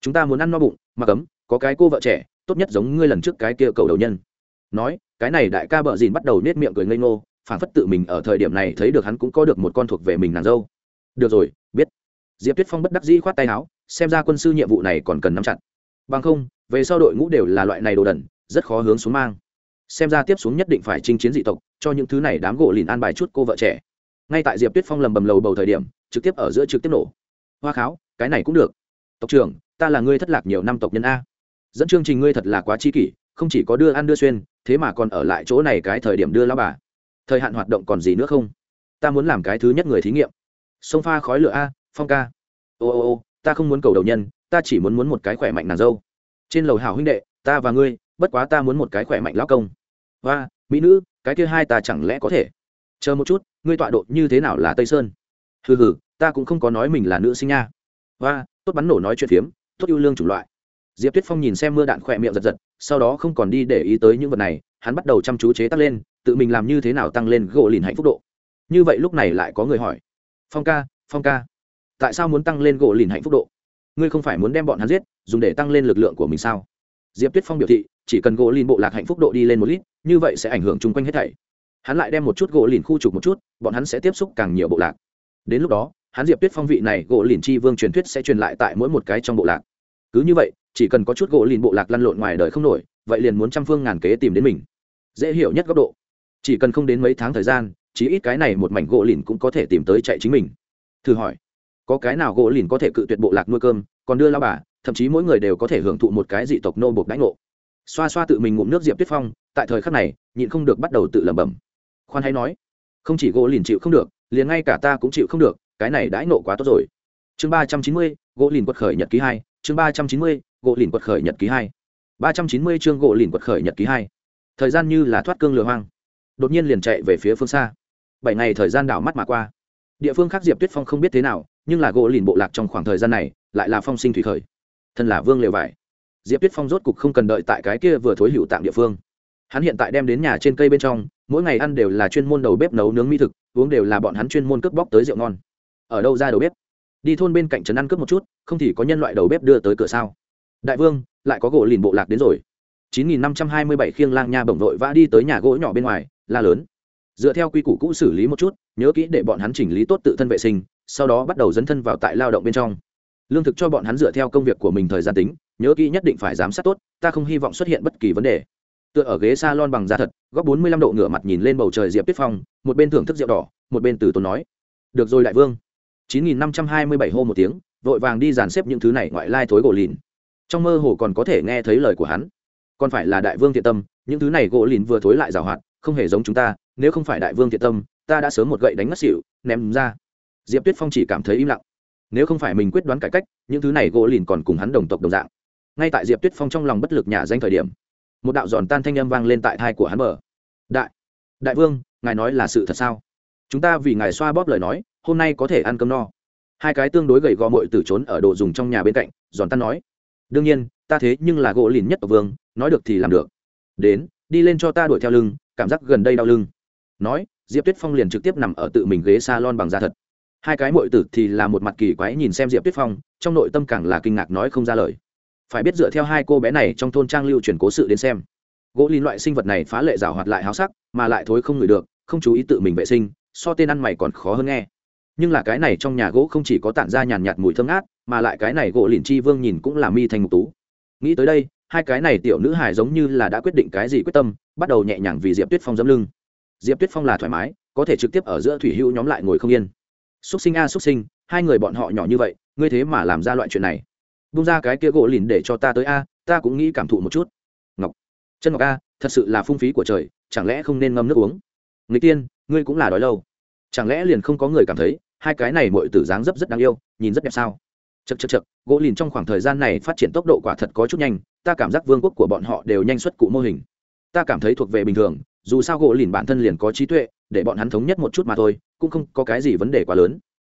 S1: Chúng ta muốn ăn no bụng mà cấm có cái cô vợ trẻ, tốt nhất giống ngươi lần trước cái kia cầu đầu nhân. Nói, cái này đại ca bợ dìn bắt đầu nết miệng cười ngây ngô phản phất tự mình ở thời điểm này thấy được hắn cũng có được một con thuộc về mình nàng dâu. Được rồi, biết. Diệp tuyết phong bất đắc dĩ khoát tay áo, xem ra quân sư nhiệm vụ này còn cần nắm chặt. Bằng không, về sau đội ngũ đều là loại này đồ đần, rất khó hướng xuống mang. Xem ra tiếp xuống nhất định phải chinh chiến dị tộc cho những thứ này đám gỗ lìn an bài chút cô vợ trẻ. Ngay tại diệp tuyết phong lầm bầm lầu bầu thời điểm, trực tiếp ở giữa trực tiếp nổ. Hoa kháo, cái này cũng được. Tộc trưởng, ta là ngươi thất lạc nhiều năm tộc nhân a. Dẫn chương trình ngươi thật là quá chi kỷ, không chỉ có đưa ăn đưa xuyên, thế mà còn ở lại chỗ này cái thời điểm đưa lao bà. Thời hạn hoạt động còn gì nữa không? Ta muốn làm cái thứ nhất người thí nghiệm. Sông pha khói lửa a, phong ca. Ô ô ô, ta không muốn cầu đầu nhân, ta chỉ muốn muốn một cái khỏe mạnh nàng dâu. Trên lầu hào huynh đệ, ta và ngươi, bất quá ta muốn một cái khỏe mạnh lão công. Và mỹ nữ cái kia hai ta chẳng lẽ có thể? Chờ một chút, ngươi tọa độ như thế nào là tây sơn? Hừ hừ, ta cũng không có nói mình là nữ sinh nha. Và tốt bắn nổ nói chuyện phiếm, tốt yêu lương chủng loại. Diệp tuyết phong nhìn xem mưa đạn khỏe miệng giật giật, sau đó không còn đi để ý tới những vật này, hắn bắt đầu chăm chú chế tắt lên, tự mình làm như thế nào tăng lên gỗ lìn hạnh phúc độ. Như vậy lúc này lại có người hỏi, phong ca phong ca, tại sao muốn tăng lên gỗ lìn hạnh phúc độ? Ngươi không phải muốn đem bọn hắn giết, dùng để tăng lên lực lượng của mình sao? Diệp tuyết phong biểu thị chỉ cần gỗ lìn bộ lạc hạnh phúc độ đi lên một lít, như vậy sẽ ảnh hưởng chung quanh hết thảy. Hắn lại đem một chút gỗ lìn khu trục một chút, bọn hắn sẽ tiếp xúc càng nhiều bộ lạc. Đến lúc đó, hắn diệp tuyết phong vị này gỗ lìn chi vương truyền thuyết sẽ truyền lại tại mỗi một cái trong bộ lạc. Cứ như vậy, chỉ cần có chút gỗ lìn bộ lạc lăn lộn ngoài đời không nổi, vậy liền muốn trăm phương ngàn kế tìm đến mình. Dễ hiểu nhất góc độ. Chỉ cần không đến mấy tháng thời gian chỉ ít cái này một mảnh gỗ lìn cũng có thể tìm tới chạy chính mình. Thử hỏi, có cái nào gỗ lìn có thể cự tuyệt bộ lạc nuôi cơm, còn đưa lao bà, thậm chí mỗi người đều có thể hưởng thụ một cái dị tộc nô bột đánh ngộ xoa xoa tự mình ngụm nước diệp tuyết phong, tại thời khắc này, nhịn không được bắt đầu tự lẩm bẩm. Khoan hay nói, không chỉ gỗ lìn chịu không được, liền ngay cả ta cũng chịu không được, cái này đãi nộ quá tốt rồi. Chương ba trăm chín mươi, gỗ lìn quật khởi nhật ký hai, chương ba trăm chín mươi, gỗ lìn quật khởi nhật ký hai. Ba trăm chín mươi chương gỗ lìn quật khởi nhật ký hai. Thời gian như là thoát cương lừa hoang, đột nhiên liền chạy về phía phương xa. Bảy ngày thời gian đảo mắt mà qua. Địa phương khác diệp tuyết phong không biết thế nào, nhưng là gỗ lìn bộ lạc trong khoảng thời gian này, lại là phong sinh thủy khởi. Thân là vương lều vải diệp tuyết phong rốt cục không cần đợi tại cái kia vừa thối hữu tạm địa phương. Hắn hiện tại đem đến nhà trên cây bên trong, mỗi ngày ăn đều là chuyên môn đầu bếp nấu nướng mỹ thực, uống đều là bọn hắn chuyên môn cướp bóc tới rượu ngon. Ở đâu ra đầu bếp? Đi thôn bên cạnh trấn ăn cướp một chút, không thì có nhân loại đầu bếp đưa tới cửa sao? Đại vương, lại có gỗ lìn bộ lạc đến rồi. Chín nghìn năm trăm hai mươi bảy khiêng lang nha bổng vội vã đi tới nhà gỗ nhỏ bên ngoài, la lớn. Dựa theo quy củ cũ xử lý một chút, nhớ kỹ để bọn hắn chỉnh lý tốt tự thân vệ sinh, sau đó bắt đầu dấn thân vào tại lao động bên trong lương thực cho bọn hắn dựa theo công việc của mình thời gian tính, nhớ kỹ nhất định phải giám sát tốt, ta không hy vọng xuất hiện bất kỳ vấn đề. Tựa ở ghế s a lon bằng da thật, góc bốn mươi lăm độ ngửa mặt nhìn lên bầu trời diệp tuyết phong, một bên thưởng thức rượu đỏ, một bên từ tốn nói. Được rồi đại vương. chín nghìn năm trăm hai mươi bảy hô một tiếng, vội vàng đi dàn xếp những thứ này ngoại lai thối gỗ lìn. Trong mơ hồ còn có thể nghe thấy lời của hắn. Còn phải là đại vương thiện tâm, những thứ này gỗ lìn vừa thối lại rào hoạt, không hề giống chúng ta, nếu không phải đại vương thiện tâm, ta đã sớm một gậy đánh mất xịu ném ra. Diệp tuyết phong chỉ cảm thấy im lặng nếu không phải mình quyết đoán cải cách, những thứ này gỗ lìn còn cùng hắn đồng tộc đồng dạng. Ngay tại diệp tuyết phong trong lòng bất lực nhà danh thời điểm, một đạo giòn tan thanh âm vang lên tại thai của hắn mở đại đại vương, ngài nói là sự thật sao? Chúng ta vì ngài xoa bóp lời nói, hôm nay có thể ăn cơm no. Hai cái tương đối gầy gò mội từ trốn ở đồ dùng trong nhà bên cạnh, giòn tan nói, đương nhiên, ta thế nhưng là gỗ lìn nhất tộc vương, nói được thì làm được. Đến, đi lên cho ta đuổi theo lưng, cảm giác gần đây đau lưng. Nói, diệp tuyết phong liền trực tiếp nằm ở tự mình ghế s a lon bằng da thật hai cái mội tử thì là một mặt kỳ quái nhìn xem diệp tuyết phong, trong nội tâm càng là kinh ngạc nói không ra lời. Phải biết dựa theo hai cô bé này trong thôn trang lưu truyền cố sự đến xem, gỗ lìn loại sinh vật này phá lệ rào hoạt lại háo sắc, mà lại thối không ngửi được, không chú ý tự mình vệ sinh, so tên ăn mày còn khó hơn nghe. Nhưng là cái này trong nhà gỗ không chỉ có tản ra nhàn nhạt mùi thơm ngát, mà lại cái này gỗ lìn chi vương nhìn cũng là mi thành ngục tú. Nghĩ tới đây, hai cái này tiểu nữ hài giống như là đã quyết định cái gì quyết tâm, bắt đầu nhẹ nhàng vì diệp tuyết phong dẫm lưng. Diệp tuyết phong là thoải mái, có thể trực tiếp ở giữa thủy hữu nhóm lại ngồi không yên xúc sinh a, xúc sinh, hai người bọn họ nhỏ như vậy, ngươi thế mà làm ra loại chuyện này. Bung ra cái kia gỗ lìn để cho ta tới a, ta cũng nghĩ cảm thụ một chút. Ngọc, chân ngọc a, thật sự là phung phí của trời, chẳng lẽ không nên ngâm nước uống? Người tiên, ngươi cũng là đói lâu. Chẳng lẽ liền không có người cảm thấy, hai cái này mọi tử dáng dấp rất đáng yêu, nhìn rất đẹp sao? Chật chật chật gỗ lìn trong khoảng thời gian này phát triển tốc độ quả thật có chút nhanh, ta cảm giác vương quốc của bọn họ đều nhanh xuất cụ mô hình. Ta cảm thấy thuộc về bình thường, dù sao gỗ lìn bản thân liền có trí tuệ để bọn hắn thống nhất một chút mà thôi, cũng không có cái gì vấn đề quá lớn.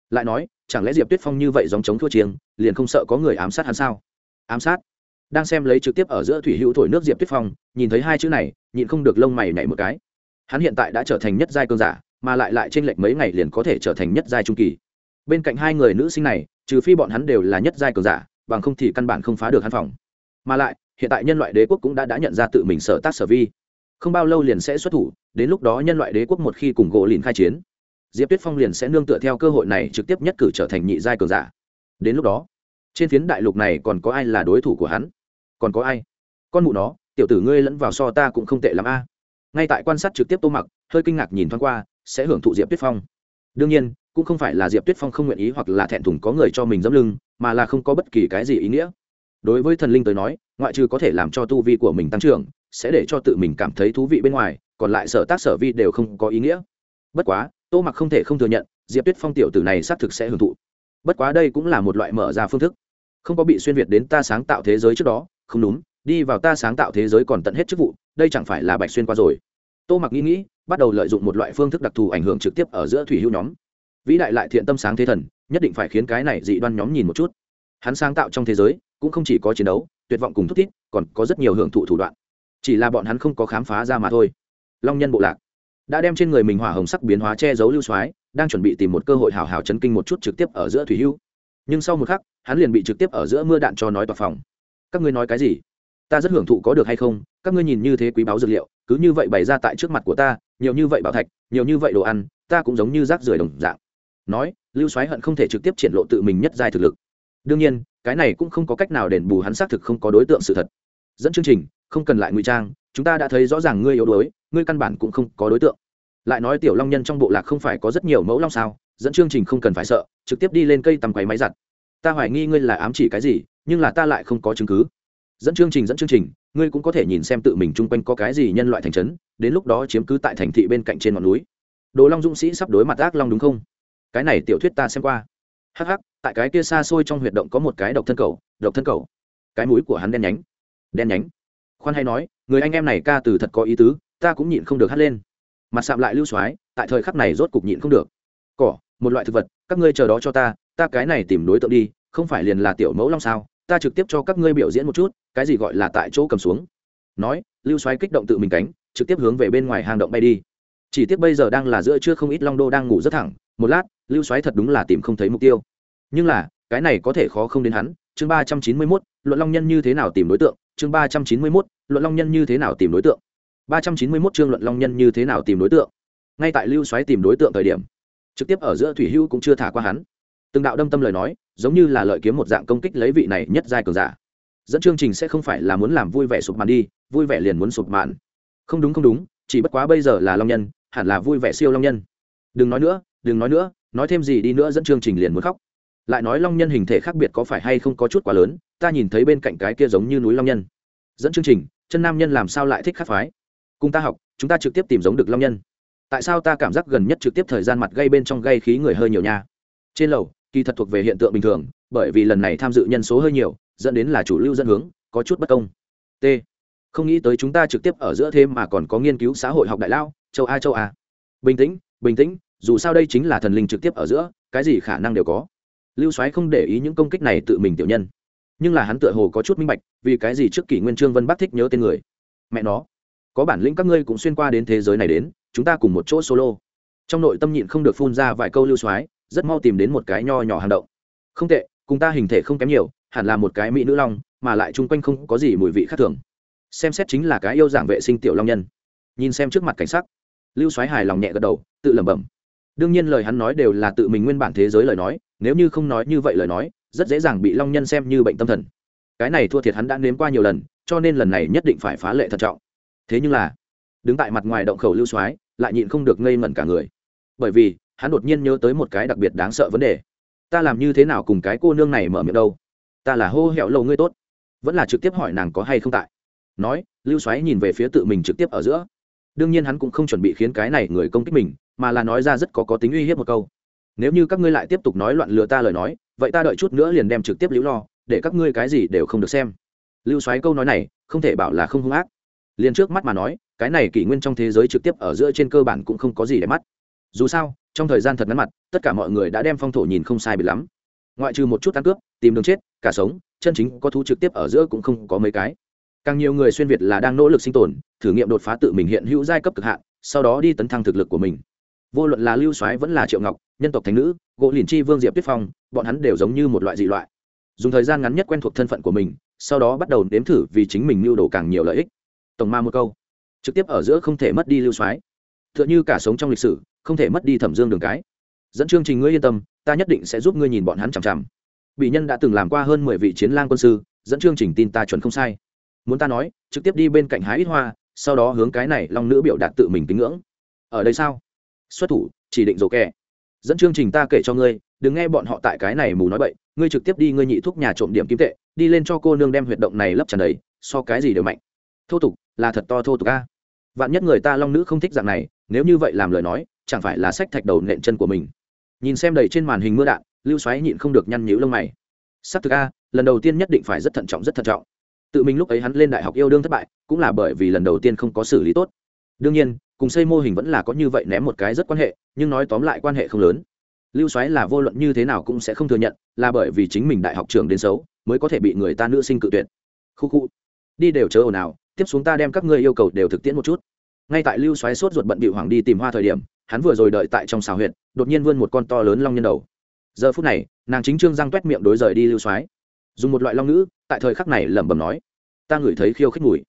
S1: Lại nói, chẳng lẽ diệp tuyết phong như vậy dòng chống thua chiêng, liền không sợ có người ám sát hắn sao? Ám sát? Đang xem lấy trực tiếp ở giữa thủy hữu thổi nước diệp tuyết phong, nhìn thấy hai chữ này, nhịn không được lông mày nhảy một cái. Hắn hiện tại đã trở thành nhất giai cơn giả, mà lại lại trên lệch mấy ngày liền có thể trở thành nhất giai trung kỳ. Bên cạnh hai người nữ sinh này, trừ phi bọn hắn đều là nhất giai cường giả, bằng không thì căn bản không phá được hắn phòng. Mà lại, hiện tại nhân loại đế quốc cũng đã đã nhận ra tự mình sở tác sở vi không bao lâu liền sẽ xuất thủ, đến lúc đó nhân loại đế quốc một khi cùng gỗ lìn khai chiến, diệp tuyết phong liền sẽ nương tựa theo cơ hội này trực tiếp nhất cử trở thành nhị giai cường giả. Đến lúc đó, trên phiến đại lục này còn có ai là đối thủ của hắn? Còn có ai? Con mụ nó, tiểu tử ngươi lẫn vào so ta cũng không tệ l a. Ngay tại quan sát trực tiếp tô mặc, hơi kinh ngạc nhìn thoáng qua, sẽ hưởng thụ diệp tuyết phong. Đương nhiên, cũng không phải là diệp tuyết phong không nguyện ý hoặc là thẹn thùng có người cho mình dẫm lưng, mà là không có bất kỳ cái gì ý nghĩa. Đối với thần linh tới nói, ngoại trừ có thể làm cho tu vi của mình tăng trưởng sẽ để cho tự mình cảm thấy thú vị bên ngoài, còn lại sở tác sở vi đều không có ý nghĩa. Bất quá, tô mặc không thể không thừa nhận, diệp tuyết phong tiểu tử này xác thực sẽ hưởng thụ. Bất quá đây cũng là một loại mở ra phương thức. Không có bị xuyên việt đến ta sáng tạo thế giới trước đó, không đúng, đi vào ta sáng tạo thế giới còn tận hết chức vụ, đây chẳng phải là bạch xuyên qua rồi. Tô mặc nghĩ nghĩ, bắt đầu lợi dụng một loại phương thức đặc thù ảnh hưởng trực tiếp ở giữa thủy hữu nhóm. Vĩ đại lại thiện tâm sáng thế thần, nhất định phải khiến cái này dị đoan nhóm nhìn một chút. Hắn sáng tạo trong thế giới, cũng không chỉ có chiến đấu, tuyệt vọng cùng thúc thiết còn có rất nhiều hưởng thụ thủ đoạn chỉ là bọn hắn không có khám phá ra mà thôi. Long nhân bộ lạc đã đem trên người mình hỏa hồng sắc biến hóa che giấu lưu soái, đang chuẩn bị tìm một cơ hội hào hào chấn kinh một chút trực tiếp ở giữa thủy hưu. Nhưng sau một khắc, hắn liền bị trực tiếp ở giữa mưa đạn cho nói tòa phòng. Các ngươi nói cái gì? Ta rất hưởng thụ có được hay không? Các ngươi nhìn như thế quý báu dược liệu, cứ như vậy bày ra tại trước mặt của ta, nhiều như vậy bảo thạch, nhiều như vậy đồ ăn, ta cũng giống như rác rưởi đồng dạng. Nói, lưu soái hận không thể trực tiếp triển lộ tự mình nhất giai thực lực. Đương nhiên, cái này cũng không có cách nào đền bù hắn xác thực không có đối tượng sự thật. Dẫn chương trình không cần lại ngụy trang, chúng ta đã thấy rõ ràng ngươi yếu đuối, ngươi căn bản cũng không có đối tượng. Lại nói tiểu long nhân trong bộ lạc không phải có rất nhiều mẫu long sao, dẫn chương trình không cần phải sợ, trực tiếp đi lên cây tầm quáy máy giặt. Ta hoài nghi ngươi là ám chỉ cái gì, nhưng là ta lại không có chứng cứ. Dẫn chương trình, dẫn chương trình, ngươi cũng có thể nhìn xem tự mình chung quanh có cái gì nhân loại thành trấn, đến lúc đó chiếm cứ tại thành thị bên cạnh trên ngọn núi. Đồ long dũng sĩ sắp đối mặt ác long đúng không? Cái này tiểu thuyết ta xem qua. Hh tại cái kia xa xôi trong huyệt động có một cái độc thân cầu, độc thân cầu. Cái mũi của hắn đen nhánh. Đen nhánh khoan hay nói, người anh em này ca từ thật có ý tứ, ta cũng nhịn không được hát lên. Mặt sạm lại lưu soái, tại thời khắc này rốt cục nhịn không được. Cỏ, một loại thực vật, các ngươi chờ đó cho ta ta cái này tìm đối tượng đi, không phải liền là tiểu mẫu long sao, ta trực tiếp cho các ngươi biểu diễn một chút, cái gì gọi là tại chỗ cầm xuống. Nói, lưu xoáy kích động tự mình cánh, trực tiếp hướng về bên ngoài hang động bay đi. Chỉ tiếc bây giờ đang là giữa trưa không ít long đô đang ngủ rất thẳng, một lát, lưu xoáy thật đúng là tìm không thấy mục tiêu. Nhưng là, cái này có thể khó không đến hắn, chương ba trăm chín mươi mốt, luận long nhân như thế nào tìm đối tượng chương ba trăm chín mươi mốt, luận long nhân như thế nào tìm đối tượng? ba trăm chín mươi mốt chương luận long nhân như thế nào tìm đối tượng? Ngay tại lưu xoáy tìm đối tượng thời điểm, trực tiếp ở giữa thủy hưu cũng chưa thả qua hắn. Từng đạo đâm tâm lời nói, giống như là lợi kiếm một dạng công kích lấy vị này nhất giai cường giả. Dẫn chương trình sẽ không phải là muốn làm vui vẻ sụp màn đi, vui vẻ liền muốn sụp màn. Không đúng không đúng, chỉ bất quá bây giờ là long nhân, hẳn là vui vẻ siêu long nhân. Đừng nói nữa, đừng nói nữa, nói thêm gì đi nữa dẫn chương trình liền muốn khóc. Lại nói long nhân hình thể khác biệt có phải hay không có chút quá lớn ta nhìn thấy bên cạnh cái kia giống như núi long nhân. Dẫn chương trình, chân nam nhân làm sao lại thích khắc phái? Cùng ta học, chúng ta trực tiếp tìm giống được long nhân. Tại sao ta cảm giác gần nhất trực tiếp thời gian mặt gây bên trong gây khí người hơi nhiều nha? Trên lầu, kỳ thật thuộc về hiện tượng bình thường, bởi vì lần này tham dự nhân số hơi nhiều, dẫn đến là chủ lưu dẫn hướng, có chút bất công. T. Không nghĩ tới chúng ta trực tiếp ở giữa thêm mà còn có nghiên cứu xã hội học đại lao, châu a châu a. Bình tĩnh bình tĩnh, dù sao đây chính là thần linh trực tiếp ở giữa, cái gì khả năng đều có. Lưu soái không để ý những công kích này tự mình tiểu nhân nhưng là hắn tựa hồ có chút minh bạch, vì cái gì trước kỷ nguyên trương vân bắc thích nhớ tên người? Mẹ nó, có bản lĩnh các ngươi cũng xuyên qua đến thế giới này đến, chúng ta cùng một chỗ solo. Trong nội tâm nhịn không được phun ra vài câu lưu soái, rất mau tìm đến một cái nho nhỏ hang động. Không tệ, cùng ta hình thể không kém nhiều, hẳn là một cái mỹ nữ long, mà lại chung quanh không có gì mùi vị khác thường. Xem xét chính là cái yêu giảng vệ sinh tiểu long nhân. Nhìn xem trước mặt cảnh sắc, lưu xoáy hài lòng nhẹ gật đầu, tự lẩm bẩm. Đương nhiên lời hắn nói đều là tự mình nguyên bản thế giới lời nói, nếu như không nói như vậy lời nói rất dễ dàng bị long nhân xem như bệnh tâm thần. Cái này thua thiệt hắn đã nếm qua nhiều lần, cho nên lần này nhất định phải phá lệ thận trọng. Thế nhưng là, đứng tại mặt ngoài động khẩu lưu xoáy lại nhịn không được ngây ngẩn cả người. Bởi vì, hắn đột nhiên nhớ tới một cái đặc biệt đáng sợ vấn đề. Ta làm như thế nào cùng cái cô nương này mở miệng đâu? Ta là hô hẹo lâu ngươi tốt. Vẫn là trực tiếp hỏi nàng có hay không tại. Nói, lưu xoáy nhìn về phía tự mình trực tiếp ở giữa. Đương nhiên hắn cũng không chuẩn bị khiến cái này người công kích mình, mà là nói ra rất có có tính uy hiếp một câu. Nếu như các ngươi lại tiếp tục nói loạn lừa ta lời nói vậy ta đợi chút nữa liền đem trực tiếp liễu lo, để các ngươi cái gì đều không được xem. Lưu xoáy câu nói này, không thể bảo là không hung ác. Liền trước mắt mà nói, cái này kỷ nguyên trong thế giới trực tiếp ở giữa trên cơ bản cũng không có gì để mắt. Dù sao, trong thời gian thật ngắn mặt, tất cả mọi người đã đem phong thổ nhìn không sai bị lắm. Ngoại trừ một chút ăn cướp, tìm đường chết, cả sống, chân chính có thú trực tiếp ở giữa cũng không có mấy cái. Càng nhiều người xuyên việt là đang nỗ lực sinh tồn, thử nghiệm đột phá tự mình hiện hữu giai cấp cực hạn, sau đó đi tấn thăng thực lực của mình vô luận là lưu soái vẫn là triệu ngọc, nhân tộc thánh nữ, gỗ liền chi vương diệp tuyết phong, bọn hắn đều giống như một loại dị loại. Dùng thời gian ngắn nhất quen thuộc thân phận của mình, sau đó bắt đầu nếm thử vì chính mình lưu đồ càng nhiều lợi ích. Tổng ma một câu. Trực tiếp ở giữa không thể mất đi lưu soái. T h ư ợ n h ư cả sống trong lịch sử, không thể mất đi thẩm dương đường cái. Dẫn chương trình ngươi yên tâm, ta nhất định sẽ giúp ngươi nhìn bọn hắn chằm chằm. Bị nhân đã từng làm qua hơn mười vị chiến lang quân sư, dẫn chương trình tin ta chuẩn không sai. Muốn ta nói, trực tiếp đi bên cạnh hái ít hoa, sau đó hướng cái này long nữ biểu đạt tự mình tín ngưỡng. Ở đây sao? Xuất thủ, chỉ định rổ kẹ dẫn chương trình ta kể cho ngươi, đừng nghe bọn họ tại cái này mù nói bậy, ngươi trực tiếp đi ngươi nhị thúc nhà trộm điểm kim tệ, đi lên cho cô nương đem huyệt động này lấp tràn đầy, so cái gì đều mạnh. Thô tục, là thật to thô tục a. Vạn nhất người ta long nữ không thích dạng này, nếu như vậy làm lời nói, chẳng phải là sách thạch đầu nện chân của mình. Nhìn xem đầy trên màn hình mưa đạn, lưu xoáy nhịn không được nhăn nhữ lông mày. S thực a, lần đầu tiên nhất định phải rất thận trọng, rất thận trọng. Tự mình lúc ấy hắn lên đại học yêu đương thất bại, cũng là bởi vì lần đầu tiên không có xử lý tốt. Đương nhiên cùng xây mô hình vẫn là có như vậy ném một cái rất quan hệ, nhưng nói tóm lại quan hệ không lớn. Lưu xoáy là vô luận như thế nào cũng sẽ không thừa nhận, là bởi vì chính mình đại học trường đến xấu, mới có thể bị người ta nữ sinh cự tuyệt. Khu khu. Đi đều chớ ồn ào, tiếp xuống ta đem các ngươi yêu cầu đều thực tiễn một chút. Ngay tại lưu xoáy sốt ruột bận bị hoàng đi tìm hoa thời điểm, hắn vừa rồi đợi tại trong xào huyện đột nhiên vươn một con to lớn long nhân đầu. Giờ phút này, nàng chính trương răng t miệng đối rời đi lưu xoáy dùng một loại long ngữ, tại thời khắc này lẩm bẩm nói, ta ngửi thấy khiêu khích mùi.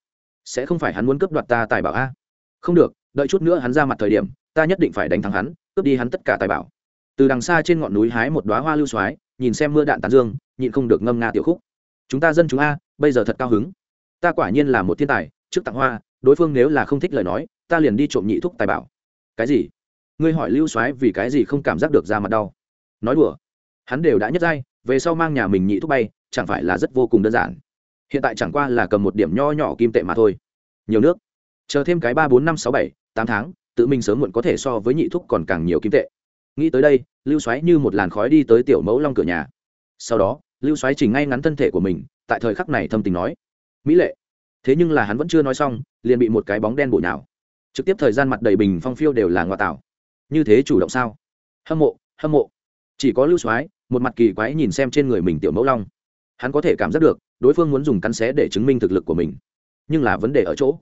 S1: Sẽ không phải hắn muốn cướp đoạt ta tài bảo a? Không được đợi chút nữa hắn ra mặt thời điểm, ta nhất định phải đánh thắng hắn, cướp đi hắn tất cả tài bảo. Từ đằng xa trên ngọn núi hái một đoá hoa lưu xoáy nhìn xem mưa đạn tàn dương, nhịn không được ngâm nga tiểu khúc. Chúng ta dân chúng a, bây giờ thật cao hứng. Ta quả nhiên là một thiên tài, trước tặng hoa, đối phương nếu là không thích lời nói, ta liền đi trộm nhị thúc tài bảo. Cái gì? Ngươi hỏi lưu soái vì cái gì không cảm giác được ra mặt đau? Nói đùa. Hắn đều đã nhất giai, về sau mang nhà mình nhị thúc bay, chẳng phải là rất vô cùng đơn giản. Hiện tại chẳng qua là cầm một điểm nho nhỏ kim tệ mà thôi. Nhiều nước chờ thêm cái ba bốn năm sáu bảy, tám tháng, tự mình sớm muộn có thể so với nhị thúc còn càng nhiều kim tệ. Nghĩ tới đây, lưu xoáy như một làn khói đi tới tiểu mẫu long cửa nhà. Sau đó, lưu xoáy chỉnh ngay ngắn thân thể của mình, tại thời khắc này thâm tình nói, mỹ lệ. Thế nhưng là hắn vẫn chưa nói xong, liền bị một cái bóng đen bụi nào trực tiếp thời gian mặt đầy bình phong phiêu đều là ngoại tảo như thế chủ động sao? Hâm mộ hâm mộ. Chỉ có lưu soái, một mặt kỳ quái nhìn xem trên người mình tiểu mẫu long. Hắn có thể cảm giác được, đối phương muốn dùng cắn xé để chứng minh thực lực của mình, nhưng là vấn đề ở chỗ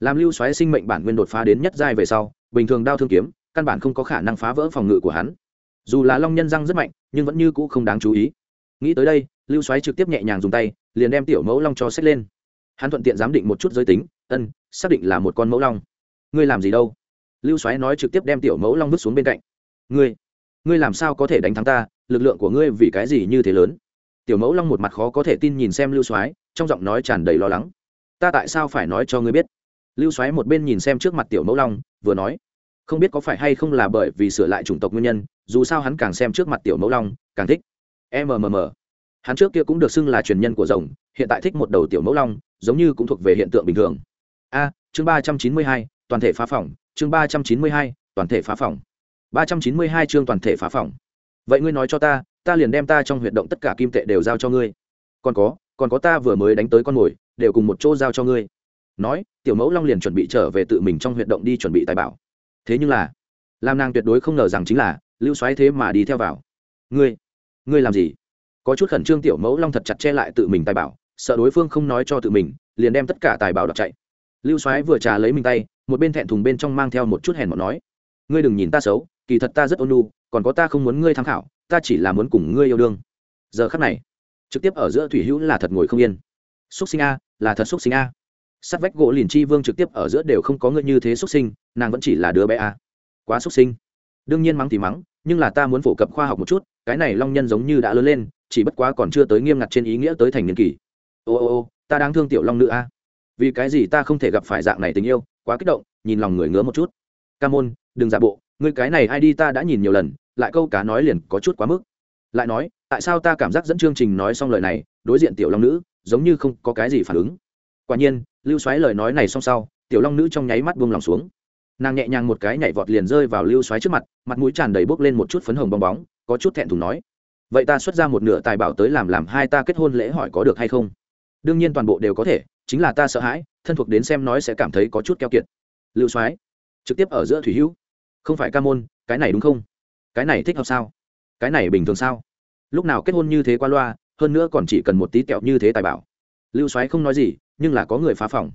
S1: làm lưu xoáy sinh mệnh bản nguyên đột phá đến nhất giai về sau, bình thường đao thương kiếm, căn bản không có khả năng phá vỡ phòng ngự của hắn. Dù là long nhân răng rất mạnh, nhưng vẫn như cũ không đáng chú ý. Nghĩ tới đây, lưu xoáy trực tiếp nhẹ nhàng dùng tay, liền đem tiểu mẫu long cho xét lên. Hắn thuận tiện giám định một chút giới tính, ân, xác định là một con mẫu long. Ngươi làm gì đâu? Lưu Xoáy nói trực tiếp đem tiểu mẫu long vứt xuống bên cạnh. Ngươi ngươi làm sao có thể đánh thắng ta? Lực lượng của ngươi vì cái gì như thế lớn? Tiểu mẫu long một mặt khó có thể tin nhìn xem lưu soái, trong giọng nói tràn đầy lo lắng. Ta tại sao phải nói cho ngươi biết? Lưu soái một bên nhìn xem trước mặt tiểu mẫu long, vừa nói, không biết có phải hay không là bởi vì sửa lại chủng tộc nguyên nhân, dù sao hắn càng xem trước mặt tiểu mẫu long, càng thích mmm hắn trước kia cũng được xưng là truyền nhân của rồng, hiện tại thích một đầu tiểu mẫu long, giống như cũng thuộc về hiện tượng bình thường. A, chương ba trăm chín mươi hai, toàn thể phá phòng chương ba trăm chín mươi hai, toàn thể phá phòng ba trăm chín mươi hai chương toàn thể phá phòng vậy ngươi nói cho ta ta liền đem ta trong huyệt động tất cả kim tệ đều giao cho ngươi. Còn có còn có ta vừa mới đánh tới con mồi, đều cùng một chỗ giao cho ngươi nói, tiểu mẫu long liền chuẩn bị trở về tự mình trong huyệt động đi chuẩn bị tài bảo. Thế nhưng là làm nàng tuyệt đối không ngờ rằng chính là, lưu xoáy thế mà đi theo vào. Ngươi ngươi làm gì? Có chút khẩn trương tiểu mẫu long thật chặt che lại tự mình tài bảo, sợ đối phương không nói cho tự mình, liền đem tất cả tài bảo đọc chạy. Lưu soái vừa trà lấy mình tay, một bên thẹn thùng bên trong mang theo một chút hèn mọn nói, ngươi đừng nhìn ta xấu, kỳ thật ta rất ôn nhu, còn có ta không muốn ngươi tham khảo, ta chỉ là muốn cùng ngươi yêu đương. Giờ khắc này, trực tiếp ở giữa thủy hữu là thật ngồi không yên. Xúc sinh a, là thật xúc sinh a sắt vách gỗ liền chi vương trực tiếp ở giữa đều không có ngươi như thế xuất sinh, nàng vẫn chỉ là đứa bé a. Quá xuất sinh. Đương nhiên mắng thì mắng, nhưng là ta muốn phổ cập khoa học một chút, cái này long nhân giống như đã lớn lên, chỉ bất quá còn chưa tới nghiêm ngặt trên ý nghĩa tới thành niên kỳ. Ô ô ô, ta đang thương tiểu long nữ a. Vì cái gì ta không thể gặp phải dạng này tình yêu, quá kích động, nhìn lòng người ngứa một chút. Ca môn, đừng giả bộ, ngươi cái này ai đi ta đã nhìn nhiều lần, lại câu cá nói liền có chút quá mức. Lại nói, tại sao ta cảm giác dẫn chương trình nói xong lời này, đối diện tiểu long nữ, giống như không có cái gì phản ứng. Quả nhiên lưu xoáy lời nói này xong sau, tiểu long nữ trong nháy mắt buông lòng xuống. Nàng nhẹ nhàng một cái nhảy vọt liền rơi vào lưu xoáy trước mặt mặt mũi tràn đầy bốc lên một chút phấn hồng bong bóng, có chút thẹn thùng nói, vậy ta xuất ra một nửa tài bảo tới làm làm hai ta kết hôn lễ hỏi có được hay không? Đương nhiên toàn bộ đều có thể, chính là ta sợ hãi, thân thuộc đến xem nói sẽ cảm thấy có chút keo kiệt. Lưu soái trực tiếp ở giữa thủy hữu, không phải ca môn, cái này đúng không? Cái này thích hợp sao? Cái này bình thường sao? Lúc nào kết hôn như thế qua loa, hơn nữa còn chỉ cần một tí kẹo như thế tài bảo lưu soái không nói gì, nhưng là có người phá phòng.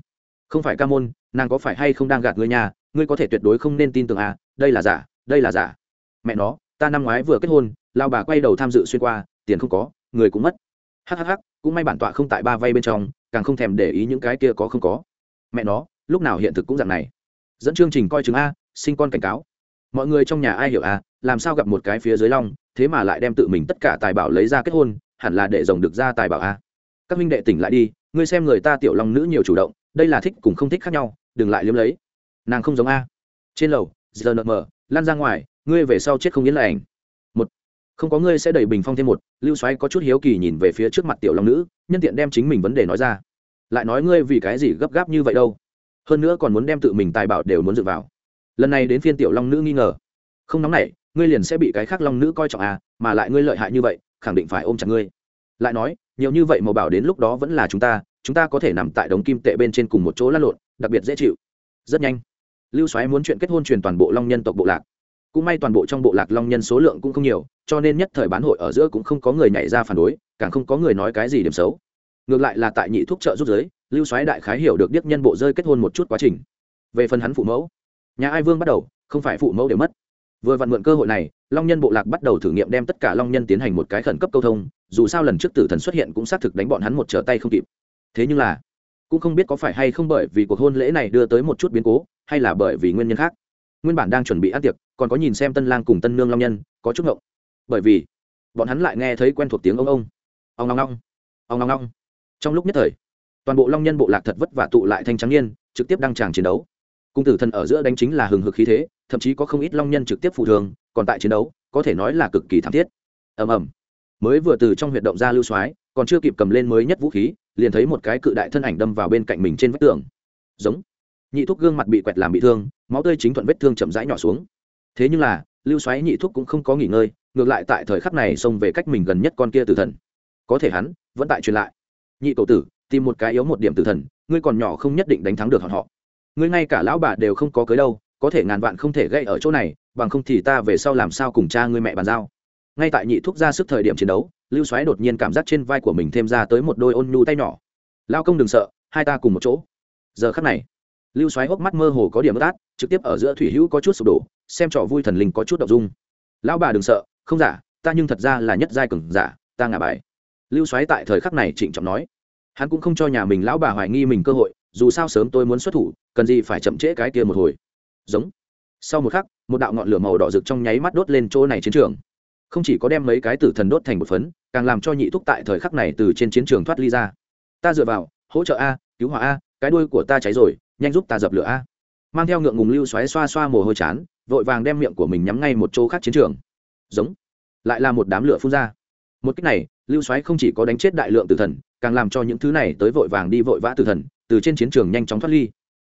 S1: Không phải ca môn, nàng có phải hay không đang gạt ngươi nhà, ngươi có thể tuyệt đối không nên tin tưởng à đây là giả, đây là giả. Mẹ nó, ta năm ngoái vừa kết hôn lao bà quay đầu tham dự xuyên qua, tiền không có, người cũng mất. Hhh cũng may bản tọa không tại ba vay bên trong, càng không thèm để ý những cái kia có không có. Mẹ nó, lúc nào hiện thực cũng dạng này. Dẫn chương trình coi chừng a, sinh con cảnh cáo. Mọi người trong nhà ai hiểu a, làm sao gặp một cái phía dưới long, thế mà lại đem tự mình tất cả tài bảo lấy ra kết hôn, hẳn là để rồng được ra tài bảo a các huynh đệ tỉnh lại đi, ngươi xem người ta tiểu long nữ nhiều chủ động, đây là thích cùng không thích khác nhau, đừng lại liếm lấy. Nàng không giống a. Trên lầu, giờ nợ mờ lan ra ngoài, ngươi về sau chết không yên là ảnh một, không có ngươi sẽ đẩy bình phong thêm một, lưu xoáy có chút hiếu kỳ nhìn về phía trước mặt tiểu long nữ, nhân tiện đem chính mình vấn đề nói ra. Lại nói ngươi vì cái gì gấp gáp như vậy đâu? Hơn nữa còn muốn đem tự mình tài bảo đều muốn dựa vào. Lần này đến phiên tiểu long nữ nghi ngờ. Không nóng nảy, ngươi liền sẽ bị cái khác long nữ coi trọng à mà lại ngươi lợi hại như vậy, khẳng định phải ôm chặt ngươi. Lại nói nhiều như vậy màu bảo đến lúc đó vẫn là chúng ta chúng ta có thể nằm tại đống kim tệ bên trên cùng một chỗ lăn lộn, đặc biệt dễ chịu. Rất nhanh, lưu soái muốn chuyện kết hôn truyền toàn bộ long nhân tộc bộ lạc. Cũng may toàn bộ trong bộ lạc long nhân số lượng cũng không nhiều, cho nên nhất thời bán hội ở giữa cũng không có người nhảy ra phản đối, càng không có người nói cái gì điểm xấu. Ngược lại là tại nhị thuốc trợ giúp giới, lưu soái đại khái hiểu được điếc nhân bộ rơi kết hôn một chút quá trình. Về phần hắn phụ mẫu, nhà ai vương bắt đầu, không phải phụ mẫu đều mất. Vừa vặn mượn cơ hội này, long nhân bộ lạc bắt đầu thử nghiệm đem tất cả long nhân tiến hành một cái khẩn cấp câu thông dù sao lần trước tử thần xuất hiện cũng xác thực đánh bọn hắn một trở tay không kịp. Thế nhưng là, cũng không biết có phải hay không bởi vì cuộc hôn lễ này đưa tới một chút biến cố, hay là bởi vì nguyên nhân khác. Nguyên bản đang chuẩn bị ăn tiệc, còn có nhìn xem tân lang cùng tân nương long nhân, có chút ngộng. Bởi vì, bọn hắn lại nghe thấy quen thuộc tiếng ông ông. Ông ngong ngong, ông ngong ngong. Trong lúc nhất thời, toàn bộ long nhân bộ lạc thật vất vả tụ lại thanh trắng niên, trực tiếp đăng tràng chiến đấu. Cung tử thần ở giữa đánh chính là hừng hực khí thế, thậm chí có không ít long nhân trực tiếp phụ thường, còn tại chiến đấu, có thể nói là cực kỳ thảm thiết. Ầm ầm mới vừa từ trong huyệt động ra lưu soái, còn chưa kịp cầm lên mới nhất vũ khí, liền thấy một cái cự đại thân ảnh đâm vào bên cạnh mình trên vách tường. Giống. Nhị thúc gương mặt bị quẹt làm bị thương, máu tươi chính thuận vết thương chậm rãi nhỏ xuống. Thế nhưng là, lưu xoáy nhị thúc cũng không có nghỉ ngơi, ngược lại tại thời khắc này xông về cách mình gần nhất con kia tử thần. Có thể hắn, vẫn tại truyền lại. Nhị cầu tử, tìm một cái yếu một điểm tử thần, ngươi còn nhỏ không nhất định đánh thắng được họ họ. Ngươi ngay cả lão bà đều không có cưới đâu, có thể ngàn vạn không thể gây ở chỗ này, bằng không thì ta về sau làm sao cùng cha ngươi mẹ bàn giao? Ngay tại nhị thúc ra sức thời điểm chiến đấu, lưu xoáy đột nhiên cảm giác trên vai của mình thêm ra tới một đôi ôn nhu tay nhỏ. Lao công đừng sợ, hai ta cùng một chỗ. Giờ khắc này, lưu xoáy hốc mắt mơ hồ có điểm át, trực tiếp ở giữa thủy hữu có chút sụp đổ, xem trò vui thần linh có chút đ ộ n g dung. Lão bà đừng sợ, không giả, ta nhưng thật ra là nhất giai cường giả, ta ngả bài. Lưu xoáy tại thời khắc này trịnh trọng nói. Hắn cũng không cho nhà mình lão bà hoài nghi mình cơ hội, dù sao sớm tôi muốn xuất thủ, cần gì phải chậm trễ cái kia một hồi. Giống. Sau một khắc, một đạo ngọn lửa màu đỏ rực trong nháy mắt đốt lên chỗ này chiến trường không chỉ có đem mấy cái tử thần đốt thành một phấn, càng làm cho nhị thúc tại thời khắc này từ trên chiến trường thoát ly ra. Ta dựa vào, hỗ trợ a, cứu hỏa a, cái đuôi của ta cháy rồi, nhanh giúp ta dập lửa a. Mang theo ngượng ngùng lưu xoáy xoa xoa mồ hôi chán, vội vàng đem miệng của mình nhắm ngay một chỗ khác chiến trường. Giống. Lại là một đám lửa phun ra. Một cách này, lưu xoáy không chỉ có đánh chết đại lượng tử thần, càng làm cho những thứ này tới vội vàng đi vội vã tử thần, từ trên chiến trường nhanh chóng thoát ly.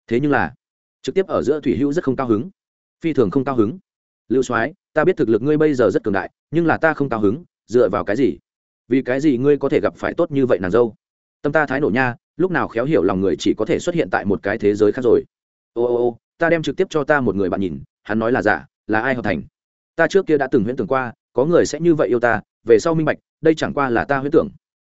S1: Thế nhưng là, trực tiếp ở giữa thủy hữu rất không cao hứng. Phi thường không cao hứng. Lưu soái ta biết thực lực ngươi bây giờ rất cường đại, nhưng là ta không cao hứng, dựa vào cái gì? Vì cái gì ngươi có thể gặp phải tốt như vậy nàng dâu? Tâm ta thái nổ nha, lúc nào khéo hiểu lòng người chỉ có thể xuất hiện tại một cái thế giới khác rồi. Ô ô ô, ta đem trực tiếp cho ta một người bạn nhìn, hắn nói là giả, là ai hợp thành? Ta trước kia đã từng huyễn tưởng qua, có người sẽ như vậy yêu ta, về sau minh bạch, đây chẳng qua là ta huyễn tưởng.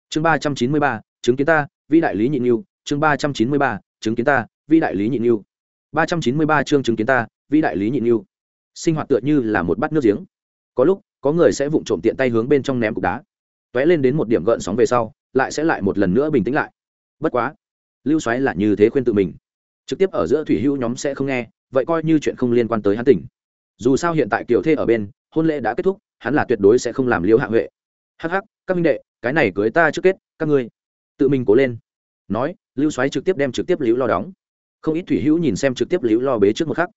S1: Chương ba trăm chín mươi ba, chứng kiến ta, vĩ đại lý nhị yêu chương ba trăm chín mươi ba, chứng kiến ta, vĩ đại lý nhị yêu ba trăm chín mươi ba chương chứng kiến ta, vĩ đại lý nhị yêu sinh hoạt tựa như là một bát nước giếng. Có lúc, có người sẽ vụng trộm tiện tay hướng bên trong ném cục đá. T ó é lên đến một điểm gợn sóng về sau, lại sẽ lại một lần nữa bình tĩnh lại. Bất quá, lưu xoáy là như thế khuyên tự mình. Trực tiếp ở giữa thủy hữu nhóm sẽ không nghe, vậy coi như chuyện không liên quan tới hắn tỉnh. Dù sao hiện tại kiều thê ở bên, hôn lễ đã kết thúc, hắn là tuyệt đối sẽ không làm liễu hạ huệ. Hắc hắc, các minh đệ, cái này cưới ta trước kết, các ngươi. Tự mình cố lên. Nói, lưu xoáy trực tiếp đem trực tiếp liễu lo đóng. Không ít thủy hữu nhìn xem trực tiếp liễu lo bế trước một khắc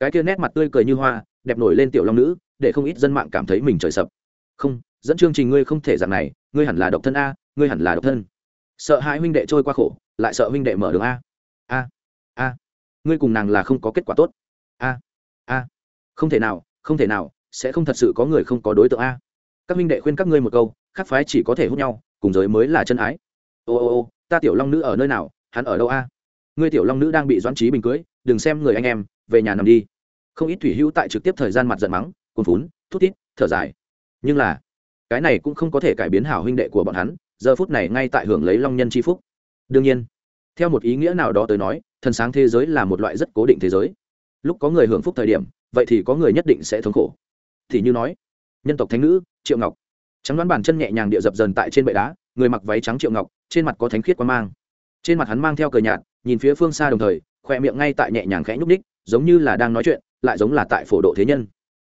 S1: cái kia nét mặt tươi cười như hoa, đẹp nổi lên tiểu long nữ, để không ít dân mạng cảm thấy mình trời sập. Không, dẫn chương trình ngươi không thể dạng này, ngươi hẳn là độc thân a, ngươi hẳn là độc thân. Sợ hai huynh đệ trôi qua khổ, lại sợ huynh đệ mở đường a. A a, ngươi cùng nàng là không có kết quả tốt. A a, không thể nào, không thể nào, sẽ không thật sự có người không có đối tượng a. Các huynh đệ khuyên các ngươi một câu khác phái chỉ có thể hút nhau, cùng giới mới là chân ái. Ô ô ô, ta tiểu long nữ ở nơi nào, hắn ở đâu a? Ngươi tiểu long nữ đang bị doãn trí bình cưới đừng xem người anh em, về nhà nằm đi. Không ít thủy hữu tại trực tiếp thời gian mặt giận mắng cồn phún thút tít thở dài. Nhưng là, cái này cũng không có thể cải biến hảo huynh đệ của bọn hắn, giờ phút này ngay tại hưởng lấy long nhân c h i phúc. Đương nhiên, theo một ý nghĩa nào đó tới nói, thần sáng thế giới là một loại rất cố định thế giới. Lúc có người hưởng phúc thời điểm, vậy thì có người nhất định sẽ thống khổ. Thì như nói, nhân tộc thánh nữ, triệu ngọc. Trắng đoán bàn chân nhẹ nhàng địa dập dần tại trên bệ đá, người mặc váy trắng triệu ngọc, trên mặt có thánh khiết quan mang. Trên mặt hắn mang theo cờ nhạt, nhìn phía phương xa đồng thời khoe miệng ngay tại nhẹ nhàng khẽ nhúc ních giống như là đang nói chuyện, lại giống là tại phổ độ thế nhân.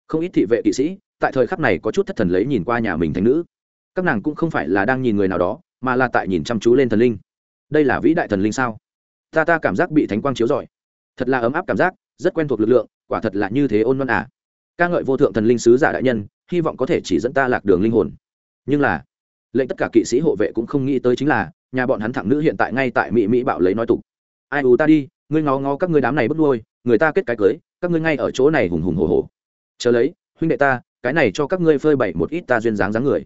S1: Không ít thị vệ kỵ sĩ, tại thời khắc này có chút thất thần lấy nhìn qua nhà mình thánh nữ. Các nàng cũng không phải là đang nhìn người nào đó, mà là tại nhìn chăm chú lên thần linh. Đây là vĩ đại thần linh sao? Ta ta cảm giác bị thánh quang chiếu rọi. Thật là ấm áp cảm giác, rất quen thuộc lực lượng, quả thật là như thế ôn văn à. Ca ngợi vô thượng thần linh sứ giả đại nhân, hy vọng có thể chỉ dẫn ta lạc đường linh hồn. Nhưng là, lệnh tất cả kỵ sĩ hộ vệ cũng không nghĩ tới chính là, nhà bọn hắn thẳng nữ hiện tại ngay tại mỹ mỹ bạo lấy nói tục. Ai ù ta đi ngươi ngó ngó các ngươi đám này bất nuôi, người ta kết cái cưới, các ngươi ngay ở chỗ này hùng hùng hồ hồ chờ lấy, huynh đệ ta, cái này cho các ngươi phơi bày một ít ta duyên dáng dáng người.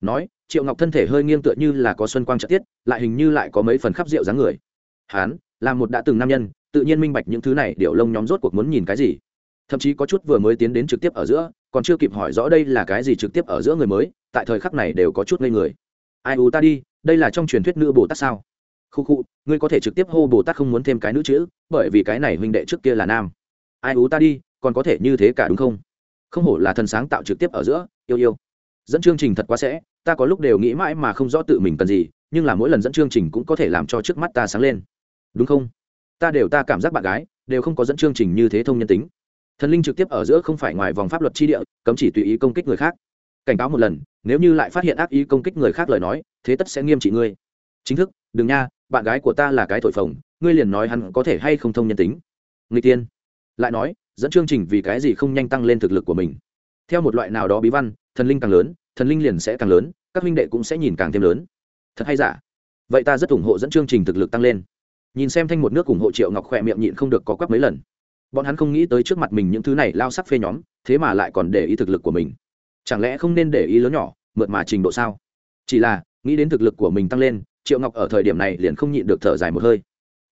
S1: Nói, triệu ngọc thân thể hơi nghiêng tựa như là có xuân quang trợ tiết, lại hình như lại có mấy phần khắp rượu dáng người. Hán, là một đã từng nam nhân, tự nhiên minh bạch những thứ này điệu lông nhóm rốt cuộc muốn nhìn cái gì. Thậm chí có chút vừa mới tiến đến trực tiếp ở giữa, còn chưa kịp hỏi rõ đây là cái gì trực tiếp ở giữa người mới, tại thời khắc này đều có chút ngây người. Ai u ta đi, đây là trong truyền thuyết nữ bồ tát sao? Khu khu, ngươi có thể trực tiếp hô bồ tát không muốn thêm cái nữ chữ, bởi vì cái này huynh đệ trước kia là nam. Ai ú ta đi, còn có thể như thế cả đúng không? Không hổ là thần sáng tạo trực tiếp ở giữa, yêu yêu. Dẫn chương trình thật quá sẽ, ta có lúc đều nghĩ mãi mà không rõ tự mình cần gì, nhưng là mỗi lần dẫn chương trình cũng có thể làm cho trước mắt ta sáng lên. Đúng không? Ta đều ta cảm giác bạn gái, đều không có dẫn chương trình như thế thông nhân tính. Thần linh trực tiếp ở giữa không phải ngoài vòng pháp luật tri địa, cấm chỉ tùy ý công kích người khác. Cảnh cáo một lần, nếu như lại phát hiện ác ý công kích người khác lời nói, thế tất sẽ nghiêm trị ngươi. Chính thức, đừng nha bạn gái của ta là cái thổi phồng, ngươi liền nói hắn có thể hay không thông nhân tính. Người tiên lại nói, dẫn chương trình vì cái gì không nhanh tăng lên thực lực của mình. Theo một loại nào đó bí văn, thần linh càng lớn, thần linh liền sẽ càng lớn, các huynh đệ cũng sẽ nhìn càng thêm lớn. Thật hay giả? Vậy ta rất ủng hộ dẫn chương trình thực lực tăng lên. Nhìn xem thanh một nước ủng hộ triệu ngọc khỏe miệng nhịn không được có quắc mấy lần. Bọn hắn không nghĩ tới trước mặt mình những thứ này lao sắc phê nhóm, thế mà lại còn để ý thực lực của mình. Chẳng lẽ không nên để ý lớn nhỏ, mượt mà trình độ sao? Chỉ là, nghĩ đến thực lực của mình tăng lên triệu ngọc ở thời điểm này liền không nhịn được thở dài một hơi.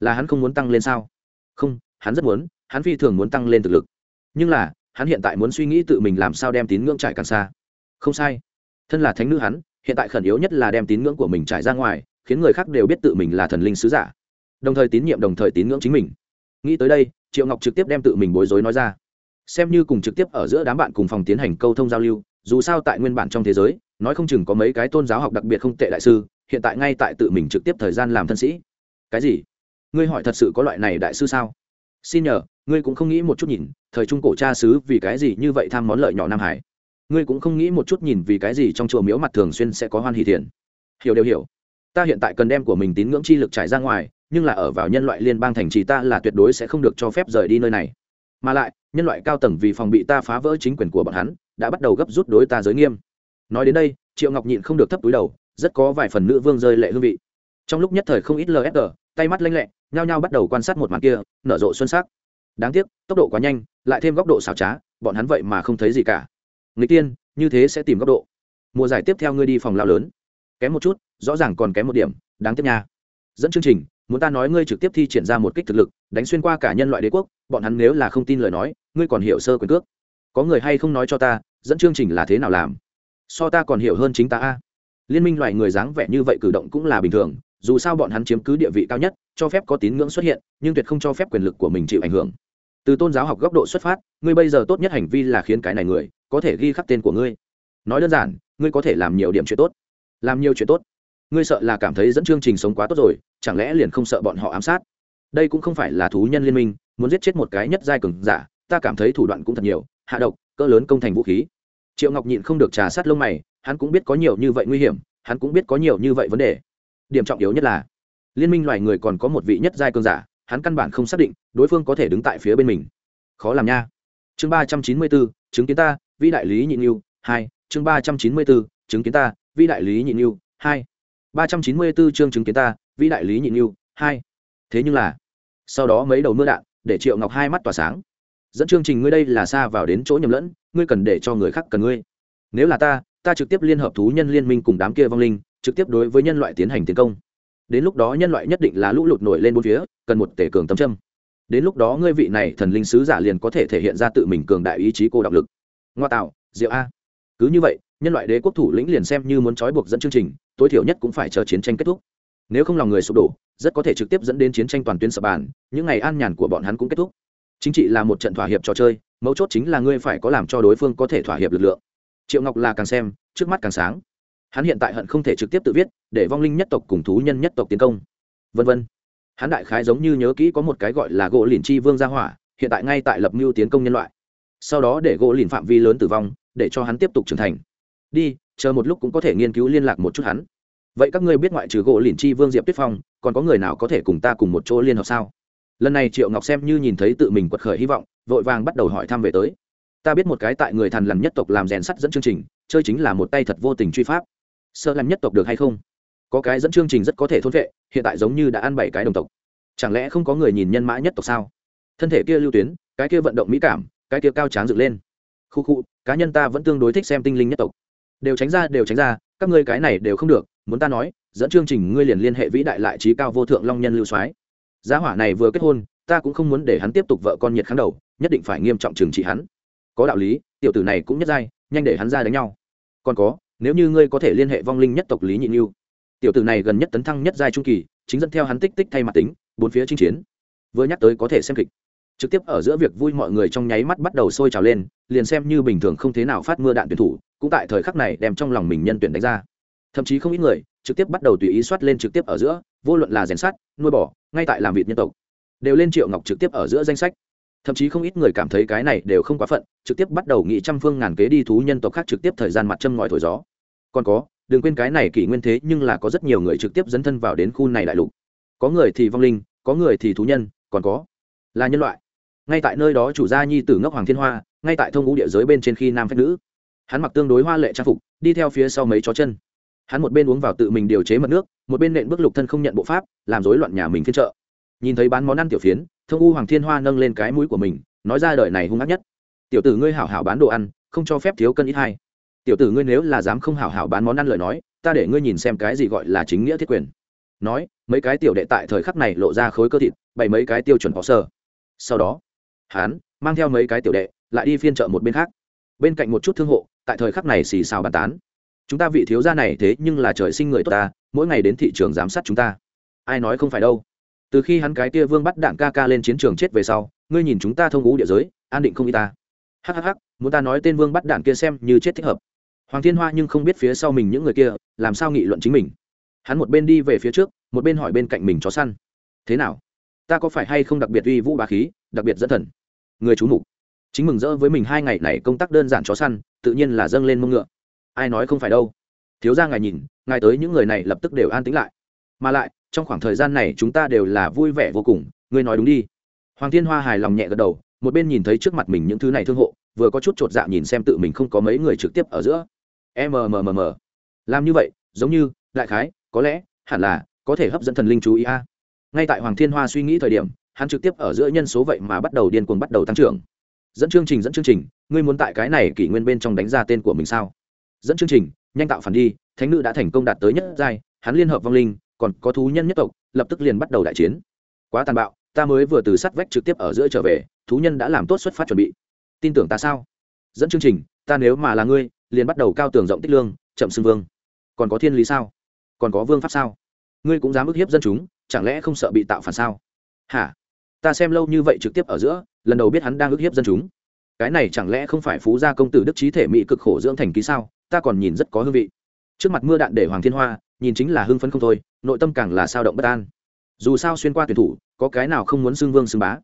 S1: Là hắn không muốn tăng lên sao? Không, hắn rất muốn, hắn phi thường muốn tăng lên thực lực. Nhưng là, hắn hiện tại muốn suy nghĩ tự mình làm sao đem tín ngưỡng trải càng xa. Không sai. Thân là thánh nữ hắn, hiện tại khẩn yếu nhất là đem tín ngưỡng của mình trải ra ngoài, khiến người khác đều biết tự mình là thần linh sứ giả. Đồng thời tín nhiệm, đồng thời tín ngưỡng chính mình. Nghĩ tới đây, triệu ngọc trực tiếp đem tự mình bối rối nói ra. Xem như cùng trực tiếp ở giữa đám bạn cùng phòng tiến hành câu thông giao lưu, dù sao tại nguyên bản trong thế giới, nói không chừng có mấy cái tôn giáo học đặc biệt không tệ đại sư hiện tại ngay tại tự mình trực tiếp thời gian làm thân sĩ. Cái gì? Ngươi hỏi thật sự có loại này đại sư sao? Xin nhờ, ngươi cũng không nghĩ một chút nhìn, thời trung cổ cha xứ vì cái gì như vậy tham món lợi nhỏ nam hải? Ngươi cũng không nghĩ một chút nhìn vì cái gì trong chùa miếu mặt thường xuyên sẽ có hoan hỷ thiền hiểu đều hiểu. Ta hiện tại cần đem của mình tín ngưỡng chi lực trải ra ngoài, nhưng là ở vào nhân loại liên bang thành trì ta là tuyệt đối sẽ không được cho phép rời đi nơi này. Mà lại, nhân loại cao tầng vì phòng bị ta phá vỡ chính quyền của bọn hắn, đã bắt đầu gấp rút đối ta giới nghiêm. Nói đến đây, triệu ngọc nhịn không được thấp túi đầu rất có vài phần nữ vương rơi lệ hương vị. Trong lúc nhất thời không ít lsg tay mắt lanh lẹ, nhao nhao bắt đầu quan sát một màn kia, nở rộ xuân sắc. Đáng tiếc, tốc độ quá nhanh, lại thêm góc độ xảo trá, bọn hắn vậy mà không thấy gì cả. Người tiên, như thế sẽ tìm góc độ. Mùa giải tiếp theo ngươi đi phòng lao lớn. Kém một chút, rõ ràng còn kém một điểm, đáng tiếc nha. Dẫn chương trình, muốn ta nói ngươi trực tiếp thi triển ra một kích thực lực, đánh xuyên qua cả nhân loại đế quốc, bọn hắn nếu là không tin lời nói, ngươi còn hiểu sơ quyền cước. Có người hay không nói cho ta, dẫn chương trình là thế nào làm? So ta còn hiểu hơn chính ta a liên minh loài người dáng vẻ như vậy cử động cũng là bình thường, dù sao bọn hắn chiếm cứ địa vị cao nhất, cho phép có tín ngưỡng xuất hiện, nhưng tuyệt không cho phép quyền lực của mình chịu ảnh hưởng. Từ tôn giáo học góc độ xuất phát, ngươi bây giờ tốt nhất hành vi là khiến cái này người có thể ghi khắc tên của ngươi. Nói đơn giản, ngươi có thể làm nhiều điểm chuyện tốt. Làm nhiều chuyện tốt. Ngươi sợ là cảm thấy dẫn chương trình sống quá tốt rồi, chẳng lẽ liền không sợ bọn họ ám sát? Đây cũng không phải là thú nhân liên minh, muốn giết chết một cái nhất giai cường giả, ta cảm thấy thủ đoạn cũng thật nhiều, hạ độc, cỡ lớn công thành vũ khí. Triệu ngọc nhịn không được trà sát lông mày hắn cũng biết có nhiều như vậy nguy hiểm, hắn cũng biết có nhiều như vậy vấn đề. Điểm trọng yếu nhất là, liên minh loài người còn có một vị nhất giai cường giả, hắn căn bản không xác định đối phương có thể đứng tại phía bên mình. Khó làm nha. Chương ba trăm chín mươi bốn, chứng kiến ta, vĩ đại lý nhịn yêu hai, chương ba trăm chín mươi bốn, chứng kiến ta, vĩ đại lý nhịn yêu hai. Ba trăm chín mươi bốn chương chứng kiến ta, vĩ đại lý nhịn yêu hai. Thế nhưng là, sau đó mấy đầu mưa đạn, để triệu ngọc hai mắt tỏa sáng. Dẫn chương trình ngươi đây là xa vào đến chỗ nhầm lẫn, ngươi cần để cho người khác cần ngươi. Nếu là ta ta trực tiếp liên hợp thú nhân liên minh cùng đám kia vong linh, trực tiếp đối với nhân loại tiến hành tiến công. Đến lúc đó nhân loại nhất định là lũ lụt nổi lên bốn phía, cần một tể cường tâm châm. Đến lúc đó ngươi vị này thần linh sứ giả liền có thể thể hiện ra tự mình cường đại ý chí cô độc lực. Ngoa tạo, diệu a. Cứ như vậy, nhân loại đế quốc thủ lĩnh liền xem như muốn trói buộc dẫn chương trình, tối thiểu nhất cũng phải chờ chiến tranh kết thúc. Nếu không lòng người sụp đổ, rất có thể trực tiếp dẫn đến chiến tranh toàn tuyến sập bàn, những ngày an nhàn của bọn hắn cũng kết thúc. Chính trị là một trận thỏa hiệp trò chơi, mấu chốt chính là ngươi phải có làm cho đối phương có thể thỏa hiệp lực lượng triệu ngọc là càng xem, trước mắt càng sáng. Hắn hiện tại hận không thể trực tiếp tự viết, để vong linh nhất tộc cùng thú nhân nhất tộc tiến công. Vân vân. Hắn đại khái giống như nhớ kỹ có một cái gọi là gỗ lìn chi vương gia hỏa, hiện tại ngay tại lập mưu tiến công nhân loại. Sau đó để gỗ lìn phạm vi lớn tử vong, để cho hắn tiếp tục trưởng thành. Đi, chờ một lúc cũng có thể nghiên cứu liên lạc một chút hắn. Vậy các ngươi biết ngoại trừ gỗ lìn chi vương diệp tuyết phong, còn có người nào có thể cùng ta cùng một chỗ liên hợp sao? Lần này triệu ngọc xem như nhìn thấy tự mình quật khởi hy vọng, vội vàng bắt đầu hỏi thăm về tới ta biết một cái tại người thần lằn nhất tộc làm rèn sắt dẫn chương trình, chơi chính là một tay thật vô tình truy pháp. Sơ làm nhất tộc được hay không? Có cái dẫn chương trình rất có thể thôn vệ, hiện tại giống như đã ăn bảy cái đồng tộc. Chẳng lẽ không có người nhìn nhân mã nhất tộc sao? Thân thể kia lưu tuyến, cái kia vận động mỹ cảm, cái kia cao tráng dựng lên. Khu khu, cá nhân ta vẫn tương đối thích xem tinh linh nhất tộc. Đều tránh ra, đều tránh ra, các ngươi cái này đều không được, muốn ta nói, dẫn chương trình ngươi liền liên hệ vĩ đại lại trí cao vô thượng long nhân lưu soái. Giá hỏa này vừa kết hôn, ta cũng không muốn để hắn tiếp tục vợ con nhiệt kháng đầu, nhất định phải nghiêm trọng trừng trị hắn có đạo lý, tiểu tử này cũng nhất giai, nhanh để hắn ra đánh nhau. Còn có, nếu như ngươi có thể liên hệ vong linh nhất tộc lý nhị như tiểu tử này gần nhất tấn thăng nhất giai trung kỳ, chính dẫn theo hắn tích tích thay mặt tính, bốn phía chinh chiến. Vừa nhắc tới có thể xem kịch. Trực tiếp ở giữa việc vui mọi người trong nháy mắt bắt đầu sôi trào lên, liền xem như bình thường không thế nào phát mưa đạn tuyển thủ, cũng tại thời khắc này đem trong lòng mình nhân tuyển đánh ra. Thậm chí không ít người trực tiếp bắt đầu tùy ý soát lên trực tiếp ở giữa, vô luận là rèn sát nuôi bỏ ngay tại làm việc nhân tộc, đều lên triệu ngọc trực tiếp ở giữa danh sách thậm chí không ít người cảm thấy cái này đều không quá phận, trực tiếp bắt đầu nghị trăm phương ngàn kế đi thú nhân tộc khác trực tiếp thời gian mặt châm ngòi thổi gió. Còn có, đừng quên cái này kỷ nguyên thế nhưng là có rất nhiều người trực tiếp dấn thân vào đến khu này đại lục. Có người thì vong linh, có người thì thú nhân, còn có là nhân loại. Ngay tại nơi đó chủ gia nhi tử ngốc hoàng thiên hoa, ngay tại thông ngũ địa giới bên trên khi nam phép nữ. Hắn mặc tương đối hoa lệ trang phục, đi theo phía sau mấy chó chân. Hắn một bên uống vào tự mình điều chế mật nước, một bên nện bước lục thân không nhận bộ pháp, làm rối loạn nhà mình phiên trợ nhìn thấy bán món ăn tiểu phiến thông u hoàng thiên hoa nâng lên cái mũi của mình, nói ra đời này hung ác nhất. Tiểu tử ngươi hảo hảo bán đồ ăn, không cho phép thiếu cân ít hai. Tiểu tử ngươi nếu là dám không hảo hảo bán món ăn lời nói, ta để ngươi nhìn xem cái gì gọi là chính nghĩa thiết quyền. Nói, mấy cái tiểu đệ tại thời khắc này lộ ra khối cơ thịt, bày mấy cái tiêu chuẩn họ sơ. Sau đó hán mang theo mấy cái tiểu đệ lại đi phiên chợ một bên khác. Bên cạnh một chút thương hộ, tại thời khắc này xì xào bàn tán. Chúng ta vị thiếu gia này thế nhưng là trời sinh người tốt ta, mỗi ngày đến thị trường giám sát chúng ta. Ai nói không phải đâu từ khi hắn cái kia vương bắt đạn ca ca lên chiến trường chết về sau, ngươi nhìn chúng ta thông ngũ địa giới, an định không y ta. Hhh muốn ta nói tên vương bắt đạn kia xem như chết thích hợp. Hoàng thiên hoa nhưng không biết phía sau mình những người kia, làm sao nghị luận chính mình. Hắn một bên đi về phía trước, một bên hỏi bên cạnh mình chó săn. Thế nào? Ta có phải hay không đặc biệt uy vũ bá khí, đặc biệt dẫn thần? Người chú mục. Chính mừng rỡ với mình hai ngày này công tác đơn giản chó săn, tự nhiên là dâng lên mông ngựa. Ai nói không phải đâu. Thiếu ra ngài nhìn, ngài tới những người này lập tức đều an tĩnh lại. Mà lại trong khoảng thời gian này chúng ta đều là vui vẻ vô cùng, ngươi nói đúng đi. Hoàng thiên hoa hài lòng nhẹ gật đầu, một bên nhìn thấy trước mặt mình những thứ này thương hộ, vừa có chút t r ộ t dạ nhìn xem tự mình không có mấy người trực tiếp ở giữa. Mmmm làm như vậy, giống như, đại khái, có lẽ, hẳn là, có thể hấp dẫn thần linh chú ý a. Ngay tại hoàng thiên hoa suy nghĩ thời điểm, hắn trực tiếp ở giữa nhân số vậy mà bắt đầu điên cuồng bắt đầu tăng trưởng. Dẫn chương trình, dẫn chương trình, ngươi muốn tại cái này kỷ nguyên bên trong đánh ra tên của mình sao? Dẫn chương trình, nhanh tạo phản đi, thánh nữ đã thành công đạt tới nhất giai, hắn liên hợp vong linh còn có thú nhân nhất tộc, lập tức liền bắt đầu đại chiến. Quá tàn bạo, ta mới vừa từ sắt vách trực tiếp ở giữa trở về, thú nhân đã làm tốt xuất phát chuẩn bị. Tin tưởng ta sao? Dẫn chương trình, ta nếu mà là ngươi, liền bắt đầu cao tường rộng tích lương, chậm xưng vương. Còn có thiên lý sao? Còn có vương pháp sao? Ngươi cũng dám ức hiếp dân chúng, chẳng lẽ không sợ bị tạo phản sao? Hả? Ta xem lâu như vậy trực tiếp ở giữa, lần đầu biết hắn đang ức hiếp dân chúng. Cái này chẳng lẽ không phải phú gia công tử đức trí thể mỹ cực khổ dưỡng thành ký sao? Ta còn nhìn rất có hương vị. Trước mặt mưa đạn để hoàng thiên hoa, nhìn chính là hưng phấn không thôi nội tâm càng là sao động bất an. Dù sao xuyên qua tuyển thủ, có cái nào không muốn xưng vương xưng bá?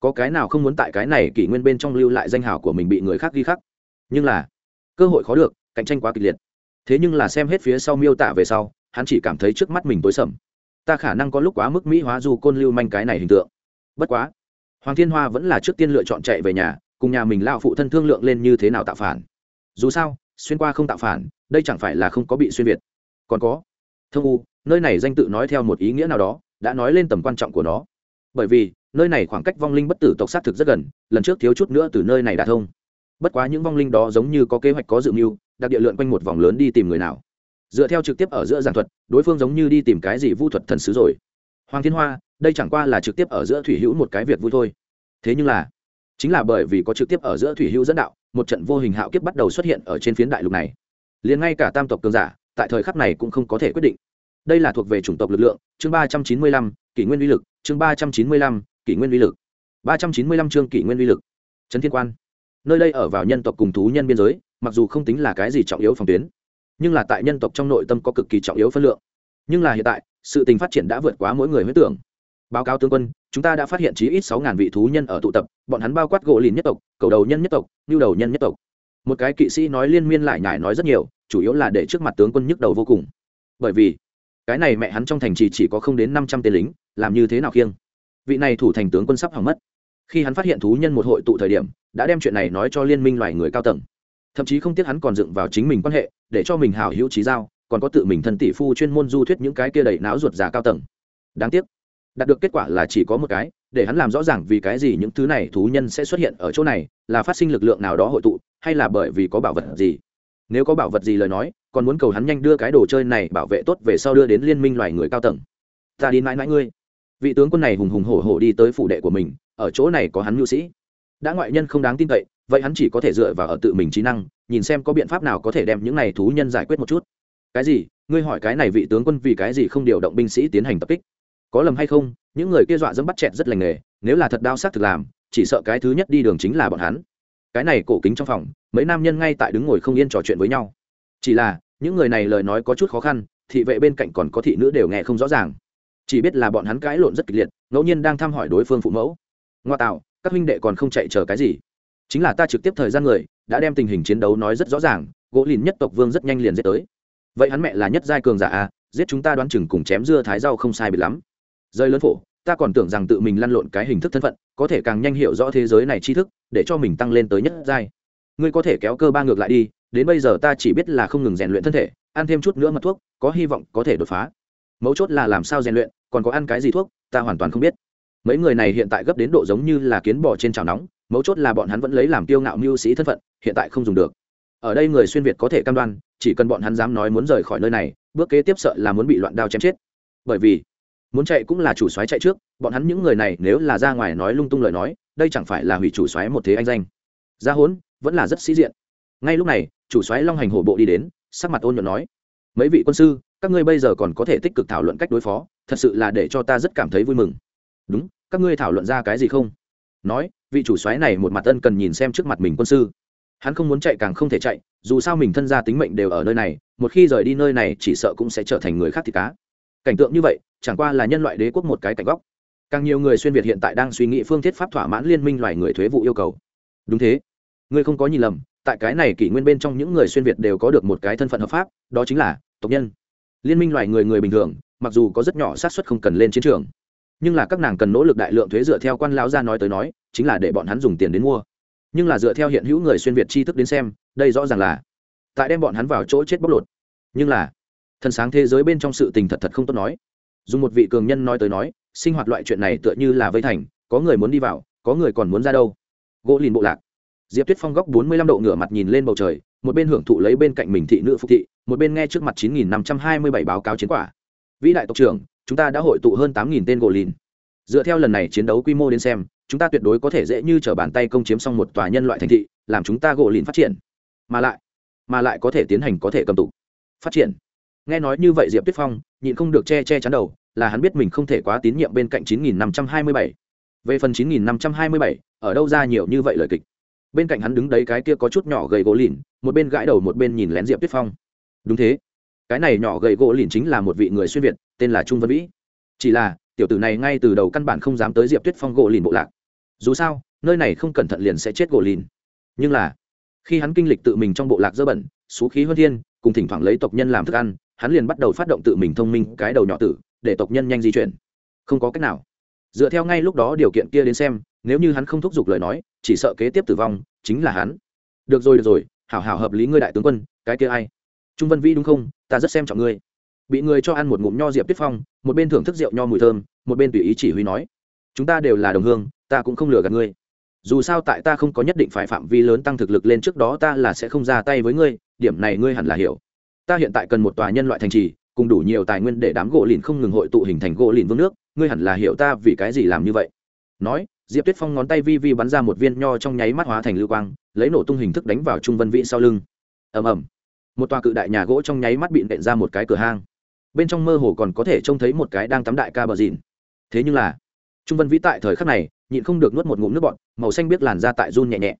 S1: Có cái nào không muốn tại cái này kỷ nguyên bên trong lưu lại danh hào của mình bị người khác ghi khắc? Nhưng là, cơ hội khó được, cạnh tranh quá kịch liệt. Thế nhưng là xem hết phía sau miêu tả về sau, hắn chỉ cảm thấy trước mắt mình tối sầm. Ta khả năng có lúc quá mức mỹ hóa dù côn lưu manh cái này hình tượng. Bất quá, hoàng thiên hoa vẫn là trước tiên lựa chọn chạy về nhà, cùng nhà mình lao phụ thân thương lượng lên như thế nào tạo phản. Dù sao, xuyên qua không tạo phản, đây chẳng phải là không có bị xuyên việt. Còn có, thông u nơi này danh tự nói theo một ý nghĩa nào đó, đã nói lên tầm quan trọng của nó. Bởi vì, nơi này khoảng cách vong linh bất tử tộc xác thực rất gần, lần trước thiếu chút nữa từ nơi này đã thông. Bất quá những vong linh đó giống như có kế hoạch có dự mưu, đặc địa lượn quanh một vòng lớn đi tìm người nào. Dựa theo trực tiếp ở giữa giảng thuật, đối phương giống như đi tìm cái gì vu thuật thần sứ rồi. Hoàng thiên hoa, đây chẳng qua là trực tiếp ở giữa thủy hữu một cái việc vui thôi. Thế nhưng là, chính là bởi vì có trực tiếp ở giữa thủy hữu dẫn đạo, một trận vô hình hạo kiếp bắt đầu xuất hiện ở trên phiến đại lục này. Liền ngay cả tam tộc cường giả, tại thời khắc này cũng không có thể quyết định đây là thuộc về chủng tộc lực lượng, chương ba trăm chín mươi lăm, kỷ nguyên uy lực, chương ba trăm chín mươi lăm, kỷ nguyên uy lực. Ba trăm chín mươi lăm chương kỷ nguyên uy lực. Trấn thiên quan. Nơi đây ở vào nhân tộc cùng thú nhân biên giới, mặc dù không tính là cái gì trọng yếu phòng tuyến, nhưng là tại nhân tộc trong nội tâm có cực kỳ trọng yếu phân lượng. Nhưng là hiện tại, sự tình phát triển đã vượt quá mỗi người huyết tưởng. Báo cáo tướng quân, chúng ta đã phát hiện chí ít sáu ngàn vị thú nhân ở tụ tập, bọn hắn bao quát gỗ lìn nhất tộc, cầu đầu nhân nhất tộc nhu đầu nhân nhất tộc. Một cái kỵ sĩ nói liên miên lại nhải nói rất nhiều, chủ yếu là để trước mặt tướng quân nhức đầu vô cùng. Bởi vì cái này mẹ hắn trong thành trì chỉ, chỉ có không đến năm trăm tên lính làm như thế nào khiêng? Vị này thủ thành tướng quân sắp hỏng mất. Khi hắn phát hiện thú nhân một hội tụ thời điểm đã đem chuyện này nói cho liên minh loài người cao tầng. Thậm chí không tiếc hắn còn dựng vào chính mình quan hệ để cho mình hào hữu trí giao còn có tự mình thân tỷ phu chuyên môn du thuyết những cái kia đầy não ruột già cao tầng. Đáng tiếc đạt được kết quả là chỉ có một cái để hắn làm rõ ràng vì cái gì những thứ này thú nhân sẽ xuất hiện ở chỗ này là phát sinh lực lượng nào đó hội tụ hay là bởi vì có bảo vật gì. Nếu có bảo vật gì lời nói còn muốn cầu hắn nhanh đưa cái đồ chơi này bảo vệ tốt về sau đưa đến liên minh loài người cao tầng. Ta đi mãi mãi ngươi. Vị tướng quân này hùng hùng hổ hổ đi tới phủ đệ của mình, ở chỗ này có hắn nhu sĩ. Đã ngoại nhân không đáng tin cậy, vậy hắn chỉ có thể dựa vào ở tự mình trí năng, nhìn xem có biện pháp nào có thể đem những này thú nhân giải quyết một chút. Cái gì? Ngươi hỏi cái này vị tướng quân vì cái gì không điều động binh sĩ tiến hành tập kích? Có lầm hay không? Những người kia dọa dẫm bắt chẹt rất lành nghề, nếu là thật đao xác thực làm, chỉ sợ cái thứ nhất đi đường chính là bọn hắn. Cái này cổ kính trong phòng, mấy nam nhân ngay tại đứng ngồi không yên trò chuyện với nhau. Chỉ là những người này lời nói có chút khó khăn, thị vệ bên cạnh còn có thị nữ đều nghe không rõ ràng. Chỉ biết là bọn hắn cãi lộn rất kịch liệt, ngẫu nhiên đang thăm hỏi đối phương phụ mẫu. Ngoa tạo, các huynh đệ còn không chạy chờ cái gì? Chính là ta trực tiếp thời gian người, đã đem tình hình chiến đấu nói rất rõ ràng, gỗ lìn nhất tộc vương rất nhanh liền giết tới. Vậy hắn mẹ là nhất giai cường giả à giết chúng ta đoán chừng cùng chém dưa thái rau không sai biệt lắm. Rơi lớn phổ, ta còn tưởng rằng tự mình lăn lộn cái hình thức thân phận, có thể càng nhanh hiểu rõ thế giới này tri thức, để cho mình tăng lên tới nhất giai. Ngươi có thể kéo cơ ba ngược lại đi đến bây giờ ta chỉ biết là không ngừng rèn luyện thân thể, ăn thêm chút nữa mật thuốc, có hy vọng có thể đột phá. Mấu chốt là làm sao rèn luyện, còn có ăn cái gì thuốc, ta hoàn toàn không biết. Mấy người này hiện tại gấp đến độ giống như là kiến bò trên chảo nóng, mấu chốt là bọn hắn vẫn lấy làm kiêu ngạo mưu sĩ thân phận, hiện tại không dùng được. Ở đây người xuyên việt có thể cam đoan, chỉ cần bọn hắn dám nói muốn rời khỏi nơi này, bước kế tiếp sợ là muốn bị loạn đao chém chết. Bởi vì, muốn chạy cũng là chủ soái chạy trước, bọn hắn những người này nếu là ra ngoài nói lung tung lời nói, đây chẳng phải là hủy chủ soái một thế anh danh. Gia hốn vẫn là rất sĩ diện. Ngay lúc này chủ soái long hành hổ bộ đi đến, sắc mặt ôn nhuận nói, mấy vị quân sư, các ngươi bây giờ còn có thể tích cực thảo luận cách đối phó, thật sự là để cho ta rất cảm thấy vui mừng. Đúng, các ngươi thảo luận ra cái gì không? Nói, vị chủ soái này một mặt ân cần nhìn xem trước mặt mình quân sư. Hắn không muốn chạy càng không thể chạy, dù sao mình thân gia tính mệnh đều ở nơi này, một khi rời đi nơi này chỉ sợ cũng sẽ trở thành người khác thì cá. Cảnh tượng như vậy, chẳng qua là nhân loại đế quốc một cái cảnh góc. Càng nhiều người xuyên việt hiện tại đang suy nghĩ phương thiết pháp thỏa mãn liên minh loài người thuế vụ yêu cầu. Đúng thế. Ngươi không có nhìn lầm tại cái này kỷ nguyên bên trong những người xuyên việt đều có được một cái thân phận hợp pháp, đó chính là tộc nhân. Liên minh loài người người bình thường, mặc dù có rất nhỏ xác suất không cần lên chiến trường, nhưng là các nàng cần nỗ lực đại lượng thuế dựa theo quan lão gia nói tới nói, chính là để bọn hắn dùng tiền đến mua. Nhưng là dựa theo hiện hữu người xuyên việt tri thức đến xem, đây rõ ràng là tại đem bọn hắn vào chỗ chết bóc lột. Nhưng là, thần sáng thế giới bên trong sự tình thật thật không tốt nói. Dùng một vị cường nhân nói tới nói, sinh hoạt loại chuyện này tựa như là vây thành, có người muốn đi vào, có người còn muốn ra đâu. Gỗ lìn bộ lạc diệp tuyết phong góc bốn mươi lăm độ ngửa mặt nhìn lên bầu trời, một bên hưởng thụ lấy bên cạnh mình thị nữ phục thị, một bên nghe trước mặt chín nghìn năm trăm hai mươi bảy báo cáo chiến quả. Vĩ đại tộc trưởng, chúng ta đã hội tụ hơn tám nghìn tên gỗ lìn. Dựa theo lần này chiến đấu quy mô đến xem, chúng ta tuyệt đối có thể dễ như t r ở bàn tay công chiếm xong một tòa nhân loại thành thị, làm chúng ta gỗ lìn phát triển. Mà lại mà lại có thể tiến hành có thể cầm tụ. Phát triển. Nghe nói như vậy diệp tuyết phong, nhịn không được che che chắn đầu, là hắn biết mình không thể quá tín nhiệm bên cạnh chín nghìn năm trăm hai mươi bảy. Về phần chín nghìn năm trăm hai mươi bảy, ở đâu ra nhiều như vậy lời kịch? Bên cạnh hắn đứng đấy cái kia có chút nhỏ gầy gỗ lìn, một bên gãi đầu một bên nhìn lén diệp tuyết phong. Đúng thế. Cái này nhỏ gầy gỗ lìn chính là một vị người xuyên việt, tên là trung vân vĩ. Chỉ là, tiểu tử này ngay từ đầu căn bản không dám tới diệp tuyết phong gỗ lìn bộ lạc. Dù sao, nơi này không cẩn thận liền sẽ chết gỗ lìn. Nhưng là, khi hắn kinh lịch tự mình trong bộ lạc dơ bẩn, xú khí hơn thiên, cùng thỉnh thoảng lấy tộc nhân làm thức ăn, hắn liền bắt đầu phát động tự mình thông minh cái đầu nhỏ tử, để tộc nhân nhanh di chuyển. Không có cách nào dựa theo ngay lúc đó điều kiện kia đến xem, nếu như hắn không thúc giục lời nói, chỉ sợ kế tiếp tử vong chính là hắn. Được rồi được rồi, hảo hảo hợp lý ngươi đại tướng quân, cái kia ai? Trung vân vĩ đúng không? Ta rất xem trọng ngươi. Bị người cho ăn một ngụm nho diệp tuyết phong, một bên thưởng thức rượu nho mùi thơm, một bên tùy ý chỉ huy nói, chúng ta đều là đồng hương, ta cũng không lừa gạt ngươi. Dù sao tại ta không có nhất định phải phạm vi lớn tăng thực lực lên trước đó ta là sẽ không ra tay với ngươi, điểm này ngươi hẳn là hiểu. Ta hiện tại cần một tòa nhân loại thành trì, cùng đủ nhiều tài nguyên để đám gỗ lìn không ngừng hội tụ hình thành gỗ lìn vương nước ngươi hẳn là hiểu ta vì cái gì làm như vậy. Nói, diệp tuyết phong ngón tay vi vi bắn ra một viên nho trong nháy mắt hóa thành lưu quang, lấy nổ tung hình thức đánh vào trung vân vĩ sau lưng. Ầm ầm. Một tòa cự đại nhà gỗ trong nháy mắt bị nện ra một cái cửa hang. Bên trong mơ hồ còn có thể trông thấy một cái đang tắm đại ca bờ dìn thế nhưng là, trung vân vĩ tại thời khắc này, nhịn không được nuốt một ngụm nước bọt, màu xanh biết làn ra tại run nhẹ nhẹ.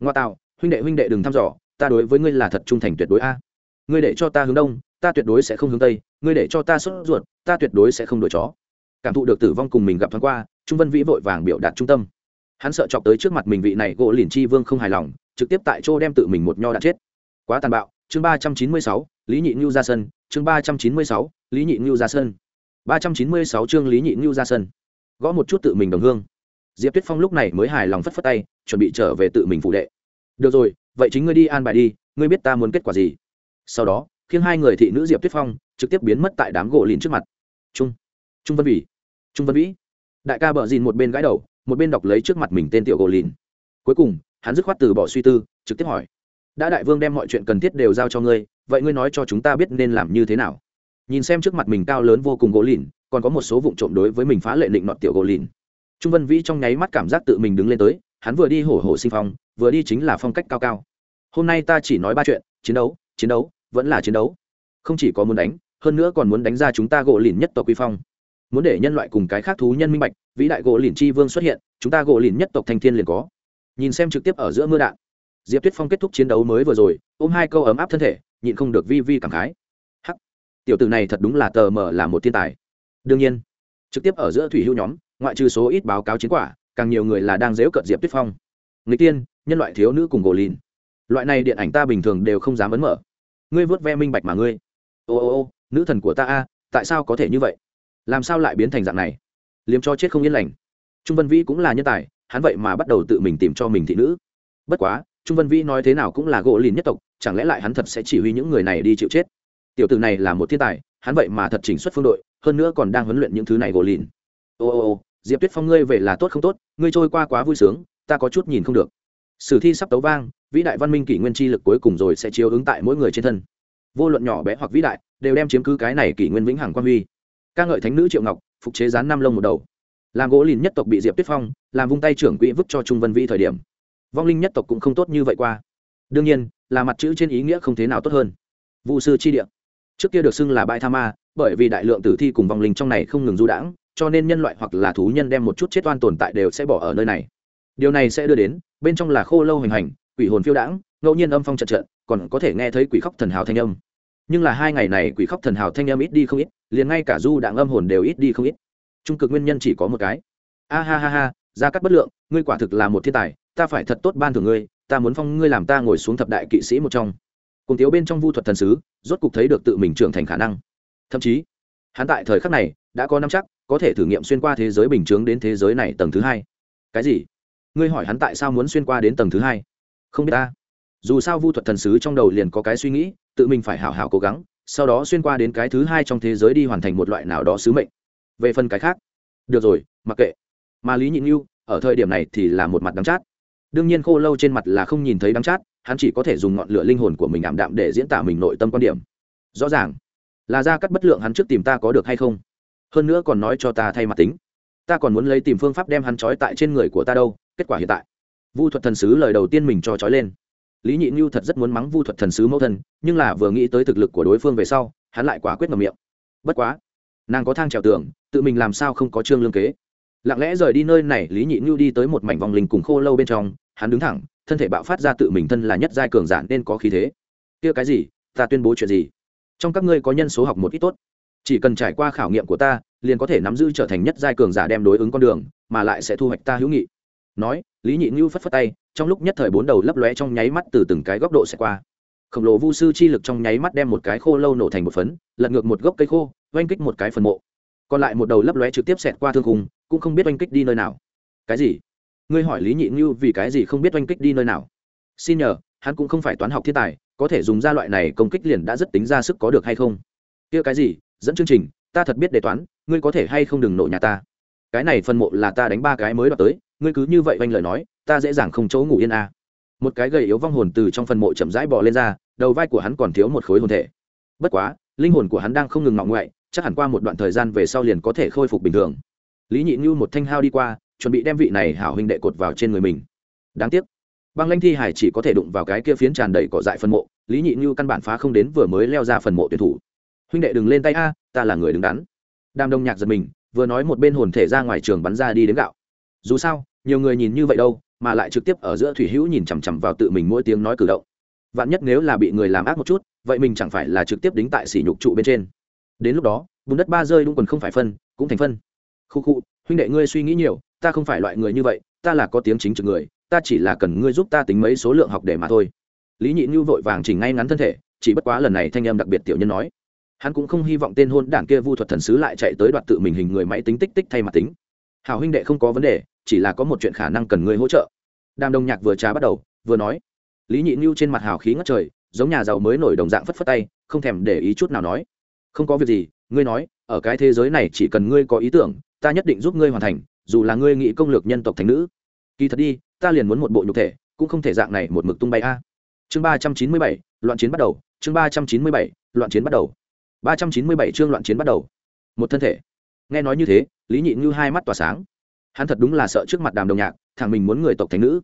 S1: Ngoa tạo, huynh đệ huynh đệ đừng thăm dò, ta đối với ngươi là thật trung thành tuyệt đối a. Ngươi để cho ta hướng đông, ta tuyệt đối sẽ không hướng tây, ngươi để cho ta sốt ruột, ta tuyệt đối sẽ không đổi chó cảm thụ được tử vong cùng mình gặp thoáng qua, trung vân vĩ vội vàng biểu đạt trung tâm. Hắn sợ chọc tới trước mặt mình vị này gỗ liền chi vương không hài lòng, trực tiếp tại chỗ đem tự mình một nho đã chết. Quá tàn bạo, chương ba trăm chín mươi sáu, lý nhị ngưu ra sân, chương ba trăm chín mươi sáu, lý nhị ngưu ra sân. Ba trăm chín mươi sáu chương lý nhị ngưu ra sân. Gõ một chút tự mình đồng hương. Diệp tuyết phong lúc này mới hài lòng phất phất tay, chuẩn bị trở về tự mình phụ đệ. Được rồi, vậy chính ngươi đi an bài đi, ngươi biết ta muốn kết quả gì? Sau đó khiến hai người thị nữ diệp tuyết phong trực tiếp biến mất tại đám gỗ lìn trước mặt. Trung trung vân vĩ trung vân vĩ đại ca bờ dìn một bên gãi đầu một bên đọc lấy trước mặt mình tên tiểu gỗ lìn cuối cùng hắn dứt khoát từ bỏ suy tư trực tiếp hỏi đã đại vương đem mọi chuyện cần thiết đều giao cho ngươi vậy ngươi nói cho chúng ta biết nên làm như thế nào nhìn xem trước mặt mình cao lớn vô cùng gỗ lìn còn có một số vụ trộm đối với mình phá lệ định nọt tiểu gỗ lìn trung vân vĩ trong nháy mắt cảm giác tự mình đứng lên tới hắn vừa đi hổ hổ sinh phong vừa đi chính là phong cách cao cao hôm nay ta chỉ nói ba chuyện chiến đấu chiến đấu vẫn là chiến đấu không chỉ có muốn đánh hơn nữa còn muốn đánh ra chúng ta gỗ lìn nhất tộc quy phong muốn để nhân loại cùng cái khác thú nhân minh bạch, vĩ đại gỗ lìn chi vương xuất hiện, chúng ta gỗ lìn nhất tộc thanh thiên liền có. Nhìn xem trực tiếp ở giữa mưa đạn, diệp tuyết phong kết thúc chiến đấu mới vừa rồi, ôm hai câu ấm áp thân thể, nhịn không được vi vi cảm khái. Hắc, tiểu tử này thật đúng là tờ mờ là một thiên tài. Đương nhiên, trực tiếp ở giữa thủy hữu nhóm, ngoại trừ số ít báo cáo chiến quả, càng nhiều người là đang dếu cận diệp tuyết phong. Người tiên, nhân loại thiếu nữ cùng gỗ lìn. Loại này điện ảnh ta bình thường đều không dám ấn mở. Ngươi vớt ve minh bạch mà ngươi. Ô ô ô, nữ thần của ta a, tại sao có thể như vậy? Làm sao lại biến thành dạng này? Liếm cho chết không yên lành. Trung vân vĩ cũng là nhân tài, hắn vậy mà bắt đầu tự mình tìm cho mình thị nữ. Bất quá, trung vân vĩ nói thế nào cũng là gỗ lìn nhất tộc, chẳng lẽ lại hắn thật sẽ chỉ huy những người này đi chịu chết? Tiểu tử này là một thiên tài, hắn vậy mà thật chỉnh xuất phương đội, hơn nữa còn đang huấn luyện những thứ này gỗ lìn. Ô ô ô, diệp tuyết phong ngươi về là tốt không tốt, ngươi trôi qua quá vui sướng, ta có chút nhìn không được. Sử thi sắp tấu vang, vĩ đại văn minh kỷ nguyên chi lực cuối cùng rồi sẽ chiếu ứng tại mỗi người trên thân. Vô luận nhỏ bé hoặc vĩ đại, đều đem chiếm cứ cái này kỷ nguyên vĩnh hằng quan huy ca ngợi thánh nữ triệu ngọc, phục chế rán năm lông một đầu. Làm gỗ lìn nhất tộc bị diệp tuyết phong, làm vung tay trưởng quỹ vứt cho trung vân vĩ thời điểm. Vong linh nhất tộc cũng không tốt như vậy qua. Đương nhiên, là mặt chữ trên ý nghĩa không thế nào tốt hơn. Vụ sư chi địa. Trước kia được xưng là bãi tha ma, bởi vì đại lượng tử thi cùng vong linh trong này không ngừng du đãng, cho nên nhân loại hoặc là thú nhân đem một chút chết oan tồn tại đều sẽ bỏ ở nơi này. Điều này sẽ đưa đến, bên trong là khô lâu hình hành, quỷ hồn phiêu đãng, ngẫu nhiên âm phong trận trận còn có thể nghe thấy quỷ khóc thần hào thanh âm. Nhưng là hai ngày này quỷ khóc thần hào thanh âm ít đi không ít liền ngay cả du đạn âm hồn đều ít đi không ít. Trung cực nguyên nhân chỉ có một cái. A ha ha ha gia cắt bất lượng, ngươi quả thực là một thiên tài, ta phải thật tốt ban thưởng ngươi, ta muốn phong ngươi làm ta ngồi xuống thập đại kỵ sĩ một trong. Cùng thiếu bên trong vu thuật thần sứ, rốt cục thấy được tự mình trưởng thành khả năng. Thậm chí, hắn tại thời khắc này, đã có năm chắc, có thể thử nghiệm xuyên qua thế giới bình chướng đến thế giới này tầng thứ hai. Cái gì? Ngươi hỏi hắn tại sao muốn xuyên qua đến tầng thứ hai? Không biết ta. Dù sao vu thuật thần sứ trong đầu liền có cái suy nghĩ, tự mình phải hảo hảo cố gắng sau đó xuyên qua đến cái thứ hai trong thế giới đi hoàn thành một loại nào đó sứ mệnh. Về phần cái khác, được rồi, mặc kệ. Mà lý nhịn yêu ở thời điểm này thì là một mặt đắng chát. Đương nhiên khô lâu trên mặt là không nhìn thấy đắng chát, hắn chỉ có thể dùng ngọn lửa linh hồn của mình ảm đạm để diễn tả mình nội tâm quan điểm. Rõ ràng, là ra cắt bất lượng hắn trước tìm ta có được hay không. Hơn nữa còn nói cho ta thay mặt tính. Ta còn muốn lấy tìm phương pháp đem hắn trói tại trên người của ta đâu, kết quả hiện tại. Vu thuật thần sứ lời đầu tiên mình cho trói lên lý nhị như thật rất muốn mắng vu thuật thần sứ mẫu thân, nhưng là vừa nghĩ tới thực lực của đối phương về sau, hắn lại quả quyết ngầm miệng. Bất quá, nàng có thang trèo tường, tự mình làm sao không có trương lương kế? Lặng lẽ rời đi nơi này, lý nhị như đi tới một mảnh vòng linh cùng khô lâu bên trong, hắn đứng thẳng, thân thể bạo phát ra tự mình thân là nhất giai cường giả nên có khí thế. Kia cái gì? Ta tuyên bố chuyện gì? Trong các ngươi có nhân số học một ít tốt. Chỉ cần trải qua khảo nghiệm của ta, liền có thể nắm giữ trở thành nhất giai cường giả đem đối ứng con đường, mà lại sẽ thu hoạch ta hữu nghị. Nói, lý nhị như phất phất tay trong lúc nhất thời bốn đầu lấp lóe trong nháy mắt từ từng cái góc độ sẽ qua. Khổng lồ vu sư chi lực trong nháy mắt đem một cái khô lâu nổ thành một phấn, lật ngược một gốc cây khô, oanh kích một cái phần mộ. Còn lại một đầu lấp lóe trực tiếp xẹt qua thương khung, cũng không biết oanh kích đi nơi nào. Cái gì? Ngươi hỏi lý nhị như vì cái gì không biết oanh kích đi nơi nào? Xin nhờ, hắn cũng không phải toán học thiên tài, có thể dùng ra loại này công kích liền đã rất tính ra sức có được hay không? Kia cái gì? Dẫn chương trình, ta thật biết đề toán, ngươi có thể hay không đừng nổ nhà ta? Cái này phần mộ là ta đánh ba cái mới đoạt tới, ngươi cứ như vậy vanh lời nói ta dễ dàng không chỗ ngủ yên à. một cái gầy yếu vong hồn từ trong phần mộ chậm rãi bò lên ra, đầu vai của hắn còn thiếu một khối hồn thể. Bất quá, linh hồn của hắn đang không ngừng ngọng ngoại chắc hẳn qua một đoạn thời gian về sau liền có thể khôi phục bình thường. Lý nhị như một thanh hao đi qua, chuẩn bị đem vị này hảo huynh đệ cột vào trên người mình. Đáng tiếc, băng lanh thi hải chỉ có thể đụng vào cái kia phiến tràn đầy cỏ dại phần mộ, lý nhị như căn bản phá không đến vừa mới leo ra phần mộ tuyển thủ. Huynh đệ đừng lên tay a, ta là người đứng đắn. Đam đông nhạc giật mình, vừa nói một bên hồn thể ra ngoài trường bắn ra đi đến gạo. Dù sao, nhiều người nhìn như vậy đâu mà lại trực tiếp ở giữa thủy hữu nhìn chằm chằm vào tự mình mỗi tiếng nói cử động. Vạn nhất nếu là bị người làm ác một chút, vậy mình chẳng phải là trực tiếp đính tại sỉ nhục trụ bên trên. Đến lúc đó, bùn đất ba rơi đúng quần không phải phân, cũng thành phân. Khu khu, huynh đệ ngươi suy nghĩ nhiều, ta không phải loại người như vậy, ta là có tiếng chính trực người, ta chỉ là cần ngươi giúp ta tính mấy số lượng học để mà thôi. Lý nhị như vội vàng chỉnh ngay ngắn thân thể, chỉ bất quá lần này thanh em đặc biệt tiểu nhân nói. Hắn cũng không hy vọng tên hôn đảng kia vu thuật thần sứ lại chạy tới đoạt tự mình hình người máy tính tích tích thay mặt tính. Hào huynh đệ không có vấn đề chỉ là có một chuyện khả năng cần ngươi hỗ trợ. Đàm đồng nhạc vừa trà bắt đầu, vừa nói, lý nhị như trên mặt hào khí ngất trời, giống nhà giàu mới nổi đồng dạng phất phất tay, không thèm để ý chút nào nói, không có việc gì, ngươi nói, ở cái thế giới này chỉ cần ngươi có ý tưởng, ta nhất định giúp ngươi hoàn thành, dù là ngươi nghĩ công lược nhân tộc thành nữ. Kỳ thật đi, ta liền muốn một bộ nhục thể, cũng không thể dạng này một mực tung bay a. Chương ba trăm chín mươi bảy, loạn chiến bắt đầu, chương ba trăm chín mươi bảy, loạn chiến bắt đầu. ba trăm chín mươi bảy chương loạn chiến bắt đầu. Một thân thể. Nghe nói như thế, lý nhị như hai mắt tỏa sáng hắn thật đúng là sợ trước mặt đàm đồng nhạc, thằng mình muốn người tộc thành nữ.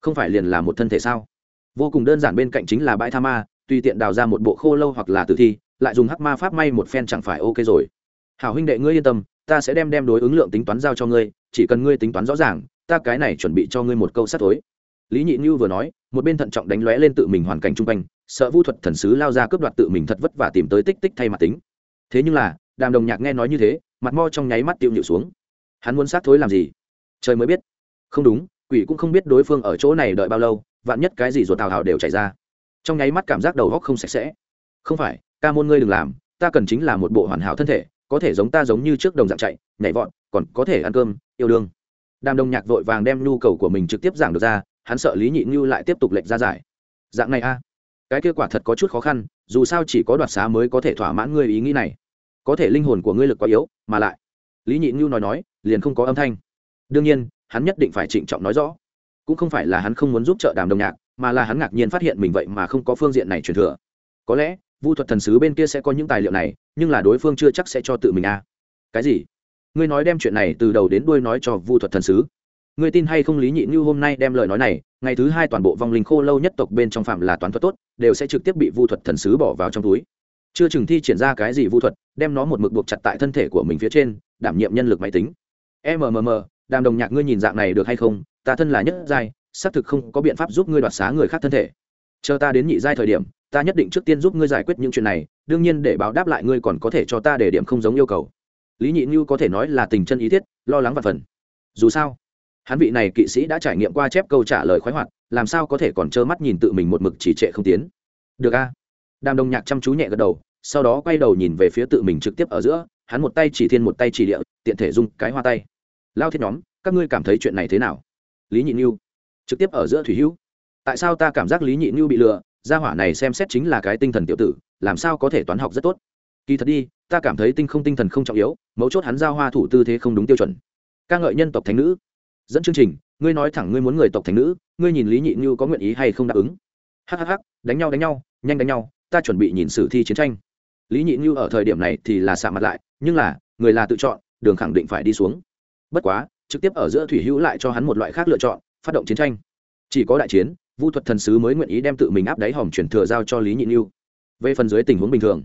S1: Không phải liền là một thân thể sao? Vô cùng đơn giản bên cạnh chính là bãi tha ma, tùy tiện đào ra một bộ khô lâu hoặc là tử thi, lại dùng hắc ma pháp may một phen chẳng phải ok rồi. Hảo huynh đệ ngươi yên tâm, ta sẽ đem đem đối ứng lượng tính toán giao cho ngươi, chỉ cần ngươi tính toán rõ ràng, ta cái này chuẩn bị cho ngươi một câu sát tối lý nhị như vừa nói, một bên thận trọng đánh lóe lên tự mình hoàn cảnh chung quanh, sợ vu thuật thần sứ lao ra cướp đoạt tự mình thật vất vả tìm tới tích tích thay mặt tính. Thế nhưng là, đàm đồng nhạc nghe nói như thế, mặt mo trong nháy mắt tiêu nhịu xuống hắn muốn sát thối làm gì? Trời mới biết. Không đúng, quỷ cũng không biết đối phương ở chỗ này đợi bao lâu, vạn nhất cái gì ruột tào hào đều chảy ra. Trong nháy mắt cảm giác đầu góc không sạch sẽ. Không phải, ca môn ngươi đừng làm, ta cần chính là một bộ hoàn hảo thân thể, có thể giống ta giống như trước đồng dạng chạy, nhảy vọt, còn có thể ăn cơm, yêu đương. Đàm Đông nhạc vội vàng đem nhu cầu của mình trực tiếp giảng được ra, hắn sợ lý nhị như lại tiếp tục lệnh ra giải. Dạng này a. Cái kết quả thật có chút khó khăn, dù sao chỉ có đoạt xá mới có thể thỏa mãn ngươi ý nghĩ này. Có thể linh hồn của ngươi lực quá yếu, mà lại. Lý nhị như nói nói liền không có âm thanh. Đương nhiên, hắn nhất định phải trịnh trọng nói rõ. Cũng không phải là hắn không muốn giúp trợ đàm đồng nhạc, mà là hắn ngạc nhiên phát hiện mình vậy mà không có phương diện này truyền thừa. Có lẽ, vu thuật thần sứ bên kia sẽ có những tài liệu này, nhưng là đối phương chưa chắc sẽ cho tự mình a. Cái gì? Ngươi nói đem chuyện này từ đầu đến đuôi nói cho vu thuật thần sứ. Ngươi tin hay không lý nhị như hôm nay đem lời nói này, ngày thứ hai toàn bộ vong linh khô lâu nhất tộc bên trong phạm là toán thuật tốt, đều sẽ trực tiếp bị vu thuật thần sứ bỏ vào trong túi. Chưa chừng thi triển ra cái gì vu thuật, đem nó một mực buộc chặt tại thân thể của mình phía trên, đảm nhiệm nhân lực máy tính mmm đàm đồng nhạc ngươi nhìn dạng này được hay không? Ta thân là nhất giai, xác thực không có biện pháp giúp ngươi đoạt xá người khác thân thể. Chờ ta đến nhị giai thời điểm, ta nhất định trước tiên giúp ngươi giải quyết những chuyện này, đương nhiên để báo đáp lại ngươi còn có thể cho ta để điểm không giống yêu cầu. Lý nhị như có thể nói là tình chân ý thiết, lo lắng và phần. Dù sao, hắn vị này kỵ sĩ đã trải nghiệm qua chép câu trả lời khoái hoạt, làm sao có thể còn trơ mắt nhìn tự mình một mực chỉ trệ không tiến? Được a. Đàm đồng nhạc chăm chú nhẹ gật đầu, sau đó quay đầu nhìn về phía tự mình trực tiếp ở giữa hắn một tay chỉ thiên một tay chỉ địa, tiện thể dung cái hoa tay. Lao thiết nhóm, các ngươi cảm thấy chuyện này thế nào? Lý nhị như trực tiếp ở giữa thủy hữu. Tại sao ta cảm giác lý nhị như bị lừa? Gia hỏa này xem xét chính là cái tinh thần tiểu tử, làm sao có thể toán học rất tốt? Kỳ thật đi, ta cảm thấy tinh không tinh thần không trọng yếu, mấu chốt hắn giao hoa thủ tư thế không đúng tiêu chuẩn. Ca ngợi nhân tộc thánh nữ. Dẫn chương trình, ngươi nói thẳng ngươi muốn người tộc thánh nữ, ngươi nhìn lý nhị như có nguyện ý hay không đáp ứng? Hhh đánh nhau đánh nhau, nhanh đánh nhau, ta chuẩn bị nhìn sử thi chiến tranh. Lý nhị như ở thời điểm này thì là xạ mặt lại nhưng là, người là tự chọn, đường khẳng định phải đi xuống. Bất quá, trực tiếp ở giữa thủy hữu lại cho hắn một loại khác lựa chọn, phát động chiến tranh. Chỉ có đại chiến, vu thuật thần sứ mới nguyện ý đem tự mình áp đáy hòm chuyển thừa giao cho lý nhị như về phần dưới tình huống bình thường,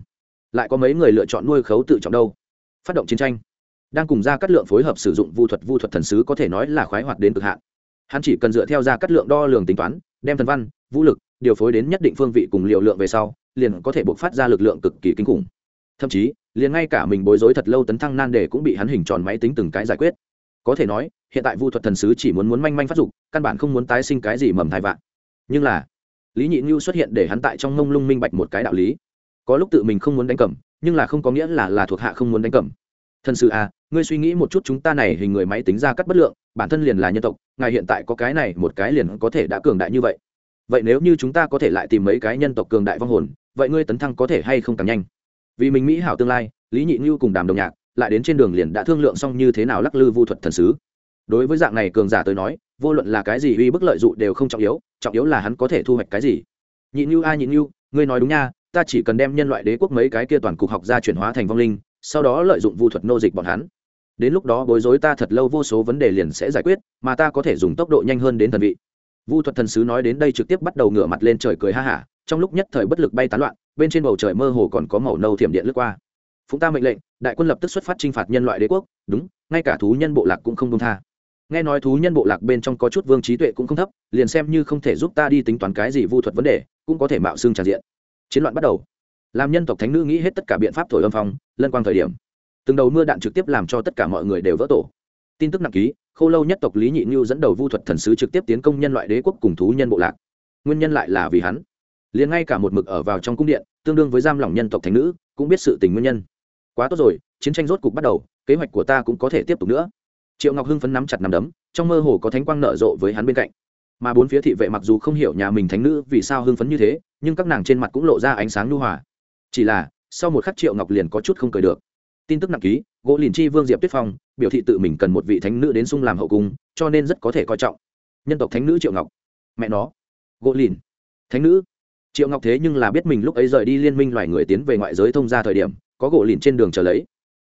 S1: lại có mấy người lựa chọn nuôi khấu tự trọng đâu. Phát động chiến tranh, đang cùng ra cắt lượng phối hợp sử dụng vu thuật vu thuật thần sứ có thể nói là khoái hoạt đến cực hạn. Hắn chỉ cần dựa theo ra cắt lượng đo lường tính toán, đem thần văn, vũ lực, điều phối đến nhất định phương vị cùng liều lượng về sau, liền có thể buộc phát ra lực lượng cực kỳ kinh khủng. Thậm chí liền ngay cả mình bối rối thật lâu tấn thăng nan đề cũng bị hắn hình tròn máy tính từng cái giải quyết. Có thể nói, hiện tại vu thuật thần sứ chỉ muốn muốn manh manh phát dục, căn bản không muốn tái sinh cái gì mầm thai vạn. Nhưng là, lý nhị như xuất hiện để hắn tại trong mông lung minh bạch một cái đạo lý. Có lúc tự mình không muốn đánh cầm nhưng là không có nghĩa là là thuộc hạ không muốn đánh cầm thần sứ à ngươi suy nghĩ một chút chúng ta này hình người máy tính ra cắt bất lượng, bản thân liền là nhân tộc, ngài hiện tại có cái này một cái liền có thể đã cường đại như vậy. Vậy nếu như chúng ta có thể lại tìm mấy cái nhân tộc cường đại vong hồn, vậy ngươi tấn thăng có thể hay không càng nhanh? Vì mình mỹ hảo tương lai, lý nhị ngưu cùng đàm đồng nhạc lại đến trên đường liền đã thương lượng xong như thế nào lắc lư vu thuật thần sứ. Đối với dạng này cường giả tới nói, vô luận là cái gì uy bức lợi dụ đều không trọng yếu trọng yếu là hắn có thể thu hoạch cái gì. Nhị ngưu a, nhị ngưu ngươi nói đúng nha, ta chỉ cần đem nhân loại đế quốc mấy cái kia toàn cục học ra chuyển hóa thành vong linh, sau đó lợi dụng vu thuật nô dịch bọn hắn. Đến lúc đó bối rối ta thật lâu vô số vấn đề liền sẽ giải quyết, mà ta có thể dùng tốc độ nhanh hơn đến thần vị. Vu thuật thần sứ nói đến đây trực tiếp bắt đầu ngửa mặt lên trời cười ha hả, trong lúc nhất thời bất lực bay tán loạn bên trên bầu trời mơ hồ còn có màu nâu thiểm điện lướt qua. Phụng ta mệnh lệnh, đại quân lập tức xuất phát chinh phạt nhân loại đế quốc, đúng, ngay cả thú nhân bộ lạc cũng không công tha. Nghe nói thú nhân bộ lạc bên trong có chút vương trí tuệ cũng không thấp, liền xem như không thể giúp ta đi tính toán cái gì vu thuật vấn đề, cũng có thể mạo xương tràn diện. Chiến loạn bắt đầu. Làm nhân tộc thánh nữ nghĩ hết tất cả biện pháp thổi âm phong, lân quang thời điểm. Từng đầu mưa đạn trực tiếp làm cho tất cả mọi người đều vỡ tổ. Tin tức nặng ký, khâu lâu nhất tộc lý nhị như dẫn đầu vu thuật thần sứ trực tiếp tiến công nhân loại đế quốc cùng thú nhân bộ lạc. Nguyên nhân lại là vì hắn liền ngay cả một mực ở vào trong cung điện, tương đương với giam lỏng nhân tộc thánh nữ, cũng biết sự tình nguyên nhân. Quá tốt rồi, chiến tranh rốt cục bắt đầu, kế hoạch của ta cũng có thể tiếp tục nữa. Triệu ngọc hưng phấn nắm chặt nằm đấm, trong mơ hồ có thánh quang nở rộ với hắn bên cạnh. Mà bốn phía thị vệ mặc dù không hiểu nhà mình thánh nữ vì sao hưng phấn như thế, nhưng các nàng trên mặt cũng lộ ra ánh sáng nhu hòa. Chỉ là, sau một khắc triệu ngọc liền có chút không cười được. Tin tức nặng ký, gỗ liền chi vương diệp tuyết phong, biểu thị tự mình cần một vị thánh nữ đến sung làm hậu cung, cho nên rất có thể coi trọng. Nhân tộc thánh nữ triệu ngọc. Mẹ nó. Gỗ lìn. Thánh nữ triệu ngọc thế nhưng là biết mình lúc ấy rời đi liên minh loài người tiến về ngoại giới thông ra thời điểm, có gỗ lìn trên đường chờ lấy.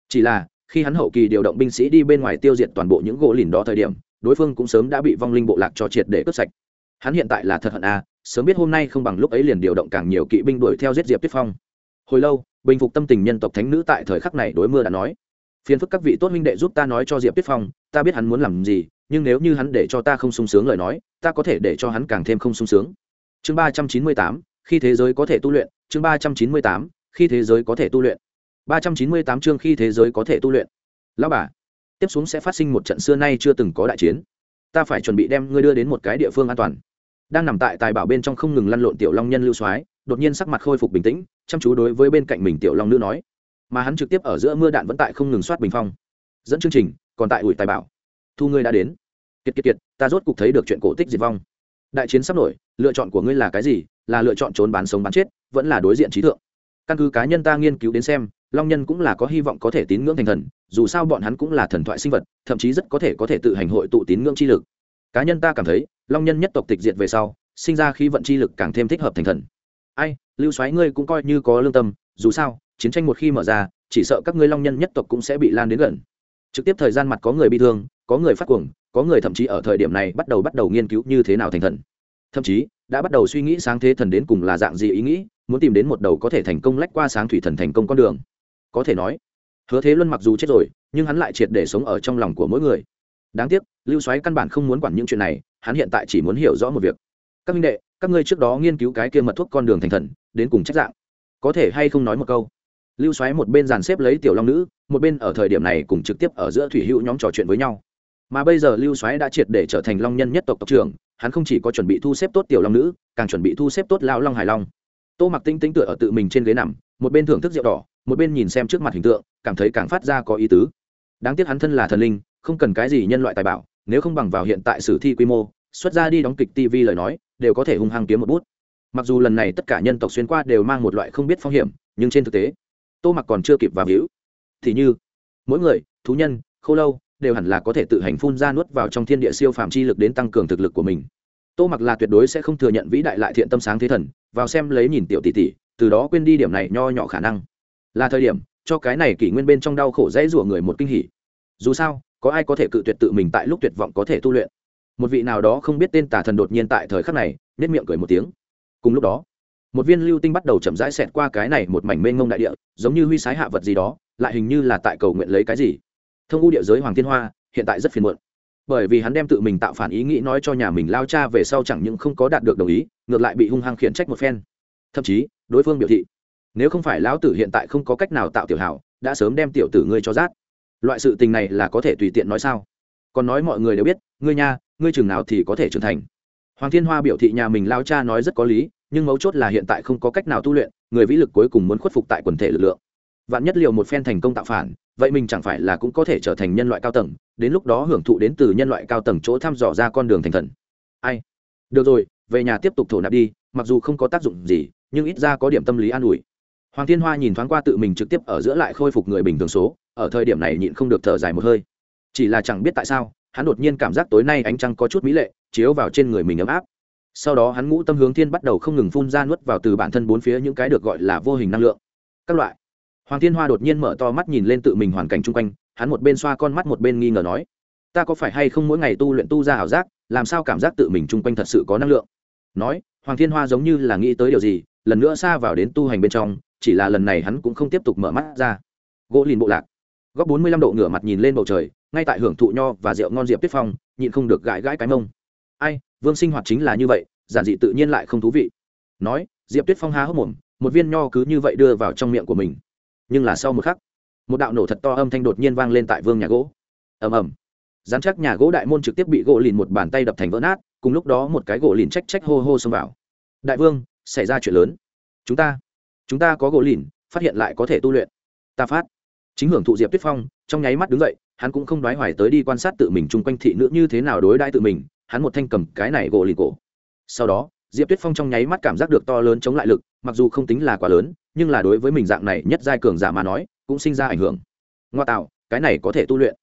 S1: Chỉ là, khi hắn hậu kỳ điều động binh sĩ đi bên ngoài tiêu diệt toàn bộ những gỗ lìn đó thời điểm, đối phương cũng sớm đã bị vong linh bộ lạc cho triệt để cướp sạch. Hắn hiện tại là thật hận à sớm biết hôm nay không bằng lúc ấy liền điều động càng nhiều kỵ binh đuổi theo giết diệp tuyết phong. Hồi lâu, bình phục tâm tình nhân tộc thánh nữ tại thời khắc này đối mưa đã nói, phiền phức các vị tốt minh đệ giúp ta nói cho diệp tuyết phong, ta biết hắn muốn làm gì, nhưng nếu như hắn để cho ta không sung sướng lời nói, ta có thể để cho hắn càng thêm không sung sướng. Chương ba trăm chín mươi tám khi thế giới có thể tu luyện, chương ba trăm chín mươi tám, khi thế giới có thể tu luyện. ba trăm chín mươi tám chương khi thế giới có thể tu luyện. Lão bà, tiếp xuống sẽ phát sinh một trận xưa nay chưa từng có đại chiến. Ta phải chuẩn bị đem ngươi đưa đến một cái địa phương an toàn. Đang nằm tại tài bảo bên trong không ngừng lăn lộn tiểu long nhân lưu soái, đột nhiên sắc mặt khôi phục bình tĩnh, chăm chú đối với bên cạnh mình tiểu long nữ nói. Mà hắn trực tiếp ở giữa mưa đạn vẫn tại không ngừng soát bình phong. Dẫn chương trình, còn tại ủi tài bảo. Thu ngươi đã đến. Kiệt kiệt kiệt, ta rốt cục thấy được chuyện cổ tích diệt vong. Đại chiến sắp nổi, lựa chọn của ngươi là cái gì? Là lựa chọn trốn bán sống bán chết, vẫn là đối diện trí thượng. Căn cứ cá nhân ta nghiên cứu đến xem, long nhân cũng là có hy vọng có thể tín ngưỡng thành thần, dù sao bọn hắn cũng là thần thoại sinh vật, thậm chí rất có thể có thể tự hành hội tụ tín ngưỡng chi lực. Cá nhân ta cảm thấy, long nhân nhất tộc tịch diệt về sau, sinh ra khí vận chi lực càng thêm thích hợp thành thần. Ai, lưu xoáy ngươi cũng coi như có lương tâm, dù sao, chiến tranh một khi mở ra, chỉ sợ các ngươi long nhân nhất tộc cũng sẽ bị lan đến gần. Trực tiếp thời gian mặt có người bị thương, có người phát cuồng, có người thậm chí ở thời điểm này bắt đầu bắt đầu nghiên cứu như thế nào thành thần. Thậm chí đã bắt đầu suy nghĩ sáng thế thần đến cùng là dạng gì ý nghĩ, muốn tìm đến một đầu có thể thành công lách qua sáng thủy thần thành công con đường. Có thể nói, hứa thế luân mặc dù chết rồi, nhưng hắn lại triệt để sống ở trong lòng của mỗi người. Đáng tiếc, lưu xoáy căn bản không muốn quản những chuyện này, hắn hiện tại chỉ muốn hiểu rõ một việc. Các minh đệ, các ngươi trước đó nghiên cứu cái kia mật thuốc con đường thành thần, đến cùng trách dạng. Có thể hay không nói một câu? Lưu xoáy một bên dàn xếp lấy tiểu long nữ, một bên ở thời điểm này cùng trực tiếp ở giữa thủy hữu nhóm trò chuyện với nhau. Mà bây giờ lưu xoáy đã triệt để trở thành long nhân nhất tộc tộc trưởng hắn không chỉ có chuẩn bị thu xếp tốt tiểu long nữ, càng chuẩn bị thu xếp tốt lao long hải long. Tô mặc tinh tinh tựa ở tự mình trên ghế nằm, một bên thưởng thức rượu đỏ, một bên nhìn xem trước mặt hình tượng, cảm thấy càng phát ra có ý tứ. Đáng tiếc hắn thân là thần linh, không cần cái gì nhân loại tài bảo, nếu không bằng vào hiện tại sử thi quy mô, xuất ra đi đóng kịch tv lời nói, đều có thể hung hăng kiếm một bút. Mặc dù lần này tất cả nhân tộc xuyên qua đều mang một loại không biết phong hiểm, nhưng trên thực tế, tô mặc còn chưa kịp vào hữu thì như, mỗi người, thú nhân khâu lâu đều hẳn là có thể tự hành phun ra nuốt vào trong thiên địa siêu phàm chi lực đến tăng cường thực lực của mình. Tô mặc là tuyệt đối sẽ không thừa nhận vĩ đại lại thiện tâm sáng thế thần, vào xem lấy nhìn tiểu tỷ tỷ, từ đó quên đi điểm này nho nhỏ khả năng. Là thời điểm, cho cái này kỷ nguyên bên trong đau khổ dễ rủa người một kinh hỉ. Dù sao, có ai có thể cự tuyệt tự mình tại lúc tuyệt vọng có thể tu luyện? Một vị nào đó không biết tên tà thần đột nhiên tại thời khắc này nết miệng cười một tiếng. Cùng lúc đó, một viên lưu tinh bắt đầu chậm rãi xẹt qua cái này một mảnh mênh ngông đại địa, giống như huy sái hạ vật gì đó, lại hình như là tại cầu nguyện lấy cái gì thông u địa giới hoàng thiên hoa, hiện tại rất phiền muộn. Bởi vì hắn đem tự mình tạo phản ý nghĩ nói cho nhà mình lao cha về sau chẳng những không có đạt được đồng ý, ngược lại bị hung hăng khiển trách một phen. Thậm chí, đối phương biểu thị, nếu không phải lão tử hiện tại không có cách nào tạo tiểu hảo, đã sớm đem tiểu tử ngươi cho rát. Loại sự tình này là có thể tùy tiện nói sao? Còn nói mọi người đều biết, ngươi nha, ngươi chừng nào thì có thể trưởng thành. Hoàng thiên hoa biểu thị nhà mình lao cha nói rất có lý, nhưng mấu chốt là hiện tại không có cách nào tu luyện, người vĩ lực cuối cùng muốn khuất phục tại quần thể lực lượng vạn nhất liệu một phen thành công tạo phản, vậy mình chẳng phải là cũng có thể trở thành nhân loại cao tầng, đến lúc đó hưởng thụ đến từ nhân loại cao tầng chỗ thăm dò ra con đường thành thần. Ai? Được rồi, về nhà tiếp tục thổ nạp đi, mặc dù không có tác dụng gì, nhưng ít ra có điểm tâm lý an ủi. Hoàng thiên hoa nhìn thoáng qua tự mình trực tiếp ở giữa lại khôi phục người bình thường số, ở thời điểm này nhịn không được thở dài một hơi. Chỉ là chẳng biết tại sao, hắn đột nhiên cảm giác tối nay ánh trăng có chút mỹ lệ, chiếu vào trên người mình ấm áp. Sau đó hắn ngũ tâm hướng thiên bắt đầu không ngừng phun ra nuốt vào từ bản thân bốn phía những cái được gọi là vô hình năng lượng. Các loại hoàng thiên hoa đột nhiên mở to mắt nhìn lên tự mình hoàn cảnh chung quanh, hắn một bên xoa con mắt một bên nghi ngờ nói, ta có phải hay không mỗi ngày tu luyện tu ra ảo giác, làm sao cảm giác tự mình chung quanh thật sự có năng lượng? Nói, hoàng thiên hoa giống như là nghĩ tới điều gì, lần nữa xa vào đến tu hành bên trong, chỉ là lần này hắn cũng không tiếp tục mở mắt ra. Gỗ lìn bộ lạc. Góc bốn mươi lăm độ ngửa mặt nhìn lên bầu trời, ngay tại hưởng thụ nho và rượu ngon diệp tuyết phong, nhịn không được gãi gãi cái mông. Ai, vương sinh hoạt chính là như vậy, giản dị tự nhiên lại không thú vị. Nói, diệp tuyết phong há hốc mồm, một viên nho cứ như vậy đưa vào trong miệng của mình nhưng là sau một khắc, một đạo nổ thật to âm thanh đột nhiên vang lên tại vương nhà gỗ. Ầm ầm. Dán chắc nhà gỗ đại môn trực tiếp bị gỗ lìn một bàn tay đập thành vỡ nát, cùng lúc đó một cái gỗ lìn trách trách hô hô xông vào. Đại vương, xảy ra chuyện lớn. Chúng ta chúng ta có gỗ lìn, phát hiện lại có thể tu luyện. Ta phát. Chính hưởng thụ diệp tuyết phong, trong nháy mắt đứng dậy, hắn cũng không đoái hoài tới đi quan sát tự mình chung quanh thị nữ như thế nào đối đãi tự mình, hắn một thanh cầm cái này gỗ lìn cổ. Sau đó, diệp tuyết phong trong nháy mắt cảm giác được to lớn chống lại lực, mặc dù không tính là quá lớn nhưng là đối với mình dạng này nhất giai cường giả mà nói, cũng sinh ra ảnh hưởng. Ngoa tạo, cái này có thể tu luyện.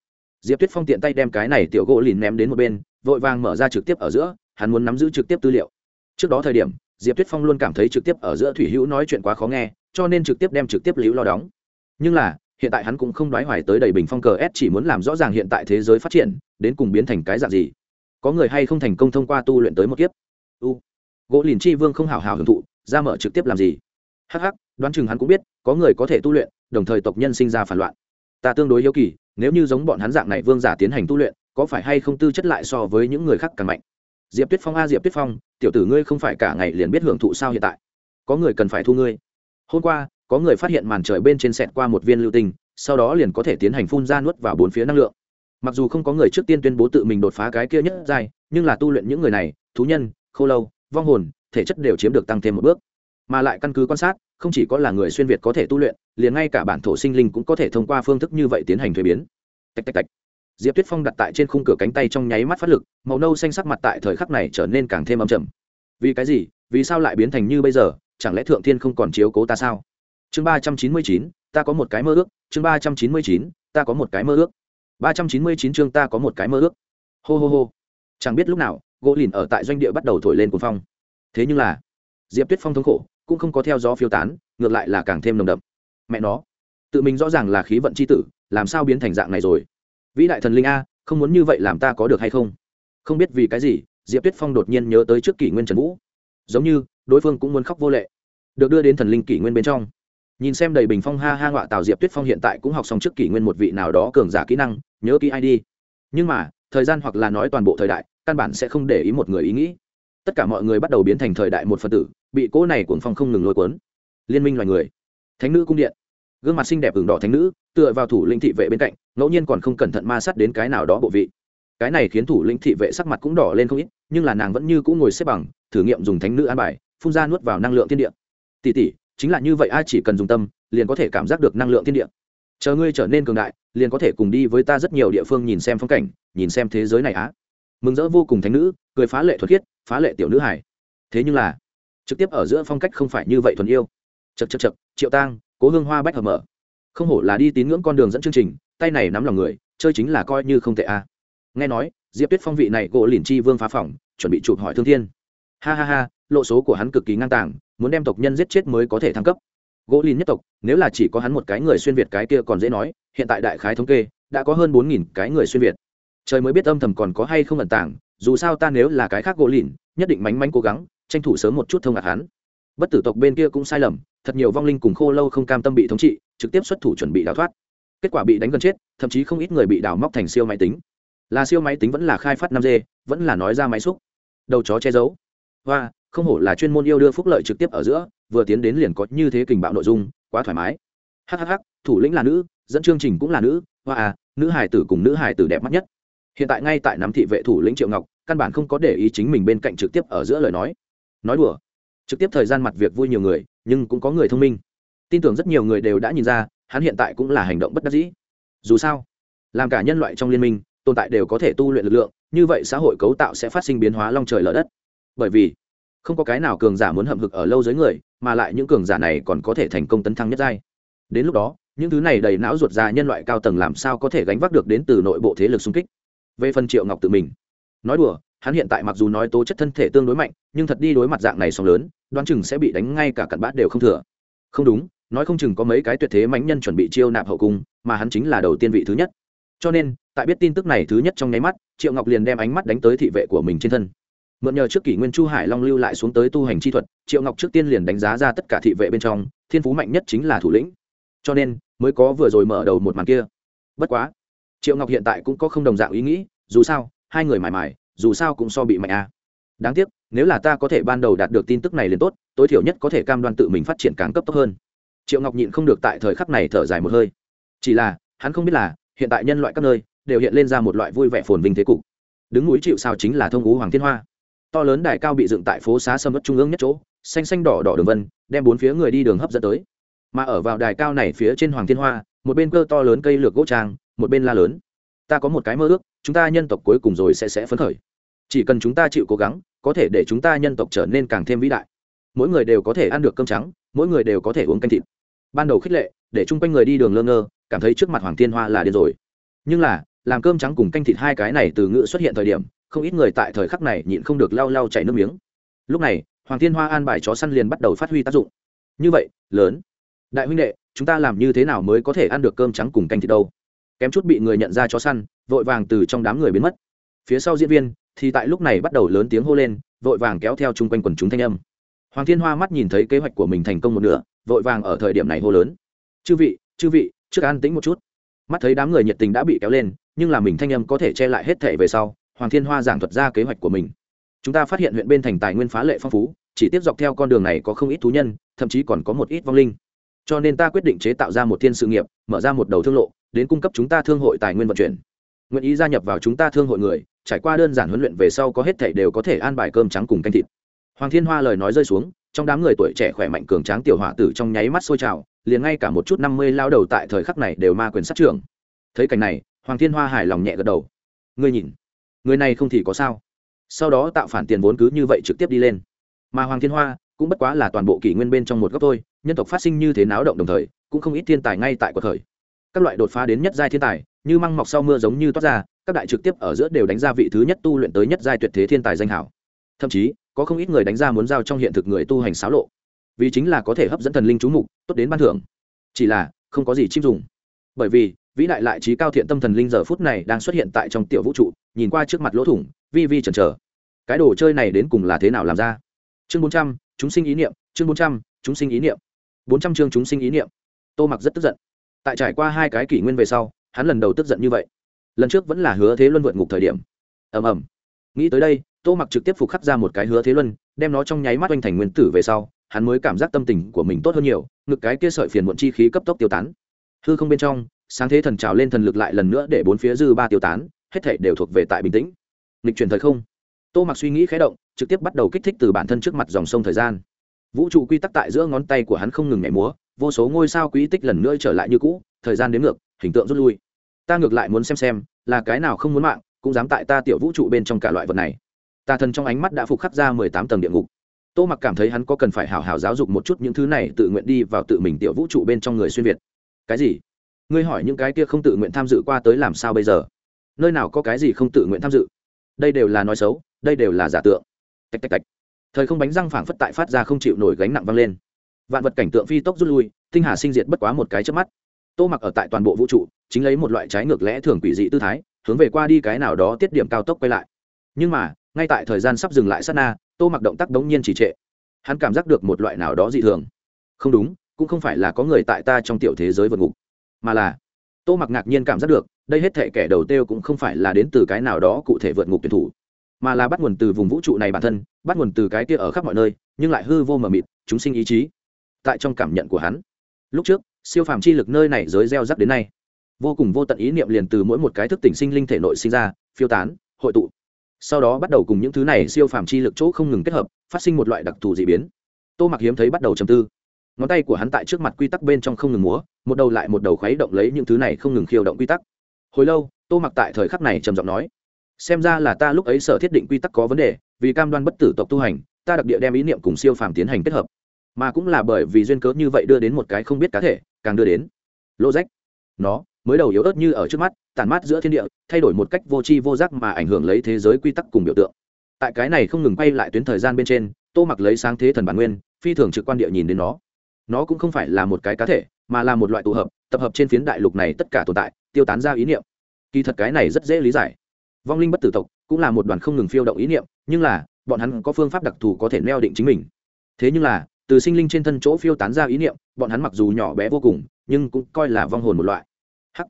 S1: Diệp tuyết phong tiện tay đem cái này tiểu gỗ lìn ném đến một bên, vội vàng mở ra trực tiếp ở giữa, hắn muốn nắm giữ trực tiếp tư liệu. Trước đó thời điểm, diệp tuyết phong luôn cảm thấy trực tiếp ở giữa thủy hữu nói chuyện quá khó nghe, cho nên trực tiếp đem trực tiếp liễu lo đóng. Nhưng là, hiện tại hắn cũng không đoái hoài tới đầy bình phong cờ s, chỉ muốn làm rõ ràng hiện tại thế giới phát triển, đến cùng biến thành cái dạng gì. Có người hay không thành công thông qua tu luyện tới một kiếp? U. Gỗ lìn chi vương không hào hào hưởng thụ, ra mở trực tiếp làm gì? Hh đoán chừng hắn cũng biết, có người có thể tu luyện, đồng thời tộc nhân sinh ra phản loạn. Ta tương đối hiếu kỳ, nếu như giống bọn hắn dạng này vương giả tiến hành tu luyện, có phải hay không tư chất lại so với những người khác càng mạnh? Diệp tuyết phong a, diệp tuyết phong, tiểu tử ngươi không phải cả ngày liền biết hưởng thụ sao hiện tại. Có người cần phải thu ngươi. Hôm qua, có người phát hiện màn trời bên trên sẹt qua một viên lưu tinh, sau đó liền có thể tiến hành phun ra nuốt vào bốn phía năng lượng. Mặc dù không có người trước tiên tuyên bố tự mình đột phá cái kia nhất dài nhưng là tu luyện những người này, thú nhân, khô lâu, vong hồn, thể chất đều chiếm được tăng thêm một bước mà lại căn cứ quan sát, không chỉ có là người xuyên việt có thể tu luyện, liền ngay cả bản thổ sinh linh cũng có thể thông qua phương thức như vậy tiến hành thuế biến. Tạch tạch tạch. Diệp tuyết phong đặt tại trên khung cửa cánh tay trong nháy mắt phát lực, màu nâu xanh sắc mặt tại thời khắc này trở nên càng thêm âm trầm. Vì cái gì? Vì sao lại biến thành như bây giờ? Chẳng lẽ thượng thiên không còn chiếu cố ta sao? Chương ba trăm chín mươi chín, ta có một cái mơ ước. Chương ba trăm chín mươi chín, ta có một cái mơ ước. Ba trăm chín mươi chín chương ta có một cái mơ ước. Hô hô hô. Chẳng biết lúc nào, gỗ lìn ở tại doanh địa bắt đầu thổi lên cuồng phong. Thế nhưng là, diệp tuyết phong thống khổ cũng không có theo gió phiêu tán, ngược lại là càng thêm nồng đậm. Mẹ nó, tự mình rõ ràng là khí vận c h i tử, làm sao biến thành dạng này rồi? Vĩ đại thần linh a, không muốn như vậy làm ta có được hay không? Không biết vì cái gì, diệp tuyết phong đột nhiên nhớ tới trước kỷ nguyên trần vũ. Giống như, đối phương cũng muốn khóc vô lệ. Được đưa đến thần linh kỷ nguyên bên trong. Nhìn xem đầy bình phong ha ha ngọa tào diệp tuyết phong hiện tại cũng học xong trước kỷ nguyên một vị nào đó cường giả kỹ năng, nhớ kỹ id nhưng mà, thời gian hoặc là nói toàn bộ thời đại, căn bản sẽ không để ý một người ý nghĩ tất cả mọi người bắt đầu biến thành thời đại một phần tử, bị cỗ này cuồng phong không ngừng lôi cuốn. Liên minh loài người. Thánh nữ cung điện. Gương mặt xinh đẹp ửng đỏ thánh nữ, tựa vào thủ lĩnh thị vệ bên cạnh, ngẫu nhiên còn không cẩn thận ma sát đến cái nào đó bộ vị. Cái này khiến thủ lĩnh thị vệ sắc mặt cũng đỏ lên không ít, nhưng là nàng vẫn như cũng ngồi xếp bằng, thử nghiệm dùng thánh nữ an bài, phun ra nuốt vào năng lượng thiên địa. Tỷ tỷ, chính là như vậy ai chỉ cần dùng tâm, liền có thể cảm giác được năng lượng thiên địa. Chờ ngươi trở nên cường đại, liền có thể cùng đi với ta rất nhiều địa phương nhìn xem phong cảnh, nhìn xem thế giới này á. Mừng rỡ vô cùng thánh nữ, cười phá lệ thuật khiết phá lệ tiểu nữ hải thế nhưng là, trực tiếp ở giữa phong cách không phải như vậy thuần yêu. Chật chật chật triệu tang, cố hương hoa bách hợp mở. Không hổ là đi tín ngưỡng con đường dẫn chương trình, tay này nắm lòng người, chơi chính là coi như không tệ a. Nghe nói, diệp tuyết phong vị này gỗ liền chi vương phá phỏng chuẩn bị chụp hỏi thương thiên. Ha ha ha, lộ số của hắn cực kỳ ngang tàng, muốn đem tộc nhân giết chết mới có thể thăng cấp. Gỗ liền nhất tộc, nếu là chỉ có hắn một cái người xuyên việt cái kia còn dễ nói, hiện tại đại khái thống kê, đã có hơn bốn nghìn cái người xuyên việt. Trời mới biết âm thầm còn có hay không ẩn tàng dù sao ta nếu là cái khác gỗ lìn, nhất định mánh mánh cố gắng, tranh thủ sớm một chút thông ngạc hắn. Bất tử tộc bên kia cũng sai lầm, thật nhiều vong linh cùng khô lâu không cam tâm bị thống trị, trực tiếp xuất thủ chuẩn bị đào thoát. Kết quả bị đánh gần chết, thậm chí không ít người bị đào móc thành siêu máy tính. Là siêu máy tính vẫn là khai phát năm g, vẫn là nói ra máy xúc. Đầu chó che giấu. Và không hổ là chuyên môn yêu đưa phúc lợi trực tiếp ở giữa, vừa tiến đến liền có như thế kình bạo nội dung, quá thoải mái. Hhh thủ lĩnh là nữ, dẫn chương trình cũng là nữ. Hoa à nữ hải tử cùng nữ hải tử đẹp mắt nhất hiện tại ngay tại nắm thị vệ thủ lĩnh triệu ngọc, căn bản không có để ý chính mình bên cạnh trực tiếp ở giữa lời nói. Nói đùa. Trực tiếp thời gian mặt việc vui nhiều người, nhưng cũng có người thông minh. Tin tưởng rất nhiều người đều đã nhìn ra, hắn hiện tại cũng là hành động bất đắc dĩ. Dù sao, làm cả nhân loại trong liên minh, tồn tại đều có thể tu luyện lực lượng, như vậy xã hội cấu tạo sẽ phát sinh biến hóa long trời lở đất. Bởi vì, không có cái nào cường giả muốn hậm hực ở lâu dưới người, mà lại những cường giả này còn có thể thành công tấn thăng nhất giai. Đến lúc đó, những thứ này đầy não ruột ra nhân loại cao tầng làm sao có thể gánh vác được đến từ nội bộ thế lực xung kích? Về phần triệu ngọc tự mình. Nói đùa, hắn hiện tại mặc dù nói tố chất thân thể tương đối mạnh, nhưng thật đi đối mặt dạng này song lớn, đoán chừng sẽ bị đánh ngay cả cặn bát đều không thừa. Không đúng, nói không chừng có mấy cái tuyệt thế mãnh nhân chuẩn bị chiêu nạp hậu cung, mà hắn chính là đầu tiên vị thứ nhất. Cho nên, tại biết tin tức này thứ nhất trong nháy mắt, triệu ngọc liền đem ánh mắt đánh tới thị vệ của mình trên thân. Mượn nhờ trước kỷ nguyên chu hải long lưu lại xuống tới tu hành chi thuật, triệu ngọc trước tiên liền đánh giá ra tất cả thị vệ bên trong, thiên phú mạnh nhất chính là thủ lĩnh. Cho nên, mới có vừa rồi mở đầu một màn kia. Bất quá triệu ngọc hiện tại cũng có không đồng dạng ý nghĩ, dù sao, hai người mải mải, dù sao cũng so bị mạnh a đáng tiếc, nếu là ta có thể ban đầu đạt được tin tức này liền tốt, tối thiểu nhất có thể cam đoan tự mình phát triển càng cấp tốc hơn. Triệu ngọc nhịn không được tại thời khắc này thở dài một hơi. Chỉ là, hắn không biết là, hiện tại nhân loại các nơi, đều hiện lên ra một loại vui vẻ phồn vinh thế cục. Đứng núi chịu sao chính là thông ú hoàng thiên hoa. To lớn đài cao bị dựng tại phố xá sâm ớt trung ương nhất chỗ, xanh xanh đỏ đỏ đường vân, đem bốn phía người đi đường hấp dẫn tới. Mà ở vào đài cao này phía trên hoàng thiên hoa, một bên cơ to lớn cây lược gỗ trang một bên la lớn. Ta có một cái mơ ước, chúng ta nhân tộc cuối cùng rồi sẽ sẽ phấn khởi. Chỉ cần chúng ta chịu cố gắng, có thể để chúng ta nhân tộc trở nên càng thêm vĩ đại. Mỗi người đều có thể ăn được cơm trắng, mỗi người đều có thể uống canh thịt. Ban đầu khích lệ, để chung quanh người đi đường lơ ngơ, cảm thấy trước mặt hoàng thiên hoa là điên rồi. Nhưng là, làm cơm trắng cùng canh thịt hai cái này từ ngữ xuất hiện thời điểm, không ít người tại thời khắc này nhịn không được lau lau chảy nước miếng. Lúc này, hoàng thiên hoa an bài chó săn liền bắt đầu phát huy tác dụng. Như vậy, lớn. Đại huynh đệ, chúng ta làm như thế nào mới có thể ăn được cơm trắng cùng canh thịt đâu? Kém chút bị người nhận ra chó săn, vội vàng từ trong đám người biến mất. Phía sau diễn viên thì tại lúc này bắt đầu lớn tiếng hô lên, vội vàng kéo theo chung quanh quần chúng thanh âm. Hoàng thiên hoa mắt nhìn thấy kế hoạch của mình thành công một nửa, vội vàng ở thời điểm này hô lớn. Chư vị chư vị, trước an tĩnh một chút. Mắt thấy đám người nhiệt tình đã bị kéo lên, nhưng là mình thanh âm có thể che lại hết thể về sau, hoàng thiên hoa giảng thuật ra kế hoạch của mình. Chúng ta phát hiện huyện bên thành tài nguyên phá lệ phong phú, chỉ tiếp dọc theo con đường này có không ít thú nhân, thậm chí còn có một ít vong linh. Cho nên ta quyết định chế tạo ra một thiên sự nghiệp, mở ra một đầu thương lộ đến cung cấp chúng ta thương hội tài nguyên vận chuyển. Nguyện ý gia nhập vào chúng ta thương hội người, trải qua đơn giản huấn luyện về sau có hết thảy đều có thể an bài cơm trắng cùng canh thịt. Hoàng thiên hoa lời nói rơi xuống, trong đám người tuổi trẻ khỏe mạnh cường tráng tiểu hỏa tử trong nháy mắt sôi trào, liền ngay cả một chút năm mươi lao đầu tại thời khắc này đều ma quyền sát trưởng. Thấy cảnh này, hoàng thiên hoa hài lòng nhẹ gật đầu. Ngươi nhìn, người này không thì có sao. Sau đó tạo phản tiền vốn cứ như vậy trực tiếp đi lên. Mà hoàng thiên hoa cũng bất quá là toàn bộ kỷ nguyên bên trong một góc thôi, nhân tộc phát sinh như thế náo động đồng thời, cũng không ít thiên tài ngay tại cuộc thời các loại đột phá đến nhất giai thiên tài, như măng mọc sau mưa giống như toát ra, các đại trực tiếp ở giữa đều đánh ra vị thứ nhất tu luyện tới nhất giai tuyệt thế thiên tài danh hảo. Thậm chí, có không ít người đánh ra muốn giao trong hiện thực người tu hành xáo lộ. Vì chính là có thể hấp dẫn thần linh chú mục, tốt đến ban thưởng. Chỉ là, không có gì chim dùng. Bởi vì, vĩ đại lại trí cao thiện tâm thần linh giờ phút này đang xuất hiện tại trong tiểu vũ trụ, nhìn qua trước mặt lỗ thủng, vi vi chần chờ. Cái đồ chơi này đến cùng là thế nào làm ra? Chương bốn trăm, chúng sinh ý niệm, chương bốn trăm, chúng sinh ý niệm. Bốn trăm chương chúng sinh ý niệm. Tô mặc rất tức giận tại trải qua hai cái kỷ nguyên về sau, hắn lần đầu tức giận như vậy. Lần trước vẫn là hứa thế luân vượt ngục thời điểm. Ầm ầm. Nghĩ tới đây, tô mặc trực tiếp phục khắc ra một cái hứa thế luân, đem nó trong nháy mắt oanh thành nguyên tử về sau, hắn mới cảm giác tâm tình của mình tốt hơn nhiều, ngực cái kia sợi phiền muộn chi khí cấp tốc tiêu tán. Hư không bên trong, sáng thế thần trào lên thần lực lại lần nữa để bốn phía dư ba tiêu tán, hết thể đều thuộc về tại bình tĩnh. Nghịch chuyển thời không. Tô mặc suy nghĩ khé động, trực tiếp bắt đầu kích thích từ bản thân trước mặt dòng sông thời gian. Vũ trụ quy tắc tại giữa ngón tay của hắn không ngừng nhảy múa vô số ngôi sao quỹ tích lần nữa trở lại như cũ, thời gian đến ngược, hình tượng rút lui. Ta ngược lại muốn xem xem, là cái nào không muốn mạng, cũng dám tại ta tiểu vũ trụ bên trong cả loại vật này. Tà thần trong ánh mắt đã phục khắc ra mười tám tầng địa ngục. Tô mặc cảm thấy hắn có cần phải hào hào giáo dục một chút những thứ này tự nguyện đi vào tự mình tiểu vũ trụ bên trong người xuyên việt. Cái gì? Ngươi hỏi những cái kia không tự nguyện tham dự qua tới làm sao bây giờ? Nơi nào có cái gì không tự nguyện tham dự? Đây đều là nói xấu, đây đều là giả tượng. Tạch tạch tạch. Thời không bánh răng phảng phất tại phát ra không chịu nổi gánh nặng vang lên vạn vật cảnh tượng phi tốc rút lui, tinh hà sinh diệt bất quá một cái trước mắt. Tô mặc ở tại toàn bộ vũ trụ, chính lấy một loại trái ngược lẽ thường quỷ dị tư thái, hướng về qua đi cái nào đó tiết điểm cao tốc quay lại. Nhưng mà, ngay tại thời gian sắp dừng lại sát na, tô mặc động tác đống nhiên trì trệ. Hắn cảm giác được một loại nào đó dị thường. Không đúng, cũng không phải là có người tại ta trong tiểu thế giới vượt ngục, mà là tô mặc ngạc nhiên cảm giác được, đây hết thể kẻ đầu tiêu cũng không phải là đến từ cái nào đó cụ thể vượt ngục tuyển thủ, mà là bắt nguồn từ vùng vũ trụ này bản thân, bắt nguồn từ cái kia ở khắp mọi nơi, nhưng lại hư vô mờ mịt, chúng sinh ý chí tại trong cảm nhận của hắn. Lúc trước, siêu phàm chi lực nơi này giới gieo rắc đến nay, vô cùng vô tận ý niệm liền từ mỗi một cái thức tỉnh sinh linh thể nội sinh ra, phiêu tán, hội tụ. Sau đó bắt đầu cùng những thứ này siêu phàm chi lực chỗ không ngừng kết hợp, phát sinh một loại đặc thù dị biến. Tô mặc hiếm thấy bắt đầu chầm tư. Ngón tay của hắn tại trước mặt quy tắc bên trong không ngừng múa, một đầu lại một đầu khuấy động lấy những thứ này không ngừng khiêu động quy tắc. Hồi lâu, tô mặc tại thời khắc này trầm giọng nói, xem ra là ta lúc ấy sở thiết định quy tắc có vấn đề, vì cam đoan bất tử tộc tu hành, ta đặc địa đem ý niệm cùng siêu phàm tiến hành kết hợp mà cũng là bởi vì duyên cớ như vậy đưa đến một cái không biết cá thể, càng đưa đến lô rách. Nó mới đầu yếu ớt như ở trước mắt tàn mát giữa thiên địa, thay đổi một cách vô tri vô giác mà ảnh hưởng lấy thế giới quy tắc cùng biểu tượng. Tại cái này không ngừng quay lại tuyến thời gian bên trên, tô mặc lấy sáng thế thần bản nguyên, phi thường trực quan địa nhìn đến nó. Nó cũng không phải là một cái cá thể, mà là một loại tụ hợp, tập hợp trên phiến đại lục này tất cả tồn tại, tiêu tán ra ý niệm. Kỳ thật cái này rất dễ lý giải. Vong linh bất tử tộc cũng là một đoàn không ngừng phiêu động ý niệm, nhưng là, bọn hắn có phương pháp đặc thù có thể neo định chính mình. Thế nhưng là từ sinh linh trên thân chỗ phiêu tán ra ý niệm, bọn hắn mặc dù nhỏ bé vô cùng, nhưng cũng coi là vong hồn một loại. Hắc.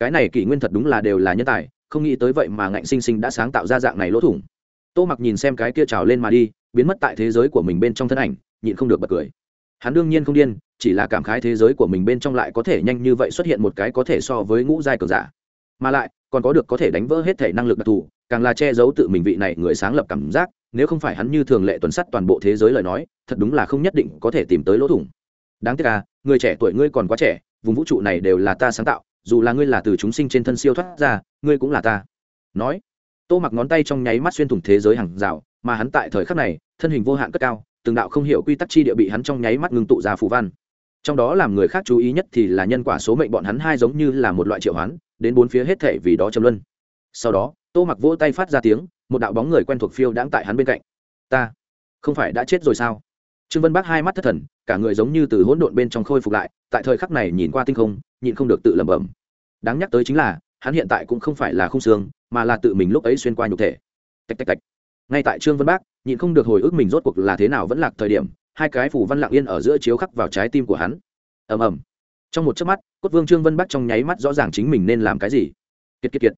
S1: Cái này kỷ nguyên thật đúng là đều là nhân tài, không nghĩ tới vậy mà ngạnh sinh sinh đã sáng tạo ra dạng này lỗ thủng. Tô mặc nhìn xem cái kia trào lên mà đi, biến mất tại thế giới của mình bên trong thân ảnh, nhịn không được bật cười. Hắn đương nhiên không điên, chỉ là cảm khái thế giới của mình bên trong lại có thể nhanh như vậy xuất hiện một cái có thể so với ngũ giai cường giả. Mà lại, còn có được có thể đánh vỡ hết thể năng lực đặc thù, càng là che giấu tự mình vị này người sáng lập cảm giác, nếu không phải hắn như thường lệ tuần sắt toàn bộ thế giới lời nói thật đúng là không nhất định có thể tìm tới lỗ thủng. Đáng tiếc à người trẻ tuổi ngươi còn quá trẻ, vùng vũ trụ này đều là ta sáng tạo, dù là ngươi là từ chúng sinh trên thân siêu thoát ra, ngươi cũng là ta. Nói, tô mặc ngón tay trong nháy mắt xuyên thủng thế giới hàng rào, mà hắn tại thời khắc này, thân hình vô hạn cất cao, từng đạo không hiểu quy tắc chi địa bị hắn trong nháy mắt ngưng tụ ra phù văn. Trong đó làm người khác chú ý nhất thì là nhân quả số mệnh bọn hắn hai giống như là một loại triệu hoán, đến bốn phía hết thể vì đó châm luân. Sau đó, tô mặc vỗ tay phát ra tiếng, một đạo bóng người quen thuộc phiêu đãng tại hắn bên cạnh. Ta không phải đã chết rồi sao? Trương vân bác hai mắt thất thần, cả người giống như từ hỗn độn bên trong khôi phục lại, tại thời khắc này nhìn qua tinh không, nhịn không được tự lẩm bẩm. Đáng nhắc tới chính là, hắn hiện tại cũng không phải là không xương, mà là tự mình lúc ấy xuyên qua nhục thể. Tạch tạch tạch. Ngay tại trương vân bác, nhịn không được hồi ức mình rốt cuộc là thế nào vẫn lạc thời điểm, hai cái phủ văn lặng yên ở giữa chiếu khắc vào trái tim của hắn. Ầm ầm. Trong một chớp mắt, cốt vương trương vân bắc trong nháy mắt rõ ràng chính mình nên làm cái gì. Kiệt kiệt kiệt.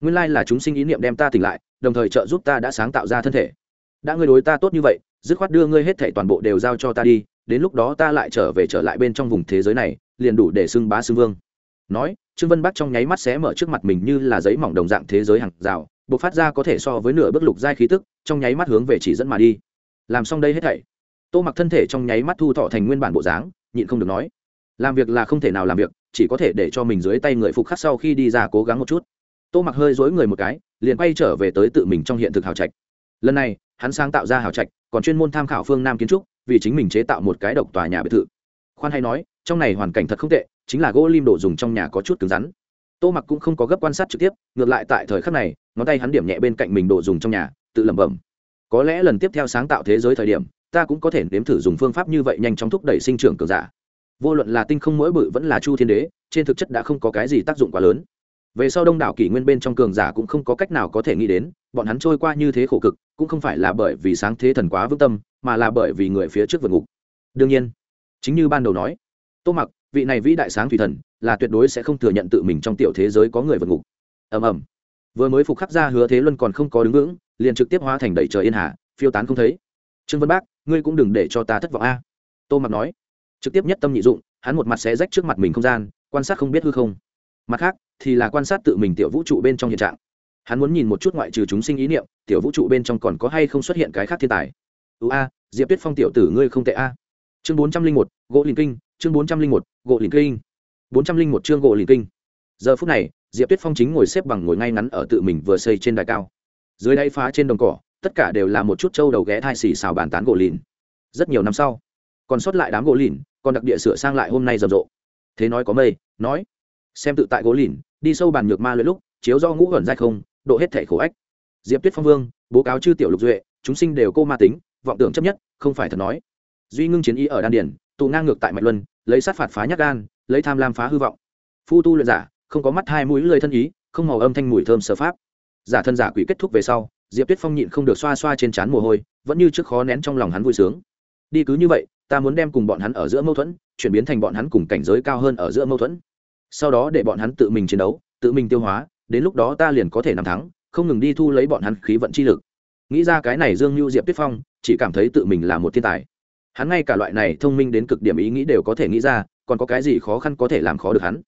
S1: Nguyên lai là chúng sinh ý niệm đem ta tỉnh lại, đồng thời trợ giúp ta đã sáng tạo ra thân thể đã ngươi đối ta tốt như vậy, dứt khoát đưa ngươi hết thảy toàn bộ đều giao cho ta đi, đến lúc đó ta lại trở về trở lại bên trong vùng thế giới này, liền đủ để xưng bá xưng vương. Nói, trương vân bắc trong nháy mắt xé mở trước mặt mình như là giấy mỏng đồng dạng thế giới hàng rào buộc phát ra có thể so với nửa bức lục giai khí tức, trong nháy mắt hướng về chỉ dẫn mà đi. Làm xong đây hết thảy. Tô mặc thân thể trong nháy mắt thu thọ thành nguyên bản bộ dáng, nhịn không được nói, làm việc là không thể nào làm việc, chỉ có thể để cho mình dưới tay người phục khắc sau khi đi ra cố gắng một chút. Tô mặc hơi dối người một cái, liền quay trở về tới tự mình trong hiện thực hào trạch. Lần này hắn sáng tạo ra hào trạch, còn chuyên môn tham khảo phương nam kiến trúc, vì chính mình chế tạo một cái độc tòa nhà biệt thự. Khoan hay nói, trong này hoàn cảnh thật không tệ, chính là gỗ lim đồ dùng trong nhà có chút cứng rắn. Tô mặc cũng không có gấp quan sát trực tiếp, ngược lại tại thời khắc này, ngón tay hắn điểm nhẹ bên cạnh mình đồ dùng trong nhà, tự lẩm bẩm. Có lẽ lần tiếp theo sáng tạo thế giới thời điểm, ta cũng có thể nếm thử dùng phương pháp như vậy nhanh chóng thúc đẩy sinh trưởng cường giả. Vô luận là tinh không mỗi bự vẫn là chu thiên đế, trên thực chất đã không có cái gì tác dụng quá lớn về sau đông đảo kỷ nguyên bên trong cường giả cũng không có cách nào có thể nghĩ đến, bọn hắn trôi qua như thế khổ cực, cũng không phải là bởi vì sáng thế thần quá vững tâm, mà là bởi vì người phía trước vượt ngục. Đương nhiên, chính như ban đầu nói, tô mặc, vị này vĩ đại sáng thủy thần, là tuyệt đối sẽ không thừa nhận tự mình trong tiểu thế giới có người vượt ngục. Ầm ầm. Vừa mới phục khắc ra hứa thế luân còn không có đứng vững, liền trực tiếp hóa thành đầy trời yên hạ phiêu tán không thấy. Trương vân bác, ngươi cũng đừng để cho ta thất vọng a. Tô mặc nói, trực tiếp nhất tâm nhị dụng, hắn một mặt xé rách trước mặt mình không gian, quan sát không biết hư không. Mặt khác thì là quan sát tự mình tiểu vũ trụ bên trong hiện trạng. Hắn muốn nhìn một chút ngoại trừ chúng sinh ý niệm, tiểu vũ trụ bên trong còn có hay không xuất hiện cái khác thiên tài. Ưu a, diệp tuyết phong tiểu tử ngươi không tệ a. Chương bốn trăm linh một, gỗ liền kinh, chương bốn trăm linh một, gỗ liền kinh. bốn trăm linh một chương gỗ liền kinh. Giờ phút này, diệp tuyết phong chính ngồi xếp bằng ngồi ngay ngắn ở tự mình vừa xây trên đài cao. Dưới đáy phá trên đồng cỏ, tất cả đều là một chút trâu đầu ghé thai xì xào bàn tán gỗ lìn. Rất nhiều năm sau, còn sót lại đám gỗ lìn, còn đặc địa sửa sang lại hôm nay rầm rộ. Thế nói có mây, nói, xem tự tại gỗ lìn đi sâu bàn nhược ma luyện lúc, chiếu do ngũ gần dai không, độ hết thể khổ ách. Diệp tuyết phong vương, bố cáo chư tiểu lục duệ, chúng sinh đều cô ma tính, vọng tưởng chấp nhất, không phải thật nói. Duy ngưng chiến ý ở đan điển, tụ ngang ngược tại mạch luân, lấy sát phạt phá nhắc gan, lấy tham lam phá hư vọng. Phu tu luyện giả, không có mắt hai mũi lơi thân ý, không màu âm thanh mùi thơm sơ pháp. Giả thân giả quỷ kết thúc về sau, diệp tuyết phong nhịn không được xoa xoa trên trán mồ hôi, vẫn như trước khó nén trong lòng hắn vui sướng. Đi cứ như vậy, ta muốn đem cùng bọn hắn ở giữa mâu thuẫn, chuyển biến thành bọn hắn cùng cảnh giới cao hơn ở giữa mâu thuẫn sau đó để bọn hắn tự mình chiến đấu, tự mình tiêu hóa, đến lúc đó ta liền có thể nằm thắng, không ngừng đi thu lấy bọn hắn khí vận chi lực. Nghĩ ra cái này dương lưu diệp tuyết phong, chỉ cảm thấy tự mình là một thiên tài. Hắn ngay cả loại này thông minh đến cực điểm ý nghĩ đều có thể nghĩ ra, còn có cái gì khó khăn có thể làm khó được hắn?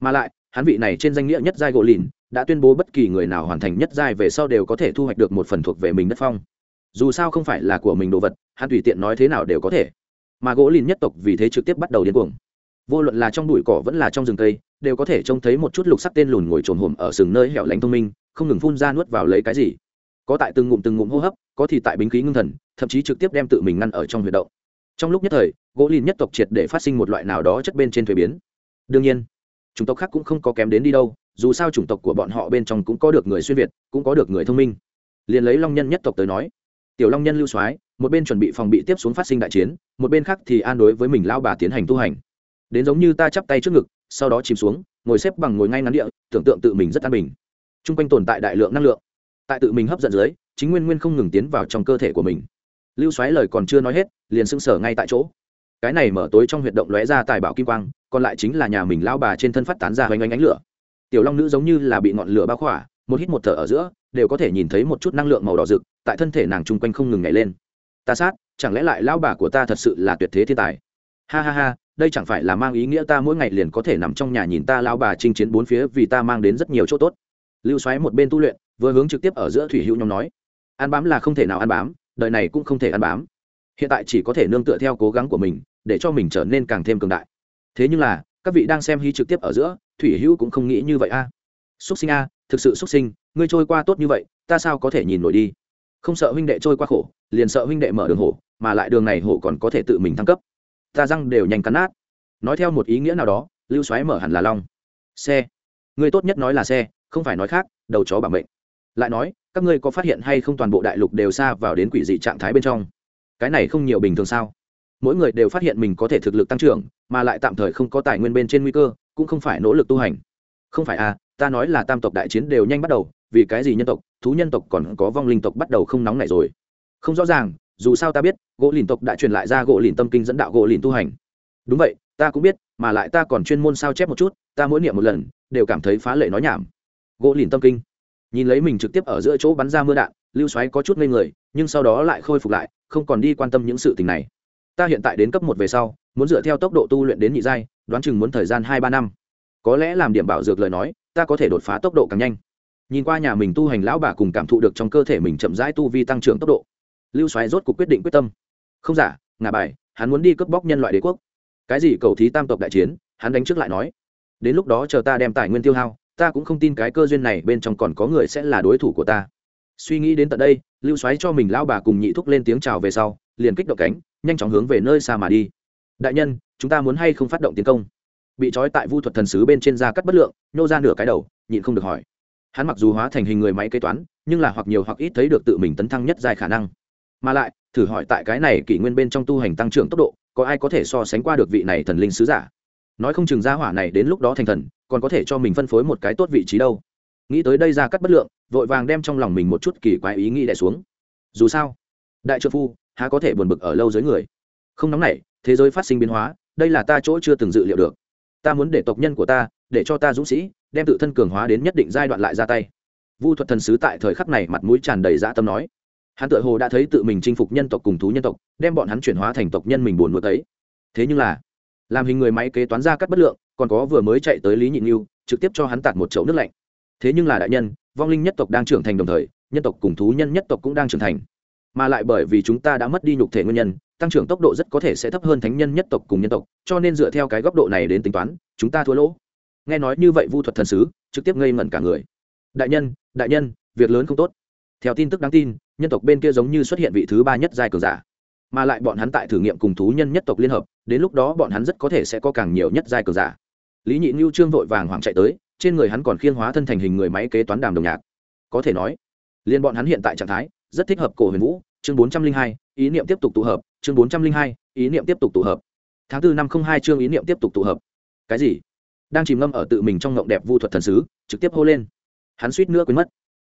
S1: Mà lại, hắn vị này trên danh nghĩa nhất giai gỗ lìn đã tuyên bố bất kỳ người nào hoàn thành nhất giai về sau đều có thể thu hoạch được một phần thuộc về mình đất phong. Dù sao không phải là của mình đồ vật, hắn tùy tiện nói thế nào đều có thể. Mà gỗ lìn nhất tộc vì thế trực tiếp bắt đầu điên cuồng. Vô luận là trong bụi cỏ vẫn là trong rừng cây đều có thể trông thấy một chút lục sắc tên lùn ngồi trồm hổm ở sừng nơi hẻo lánh thông minh, không ngừng phun ra nuốt vào lấy cái gì. Có tại từng ngụm từng ngụm hô hấp, có thì tại bính khí ngưng thần, thậm chí trực tiếp đem tự mình ngăn ở trong huyệt động. Trong lúc nhất thời, gỗ lìn nhất tộc triệt để phát sinh một loại nào đó chất bên trên thuế biến. Đương nhiên, chủng tộc khác cũng không có kém đến đi đâu, dù sao chủng tộc của bọn họ bên trong cũng có được người xuyên việt, cũng có được người thông minh. Liền lấy long nhân nhất tộc tới nói, tiểu long nhân lưu soái, một bên chuẩn bị phòng bị tiếp xuống phát sinh đại chiến, một bên khác thì an đối với mình lao bà tiến hành tu hành. Đến giống như ta chắp tay trước ngực sau đó chìm xuống, ngồi xếp bằng ngồi ngay ngắn địa, tưởng tượng tự mình rất an bình. T r u n g quanh tồn tại đại lượng năng lượng. Tại tự mình hấp dẫn dưới, chính nguyên nguyên không ngừng tiến vào trong cơ thể của mình. Lưu xoáy lời còn chưa nói hết, liền sưng sở ngay tại chỗ. Cái này mở tối trong huyệt động lóe ra tài bảo kim quang, còn lại chính là nhà mình lao bà trên thân phát tán ra hoành ánh ánh lửa. Tiểu long nữ giống như là bị ngọn lửa bao khỏa, một hít một thở ở giữa, đều có thể nhìn thấy một chút năng lượng màu đỏ rực, tại thân thể nàng chung quanh không ngừng nhảy lên. Ta sát, chẳng lẽ lại lao bà của ta thật sự là tuyệt thế thiên tài? Ha ha ha đây chẳng phải là mang ý nghĩa ta mỗi ngày liền có thể nằm trong nhà nhìn ta lao bà chinh chiến bốn phía vì ta mang đến rất nhiều chỗ tốt. Lưu xoáy một bên tu luyện, vừa hướng trực tiếp ở giữa thủy hữu nhóm nói, ăn bám là không thể nào ăn bám, đời này cũng không thể ăn bám. Hiện tại chỉ có thể nương tựa theo cố gắng của mình, để cho mình trở nên càng thêm cường đại. Thế nhưng là, các vị đang xem hy trực tiếp ở giữa, thủy hữu cũng không nghĩ như vậy a. À. xúc sinh a, thực sự xúc sinh, ngươi trôi qua tốt như vậy, ta sao có thể nhìn nổi đi? Không sợ huynh đệ trôi qua khổ, liền sợ huynh đệ mở đường hổ, mà lại đường này hổ còn có thể tự mình thăng cấp ta răng đều nhanh cắn nát. Nói theo một ý nghĩa nào đó, lưu xoáy mở hẳn là long. Xe. Người tốt nhất nói là xe, không phải nói khác, đầu chó bảo mệnh. Lại nói, các ngươi có phát hiện hay không toàn bộ đại lục đều xa vào đến quỷ dị trạng thái bên trong? Cái này không nhiều bình thường sao? Mỗi người đều phát hiện mình có thể thực lực tăng trưởng, mà lại tạm thời không có tài nguyên bên trên nguy cơ, cũng không phải nỗ lực tu hành. Không phải à ta nói là tam tộc đại chiến đều nhanh bắt đầu, vì cái gì nhân tộc, thú nhân tộc còn có vong linh tộc bắt đầu không nóng này rồi? Không rõ ràng dù sao ta biết, gỗ lìn tộc đã truyền lại ra gỗ lìn tâm kinh dẫn đạo gỗ lìn tu hành. Đúng vậy, ta cũng biết, mà lại ta còn chuyên môn sao chép một chút, ta mỗi niệm một lần, đều cảm thấy phá lệ nói nhảm. Gỗ lìn tâm kinh. Nhìn lấy mình trực tiếp ở giữa chỗ bắn ra mưa đạn, lưu xoáy có chút ngây người, nhưng sau đó lại khôi phục lại, không còn đi quan tâm những sự tình này. Ta hiện tại đến cấp một về sau, muốn dựa theo tốc độ tu luyện đến nhị giai, đoán chừng muốn thời gian hai ba năm. Có lẽ làm điểm bảo dược lời nói, ta có thể đột phá tốc độ càng nhanh. Nhìn qua nhà mình tu hành lão bà cùng cảm thụ được trong cơ thể mình chậm rãi tu vi tăng trưởng tốc độ lưu xoáy rốt cuộc quyết định quyết tâm. Không giả, ngả bài, hắn muốn đi cướp bóc nhân loại đế quốc. Cái gì cầu thí tam tộc đại chiến, hắn đánh trước lại nói. Đến lúc đó chờ ta đem tài nguyên tiêu hao, ta cũng không tin cái cơ duyên này bên trong còn có người sẽ là đối thủ của ta. Suy nghĩ đến tận đây, lưu xoáy cho mình lao bà cùng nhị thúc lên tiếng chào về sau, liền kích động cánh, nhanh chóng hướng về nơi xa mà đi. Đại nhân, chúng ta muốn hay không phát động tiến công? Bị trói tại vu thuật thần sứ bên trên da cắt bất lượng, nhô ra nửa cái đầu, nhịn không được hỏi. Hắn mặc dù hóa thành hình người máy kế toán, nhưng là hoặc nhiều hoặc ít thấy được tự mình tấn thăng nhất dài khả năng mà lại, thử hỏi tại cái này kỷ nguyên bên trong tu hành tăng trưởng tốc độ, có ai có thể so sánh qua được vị này thần linh sứ giả? Nói không chừng gia hỏa này đến lúc đó thành thần, còn có thể cho mình phân phối một cái tốt vị trí đâu. Nghĩ tới đây ra cắt bất lượng, vội vàng đem trong lòng mình một chút kỳ quái ý nghĩ đẻ xuống. Dù sao, đại trợ phu, há có thể buồn bực ở lâu dưới người? Không nóng nảy, thế giới phát sinh biến hóa, đây là ta chỗ chưa từng dự liệu được. Ta muốn để tộc nhân của ta, để cho ta dũng sĩ, đem tự thân cường hóa đến nhất định giai đoạn lại ra tay. Vu thuật thần sứ tại thời khắc này mặt mũi tràn đầy dã tâm nói hắn tự hồ đã thấy tự mình chinh phục nhân tộc cùng thú nhân tộc đem bọn hắn chuyển hóa thành tộc nhân mình buồn nuốt ấy. Thế nhưng là làm hình người máy kế toán ra cắt bất lượng còn có vừa mới chạy tới lý nhị Nghiêu, trực tiếp cho hắn tạt một chậu nước lạnh. Thế nhưng là đại nhân vong linh nhất tộc đang trưởng thành đồng thời nhân tộc cùng thú nhân nhất tộc cũng đang trưởng thành. Mà lại bởi vì chúng ta đã mất đi nhục thể nguyên nhân tăng trưởng tốc độ rất có thể sẽ thấp hơn thánh nhân nhất tộc cùng nhân tộc cho nên dựa theo cái góc độ này đến tính toán chúng ta thua lỗ. Nghe nói như vậy vu thuật thần sứ trực tiếp ngây ngẩn cả người. Đại nhân đại nhân việc lớn không tốt theo tin tức đáng tin, nhân tộc bên kia giống như xuất hiện vị thứ ba nhất giai cường giả, mà lại bọn hắn tại thử nghiệm cùng thú nhân nhất tộc liên hợp, đến lúc đó bọn hắn rất có thể sẽ có càng nhiều nhất giai cường giả. Lý nhị ngưu trương vội vàng hoảng chạy tới, trên người hắn còn khiên hóa thân thành hình người máy kế toán đàm đồng nhạc. Có thể nói liên bọn hắn hiện tại trạng thái, rất thích hợp cổ huyền vũ, chương bốn trăm linh hai, ý niệm tiếp tục tụ hợp, chương bốn trăm linh hai, ý niệm tiếp tục tụ hợp. Tháng bốn năm không hai chương ý niệm tiếp tục tụ hợp. Cái gì? Đang chìm ngâm ở tự mình trong ngộng đẹp vu thuật thần sứ, trực tiếp hô lên. Hắn suýt nữa quên mất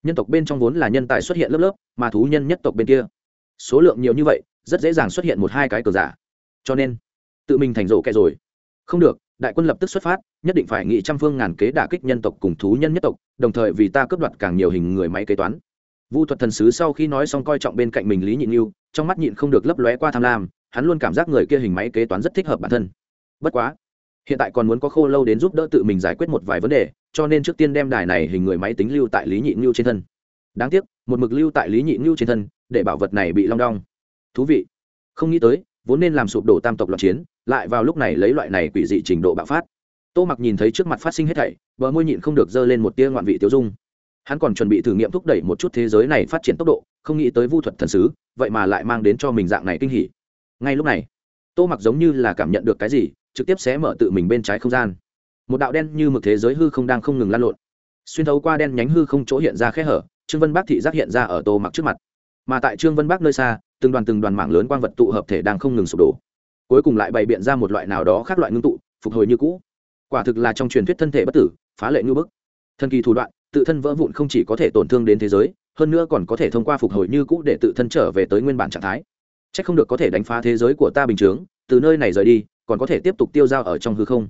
S1: nhân tộc bên trong vốn là nhân tài xuất hiện lớp lớp, mà thú nhân nhất tộc bên kia. Số lượng nhiều như vậy, rất dễ dàng xuất hiện một hai cái cờ giả. Cho nên, tự mình thành rổ kẻ rồi. Không được, đại quân lập tức xuất phát, nhất định phải nghị trăm phương ngàn kế đả kích nhân tộc cùng thú nhân nhất tộc, đồng thời vì ta cướp đoạt càng nhiều hình người máy kế toán. Vu thuật thần sứ sau khi nói xong coi trọng bên cạnh mình lý nhịn yêu trong mắt nhịn không được lấp lóe qua tham lam, hắn luôn cảm giác người kia hình máy kế toán rất thích hợp bản thân. Bất quá, hiện tại còn muốn có khô lâu đến giúp đỡ tự mình giải quyết một vài vấn đề cho nên trước tiên đem đài này hình người máy tính lưu tại lý nhị ngưu trên thân. Đáng tiếc, một mực lưu tại lý nhị ngưu trên thân, để bảo vật này bị long đong. Thú vị. Không nghĩ tới, vốn nên làm sụp đổ tam tộc loạn chiến, lại vào lúc này lấy loại này quỷ dị trình độ bạo phát. Tô mặc nhìn thấy trước mặt phát sinh hết thảy, bờ môi nhịn không được dơ lên một tia ngoạn vị tiêu dung. Hắn còn chuẩn bị thử nghiệm thúc đẩy một chút thế giới này phát triển tốc độ, không nghĩ tới vu thuật thần sứ, vậy mà lại mang đến cho mình dạng này kinh hỉ. Ngay lúc này, tô mặc giống như là cảm nhận được cái gì, trực tiếp sẽ mở tự mình bên trái không gian một đạo đen như mực thế giới hư không đang không ngừng lan lộn. Xuyên thấu qua đen nhánh hư không chỗ hiện ra khe hở, trương vân bác thị giác hiện ra ở tô mặc trước mặt. Mà tại trương vân bác nơi xa, từng đoàn từng đoàn mạng lớn quang vật tụ hợp thể đang không ngừng sụp đổ. Cuối cùng lại bày biện ra một loại nào đó khác loại ngưng tụ, phục hồi như cũ. Quả thực là trong truyền thuyết thân thể bất tử, phá lệ như bức. Thân kỳ thủ đoạn, tự thân vỡ vụn không chỉ có thể tổn thương đến thế giới, hơn nữa còn có thể thông qua phục hồi như cũ để tự thân trở về tới nguyên bản trạng thái. C h ắ c không được có thể đánh phá thế giới của ta bình t h ư ớ n g từ nơi này rời đi, còn có thể tiếp tục tiêu dao ở trong hư không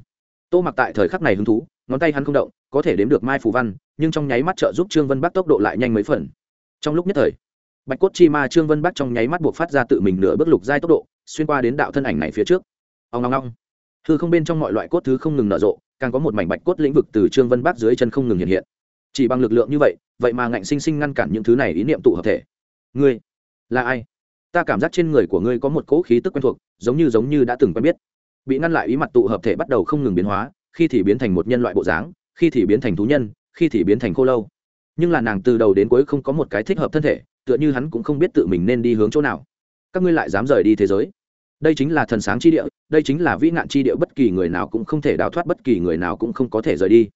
S1: tô mặc tại thời khắc này hứng thú, ngón tay hắn không động, có thể đếm được mai phù văn, nhưng trong nháy mắt trợ giúp trương vân bắc tốc độ lại nhanh mấy phần. Trong lúc nhất thời, bạch cốt chi ma trương vân bắc trong nháy mắt buộc phát ra tự mình nửa bước lục giai tốc độ, xuyên qua đến đạo thân ảnh này phía trước. Ông ngong ngong hư không bên trong mọi loại cốt thứ không ngừng nở rộ, càng có một mảnh bạch cốt lĩnh vực từ trương vân bắc dưới chân không ngừng hiện hiện. Chỉ bằng lực lượng như vậy vậy mà ngạnh sinh sinh ngăn cản những thứ này ý niệm tụ hợp thể. Ngươi là ai? Ta cảm giác trên người của ngươi có một cỗ khí tức quen thuộc, giống như giống như đã từng quen biết bị ngăn lại ý mặt tụ hợp thể bắt đầu không ngừng biến hóa, khi thì biến thành một nhân loại bộ dáng, khi thì biến thành thú nhân, khi thì biến thành khô lâu. Nhưng là nàng từ đầu đến cuối không có một cái thích hợp thân thể, tựa như hắn cũng không biết tự mình nên đi hướng chỗ nào. Các ngươi lại dám rời đi thế giới. Đây chính là thần sáng chi địa, đây chính là vĩ nạn chi địa, bất kỳ người nào cũng không thể đào thoát, bất kỳ người nào cũng không có thể rời đi.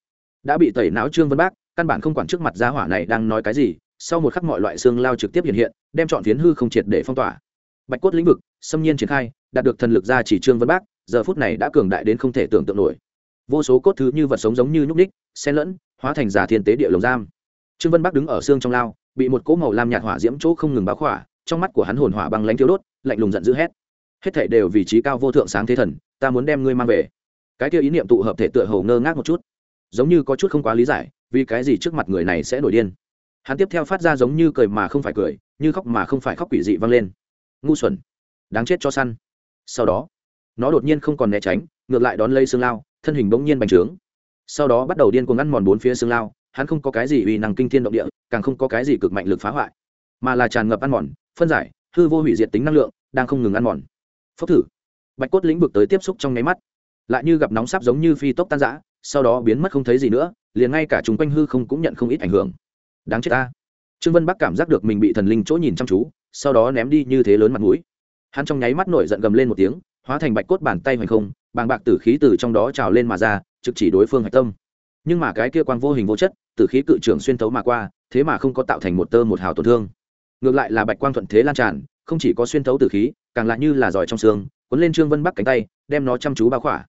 S1: Đã bị tẩy não trương vân bác, căn bản không quản trước mặt gia hỏa này đang nói cái gì, sau một khắc mọi loại xương lao trực tiếp hiện hiện, đem chọn phiến hư không triệt để phong tỏa. Bạch cốt lĩnh vực, xâm nhiên triển khai, đạt được thần lực ra chỉ trương vân bác giờ phút này đã cường đại đến không thể tưởng tượng nổi. Vô số cốt thứ như vật sống giống như nhúc ních xen lẫn, hóa thành giả thiên tế địa lồng giam. Trương vân bắc đứng ở xương trong lao, bị một cỗ màu lam nhạt hỏa diễm chỗ không ngừng báo khỏa, trong mắt của hắn hồn hỏa băng lãnh thiếu đốt, lạnh lùng giận dữ hét. Hết thể đều vì trí cao vô thượng sáng thế thần, ta muốn đem ngươi mang về. Cái kia ý niệm tụ hợp thể tựa hầu ngơ ngác một chút. Giống như có chút không quá lý giải, vì cái gì trước mặt người này sẽ nổi điên. Hắn tiếp theo phát ra giống như cười mà không phải cười, như khóc mà không phải khóc quỷ dị vang lên. Ngu xuẩn, đáng chết cho săn. Sau đó nó đột nhiên không còn né tránh, ngược lại đón lấy xương lao, thân hình bỗng nhiên bành trướng. Sau đó bắt đầu điên cuồng ăn mòn bốn phía xương lao, hắn không có cái gì uy năng kinh thiên động địa, càng không có cái gì cực mạnh lực phá hoại, mà là tràn ngập ăn mòn, phân giải, hư vô hủy diệt tính năng lượng, đang không ngừng ăn mòn. Phốc thử. Bạch cốt lĩnh vực tới tiếp xúc trong nháy mắt. Lại như gặp nóng sắp giống như phi tốc tan giã sau đó biến mất không thấy gì nữa, liền ngay cả chúng quanh hư không cũng nhận không ít ảnh hưởng. Đáng chết ta. Trương vân bắc cảm giác được mình bị thần linh chỗ nhìn chăm chú, sau đó ném đi như thế lớn mặt mũi. Hắn trong nháy mắt nổi giận gầm lên một tiếng hóa thành bạch cốt bàn tay hoành không, bàng bạc tử khí từ trong đó trào lên mà ra, trực chỉ đối phương hạch tâm. Nhưng mà cái kia quang vô hình vô chất, tử khí cự trưởng xuyên thấu mà qua, thế mà không có tạo thành một tơ một hào tổn thương. Ngược lại là bạch quang thuận thế lan tràn, không chỉ có xuyên thấu tử khí, càng lại như là giỏi trong xương, cuốn lên trương vân bắc cánh tay, đem nó chăm chú bao khỏa.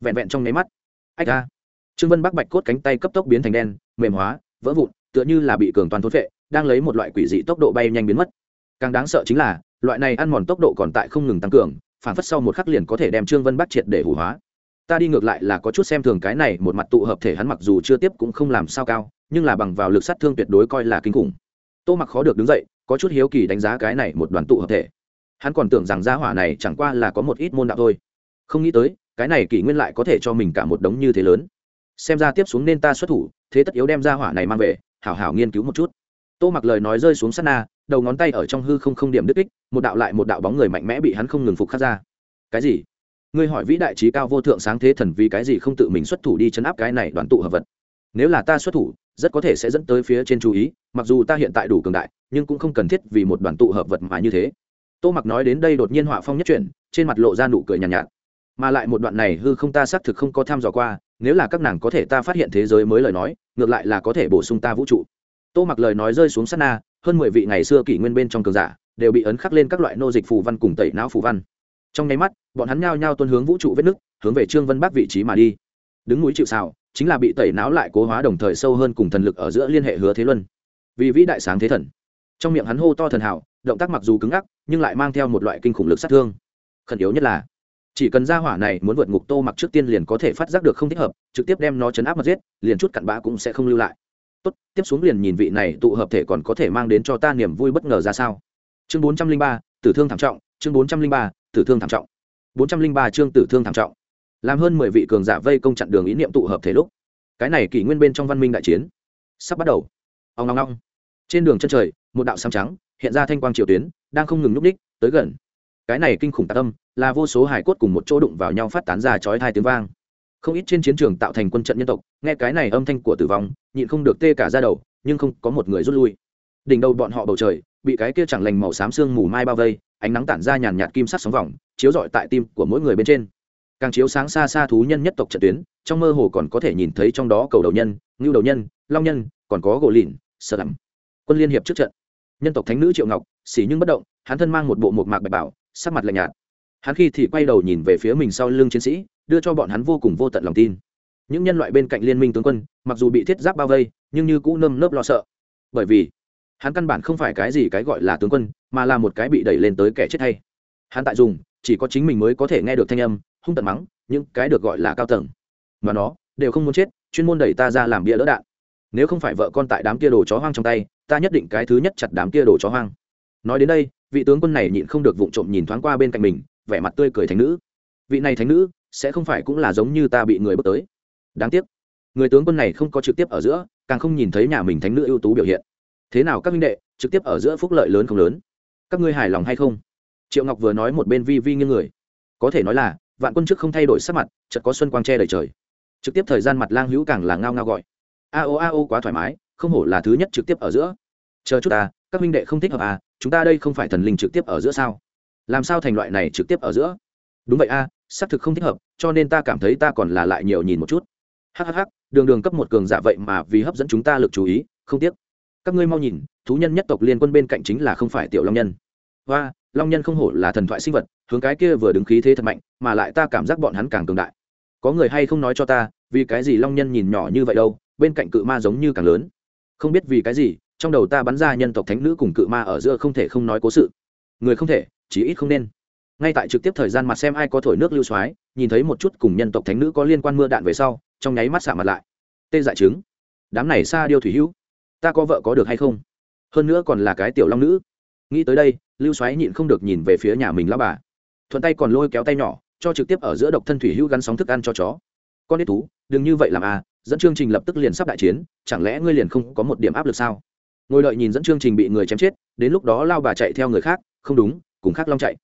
S1: Vẹn vẹn trong nháy mắt, ách ra trương vân bắc bạch cốt cánh tay cấp tốc biến thành đen, mềm hóa, vỡ vụn, tựa như là bị cường toàn thốt vệ đang lấy một loại quỷ dị tốc độ bay nhanh biến mất. Càng đáng sợ chính là, loại này ăn mòn tốc độ còn tại không ngừng tăng cường phản phất sau một khắc liền có thể đem trương vân bắc triệt để hủ hóa. Ta đi ngược lại là có chút xem thường cái này, một mặt tụ hợp thể hắn mặc dù chưa tiếp cũng không làm sao cao, nhưng là bằng vào lực sát thương tuyệt đối coi là kinh khủng. Tô mặc khó được đứng dậy, có chút hiếu kỳ đánh giá cái này một đoàn tụ hợp thể. Hắn còn tưởng rằng gia hỏa này chẳng qua là có một ít môn đạo thôi. Không nghĩ tới, cái này kỷ nguyên lại có thể cho mình cả một đống như thế lớn. Xem ra tiếp xuống nên ta xuất thủ, thế tất yếu đem gia hỏa này mang về, hảo hảo nghiên cứu một chút. Tô mặc lời nói rơi xuống sát na đầu ngón tay ở trong hư không không điểm đứt kích một đạo lại một đạo bóng người mạnh mẽ bị hắn không ngừng phục khắc ra. Cái gì? Ngươi hỏi vĩ đại trí cao vô thượng sáng thế thần vì cái gì không tự mình xuất thủ đi chấn áp cái này đoàn tụ hợp vật? Nếu là ta xuất thủ rất có thể sẽ dẫn tới phía trên chú ý mặc dù ta hiện tại đủ cường đại nhưng cũng không cần thiết vì một đoàn tụ hợp vật mà như thế. Tô mặc nói đến đây đột nhiên họa phong nhất chuyển trên mặt lộ ra nụ cười nhàn nhạt, nhạt. Mà lại một đoạn này hư không ta xác thực không có tham dò qua nếu là các nàng có thể ta phát hiện thế giới mới lời nói ngược lại là có thể bổ sung ta vũ trụ. Tô mặc lời nói rơi xuống sát na hơn mười vị ngày xưa kỷ nguyên bên trong cường giả đều bị ấn khắc lên các loại nô dịch phù văn cùng tẩy não phù văn. Trong nháy mắt, bọn hắn nhao nhao tuân hướng vũ trụ vết nứt, hướng về trương vân bắc vị trí mà đi. Đứng núi chịu xào chính là bị tẩy não lại cố hóa đồng thời sâu hơn cùng thần lực ở giữa liên hệ hứa thế luân. Vì vĩ đại sáng thế thần. Trong miệng hắn hô to thần hảo động tác mặc dù cứng ngắc, nhưng lại mang theo một loại kinh khủng lực sát thương. Khẩn yếu nhất là, chỉ cần ra hỏa này muốn vượt ngục tô mặc trước tiên liền có thể phát giác được không thích hợp, trực tiếp đem nó chấn áp mà giết, liền chút cặn bã cũng sẽ không lưu lại tốt, tiếp xuống liền nhìn vị này tụ hợp thể còn có thể mang đến cho ta niềm vui bất ngờ ra sao. Chương bốn trăm linh ba, tử thương thảm trọng, chương bốn trăm linh ba, tử thương thảm trọng. bốn trăm linh ba chương tử thương thảm trọng. Làm hơn mười vị cường giả vây công chặn đường ý niệm tụ hợp thể lúc, cái này kỷ nguyên bên trong văn minh đại chiến sắp bắt đầu. Ông ngong ngong trên đường chân trời, một đạo xám trắng hiện ra thanh quang triều tuyến, đang không ngừng núp đích tới gần. Cái này kinh khủng tạ tâm, là vô số hải cốt cùng một chỗ đụng vào nhau phát tán ra chói hai tiếng vang không ít trên chiến trường tạo thành quân trận nhân tộc, nghe cái này âm thanh của tử vong, nhịn không được tê cả ra đầu, nhưng không có một người rút lui. Đỉnh đầu bọn họ bầu trời, bị cái kia chẳng lành màu xám xương mù mai bao vây, ánh nắng tản ra nhàn nhạt kim sắc sóng vòng, chiếu rọi tại tim của mỗi người bên trên. Càng chiếu sáng xa xa thú nhân nhất tộc trận tuyến, trong mơ hồ còn có thể nhìn thấy trong đó cầu đầu nhân, ngưu đầu nhân, long nhân, còn có gỗ lìn, sợ lắm. Quân liên hiệp trước trận. Nhân tộc thánh nữ triệu ngọc, xỉ nhưng bất động, hắn thân mang một bộ một mạc bạch bảo, sắc mặt lạnh nhạt. Hắn khi thì quay đầu nhìn về phía mình sau lưng chiến sĩ đưa cho bọn hắn vô cùng vô tận lòng tin. Những nhân loại bên cạnh liên minh tướng quân, mặc dù bị thiết giáp bao vây, nhưng như cũ nơm nớp lo sợ. Bởi vì, hắn căn bản không phải cái gì cái gọi là tướng quân, mà là một cái bị đẩy lên tới kẻ chết hay. Hắn tại dùng, chỉ có chính mình mới có thể nghe được thanh âm, hung tận mắng, những cái được gọi là cao tầng. Mà nó, đều không muốn chết, chuyên môn đẩy ta ra làm bia lỡ đạn. Nếu không phải vợ con tại đám kia đồ chó hoang trong tay, ta nhất định cái thứ nhất chặt đám kia đồ chó hoang. Nói đến đây, vị tướng quân này nhịn không được vụng trộm nhìn thoáng qua bên cạnh mình, vẻ mặt tươi cười thánh nữ. Vị này thánh nữ sẽ không phải cũng là giống như ta bị người bước tới. Đáng tiếc người tướng quân này không có trực tiếp ở giữa càng không nhìn thấy nhà mình thánh nữ ưu tú biểu hiện. Thế nào các minh đệ trực tiếp ở giữa phúc lợi lớn không lớn? Các ngươi hài lòng hay không? Triệu ngọc vừa nói một bên vi vi như người. Có thể nói là vạn quân trước không thay đổi sắc mặt chợt có xuân quang che đầy trời. Trực tiếp thời gian mặt lang hữu càng là ngao ngao gọi. A o a o quá thoải mái không hổ là thứ nhất trực tiếp ở giữa. Chờ chút ta các minh đệ không thích hợp à chúng ta đây không phải thần linh trực tiếp ở giữa sao? Làm sao thành loại này trực tiếp ở giữa? Đúng vậy a à, xác thực không thích hợp, cho nên ta cảm thấy ta còn là lại nhiều nhìn một chút. Hhh đường đường cấp một cường giả vậy mà vì hấp dẫn chúng ta lực chú ý, không tiếc. Các ngươi mau nhìn, thú nhân nhất tộc liên quân bên cạnh chính là không phải tiểu long nhân. Và long nhân không hổ là thần thoại sinh vật, hướng cái kia vừa đứng khí thế thật mạnh, mà lại ta cảm giác bọn hắn càng cường đại. Có người hay không nói cho ta, vì cái gì long nhân nhìn nhỏ như vậy đâu, bên cạnh cự ma giống như càng lớn. Không biết vì cái gì, trong đầu ta bắn ra nhân tộc thánh nữ cùng cự ma ở giữa không thể không nói cố sự. Người không thể chỉ ít không nên ngay tại trực tiếp thời gian mặt xem ai có thổi nước lưu xoái nhìn thấy một chút cùng nhân tộc thánh nữ có liên quan mưa đạn về sau, trong nháy mắt xả mặt lại. Tê dại chứng đám này xa điêu thủy hữu, ta có vợ có được hay không? Hơn nữa còn là cái tiểu long nữ. Nghĩ tới đây, lưu Soái nhịn không được nhìn về phía nhà mình lao bà. Thuận tay còn lôi kéo tay nhỏ, cho trực tiếp ở giữa độc thân thủy hữu gắn sóng thức ăn cho chó. Con ít thú, đừng như vậy làm à dẫn chương trình lập tức liền sắp đại chiến, chẳng lẽ ngươi liền không có một điểm áp lực sao? Ngồi đợi nhìn dẫn chương trình bị người chém chết, đến lúc đó lao bà chạy theo người khác, không đúng, cùng khác long chạy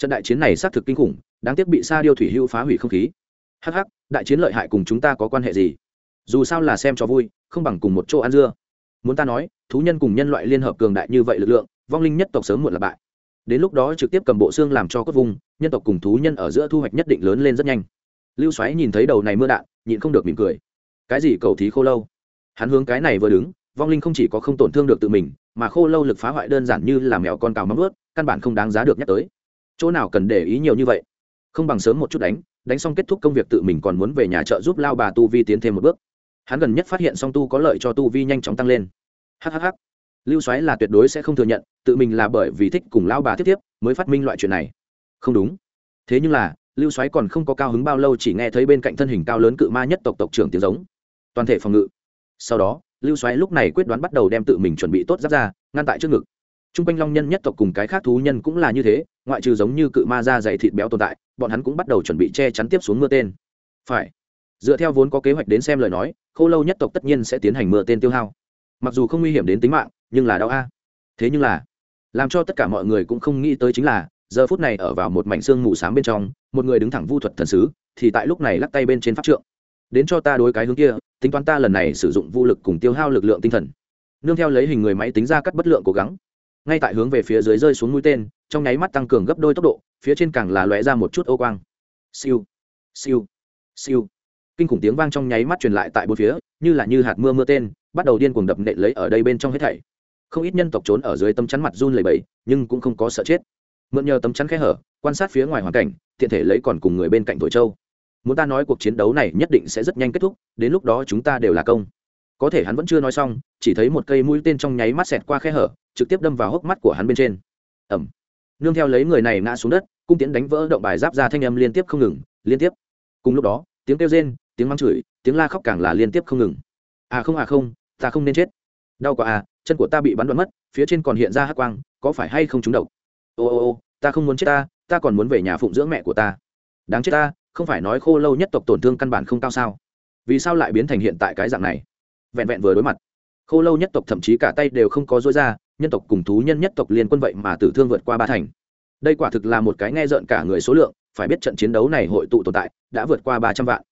S1: trận đại chiến này xác thực kinh khủng, đáng tiếc bị sa điêu thủy hưu phá hủy không khí. Hh đại chiến lợi hại cùng chúng ta có quan hệ gì? Dù sao là xem cho vui, không bằng cùng một chỗ ăn dưa. Muốn ta nói, thú nhân cùng nhân loại liên hợp cường đại như vậy lực lượng, vong linh nhất tộc sớm muộn là bại. Đến lúc đó trực tiếp cầm bộ xương làm cho cốt vùng, nhân tộc cùng thú nhân ở giữa thu hoạch nhất định lớn lên rất nhanh. Lưu xoáy nhìn thấy đầu này mưa đạn, nhịn không được mỉm cười. Cái gì cầu thí khô lâu? Hắn hướng cái này vừa đứng, vong linh không chỉ có không tổn thương được tự mình, mà khô lâu lực phá hoại đơn giản như là mèo con cào mắm ướt căn bản không đáng giá được nhắc tới chỗ nào cần để ý nhiều như vậy? Không bằng sớm một chút đánh đánh xong kết thúc công việc tự mình còn muốn về nhà chợ giúp lao bà tu vi tiến thêm một bước. Hắn gần nhất phát hiện song tu có lợi cho tu vi nhanh chóng tăng lên. Hhh lưu xoáy là tuyệt đối sẽ không thừa nhận, tự mình là bởi vì thích cùng lao bà tiếp tiếp mới phát minh loại chuyện này. Không đúng. Thế nhưng là, lưu xoáy còn không có cao hứng bao lâu chỉ nghe thấy bên cạnh thân hình cao lớn cự ma nhất tộc tộc trưởng tiếng giống. Toàn thể phòng ngự. Sau đó, lưu xoáy lúc này quyết đoán bắt đầu đem tự mình chuẩn bị tốt giáp ra, ngăn tại trước ngực. T r u n g quanh long nhân nhất tộc cùng cái khác thú nhân cũng là như thế ngoại trừ giống như cự ma da dày thịt béo tồn tại, bọn hắn cũng bắt đầu chuẩn bị che chắn tiếp xuống mưa tên. Phải. Dựa theo vốn có kế hoạch đến xem lời nói, khô lâu nhất tộc tất nhiên sẽ tiến hành mưa tên tiêu hao. Mặc dù không nguy hiểm đến tính mạng, nhưng là đau a. Thế nhưng là, làm cho tất cả mọi người cũng không nghĩ tới chính là, giờ phút này ở vào một mảnh xương mù s bên trong, một người đứng thẳng vu thuật thần sứ, thì tại lúc này lắc tay bên trên pháp trượng. Đến cho ta đối cái hướng kia, tính toán ta lần này sử dụng vũ lực cùng tiêu hao lực lượng tinh thần. Nương theo lấy hình người máy tính ra cắt bất lượng cố gắng ngay tại hướng về phía dưới rơi xuống mũi tên, trong nháy mắt tăng cường gấp đôi tốc độ, phía trên càng là lóe ra một chút ô quang. Siêu siêu siêu. Kinh khủng tiếng vang trong nháy mắt truyền lại tại bốn phía, như là như hạt mưa mưa tên, bắt đầu điên cuồng đập nện lấy ở đây bên trong hết thảy. Không ít nhân tộc trốn ở dưới tấm chắn mặt run lầy bẫy nhưng cũng không có sợ chết. Mượn nhờ tấm chắn khe hở, quan sát phía ngoài hoàn cảnh, tiện thể lấy còn cùng người bên cạnh thổi châu. Muốn ta nói cuộc chiến đấu này nhất định sẽ rất nhanh kết thúc, đến lúc đó chúng ta đều là công có thể hắn vẫn chưa nói xong, chỉ thấy một cây mũi tên trong nháy mắt xẹt qua khe hở, trực tiếp đâm vào hốc mắt của hắn bên trên. Ẩm nương theo lấy người này ngã xuống đất, cung tiễn đánh vỡ động bài giáp ra thanh âm liên tiếp không ngừng, liên tiếp. Cùng lúc đó, tiếng kêu rên, tiếng mắng chửi, tiếng la khóc càng là liên tiếp không ngừng. À không à không, ta không nên chết. Đau quá à chân của ta bị bắn đoạn mất, phía trên còn hiện ra hắc quang, có phải hay không trúng độc? Ô ô ô, ta không muốn chết ta ta còn muốn về nhà phụng dưỡng mẹ của ta. Đáng chết ta, không phải nói khô lâu nhất tộc tổn thương căn bản không cao sao? Vì sao lại biến thành hiện tại cái dạng này? Vẹn vẹn vừa đối mặt. Khô lâu nhất tộc thậm chí cả tay đều không có dối ra, nhân tộc cùng thú nhân nhất tộc liên quân vậy mà tử thương vượt qua ba thành. Đây quả thực là một cái nghe rợn cả người số lượng, phải biết trận chiến đấu này hội tụ tồn tại, đã vượt qua ba trăm vạn.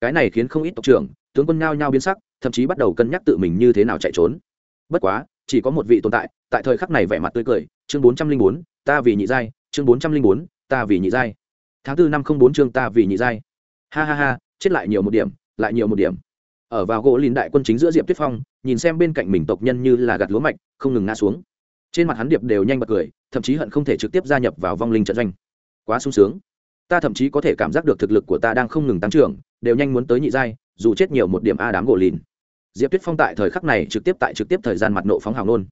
S1: Cái này khiến không ít tộc trưởng, tướng quân nhao nhao biến sắc, thậm chí bắt đầu cân nhắc tự mình như thế nào chạy trốn. Bất quá, chỉ có một vị tồn tại tại thời khắc này vẻ mặt tươi cười, chương bốn trăm linh bốn, ta vì nhị giai, chương bốn trăm linh bốn, ta vì nhị giai. Tháng tư năm không bốn chương ta vì nhị giai. Ha ha ha, chết lại nhiều một điểm, lại nhiều một điểm ở vào gỗ lìn đại quân chính giữa diệp tuyết phong, nhìn xem bên cạnh mình tộc nhân như là gặt lúa mạch, không ngừng ngã xuống. Trên mặt hắn điệp đều nhanh bật cười, thậm chí hận không thể trực tiếp gia nhập vào vong linh trận doanh. Quá sung sướng. Ta thậm chí có thể cảm giác được thực lực của ta đang không ngừng tăng trưởng, đều nhanh muốn tới nhị giai, dù chết nhiều một điểm a đám gỗ lìn. Diệp tuyết phong tại thời khắc này trực tiếp tại trực tiếp thời gian mặt nộ phóng hào nôn.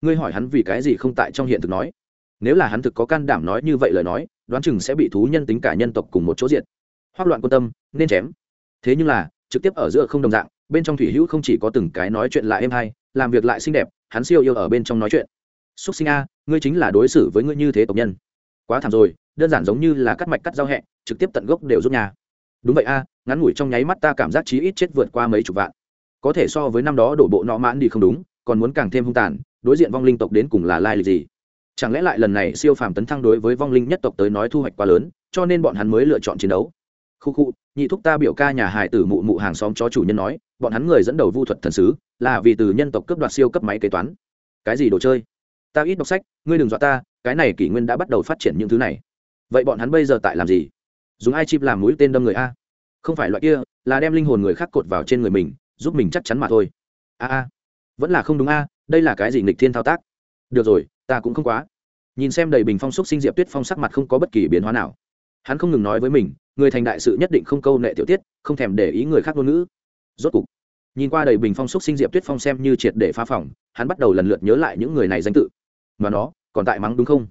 S1: Ngươi hỏi hắn vì cái gì không tại trong hiện thực nói. Nếu là hắn thực có can đảm nói như vậy lời nói, đoán chừng sẽ bị thú nhân tính cả nhân tộc cùng một chỗ diện hoác loạn quan tâm, nên chém. Thế nhưng là trực tiếp ở giữa không đồng dạng, bên trong thủy hữu không chỉ có từng cái nói chuyện lại êm hay, làm việc lại xinh đẹp, hắn siêu yêu ở bên trong nói chuyện. Xúc sinh a, ngươi chính là đối xử với ngươi như thế tộc nhân. Quá thảm rồi, đơn giản giống như là cắt mạch cắt giao hẹ, trực tiếp tận gốc đều giúp nhà. Đúng vậy a, ngắn ngủi trong nháy mắt ta cảm giác chí ít chết vượt qua mấy chục vạn. Có thể so với năm đó đổ bộ nọ mãn đi không đúng, còn muốn càng thêm hung tàn, đối diện vong linh tộc đến cùng là lai lịch gì? Chẳng lẽ lại lần này siêu phàm tấn thăng đối với vong linh nhất tộc tới nói thu hoạch quá lớn, cho nên bọn hắn mới lựa chọn chiến đấu? Khu khu nhị thúc ta biểu ca nhà hải tử mụ mụ hàng xóm chó chủ nhân nói, bọn hắn người dẫn đầu vu thuật thần sứ, là vì từ nhân tộc cướp đoạt siêu cấp máy kế toán. Cái gì đồ chơi? Ta ít đọc sách, ngươi đừng dọa ta, cái này kỷ nguyên đã bắt đầu phát triển những thứ này. Vậy bọn hắn bây giờ tại làm gì? Dùng ai chip làm mũi tên đâm người a? Không phải loại kia, là đem linh hồn người khác cột vào trên người mình, giúp mình chắc chắn mà thôi. A a. Vẫn là không đúng a, đây là cái gì nghịch thiên thao tác? Được rồi, ta cũng không quá. Nhìn xem đầy bình phong xúc sinh diệp tuyết phong sắc mặt không có bất kỳ biến hóa nào hắn không ngừng nói với mình, người thành đại sự nhất định không câu nệ tiểu tiết, không thèm để ý người khác ngôn ngữ. Rốt cục, nhìn qua đầy bình phong xúc sinh diệp tuyết phong xem như triệt để phá phòng, hắn bắt đầu lần lượt nhớ lại những người này danh tự. Mà nó, còn tại mắng đúng không?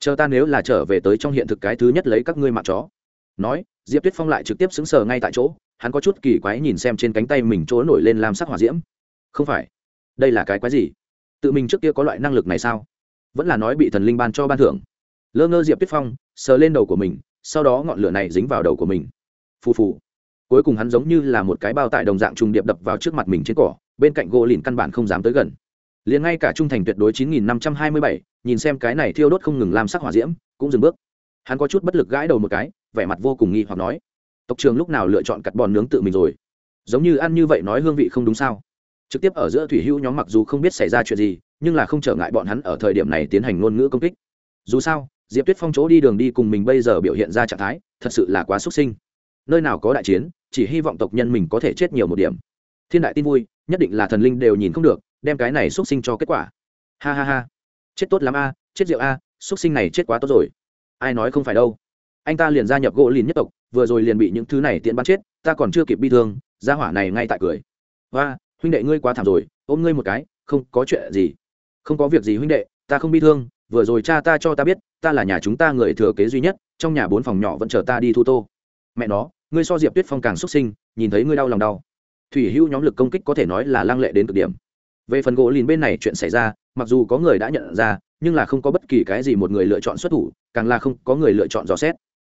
S1: Chờ ta nếu là trở về tới trong hiện thực cái thứ nhất lấy các ngươi mạng chó. Nói, diệp tuyết phong lại trực tiếp xứng sờ ngay tại chỗ, hắn có chút kỳ quái nhìn xem trên cánh tay mình chỗ nổi lên làm sắc hỏa diễm. Không phải, đây là cái quái gì? Tự mình trước kia có loại năng lực này sao? Vẫn là nói bị thần linh ban cho ban thưởng. Lơ ngơ diệp tuyết phong, sờ lên đầu của mình sau đó ngọn lửa này dính vào đầu của mình. Phù phù. Cuối cùng hắn giống như là một cái bao tải đồng dạng trùng điệp đập vào trước mặt mình trên cỏ, bên cạnh gỗ lìn căn bản không dám tới gần. Liền ngay cả trung thành tuyệt đối chín nghìn năm trăm hai mươi bảy, nhìn xem cái này thiêu đốt không ngừng làm sắc hỏa diễm, cũng dừng bước. Hắn có chút bất lực gãi đầu một cái, vẻ mặt vô cùng nghi hoặc nói, tộc trường lúc nào lựa chọn cắt bòn nướng tự mình rồi? Giống như ăn như vậy nói hương vị không đúng sao? Trực tiếp ở giữa thủy hữu nhóm mặc dù không biết xảy ra chuyện gì, nhưng là không trở ngại bọn hắn ở thời điểm này tiến hành ngôn ngữ công kích. Dù sao diệp tuyết phong chỗ đi đường đi cùng mình bây giờ biểu hiện ra trạng thái, thật sự là quá xuất sinh. Nơi nào có đại chiến, chỉ hy vọng tộc nhân mình có thể chết nhiều một điểm. Thiên đại tin vui, nhất định là thần linh đều nhìn không được, đem cái này xuất sinh cho kết quả. Ha ha ha. Chết tốt lắm a, chết rượu a xuất sinh này chết quá tốt rồi. Ai nói không phải đâu. Anh ta liền gia nhập gỗ liền nhất tộc, vừa rồi liền bị những thứ này tiện bắn chết, ta còn chưa kịp bi thương, gia hỏa này ngay tại cười. Và huynh đệ ngươi quá thảm rồi, ôm ngươi một cái, không có chuyện gì. Không có việc gì huynh đệ, ta không bi thương, vừa rồi cha ta cho ta biết ta là nhà chúng ta người thừa kế duy nhất, trong nhà bốn phòng nhỏ vẫn chờ ta đi thu tô. Mẹ nó, ngươi so diệp tuyết phong càng xuất sinh, nhìn thấy ngươi đau lòng đau. Thủy Hưu nhóm lực công kích có thể nói là lăng lệ đến cực điểm. Về phần gỗ lìn bên này chuyện xảy ra, mặc dù có người đã nhận ra, nhưng là không có bất kỳ cái gì một người lựa chọn xuất thủ, càng là không có người lựa chọn dò xét.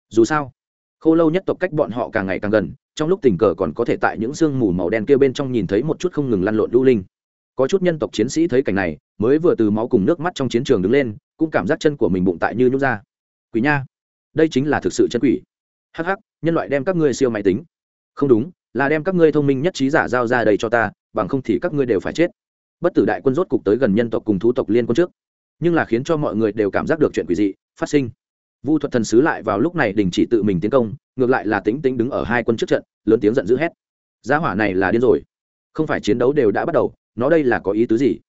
S1: Dù sao, khô lâu nhất tộc cách bọn họ càng ngày càng gần, trong lúc tình cờ còn có thể tại những sương mù màu đen kia bên trong nhìn thấy một chút không ngừng lăn lộn lưu linh có chút nhân tộc chiến sĩ thấy cảnh này, mới vừa từ máu cùng nước mắt trong chiến trường đứng lên, cũng cảm giác chân của mình bụng tại như nhút ra. Quỷ nha, đây chính là thực sự chân quỷ. Hh nhân loại đem các ngươi siêu máy tính. Không đúng, là đem các ngươi thông minh nhất trí giả giao ra đây cho ta, bằng không thì các ngươi đều phải chết. Bất tử đại quân rốt cục tới gần nhân tộc cùng thú tộc liên quân trước. Nhưng là khiến cho mọi người đều cảm giác được chuyện quỷ dị phát sinh. Vu thuật thần sứ lại vào lúc này đình chỉ tự mình tiến công, ngược lại là tính tính đứng ở hai quân trước trận, lớn tiếng giận dữ hét. Giá hỏa này là điên rồi. Không phải chiến đấu đều đã bắt đầu nó đây là có ý tứ gì?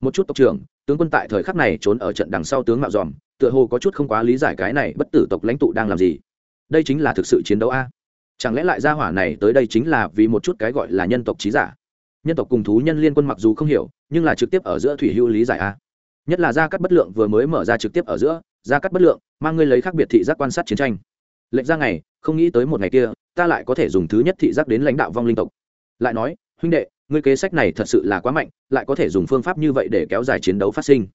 S1: Một chút tộc trưởng, tướng quân tại thời khắc này trốn ở trận đằng sau tướng mạo dòm, tựa hồ có chút không quá lý giải cái này bất tử tộc lãnh tụ đang làm gì. Đây chính là thực sự chiến đấu a. Chẳng lẽ lại gia hỏa này tới đây chính là vì một chút cái gọi là nhân tộc trí giả? Nhân tộc cùng thú nhân liên quân mặc dù không hiểu, nhưng là trực tiếp ở giữa thủy hữu lý giải a. Nhất là gia cắt bất lượng vừa mới mở ra trực tiếp ở giữa, gia cắt bất lượng, mang ngươi lấy khác biệt thị giác quan sát chiến tranh. Lệnh ra ngày, không nghĩ tới một ngày kia, ta lại có thể dùng thứ nhất thị giác đến lãnh đạo vong linh tộc. Lại nói, huynh đệ ngươi kế sách này thật sự là quá mạnh, lại có thể dùng phương pháp như vậy để kéo dài chiến đấu phát sinh.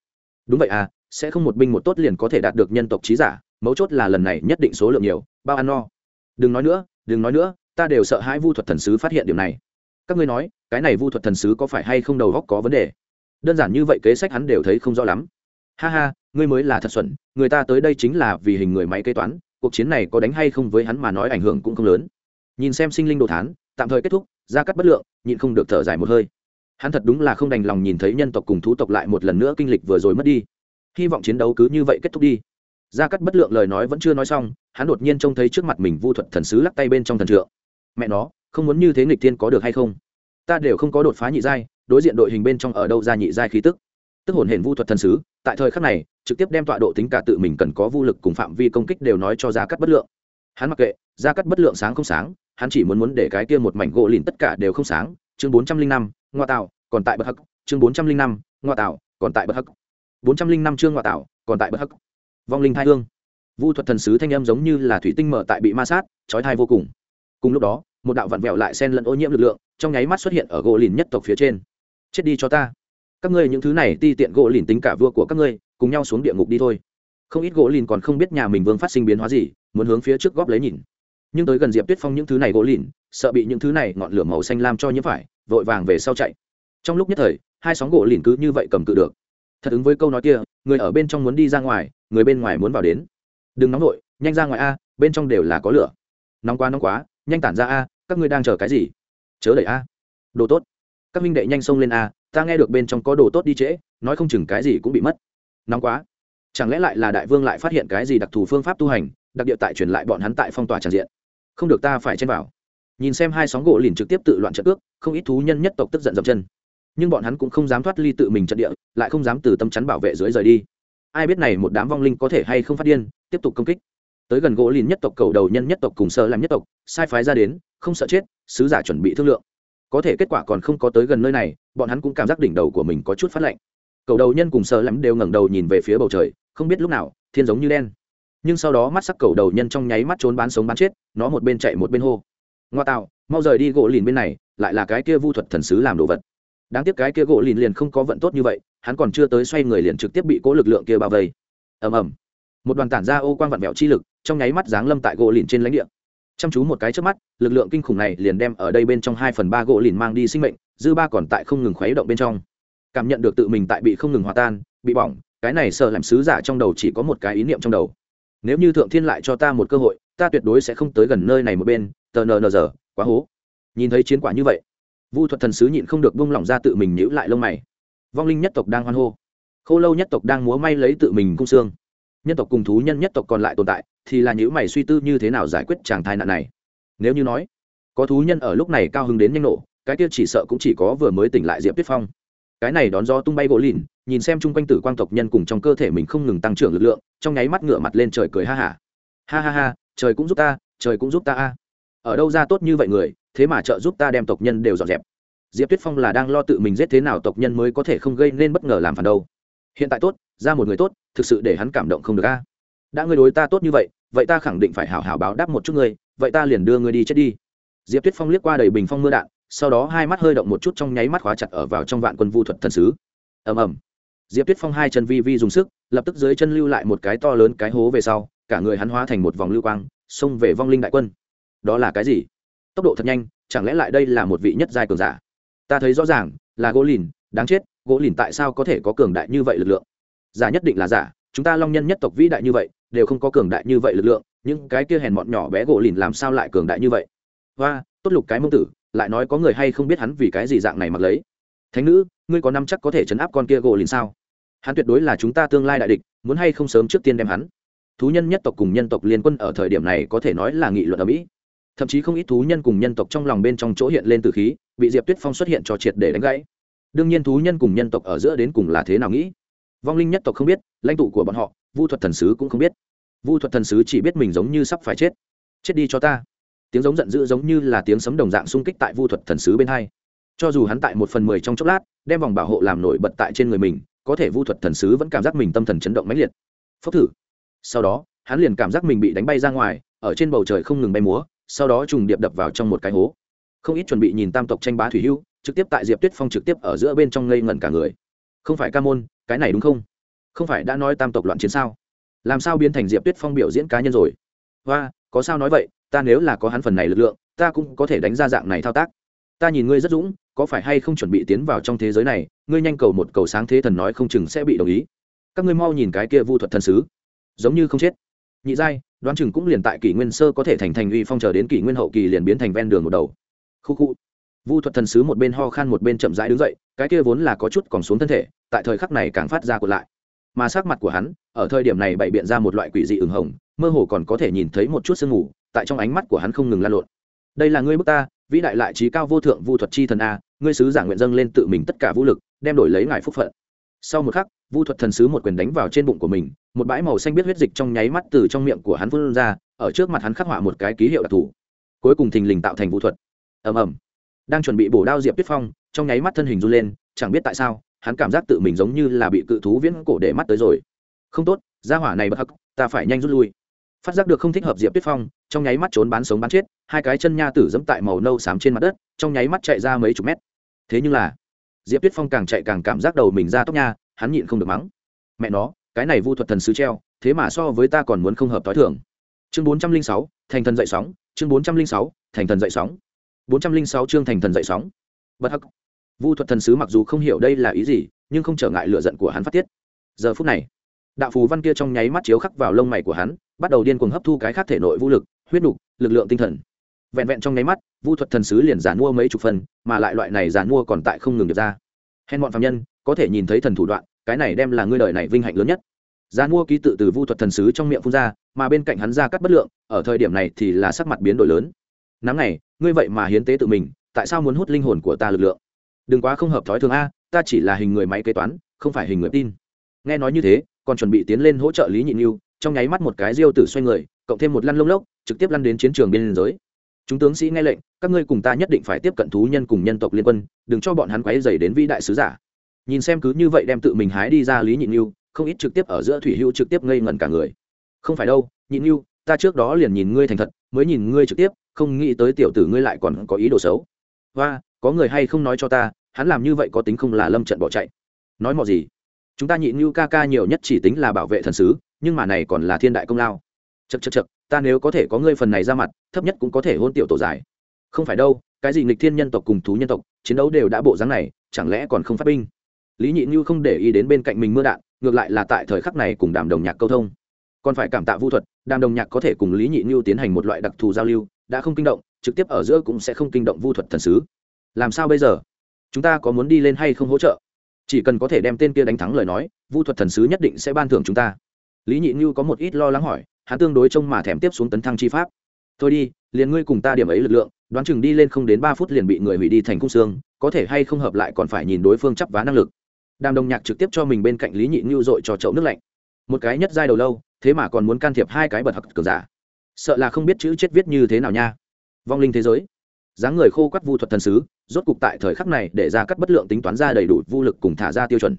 S1: Đúng vậy à sẽ không một binh một tốt liền có thể đạt được nhân tộc trí giả, mấu chốt là lần này nhất định số lượng nhiều, bao ăn no. Đừng nói nữa, đừng nói nữa, ta đều sợ hãi vu thuật thần sứ phát hiện điều này. Các ngươi nói, cái này vu thuật thần sứ có phải hay không đầu góc có vấn đề? Đơn giản như vậy kế sách hắn đều thấy không rõ lắm. Ha ha, ngươi mới là thật xuẩn, người ta tới đây chính là vì hình người máy kế toán, cuộc chiến này có đánh hay không với hắn mà nói ảnh hưởng cũng không lớn. Nhìn xem sinh linh đồ thán, tạm thời kết thúc gia cắt bất lượng nhịn không được thở dài một hơi. Hắn thật đúng là không đành lòng nhìn thấy nhân tộc cùng thú tộc lại một lần nữa kinh lịch vừa rồi mất đi. Hy vọng chiến đấu cứ như vậy kết thúc đi. Gia cắt bất lượng lời nói vẫn chưa nói xong, hắn đột nhiên trông thấy trước mặt mình vu thuật thần sứ lắc tay bên trong thần trượng. Mẹ nó, không muốn như thế nghịch thiên có được hay không? Ta đều không có đột phá nhị giai, đối diện đội hình bên trong ở đâu ra nhị giai khí tức? Tức hồn hển vu thuật thần sứ, tại thời khắc này, trực tiếp đem tọa độ tính cả tự mình cần có vô lực cùng phạm vi công kích đều nói cho gia cắt bất lượng. Hắn mặc kệ, gia cắt bất lượng sáng không sáng hắn chỉ muốn muốn để cái kia một mảnh gỗ lìn tất cả đều không sáng. Chương bốn trăm linh năm ngoa tạo, còn tại bất hắc. Chương bốn trăm linh năm ngoa tạo, còn tại bất hắc. Bốn trăm linh năm chương ngoa tạo, còn tại bất hắc. Vong linh thai hương. Vu thuật thần sứ thanh âm giống như là thủy tinh mở tại bị ma sát trói thai vô cùng. Cùng lúc đó, một đạo vặn vẹo lại sen lẫn ô nhiễm lực lượng, trong nháy mắt xuất hiện ở gỗ lìn nhất tộc phía trên. Chết đi cho ta. Các ngươi những thứ này ti tiện gỗ lìn tính cả vua của các ngươi, cùng nhau xuống địa ngục đi thôi. Không ít gỗ lìn còn không biết nhà mình vương phát sinh biến hóa gì, muốn hướng phía trước góp lấy nhìn nhưng tới gần diệp tuyết phong những thứ này gỗ lìn sợ bị những thứ này ngọn lửa màu xanh lam cho nhiễm phải vội vàng về sau chạy. Trong lúc nhất thời hai sóng gỗ lìn cứ như vậy cầm cự được. Thật ứng với câu nói kia người ở bên trong muốn đi ra ngoài người bên ngoài muốn vào đến. Đừng nóng vội, nhanh ra ngoài a bên trong đều là có lửa. Nóng quá nóng quá nhanh tản ra a các ngươi đang chờ cái gì? Chớ đẩy a. Đồ tốt. Các minh đệ nhanh xông lên a ta nghe được bên trong có đồ tốt đi trễ nói không chừng cái gì cũng bị mất. Nóng quá. Chẳng lẽ lại là đại vương lại phát hiện cái gì đặc thù phương pháp tu hành đặc địa tại truyền lại bọn hắn tại phong tỏa tràn diện? Không được ta phải chen vào. Nhìn xem hai sóng gỗ liền trực tiếp tự loạn trận ước không ít thú nhân nhất tộc tức giận dậm chân. Nhưng bọn hắn cũng không dám thoát ly tự mình trận địa, lại không dám từ tâm chắn bảo vệ dưới rời đi. Ai biết này một đám vong linh có thể hay không phát điên, tiếp tục công kích. Tới gần gỗ liền nhất tộc cầu đầu nhân nhất tộc cùng sơ làm nhất tộc, sai phái ra đến, không sợ chết, sứ giả chuẩn bị thương lượng. Có thể kết quả còn không có tới gần nơi này, bọn hắn cũng cảm giác đỉnh đầu của mình có chút phát lạnh. Cầu đầu nhân cùng sơ lắm đều ngẩng đầu nhìn về phía bầu trời, không biết lúc nào, thiên giống như đen nhưng sau đó mắt sắc cầu đầu nhân trong nháy mắt trốn bán sống bán chết, nó một bên chạy một bên hô. Ngoa tạo, mau rời đi gỗ lìn bên này, lại là cái kia vu thuật thần sứ làm đồ vật. Đáng tiếc cái kia gỗ lìn liền không có vận tốt như vậy, hắn còn chưa tới xoay người liền trực tiếp bị cố lực lượng kia bao vây. Ầm ầm. Một đoàn tản ra ô quang vặn vẹo chi lực, trong nháy mắt giáng lâm tại gỗ lìn trên lãnh địa. Chăm chú một cái trước mắt, lực lượng kinh khủng này liền đem ở đây bên trong hai phần ba gỗ lìn mang đi sinh mệnh, dư ba còn tại không ngừng khuấy động bên trong. Cảm nhận được tự mình tại bị không ngừng hòa tan, bị bỏng, cái này sợ làm sứ giả trong đầu chỉ có một cái ý niệm trong đầu nếu như thượng thiên lại cho ta một cơ hội, ta tuyệt đối sẽ không tới gần nơi này một bên, tờ nờ nờ giờ, quá hố. Nhìn thấy chiến quả như vậy, vu thuật thần sứ nhịn không được bung lỏng ra tự mình nhữ lại lông mày. Vong linh nhất tộc đang hoan hô. Khô lâu nhất tộc đang múa may lấy tự mình cung xương. Nhân tộc cùng thú nhân nhất tộc còn lại tồn tại, thì là nhữ mày suy tư như thế nào giải quyết chàng thai nạn này. Nếu như nói, có thú nhân ở lúc này cao hứng đến nhanh nổ, cái kia chỉ sợ cũng chỉ có vừa mới tỉnh lại diệp tuyết phong. Cái này đón gió tung bay gỗ lìn nhìn xem chung quanh tử quang tộc nhân cùng trong cơ thể mình không ngừng tăng trưởng lực lượng, trong nháy mắt ngửa mặt lên trời cười ha hả. Ha. ha ha ha trời cũng giúp ta, trời cũng giúp ta a. Ở đâu ra tốt như vậy người, thế mà trợ giúp ta đem tộc nhân đều dọn dẹp. Diệp tuyết phong là đang lo tự mình giết thế nào tộc nhân mới có thể không gây nên bất ngờ làm phản đâu. Hiện tại tốt, ra một người tốt, thực sự để hắn cảm động không được a. Đã ngươi đối ta tốt như vậy vậy ta khẳng định phải hảo hảo báo đáp một chút ngươi, vậy ta liền đưa ngươi đi chết đi. Diệp tuyết phong liếc qua đầy bình phong mưa đạn, sau đó hai mắt hơi động một chút trong nháy mắt khóa chặt ở vào trong vạn quân vu thuật thần sứ. Ầm ầm diệp tuyết phong hai chân vi vi dùng sức, lập tức dưới chân lưu lại một cái to lớn cái hố về sau, cả người hắn hóa thành một vòng lưu quang, xông về vong linh đại quân. Đó là cái gì? Tốc độ thật nhanh, chẳng lẽ lại đây là một vị nhất giai cường giả? Ta thấy rõ ràng, là gỗ lìn, đáng chết, gỗ lìn tại sao có thể có cường đại như vậy lực lượng? Giả nhất định là giả, chúng ta long nhân nhất tộc vĩ đại như vậy, đều không có cường đại như vậy lực lượng, những cái kia hèn mọn nhỏ bé gỗ lìn làm sao lại cường đại như vậy? Hoa, tốt lục cái mông tử, lại nói có người hay không biết hắn vì cái gì dạng này mặc lấy? Thánh nữ, ngươi có năm chắc có thể chấn áp con kia gỗ lìn sao? Hắn tuyệt đối là chúng ta tương lai đại địch, muốn hay không sớm trước tiên đem hắn. Thú nhân nhất tộc cùng nhân tộc liên quân ở thời điểm này có thể nói là nghị luận ở mỹ. Thậm chí không ít thú nhân cùng nhân tộc trong lòng bên trong chỗ hiện lên từ khí, bị diệp tuyết phong xuất hiện cho triệt để đánh gãy. Đương nhiên thú nhân cùng nhân tộc ở giữa đến cùng là thế nào nghĩ? Vong linh nhất tộc không biết, lãnh tụ của bọn họ, vu thuật thần sứ cũng không biết. Vu thuật thần sứ chỉ biết mình giống như sắp phải chết. Chết đi cho ta. Tiếng giống giận dữ giống như là tiếng sấm đồng dạng xung kích tại vu thuật thần sứ bên hai. Cho dù hắn tại một phần mười trong chốc lát, đem vòng bảo hộ làm nổi bật tại trên người mình có thể vu thuật thần sứ vẫn cảm giác mình tâm thần chấn động mãnh liệt. Phốc thử. Sau đó, hắn liền cảm giác mình bị đánh bay ra ngoài, ở trên bầu trời không ngừng bay múa, sau đó trùng điệp đập vào trong một cái hố. Không ít chuẩn bị nhìn tam tộc tranh bá thủy hưu, trực tiếp tại diệp tuyết phong trực tiếp ở giữa bên trong ngây ngẩn cả người. Không phải ca môn, cái này đúng không? Không phải đã nói tam tộc loạn chiến sao? Làm sao biến thành diệp tuyết phong biểu diễn cá nhân rồi? Và có sao nói vậy, ta nếu là có hắn phần này lực lượng, ta cũng có thể đánh ra dạng này thao tác ta nhìn ngươi rất dũng, có phải hay không chuẩn bị tiến vào trong thế giới này, ngươi nhanh cầu một cầu sáng thế thần nói không chừng sẽ bị đồng ý. Các ngươi mau nhìn cái kia vu thuật thần sứ. Giống như không chết. Nhị giai, đoán chừng cũng liền tại kỷ nguyên sơ có thể thành thành uy phong chờ đến kỷ nguyên hậu kỳ liền biến thành ven đường một đầu. Khu khu. Vu thuật thần sứ một bên ho khan một bên chậm rãi đứng dậy, cái kia vốn là có chút còn xuống thân thể, tại thời khắc này càng phát ra cột lại. Mà sắc mặt của hắn, ở thời điểm này bày biện ra một loại quỷ dị ửng hồng, mơ hồ còn có thể nhìn thấy một chút sương mù, tại trong ánh mắt của hắn không ngừng lan lộn. Đây là ngươi bức ta vĩ đại lại trí cao vô thượng vu thuật chi thần a, ngươi sứ giả nguyện dâng lên tự mình tất cả vũ lực, đem đổi lấy ngài phúc phận. Sau một khắc, vu thuật thần sứ một quyền đánh vào trên bụng của mình, một bãi màu xanh biết huyết dịch trong nháy mắt từ trong miệng của hắn phun ra, ở trước mặt hắn khắc họa một cái ký hiệu đặc thù. Cuối cùng thình lình tạo thành vũ thuật. Ầm ầm. Đang chuẩn bị bổ đao diệp tuyết phong, trong nháy mắt thân hình run lên, chẳng biết tại sao, hắn cảm giác tự mình giống như là bị cự thú viễn cổ để mắt tới rồi. Không tốt, gia hỏa này bất hắc, ta phải nhanh rút lui phát giác được không thích hợp diệp tuyết phong, trong nháy mắt trốn bán sống bán chết, hai cái chân nha tử dẫm tại màu nâu xám trên mặt đất, trong nháy mắt chạy ra mấy chục mét. Thế nhưng là, diệp tuyết phong càng chạy càng cảm giác đầu mình ra tóc nha, hắn nhịn không được mắng. Mẹ nó, cái này vu thuật thần sứ treo, thế mà so với ta còn muốn không hợp t h i thường. Chương bốn trăm linh sáu, thành thần dậy sóng, chương bốn trăm linh sáu, thành thần dậy sóng. bốn trăm linh sáu chương thành thần dậy sóng. Bất hắc. Vu thuật thần sứ mặc dù không hiểu đây là ý gì, nhưng không trở ngại lựa giận của hắn phát tiết. Giờ phút này, đạo phù văn kia trong nháy mắt chiếu khắc vào lông mày của hắn bắt đầu điên cuồng hấp thu cái khác thể nội vũ lực, huyết nục, lực lượng tinh thần. Vẹn vẹn trong nháy mắt, vu thuật thần sứ liền giàn mua mấy chục phần, mà lại loại này giàn mua còn tại không ngừng được ra. Hèn bọn phạm nhân, có thể nhìn thấy thần thủ đoạn, cái này đem là ngươi đời này vinh hạnh lớn nhất. Giàn mua ký tự từ vu thuật thần sứ trong miệng phun ra, mà bên cạnh hắn ra cắt bất lượng, ở thời điểm này thì là sắc mặt biến đổi lớn. Nắm này, ngươi vậy mà hiến tế tự mình, tại sao muốn hút linh hồn của ta lực lượng? Đừng quá không hợp thói thường a, ta chỉ là hình người máy kế toán, không phải hình người tin. Nghe nói như thế, còn chuẩn bị tiến lên hỗ trợ lý nhị như trong nháy mắt một cái diêu tử xoay người, cộng thêm một lăn lông lốc, trực tiếp lăn đến chiến trường biên giới. Chúng tướng sĩ nghe lệnh, các ngươi cùng ta nhất định phải tiếp cận thú nhân cùng nhân tộc liên quân, đừng cho bọn hắn quấy dày đến vĩ đại sứ giả. Nhìn xem cứ như vậy đem tự mình hái đi ra lý nhịn như không ít trực tiếp ở giữa thủy hữu trực tiếp ngây ngẩn cả người. Không phải đâu nhịn như ta trước đó liền nhìn ngươi thành thật, mới nhìn ngươi trực tiếp, không nghĩ tới tiểu tử ngươi lại còn có ý đồ xấu. Và có người hay không nói cho ta, hắn làm như vậy có tính không là lâm trận bỏ chạy. Nói mọi gì? Chúng ta nhịn như ca ca nhiều nhất chỉ tính là bảo vệ thần sứ nhưng mà này còn là thiên đại công lao. Chật chật chật ta nếu có thể có ngươi phần này ra mặt, thấp nhất cũng có thể hôn tiểu tổ giải. Không phải đâu, cái gì nghịch thiên nhân tộc cùng thú nhân tộc, chiến đấu đều đã bộ dáng này, chẳng lẽ còn không phát binh? Lý nhị như không để ý đến bên cạnh mình mưa đạn, ngược lại là tại thời khắc này cùng đàm đồng nhạc câu thông. Còn phải cảm tạ vũ thuật, đàm đồng nhạc có thể cùng lý nhị như tiến hành một loại đặc thù giao lưu, đã không kinh động, trực tiếp ở giữa cũng sẽ không kinh động vu thuật thần sứ. Làm sao bây giờ? Chúng ta có muốn đi lên hay không hỗ trợ? Chỉ cần có thể đem tên kia đánh thắng lời nói, vu thuật thần sứ nhất định sẽ ban thưởng chúng ta lý nhị như có một ít lo lắng hỏi, hắn tương đối trông mà thèm tiếp xuống tấn thăng chi pháp. Thôi đi, liền ngươi cùng ta điểm ấy lực lượng, đoán chừng đi lên không đến ba phút liền bị người hủy đi thành cung xương, có thể hay không hợp lại còn phải nhìn đối phương chấp vá năng lực. Đàm đồng nhạc trực tiếp cho mình bên cạnh lý nhị như dội cho chậu nước lạnh. Một cái nhất giai đầu lâu, thế mà còn muốn can thiệp hai cái bật hặc cường giả. Sợ là không biết chữ chết viết như thế nào nha. Vong linh thế giới. Dáng người khô quắt vu thuật thần sứ, rốt cục tại thời khắc này để ra cắt bất lượng tính toán ra đầy đủ vô lực cùng thả ra tiêu chuẩn.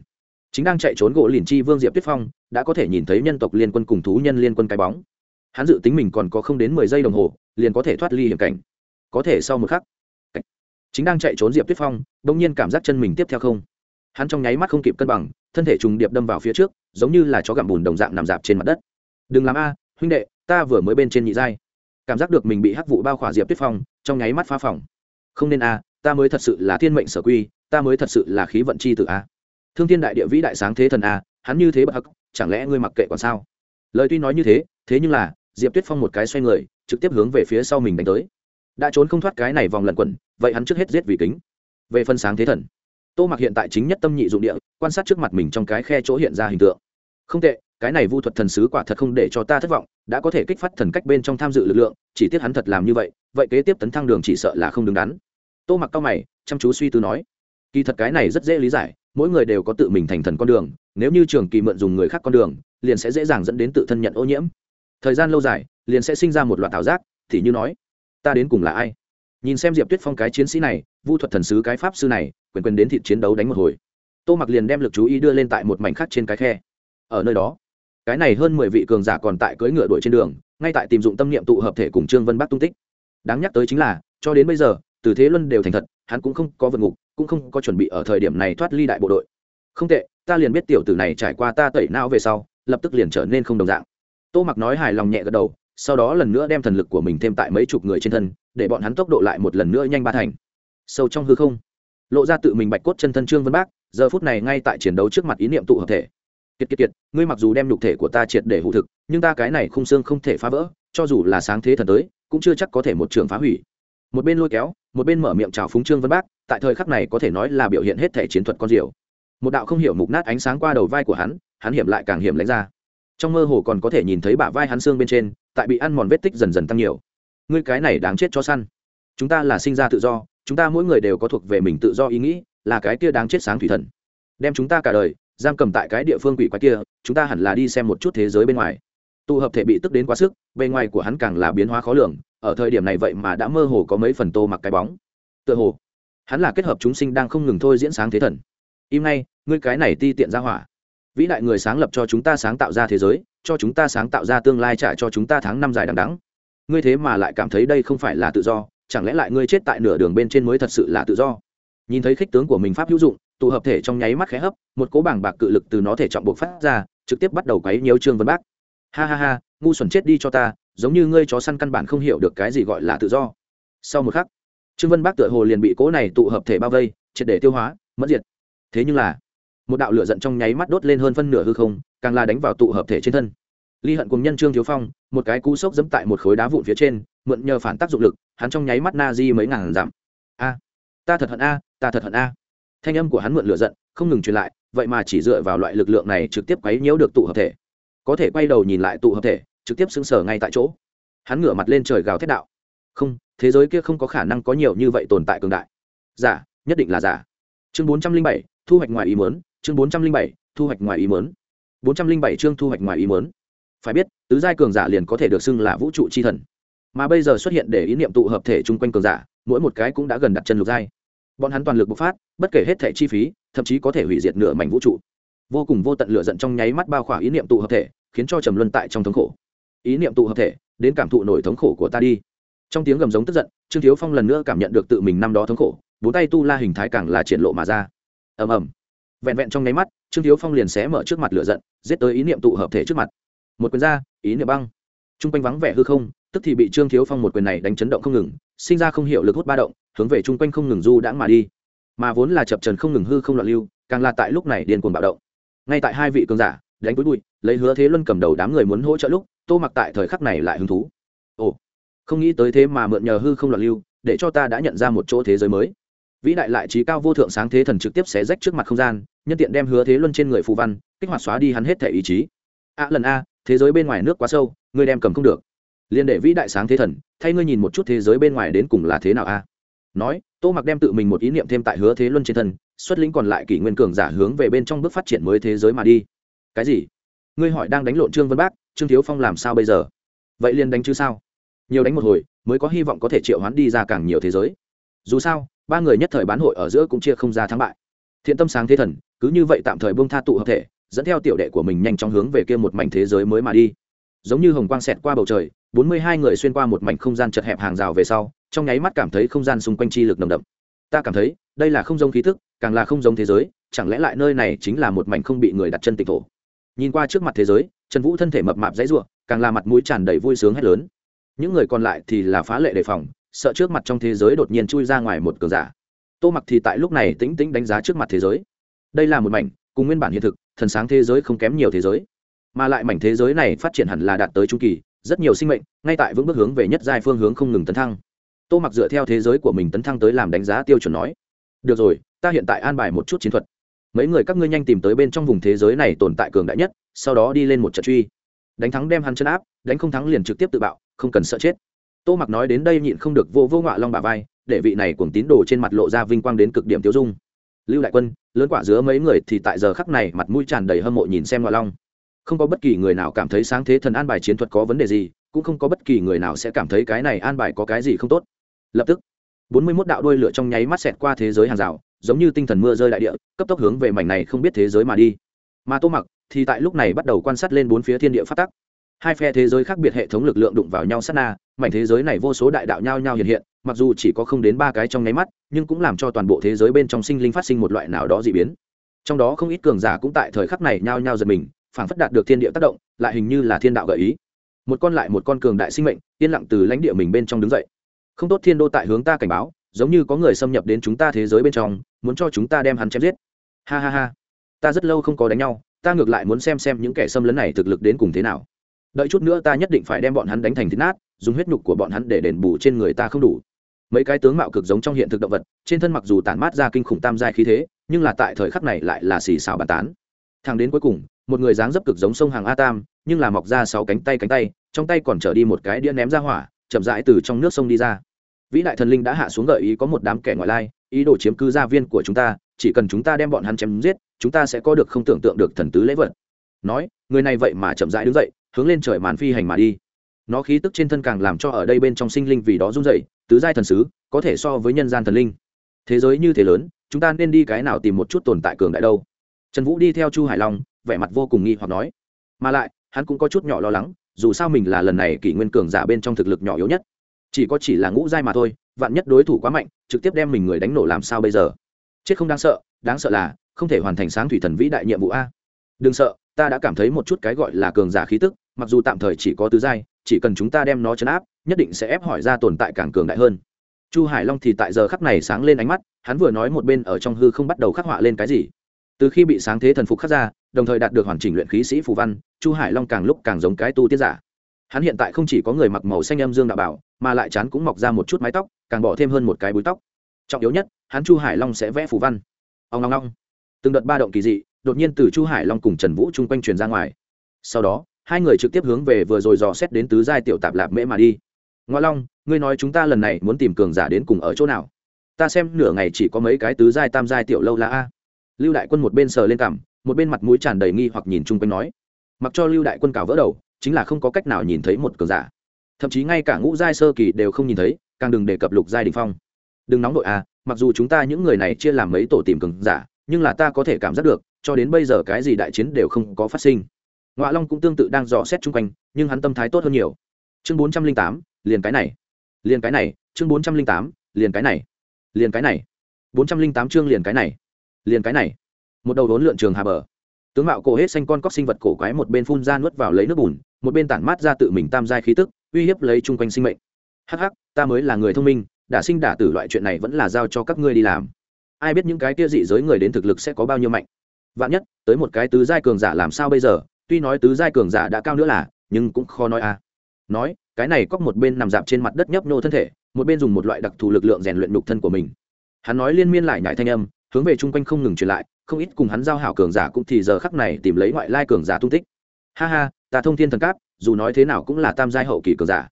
S1: Chính đang chạy trốn gỗ liền chi vương diệp tuyết phong đã có thể nhìn thấy nhân tộc liên quân cùng thú nhân liên quân cái bóng. Hắn dự tính mình còn có không đến mười giây đồng hồ, liền có thể thoát ly hiểm cảnh. Có thể sau một khắc, chính đang chạy trốn diệp tuyết phong đ nhiên cảm giác chân mình tiếp theo không. Hắn trong nháy mắt không kịp cân bằng, thân thể trùng điệp đâm vào phía trước, giống như là chó gặm bùn đồng dạng nằm dạp trên mặt đất. Đừng làm a, huynh đệ, ta vừa mới bên trên nhị giai. Cảm giác được mình bị hắc vụ bao khỏa diệp tuyết phong, trong nháy mắt phá phòng. Không nên a, ta mới thật sự là thiên mệnh sở quy, ta mới thật sự là khí vận chi tử a. Thương thiên đại địa vĩ đại sáng thế thần a, hắn như thế bất hắc chẳng lẽ ngươi mặc kệ còn sao? Lời tuy nói như thế thế nhưng là, diệp tuyết phong một cái xoay người, trực tiếp hướng về phía sau mình đánh tới. Đã trốn không thoát cái này vòng lẩn quẩn, vậy hắn trước hết giết vì kính. Về phân sáng thế thần, tô mặc hiện tại chính nhất tâm nhị dụng địa, quan sát trước mặt mình trong cái khe chỗ hiện ra hình tượng. Không tệ, cái này vu thuật thần sứ quả thật không để cho ta thất vọng, đã có thể kích phát thần cách bên trong tham dự lực lượng, chỉ tiếc hắn thật làm như vậy vậy kế tiếp tấn thăng đường chỉ sợ là không đứng đắn. Tô mặc cao mày, chăm chú suy tư nói, kỳ thật cái này rất dễ lý giải mỗi người đều có tự mình thành thần con đường, nếu như trường kỳ mượn dùng người khác con đường, liền sẽ dễ dàng dẫn đến tự thân nhận ô nhiễm. Thời gian lâu dài, liền sẽ sinh ra một loạt thảo giác, thì như nói, ta đến cùng là ai? Nhìn xem diệp tuyết phong cái chiến sĩ này, vu thuật thần sứ cái pháp sư này, quyền quyền đến thịt chiến đấu đánh một hồi. Tô mặc liền đem l ự c chú ý đưa lên tại một mảnh khắc trên cái khe. Ở nơi đó, cái này hơn mười vị cường giả còn tại cưỡi ngựa đuổi trên đường, ngay tại tìm dụng tâm niệm tụ hợp thể cùng trương vân bắc tung tích. Đáng nhắc tới chính là, cho đến bây giờ từ thế luân đều thành thật, hắn cũng không có vượt ngục, cũng không có chuẩn bị ở thời điểm này thoát ly đại bộ đội. Không tệ, ta liền biết tiểu tử này trải qua ta tẩy não về sau, lập tức liền trở nên không đồng dạng. Tô mặc nói hài lòng nhẹ gật đầu, sau đó lần nữa đem thần lực của mình thêm tại mấy chục người trên thân, để bọn hắn tốc độ lại một lần nữa nhanh ba thành. Sâu trong hư không, lộ ra tự mình bạch cốt chân thân trương vân bác, giờ phút này ngay tại chiến đấu trước mặt ý niệm tụ hợp thể. Kiệt kiệt kiệt, ngươi mặc dù đem nhục thể của ta triệt để hụ thực, nhưng ta cái này khung xương không thể phá vỡ, cho dù là sáng thế thần tới, cũng chưa chắc có thể một trường phá hủy một bên lôi kéo, một bên mở miệng chào phúng trương vân bác, tại thời khắc này có thể nói là biểu hiện hết thể chiến thuật con diều. Một đạo không hiểu mục nát ánh sáng qua đầu vai của hắn hắn hiểm lại càng hiểm lánh ra. Trong mơ hồ còn có thể nhìn thấy bả vai hắn xương bên trên, tại bị ăn mòn vết tích dần dần tăng nhiều. Ngươi cái này đáng chết cho săn. Chúng ta là sinh ra tự do, chúng ta mỗi người đều có thuộc về mình tự do ý nghĩ, là cái kia đáng chết sáng thủy thần. Đem chúng ta cả đời giam cầm tại cái địa phương quỷ quái kia, chúng ta hẳn là đi xem một chút thế giới bên ngoài. Tụ hợp thể bị tức đến quá sức, bề ngoài của hắn càng là biến hóa khó lường ở thời điểm này vậy mà đã mơ hồ có mấy phần tô mặc cái bóng. Tựa hồ, hắn là kết hợp chúng sinh đang không ngừng thôi diễn sáng thế thần. Im ngay, ngươi cái này ti tiện ra hỏa. Vĩ đại người sáng lập cho chúng ta sáng tạo ra thế giới, cho chúng ta sáng tạo ra tương lai trả cho chúng ta tháng năm dài đằng đắng ngươi thế mà lại cảm thấy đây không phải là tự do, chẳng lẽ lại ngươi chết tại nửa đường bên trên mới thật sự là tự do? Nhìn thấy khích tướng của mình pháp hữu dụng, tụ hợp thể trong nháy mắt khẽ hấp, một cố bảng bạc cự lực từ nó thể trọng buộc phát ra, trực tiếp bắt đầu quấy nhiều trương vân bác ha ha ha, ngu xuẩn chết đi cho ta, giống như ngươi chó săn căn bản không hiểu được cái gì gọi là tự do. Sau một khắc, trương vân bác tựa hồ liền bị cỗ này tụ hợp thể bao vây, triệt để tiêu hóa, mất diệt. Thế nhưng là, một đạo lửa giận trong nháy mắt đốt lên hơn phân nửa hư không, càng là đánh vào tụ hợp thể trên thân. Ly hận cùng nhân trương thiếu phong, một cái cú sốc dẫm tại một khối đá vụn phía trên, mượn nhờ phản tác dụng lực, hắn trong nháy mắt na di mấy ngàn dặm. A, ta thật hận a, ta thật hận a. Thanh âm của hắn mượn lửa giận, không ngừng truyền lại, vậy mà chỉ dựa vào loại lực lượng này trực tiếp quấy nhiễu được tụ hợp thể có thể quay đầu nhìn lại tụ hợp thể, trực tiếp xứng sở ngay tại chỗ. Hắn ngửa mặt lên trời gào thét đạo. Không, thế giới kia không có khả năng có nhiều như vậy tồn tại cường đại. Giả, nhất định là giả. Chương bốn trăm linh bảy, thu hoạch ngoài ý mớn chương bốn trăm linh bảy, thu hoạch ngoài ý mớn bốn trăm linh bảy chương thu hoạch ngoài ý mớn phải biết, tứ giai cường giả liền có thể được xưng là vũ trụ chi thần. Mà bây giờ xuất hiện để ý niệm tụ hợp thể chung quanh cường giả, mỗi một cái cũng đã gần đặt chân lục giai. Bọn hắn toàn lực bộc phát, bất kể hết thẻ chi phí, thậm chí có thể hủy diệt nửa mảnh vũ trụ vô cùng vô tận lửa giận trong nháy mắt bao khỏa ý niệm tụ hợp thể, khiến cho trầm luân tại trong thống khổ. Ý niệm tụ hợp thể, đến cảm thụ nổi thống khổ của ta đi. Trong tiếng gầm giống tức giận, trương thiếu phong lần nữa cảm nhận được tự mình năm đó thống khổ, bốn tay tu la hình thái càng là triển lộ mà ra. Ầm ầm. Vẹn vẹn trong nháy mắt, trương thiếu phong liền xé mở trước mặt lửa giận, giết tới ý niệm tụ hợp thể trước mặt. Một quyền ra, ý niệm băng. T r u n g quanh vắng vẻ hư không, tức thì bị trương thiếu phong một quyền này đánh chấn động không ngừng, sinh ra không hiểu lực hút ba động, hướng về chung quanh không ngừng du đãng mà đi. Mà vốn là chập trần không ngừng hư không loạn lưu, càng là tại lúc này điên cuồng bạo động ngay tại hai vị cường giả, đánh túi bụi, lấy hứa thế luân cầm đầu đám người muốn hỗ trợ lúc, tô mặc tại thời khắc này lại hứng thú. Ồ, không nghĩ tới thế mà mượn nhờ hư không loạn lưu, để cho ta đã nhận ra một chỗ thế giới mới. Vĩ đại lại trí cao vô thượng sáng thế thần trực tiếp xé rách trước mặt không gian, nhân tiện đem hứa thế luân trên người phù văn, kích hoạt xóa đi hắn hết thể ý chí. A, lần a, thế giới bên ngoài nước quá sâu, ngươi đem cầm không được. Liên đệ vĩ đại sáng thế thần, thay ngươi nhìn một chút thế giới bên ngoài đến cùng là thế nào a? Nói, tô mặc đem tự mình một ý niệm thêm tại hứa thế luân trên thân, xuất lĩnh còn lại kỷ nguyên cường giả hướng về bên trong bước phát triển mới thế giới mà đi. Cái gì? Ngươi hỏi đang đánh lộn trương vân bác, trương thiếu phong làm sao bây giờ? Vậy liền đánh chứ sao? Nhiều đánh một hồi, mới có hy vọng có thể triệu hoán đi ra càng nhiều thế giới. Dù sao, ba người nhất thời bán hội ở giữa cũng chia không ra thắng bại. Thiện tâm sáng thế thần, cứ như vậy tạm thời bông tha tụ hợp thể, dẫn theo tiểu đệ của mình nhanh chóng hướng về kia một mảnh thế giới mới mà đi. Giống như hồng quang xẹt qua bầu trời bốn mươi hai người xuyên qua một mảnh không gian chật hẹp hàng rào về sau, trong nháy mắt cảm thấy không gian xung quanh chi lực nồng đậm. Ta cảm thấy, đây là không giống khí thức, càng là không giống thế giới, chẳng lẽ lại nơi này chính là một mảnh không bị người đặt chân tịch thổ? Nhìn qua trước mặt thế giới, trần vũ thân thể mập mạp dãy ruộng càng là mặt mũi tràn đầy vui sướng hét lớn. Những người còn lại thì là phá lệ đề phòng, sợ trước mặt trong thế giới đột nhiên chui ra ngoài một cường giả. Tô mặc thì tại lúc này tĩnh tĩnh đánh giá trước mặt thế giới. Đây là một mảnh, cùng nguyên bản hiện thực, thần sáng thế giới không kém nhiều thế giới. Mà lại mảnh thế giới này phát triển hẳn là đạt tới chu kỳ rất nhiều sinh mệnh, ngay tại vững bước hướng về nhất giai phương hướng không ngừng tấn thăng. Tô mặc dựa theo thế giới của mình tấn thăng tới làm đánh giá tiêu chuẩn nói, được rồi, ta hiện tại an bài một chút chiến thuật. Mấy người các ngươi nhanh tìm tới bên trong vùng thế giới này tồn tại cường đại nhất, sau đó đi lên một trận truy. Đánh thắng đem hắn chân áp, đánh không thắng liền trực tiếp tự bạo, không cần sợ chết. Tô mặc nói đến đây nhịn không được vô vô ngọa long bà vai, để vị này cuồng tín đồ trên mặt lộ ra vinh quang đến cực điểm tiêu dung. Lưu đại quân, lớn quả giữa mấy người thì tại giờ khắc này mặt mũi tràn đầy hâm mộ nhìn xem ngọa long không có bất kỳ người nào cảm thấy sáng thế thần an bài chiến thuật có vấn đề gì, cũng không có bất kỳ người nào sẽ cảm thấy cái này an bài có cái gì không tốt. Lập tức, bốn mươi 41 đạo đuôi lửa trong nháy mắt xẹt qua thế giới hàng rào, giống như tinh thần mưa rơi đại địa, cấp tốc hướng về mảnh này không biết thế giới mà đi. Mà tô mặc thì tại lúc này bắt đầu quan sát lên bốn phía thiên địa phát tắc. Hai phe thế giới khác biệt hệ thống lực lượng đụng vào nhau sát na, mảnh thế giới này vô số đại đạo nhao nhao hiện hiện, mặc dù chỉ có không đến ba cái trong nháy mắt, nhưng cũng làm cho toàn bộ thế giới bên trong sinh linh phát sinh một loại nào đó dị biến. Trong đó không ít cường giả cũng tại thời khắc này nhao nhao giật mình phảng phất đạt được thiên địa tác động, lại hình như là thiên đạo gợi ý. Một con lại một con cường đại sinh mệnh, yên lặng từ lãnh địa mình bên trong đứng dậy. Không tốt thiên đô tại hướng ta cảnh báo, giống như có người xâm nhập đến chúng ta thế giới bên trong, muốn cho chúng ta đem hắn chém giết. Ha ha ha. Ta rất lâu không có đánh nhau, ta ngược lại muốn xem xem những kẻ xâm lấn này thực lực đến cùng thế nào. Đợi chút nữa ta nhất định phải đem bọn hắn đánh thành thịt nát, dùng huyết nhục của bọn hắn để đền bù trên người ta không đủ. Mấy cái tướng mạo cực giống trong hiện thực động vật, trên thân mặc dù tản mát ra kinh khủng tam giai khí thế, nhưng là tại thời khắc này lại là xì xào bàn tán. Thằng đến cuối cùng một người dáng dấp cực giống sông hàng a tam, nhưng là mọc ra sáu cánh tay cánh tay, trong tay còn trở đi một cái đĩa ném ra hỏa, chậm rãi từ trong nước sông đi ra. Vĩ đại thần linh đã hạ xuống gợi ý có một đám kẻ ngoại lai, ý đồ chiếm cứ gia viên của chúng ta, chỉ cần chúng ta đem bọn hắn chém giết, chúng ta sẽ có được không tưởng tượng được thần tứ lễ vật. Nói, người này vậy mà chậm rãi đứng dậy, hướng lên trời màn phi hành mà đi. Nó khí tức trên thân càng làm cho ở đây bên trong sinh linh vì đó run dậy tứ giai thần sứ, có thể so với nhân gian thần linh. Thế giới như thế lớn, chúng ta nên đi cái nào tìm một chút tồn tại cường đại đâu? Trần vũ đi theo chu hải long vẻ mặt vô cùng nghi hoặc nói. Mà lại, hắn cũng có chút nhỏ lo lắng, dù sao mình là lần này kỷ nguyên cường giả bên trong thực lực nhỏ yếu nhất. Chỉ có chỉ là ngũ giai mà thôi, vạn nhất đối thủ quá mạnh, trực tiếp đem mình người đánh nổ làm sao bây giờ? Chết không đáng sợ đáng sợ là, không thể hoàn thành sáng thủy thần vĩ đại nhiệm vụ a. Đừng sợ, ta đã cảm thấy một chút cái gọi là cường giả khí tức, mặc dù tạm thời chỉ có tứ giai, chỉ cần chúng ta đem nó chấn áp, nhất định sẽ ép hỏi ra tồn tại càng cường đại hơn. Chu hải long thì tại giờ khắc này sáng lên ánh mắt, hắn vừa nói một bên ở trong hư không bắt đầu khắc họa lên cái gì. Từ khi bị sáng thế thần phục khắc ra đồng thời đạt được hoàn chỉnh luyện khí sĩ phù văn, chu hải long càng lúc càng giống cái tu tiết giả. Hắn hiện tại không chỉ có người mặc màu xanh âm dương đạo bảo, mà lại chán cũng mọc ra một chút mái tóc, càng bỏ thêm hơn một cái búi tóc. Trọng yếu nhất, hắn chu hải long sẽ vẽ phù văn. Ông long long từng đợt ba động kỳ dị, đột nhiên từ chu hải long cùng trần vũ chung quanh truyền ra ngoài. Sau đó, hai người trực tiếp hướng về vừa rồi dò xét đến tứ giai tiểu tạp lạp mễ mà đi. Ngoa long, ngươi nói chúng ta lần này muốn tìm cường giả đến cùng ở chỗ nào? Ta xem nửa ngày chỉ có mấy cái tứ giai tam giai tiểu lâu la a. Lưu đại quân một bên sờ lên cằm một bên mặt mũi tràn đầy nghi hoặc nhìn chung quanh nói, mặc cho lưu đại quân cào vỡ đầu, chính là không có cách nào nhìn thấy một cường giả. Thậm chí ngay cả ngũ giai sơ kỳ đều không nhìn thấy, càng đừng đề cập lục giai đình phong. Đừng nóng đội à mặc dù chúng ta những người này chia làm mấy tổ tìm cường giả, nhưng là ta có thể cảm giác được, cho đến bây giờ cái gì đại chiến đều không có phát sinh. Ngoạ long cũng tương tự đang dò xét chung quanh, nhưng hắn tâm thái tốt hơn nhiều. Chương bốn trăm linh tám, liền cái này. Liền cái này, chương bốn trăm linh tám, liền cái này. Liền cái này. Bốn trăm linh tám chương liền cái này. Liền cái này một đầu đốn lượn trường hà bờ. Tướng mạo cổ hết xanh con cóc sinh vật cổ quái một bên phun ra nuốt vào lấy nước bùn, một bên tản mát ra tự mình tam giai khí tức, uy hiếp lấy chung quanh sinh mệnh. Hắc hắc, ta mới là người thông minh, đả sinh đả tử loại chuyện này vẫn là giao cho các ngươi đi làm. Ai biết những cái kia dị giới người đến thực lực sẽ có bao nhiêu mạnh. Vạn nhất, tới một cái tứ giai cường giả làm sao bây giờ, tuy nói tứ giai cường giả đã cao nữa là, nhưng cũng khó nói à. Nói, cái này cóc một bên nằm dạp trên mặt đất nhấp nô thân thể, một bên dùng một loại đặc thù lực lượng rèn luyện nhục thân của mình. Hắn nói liên miên lại nhải thanh âm, hướng về chung quanh không ngừng truyền lại không ít cùng hắn giao hảo cường giả cũng thì giờ khắc này tìm lấy ngoại lai cường giả tung tích. Ha ha, ta thông thiên thần cáp, dù nói thế nào cũng là tam giai hậu kỳ cường giả.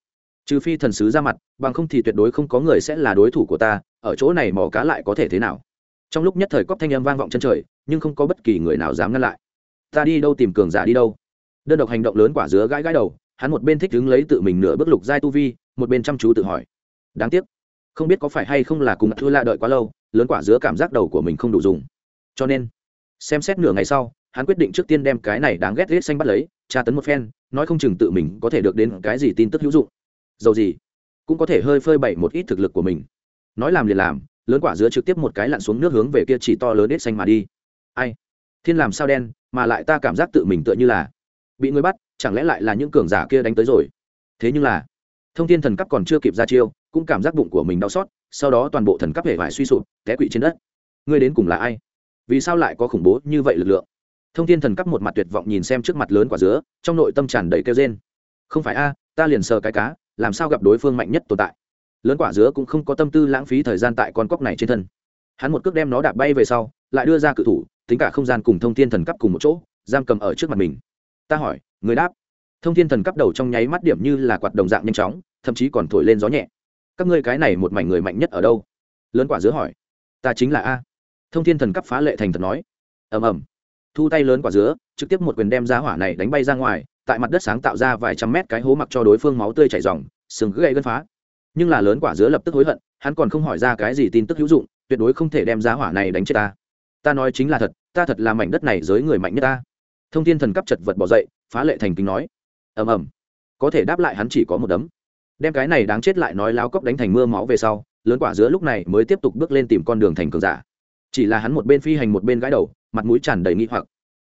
S1: Trừ phi thần sứ ra mặt, bằng không thì tuyệt đối không có người sẽ là đối thủ của ta, ở chỗ này mò cá lại có thể thế nào? Trong lúc nhất thời cóp thanh âm vang vọng chân trời, nhưng không có bất kỳ người nào dám ngăn lại. Ta đi đâu tìm cường giả đi đâu? Đơn độc hành động lớn quả dứa gãi gãi đầu, hắn một bên thích đứng lấy tự mình nửa bước lục giai tu vi, một bên chăm chú tự hỏi. Đáng tiếc, không biết có phải hay không là cùng thua la đợi quá lâu, lớn quả dứa cảm giác đầu của mình không đủ dùng cho nên, xem xét nửa ngày sau, hắn quyết định trước tiên đem cái này đáng ghét ghét xanh bắt lấy, tra tấn một phen, nói không chừng tự mình có thể được đến cái gì tin tức hữu dụng. Dầu gì, cũng có thể hơi phơi bày một ít thực lực của mình. Nói làm liền làm, lớn quả dứa trực tiếp một cái lặn xuống nước hướng về kia chỉ to lớn ghét xanh mà đi. Ai? Thiên làm sao đen, mà lại ta cảm giác tự mình tựa như là bị người bắt, chẳng lẽ lại là những cường giả kia đánh tới rồi? Thế nhưng là, thông thiên thần cấp còn chưa kịp ra chiêu, cũng cảm giác bụng của mình đau xót, sau đó toàn bộ thần cấp hệ vải suy sụp, té quỵ trên đất. Ngươi đến cùng là ai? Vì sao lại có khủng bố như vậy lực lượng? Thông thiên thần cấp một mặt tuyệt vọng nhìn xem trước mặt lớn quả dứa, trong nội tâm tràn đầy kêu trên không phải a, ta liền sờ cái cá, làm sao gặp đối phương mạnh nhất tồn tại? Lớn quả dứa cũng không có tâm tư lãng phí thời gian tại con cóc này trên thân. Hắn một cước đem nó đạp bay về sau, lại đưa ra cự thủ, tính cả không gian cùng thông thiên thần cấp cùng một chỗ, giam cầm ở trước mặt mình. Ta hỏi, người đáp. Thông thiên thần cấp đầu trong nháy mắt điểm như là quạt đồng dạng nhanh chóng, thậm chí còn thổi lên gió nhẹ. Các ngươi cái này một mảnh người mạnh nhất ở đâu? Lớn quả dứa hỏi. Ta chính là a thông thiên thần cấp phá lệ thành thật nói. Ầm ầm. Thu tay lớn quả dứa, trực tiếp một quyền đem giá hỏa này đánh bay ra ngoài, tại mặt đất sáng tạo ra vài trăm mét cái hố mặc cho đối phương máu tươi chảy ròng, sừng gãy gân phá. Nhưng là lớn quả dứa lập tức hối hận, hắn còn không hỏi ra cái gì tin tức hữu dụng, tuyệt đối không thể đem giá hỏa này đánh chết ta. Ta nói chính là thật, ta thật là mảnh đất này giới người mạnh nhất ta. Thông thiên thần cấp chật vật bỏ dậy, phá lệ thành kính nói. Ầm ầm. Có thể đáp lại hắn chỉ có một đấm. Đem cái này đáng chết lại nói láo cốc đánh thành mưa máu về sau, lớn quả dứa lúc này mới tiếp tục bước lên tìm con đường thành cường giả chỉ là hắn một bên phi hành một bên gãi đầu, mặt mũi tràn đầy nghi hoặc.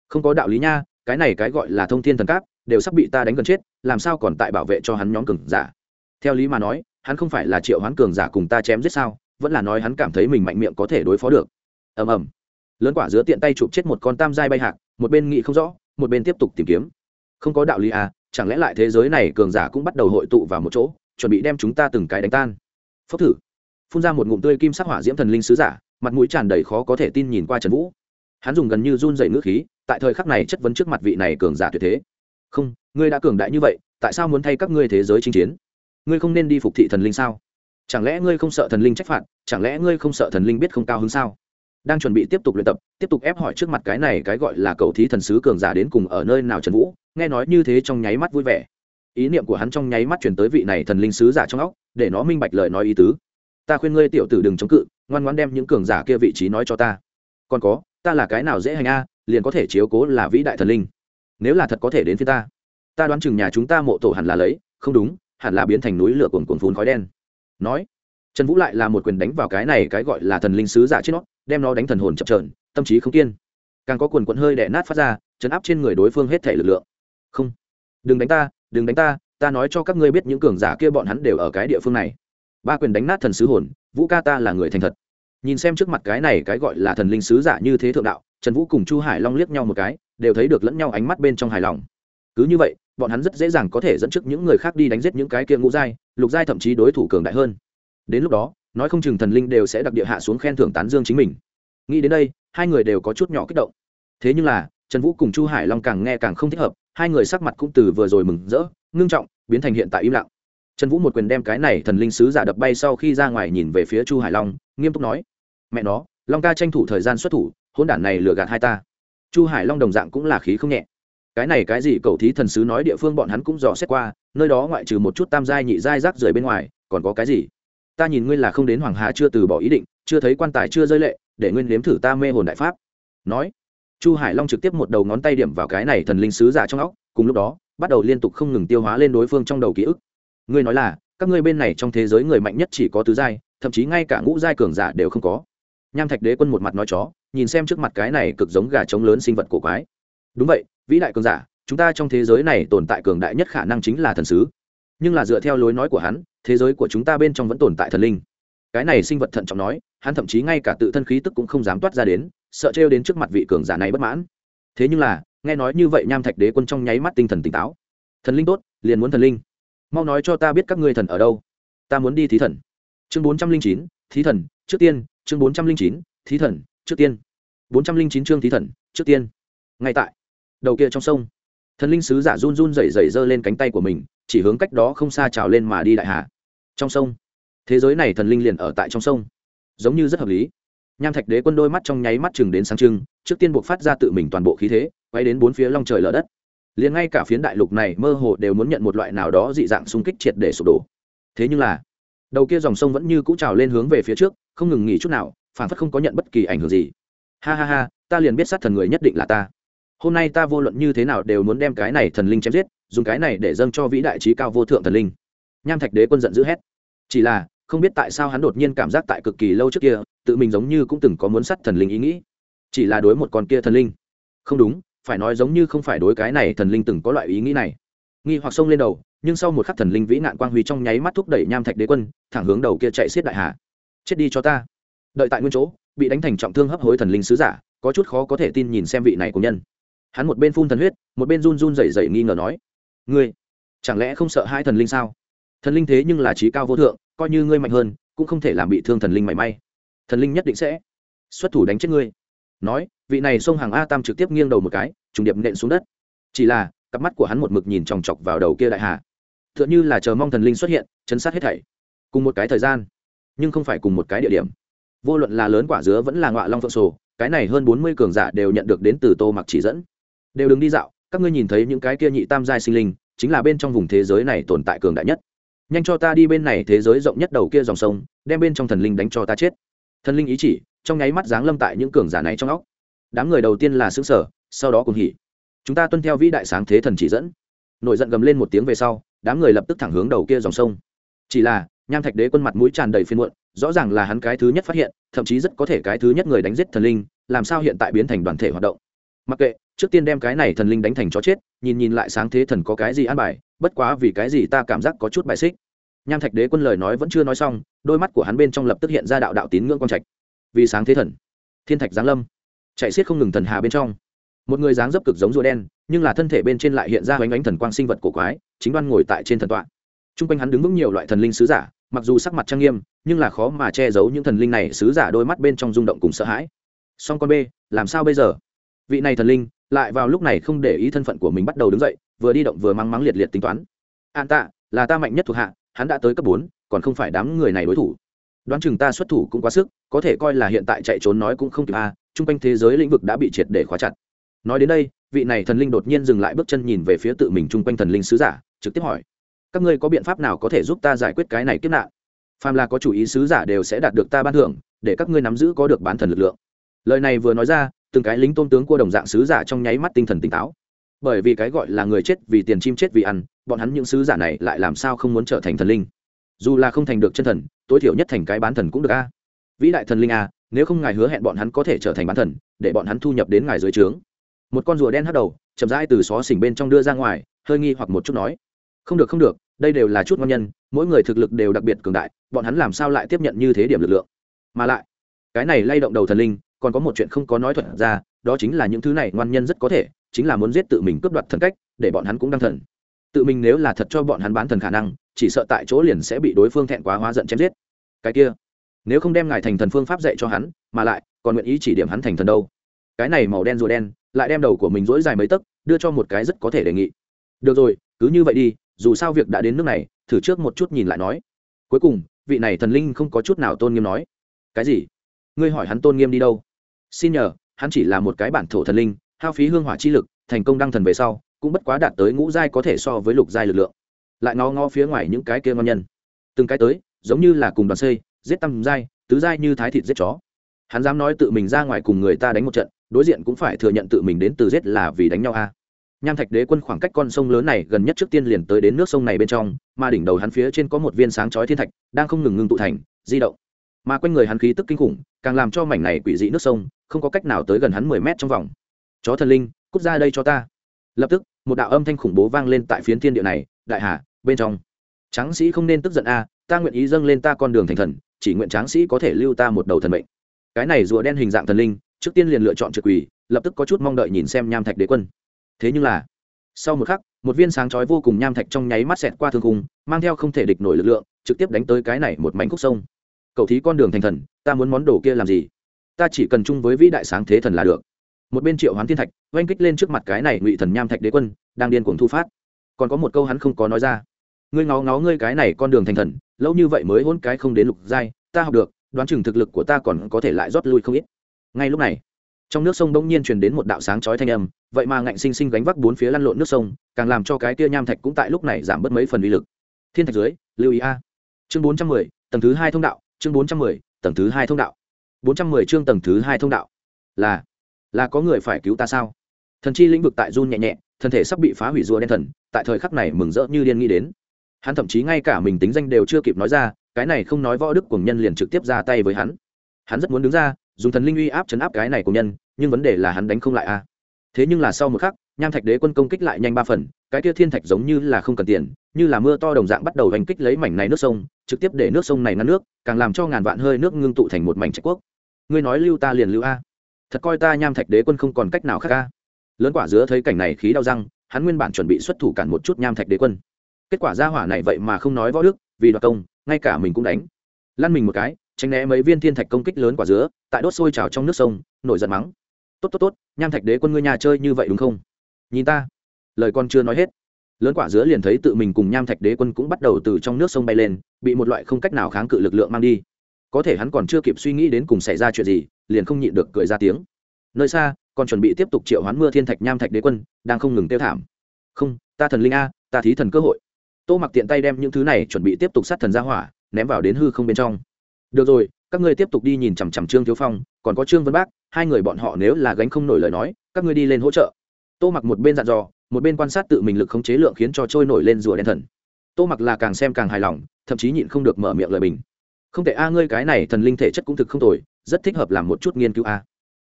S1: Không có đạo lý nha, cái này cái gọi là thông thiên thần cáp, đều sắp bị ta đánh gần chết, làm sao còn tại bảo vệ cho hắn nhóm cường giả? Theo lý mà nói, hắn không phải là triệu hoán cường giả cùng ta chém giết sao, vẫn là nói hắn cảm thấy mình mạnh miệng có thể đối phó được. Ầm ầm. Lớn quả giữa tiện tay chụp chết một con tam giai bay hạc, một bên nghĩ không rõ, một bên tiếp tục tìm kiếm. Không có đạo lý à chẳng lẽ lại thế giới này cường giả cũng bắt đầu hội tụ vào một chỗ, chuẩn bị đem chúng ta từng cái đánh tan? Phốc thử. Phun ra một ngụm tươi kim sắc hỏa diễm thần linh sứ giả mặt mũi tràn đầy khó có thể tin nhìn qua trần vũ. Hắn dùng gần như run dày ngữ khí, tại thời khắc này chất vấn trước mặt vị này cường giả tuyệt thế. Không, ngươi đã cường đại như vậy, tại sao muốn thay các ngươi thế giới chinh chiến? Ngươi không nên đi phục thị thần linh sao? Chẳng lẽ ngươi không sợ thần linh trách phạt, chẳng lẽ ngươi không sợ thần linh biết không cao hứng sao? Đang chuẩn bị tiếp tục luyện tập, tiếp tục ép hỏi trước mặt cái này cái gọi là cầu thí thần sứ cường giả đến cùng ở nơi nào trần vũ, nghe nói như thế trong nháy mắt vui vẻ. Ý niệm của hắn trong nháy mắt chuyển tới vị này thần linh sứ giả trong óc, để nó minh bạch lời nói ý tứ ta khuyên ngươi tiểu tử đừng chống cự, ngoan ngoan đem những cường giả kia vị trí nói cho ta. Còn có, ta là cái nào dễ hành a, liền có thể chiếu cố là vĩ đại thần linh. Nếu là thật có thể đến phía ta ta đoán chừng nhà chúng ta mộ tổ hẳn là lấy, không đúng, hẳn là biến thành núi lửa cuồn cuộn phun khói đen. Nói, trần vũ lại là một quyền đánh vào cái này cái gọi là thần linh sứ giả trên nó, đem nó đánh thần hồn chập trờn tâm trí không kiên. Càng có quần quận hơi đẻ nát phát ra, chấn áp trên người đối phương hết thể lực lượng. Không, đừng đánh ta, đừng đánh ta ta nói cho các ngươi biết những cường giả kia bọn hắn đều ở cái địa phương này ba quyền đánh nát thần sứ hồn, vũ ca ta là người thành thật. Nhìn xem trước mặt cái này cái gọi là thần linh sứ giả như thế thượng đạo, trần vũ cùng chu hải long liếc nhau một cái, đều thấy được lẫn nhau ánh mắt bên trong hài lòng. Cứ như vậy, bọn hắn rất dễ dàng có thể dẫn trước những người khác đi đánh giết những cái kia ngũ giai, lục giai thậm chí đối thủ cường đại hơn. Đến lúc đó, nói không chừng thần linh đều sẽ đặc địa hạ xuống khen thưởng tán dương chính mình. Nghĩ đến đây, hai người đều có chút nhỏ kích động. Thế nhưng là, trần vũ cùng chu hải long càng nghe càng không thích hợp, hai người sắc mặt cũng từ vừa rồi mừng rỡ, ngưng trọng, biến thành hiện tại im lặng trần vũ một quyền đem cái này thần linh sứ giả đập bay sau khi ra ngoài nhìn về phía chu hải long, nghiêm túc nói, mẹ nó, long ca tranh thủ thời gian xuất thủ hôn đản này lừa gạt hai ta. Chu hải long đồng dạng cũng là khí không nhẹ. Cái này cái gì cầu thí thần sứ nói địa phương bọn hắn cũng dò xét qua, nơi đó ngoại trừ một chút tam giai, nhị giai rác rưởi bên ngoài, còn có cái gì? Ta nhìn ngươi là không đến hoàng hà chưa từ bỏ ý định, chưa thấy quan tài, chưa rơi lệ, để nguyên nếm thử ta mê hồn đại pháp. Nói, chu hải long trực tiếp một đầu ngón tay điểm vào cái này thần linh sứ giả trong óc, cùng lúc đó, bắt đầu liên tục không ngừng tiêu hóa lên đối phương trong đầu ký ức ngươi nói là, các ngươi bên này trong thế giới người mạnh nhất chỉ có tứ giai, thậm chí ngay cả ngũ giai cường giả đều không có. Nham thạch đế quân một mặt nói chó, nhìn xem trước mặt cái này cực giống gà trống lớn sinh vật cổ quái. Đúng vậy, vĩ đại cường giả, chúng ta trong thế giới này tồn tại cường đại nhất khả năng chính là thần sứ. Nhưng là dựa theo lối nói của hắn, thế giới của chúng ta bên trong vẫn tồn tại thần linh. Cái này sinh vật thận trọng nói, hắn thậm chí ngay cả tự thân khí tức cũng không dám toát ra đến, sợ trêu đến trước mặt vị cường giả này bất mãn. Thế nhưng là, nghe nói như vậy nham thạch đế quân trong nháy mắt tinh thần tỉnh táo. Thần linh tốt, liền muốn thần linh mau nói cho ta biết các ngươi thần ở đâu. Ta muốn đi thí thần. Chương bốn trăm linh chín, thí thần, trước tiên, chương bốn trăm linh chín, thí thần, trước tiên. bốn trăm linh chín chương thí thần, trước tiên. Ngay tại đầu kia trong sông, thần linh sứ giả run run rẩy rẩy giơ lên cánh tay của mình, chỉ hướng cách đó không xa trào lên mà đi đại hà. Trong sông, thế giới này thần linh liền ở tại trong sông. Giống như rất hợp lý. Nham thạch đế quân đôi mắt trong nháy mắt chừng đến sáng trưng, trước tiên buộc phát ra tự mình toàn bộ khí thế, quay đến bốn phía long trời lở đất liền ngay cả phiến đại lục này mơ hồ đều muốn nhận một loại nào đó dị dạng xung kích triệt để sụp đổ. Thế nhưng là, đầu kia dòng sông vẫn như cũ trào lên hướng về phía trước, không ngừng nghỉ chút nào, phản phất không có nhận bất kỳ ảnh hưởng gì. Ha ha ha, ta liền biết sát thần người nhất định là ta. Hôm nay ta vô luận như thế nào đều muốn đem cái này thần linh chém giết, dùng cái này để dâng cho vĩ đại trí cao vô thượng thần linh. Nham thạch đế quân giận dữ hét. Chỉ là, không biết tại sao hắn đột nhiên cảm giác tại cực kỳ lâu trước kia, tự mình giống như cũng từng có muốn sát thần linh ý nghĩ. Chỉ là đối một con kia thần linh. Không đúng phải nói giống như không phải đối cái này thần linh từng có loại ý nghĩ này. Nghi hoặc xông lên đầu, nhưng sau một khắc thần linh vĩ nạn quang huy trong nháy mắt thúc đẩy nham thạch đế quân, thẳng hướng đầu kia chạy xiết đại hà. Chết đi cho ta. Đợi tại nguyên chỗ, bị đánh thành trọng thương hấp hối thần linh sứ giả, có chút khó có thể tin nhìn xem vị này của nhân. Hắn một bên phun thần huyết, một bên run run rẩy rẩy nghi ngờ nói, ngươi, chẳng lẽ không sợ hai thần linh sao? Thần linh thế nhưng là trí cao vô thượng, coi như ngươi mạnh hơn, cũng không thể làm bị thương thần linh mảy may. Thần linh nhất định sẽ xuất thủ đánh chết ngươi nói, vị này sông hàng a tam trực tiếp nghiêng đầu một cái, trùng điệp nện xuống đất. Chỉ là, cặp mắt của hắn một mực nhìn chòng chọc vào đầu kia đại hà. T h ư ợ n h ư là chờ mong thần linh xuất hiện, chấn sát hết thảy. Cùng một cái thời gian, nhưng không phải cùng một cái địa điểm. Vô luận là lớn quả dứa vẫn là ngọa long phượng sổ, cái này hơn bốn mươi cường giả đều nhận được đến từ tô mặc chỉ dẫn. Đều đứng đi dạo, các ngươi nhìn thấy những cái kia nhị tam giai sinh linh, chính là bên trong vùng thế giới này tồn tại cường đại nhất. Nhanh cho ta đi bên này thế giới rộng nhất đầu kia dòng sông, đem bên trong thần linh đánh cho ta chết. Thần linh ý chỉ trong nháy mắt giáng lâm tại những cường giả này trong óc. Đám người đầu tiên là xứng sở sau đó cùng hỉ. Chúng ta tuân theo vĩ đại sáng thế thần chỉ dẫn. Nổi giận gầm lên một tiếng về sau, đám người lập tức thẳng hướng đầu kia dòng sông. Chỉ là, nham thạch đế quân mặt mũi tràn đầy phiên muộn, rõ ràng là hắn cái thứ nhất phát hiện, thậm chí rất có thể cái thứ nhất người đánh giết thần linh, làm sao hiện tại biến thành đoàn thể hoạt động. Mặc kệ, trước tiên đem cái này thần linh đánh thành chó chết, nhìn nhìn lại sáng thế thần có cái gì an bài, bất quá vì cái gì ta cảm giác có chút bài xích. Nham thạch đế quân lời nói vẫn chưa nói xong, đôi mắt của hắn bên trong lập tức hiện ra đạo đạo tín ngưỡng quang trạch vì sáng thế thần. Thiên thạch giáng lâm. Chạy xiết không ngừng thần hà bên trong. Một người dáng dấp cực giống rùa đen, nhưng là thân thể bên trên lại hiện ra hoành ánh thần quang sinh vật cổ quái, chính đoan ngồi tại trên thần tọa. T r u n g quanh hắn đứng vững nhiều loại thần linh sứ giả, mặc dù sắc mặt trang nghiêm, nhưng là khó mà che giấu những thần linh này sứ giả đôi mắt bên trong rung động cùng sợ hãi. Song con b làm sao bây giờ? Vị này thần linh, lại vào lúc này không để ý thân phận của mình bắt đầu đứng dậy, vừa đi động vừa mắng mắng liệt liệt tính toán. An tạ, là ta mạnh nhất thuộc hạ, hắn đã tới cấp bốn, còn không phải đám người này đối thủ đoán chừng ta xuất thủ cũng quá sức, có thể coi là hiện tại chạy trốn nói cũng không kịp a, chung quanh thế giới lĩnh vực đã bị triệt để khóa chặt. Nói đến đây, vị này thần linh đột nhiên dừng lại bước chân nhìn về phía tự mình chung quanh thần linh sứ giả, trực tiếp hỏi, các ngươi có biện pháp nào có thể giúp ta giải quyết cái này kiếp nạn? Phàm là có chủ ý sứ giả đều sẽ đạt được ta ban thưởng, để các ngươi nắm giữ có được bán thần lực lượng. Lời này vừa nói ra, từng cái lính tôn tướng của đồng dạng sứ giả trong nháy mắt tinh thần tỉnh táo. Bởi vì cái gọi là người chết vì tiền chim chết vì ăn, bọn hắn những sứ giả này lại làm sao không muốn trở thành thần linh? Dù là không thành được chân thần, tối thiểu nhất thành cái bán thần cũng được a. Vĩ đại thần linh a, nếu không ngài hứa hẹn bọn hắn có thể trở thành bán thần, để bọn hắn thu nhập đến ngài dưới trướng. Một con rùa đen hất đầu, chậm rãi từ xó xỉnh bên trong đưa ra ngoài, hơi nghi hoặc một chút nói. Không được không được, đây đều là chút ngon nhân, mỗi người thực lực đều đặc biệt cường đại, bọn hắn làm sao lại tiếp nhận như thế điểm lực lượng? Mà lại, cái này lay động đầu thần linh, còn có một chuyện không có nói thuật ra, đó chính là những thứ này ngoan nhân rất có thể, chính là muốn giết tự mình cướp đoạt thần cách, để bọn hắn cũng đăng thần. Tự mình nếu là thật cho bọn hắn bán thần khả năng chỉ sợ tại chỗ liền sẽ bị đối phương thẹn quá hóa giận chém giết. Cái kia, nếu không đem ngài thành thần phương pháp dạy cho hắn, mà lại, còn nguyện ý chỉ điểm hắn thành thần đâu? Cái này màu đen rùa đen, lại đem đầu của mình dỗi dài mấy tấc, đưa cho một cái rất có thể đề nghị. Được rồi, cứ như vậy đi, dù sao việc đã đến nước này, thử trước một chút nhìn lại nói. Cuối cùng, vị này thần linh không có chút nào tôn nghiêm nói. Cái gì? Ngươi hỏi hắn tôn nghiêm đi đâu? Xin nhờ, hắn chỉ là một cái bản thổ thần linh, hao phí hương hỏa chi lực, thành công đăng thần về sau, cũng bất quá đạt tới ngũ giai có thể so với lục giai lực lượng lại ngó ngó phía ngoài những cái kia ngon nhân. Từng cái tới, giống như là cùng đoàn xây, giết tăm giai tứ giai như thái thịt giết chó. Hắn dám nói tự mình ra ngoài cùng người ta đánh một trận, đối diện cũng phải thừa nhận tự mình đến từ giết là vì đánh nhau a. Nham thạch đế quân khoảng cách con sông lớn này gần nhất trước tiên liền tới đến nước sông này bên trong, mà đỉnh đầu hắn phía trên có một viên sáng chói thiên thạch, đang không ngừng ngưng tụ thành, di động. Mà quanh người hắn khí tức kinh khủng, càng làm cho mảnh này quỷ dị nước sông, không có cách nào tới gần hắn mười mét trong vòng. Chó thần linh, cút ra đây cho ta. Lập tức, một đạo âm thanh khủng bố vang lên tại phiến thiên địa này, đại hà bên trong. Tráng sĩ không nên tức giận a à, ta nguyện ý dâng lên ta con đường thành thần, chỉ nguyện tráng sĩ có thể lưu ta một đầu thần mệnh. Cái này rùa đen hình dạng thần linh, trước tiên liền lựa chọn trực quỳ, lập tức có chút mong đợi nhìn xem nham thạch đế quân. Thế nhưng là, sau một khắc, một viên sáng chói vô cùng nham thạch trong nháy mắt xẹt qua thương khung, mang theo không thể địch nổi lực lượng, trực tiếp đánh tới cái này một mảnh khúc sông. Cậu thí con đường thành thần, ta muốn món đồ kia làm gì? Ta chỉ cần chung với vĩ đại sáng thế thần là được. Một bên triệu hoán thiên thạch, oanh kích lên trước mặt cái này ngụy thần nham thạch đế quân, đang điên cuồng thu phát. Còn có một câu hắn không có nói ra ngươi ngó ngó ngươi cái này con đường thành thần, lâu như vậy mới hôn cái không đến lục giai, ta học được, đoán chừng thực lực của ta còn có thể lại rót lui không ít. Ngay lúc này, trong nước sông bỗng nhiên truyền đến một đạo sáng chói thanh âm, vậy mà ngạnh sinh sinh gánh vác bốn phía lăn lộn nước sông, càng làm cho cái kia nham thạch cũng tại lúc này giảm bớt mấy phần uy lực. Thiên thạch dưới, lưu ý a. Chương bốn trăm mười, tầng thứ hai thông đạo, chương bốn trăm mười, tầng thứ hai thông đạo. bốn trăm mười chương tầng thứ hai thông đạo. Là là có người phải cứu ta sao? Thần chi lĩnh vực tại run nhẹ nhẹ, thân thể sắp bị phá hủy rùa đen thần, tại thời khắc này mừng rỡ như điên nghĩ đến hắn thậm chí ngay cả mình tính danh đều chưa kịp nói ra, cái này không nói võ đức cùng nhân liền trực tiếp ra tay với hắn. Hắn rất muốn đứng ra, dùng thần linh uy áp chấn áp cái này của nhân, nhưng vấn đề là hắn đánh không lại a. À. Thế nhưng là sau một khắc, nham thạch đế quân công kích lại nhanh ba phần, cái kia thiên thạch giống như là không cần tiền, như là mưa to đồng dạng bắt đầu hành kích lấy mảnh này nước sông, trực tiếp để nước sông này ngăn nước, càng làm cho ngàn vạn hơi nước ngưng tụ thành một mảnh trạch quốc. Ngươi nói lưu ta liền lưu a. À. Thật coi ta nham thạch đế quân không còn cách nào khác a. Lớn quả dứa thấy cảnh này khí đau răng, hắn nguyên bản chuẩn bị xuất thủ cản một chút nham thạch đế quân kết quả ra hỏa này vậy mà không nói võ đức, vì đoạt công, ngay cả mình cũng đánh. Lăn mình một cái, tránh né mấy viên thiên thạch công kích lớn quả dứa, tại đốt sôi trào trong nước sông, nổi giận mắng. Tốt tốt tốt, nham thạch đế quân ngươi nhà chơi như vậy đúng không? Nhìn ta. Lời con chưa nói hết, lớn quả dứa liền thấy tự mình cùng nham thạch đế quân cũng bắt đầu từ trong nước sông bay lên, bị một loại không cách nào kháng cự lực lượng mang đi. Có thể hắn còn chưa kịp suy nghĩ đến cùng xảy ra chuyện gì, liền không nhịn được cười ra tiếng. Nơi xa, còn chuẩn bị tiếp tục triệu hoán mưa thiên thạch nham thạch đế quân, đang không ngừng tiêu thảm. Không, ta thần linh a, ta thí thần cơ hội tô mặc tiện tay đem những thứ này chuẩn bị tiếp tục sát thần ra hỏa, ném vào đến hư không bên trong. Được rồi, các ngươi tiếp tục đi nhìn chằm chằm trương thiếu phong, còn có trương vân bác, hai người bọn họ nếu là gánh không nổi lời nói, các ngươi đi lên hỗ trợ. Tô mặc một bên dặn dò, một bên quan sát tự mình lực khống chế lượng khiến cho trôi nổi lên rùa đen thần. Tô mặc là càng xem càng hài lòng, thậm chí nhịn không được mở miệng lời bình. Không thể a, ngươi cái này thần linh thể chất cũng thực không tồi, rất thích hợp làm một chút nghiên cứu a.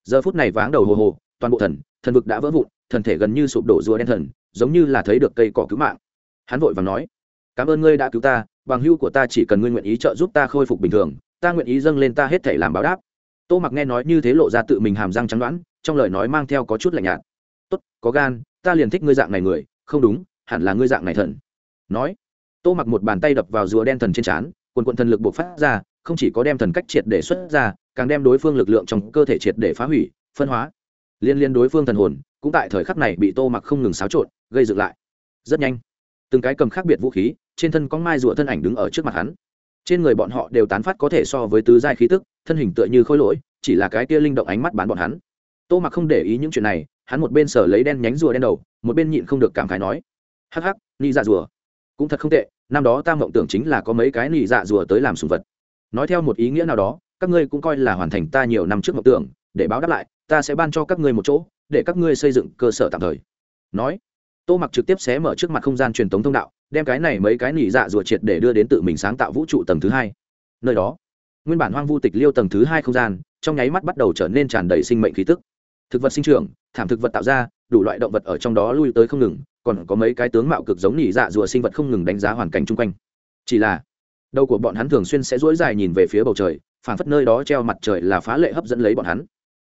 S1: Giờ phút này váng đầu hồ hồ, toàn bộ thần thần vực đã vỡ vụn, thần thể gần như sụp đổ rùa đen thần, giống như là thấy được cây cỏ cứu mạng hắn vội và nói, cảm ơn ngươi đã cứu ta, bằng hưu của ta chỉ cần ngươi nguyện ý trợ giúp ta khôi phục bình thường, ta nguyện ý dâng lên ta hết thể làm báo đáp. Tô mặc nghe nói như thế lộ ra tự mình hàm răng trắng đoán, trong lời nói mang theo có chút lạnh nhạt. Tốt, có gan, ta liền thích ngươi dạng này người, không đúng, hẳn là ngươi dạng này thần. Nói, tô mặc một bàn tay đập vào rùa đen thần trên trán, quần quận thần lực buộc phát ra, không chỉ có đem thần cách triệt để xuất ra, càng đem đối phương lực lượng trong cơ thể triệt để phá hủy, phân hóa. Liên liên đối phương thần hồn, cũng tại thời khắc này bị tô mặc không ngừng xáo trộn, gây dựng lại. Rất nhanh từng cái cầm khác biệt vũ khí, trên thân có mai rùa thân ảnh đứng ở trước mặt hắn. Trên người bọn họ đều tán phát có thể so với tứ giai khí tức, thân hình tựa như khôi lỗi, chỉ là cái kia linh động ánh mắt bán bọn hắn. Tô mặc không để ý những chuyện này, hắn một bên sở lấy đen nhánh rùa đen đầu, một bên nhịn không được cảm khái nói, hắc hắc ni dạ rùa. Cũng thật không tệ, năm đó ta mộng tưởng chính là có mấy cái nị dạ rùa tới làm sùng vật. Nói theo một ý nghĩa nào đó, các ngươi cũng coi là hoàn thành ta nhiều năm trước mộng tưởng, để báo đáp lại, ta sẽ ban cho các ngươi một chỗ, để các ngươi xây dựng cơ sở tạm thời. Nói tô mặc trực tiếp xé mở trước mặt không gian truyền thống thông đạo, đem cái này mấy cái nỉ dạ rùa triệt để đưa đến tự mình sáng tạo vũ trụ tầng thứ hai. Nơi đó, nguyên bản hoang vu tịch liêu tầng thứ hai không gian, trong nháy mắt bắt đầu trở nên tràn đầy sinh mệnh khí tức. Thực vật sinh trưởng, thảm thực vật tạo ra, đủ loại động vật ở trong đó lui tới không ngừng, còn có mấy cái tướng mạo cực giống nỉ dạ rùa sinh vật không ngừng đánh giá hoàn cảnh chung quanh. Chỉ là, đầu của bọn hắn thường xuyên sẽ dỗi dài nhìn về phía bầu trời phản phất nơi đó treo mặt trời là phá lệ hấp dẫn lấy bọn hắn.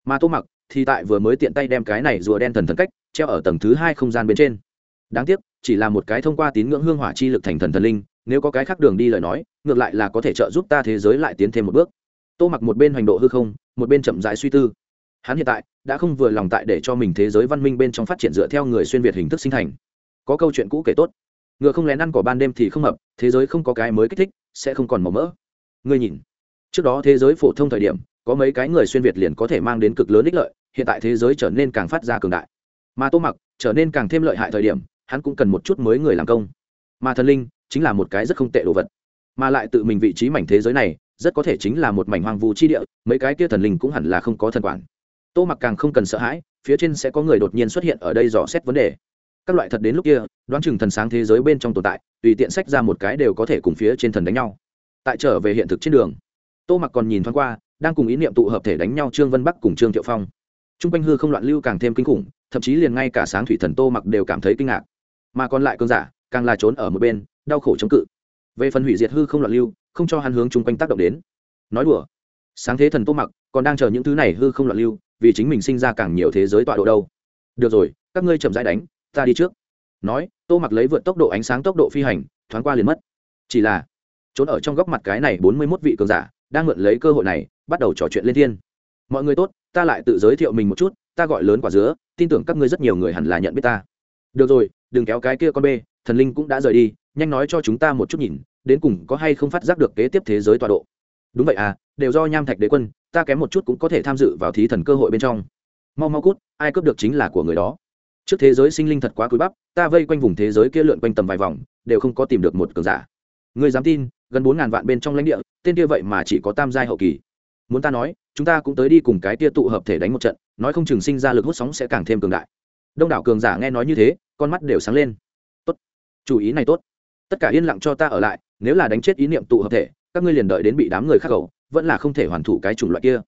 S1: Mà tô mặc thì tại vừa mới tiện tay đem cái này rùa đen thần thần cách treo ở tầng thứ hai không gian bên trên. Đáng tiếc, chỉ là một cái thông qua tín ngưỡng hương hỏa chi lực thành thần thần linh, nếu có cái khác đường đi lời nói, ngược lại là có thể trợ giúp ta thế giới lại tiến thêm một bước. Tô mặc một bên hoành độ hư không, một bên chậm rãi suy tư. Hắn hiện tại đã không vừa lòng tại để cho mình thế giới văn minh bên trong phát triển dựa theo người xuyên việt hình thức sinh thành. Có câu chuyện cũ kể tốt. Ngựa không lén ăn cỏ ban đêm thì không hợp, thế giới không có cái mới kích thích, sẽ không còn màu mỡ. Ngươi nhìn, trước đó thế giới phổ thông thời điểm có mấy cái người xuyên việt liền có thể mang đến cực lớn ích lợi, hiện tại thế giới trở nên càng phát ra cường đại. Mà tô mặc trở nên càng thêm lợi hại thời điểm, hắn cũng cần một chút mới người làm công. Mà thần linh chính là một cái rất không tệ đồ vật. Mà lại tự mình vị trí mảnh thế giới này, rất có thể chính là một mảnh hoang vu chi địa, mấy cái kia thần linh cũng hẳn là không có thần quản. Tô mặc càng không cần sợ hãi, phía trên sẽ có người đột nhiên xuất hiện ở đây dò xét vấn đề. Các loại thật đến lúc kia, đoán chừng thần sáng thế giới bên trong tồn tại, tùy tiện sách ra một cái đều có thể cùng phía trên thần đánh nhau. Tại trở về hiện thực trên đường, tô mặc còn nhìn thoáng qua đang cùng ý niệm tụ hợp thể đánh nhau trương vân bắc cùng trương thiệu phong. T r u n g quanh hư không loạn lưu càng thêm kinh khủng, thậm chí liền ngay cả sáng thủy thần tô mặc đều cảm thấy kinh ngạc. Mà còn lại cơn giả, càng là trốn ở một bên, đau khổ chống cự. Về phần hủy diệt hư không loạn lưu, không cho hắn hướng chung quanh tác động đến. Nói đùa, sáng thế thần tô mặc còn đang chờ những thứ này hư không loạn lưu, vì chính mình sinh ra càng nhiều thế giới tọa độ đâu. Được rồi, các ngươi chậm rãi đánh, ta đi trước. Nói, tô mặc lấy vượt tốc độ ánh sáng tốc độ phi hành, thoáng qua liền mất. Chỉ là, trốn ở trong góc mặt cái này bốn mươi mốt vị cường giả đang mượn lấy cơ hội này, bắt đầu trò chuyện lên thiên. Mọi người tốt, ta lại tự giới thiệu mình một chút, ta gọi lớn quả dứa, tin tưởng các ngươi rất nhiều người hẳn là nhận biết ta. Được rồi, đừng kéo cái kia con bê, thần linh cũng đã rời đi, nhanh nói cho chúng ta một chút nhìn, đến cùng có hay không phát giác được kế tiếp thế giới tọa độ. Đúng vậy à đều do nham thạch đế quân, ta kém một chút cũng có thể tham dự vào thí thần cơ hội bên trong. Mau mau cút, ai cướp được chính là của người đó. Trước thế giới sinh linh thật quá cúi bắp, ta vây quanh vùng thế giới kia lượn quanh tầm vài vòng, đều không có tìm được một cường giả người dám tin gần bốn ngàn vạn bên trong lãnh địa tên kia vậy mà chỉ có tam giai hậu kỳ. Muốn ta nói chúng ta cũng tới đi cùng cái tia tụ hợp thể đánh một trận nói không chừng sinh ra lực hút sóng sẽ càng thêm cường đại. Đông đảo cường giả nghe nói như thế con mắt đều sáng lên. Tốt. Chủ ý này tốt. Tất cả yên lặng cho ta ở lại nếu là đánh chết ý niệm tụ hợp thể các ngươi liền đợi đến bị đám người khác cầu vẫn là không thể hoàn thủ cái chủng loại kia.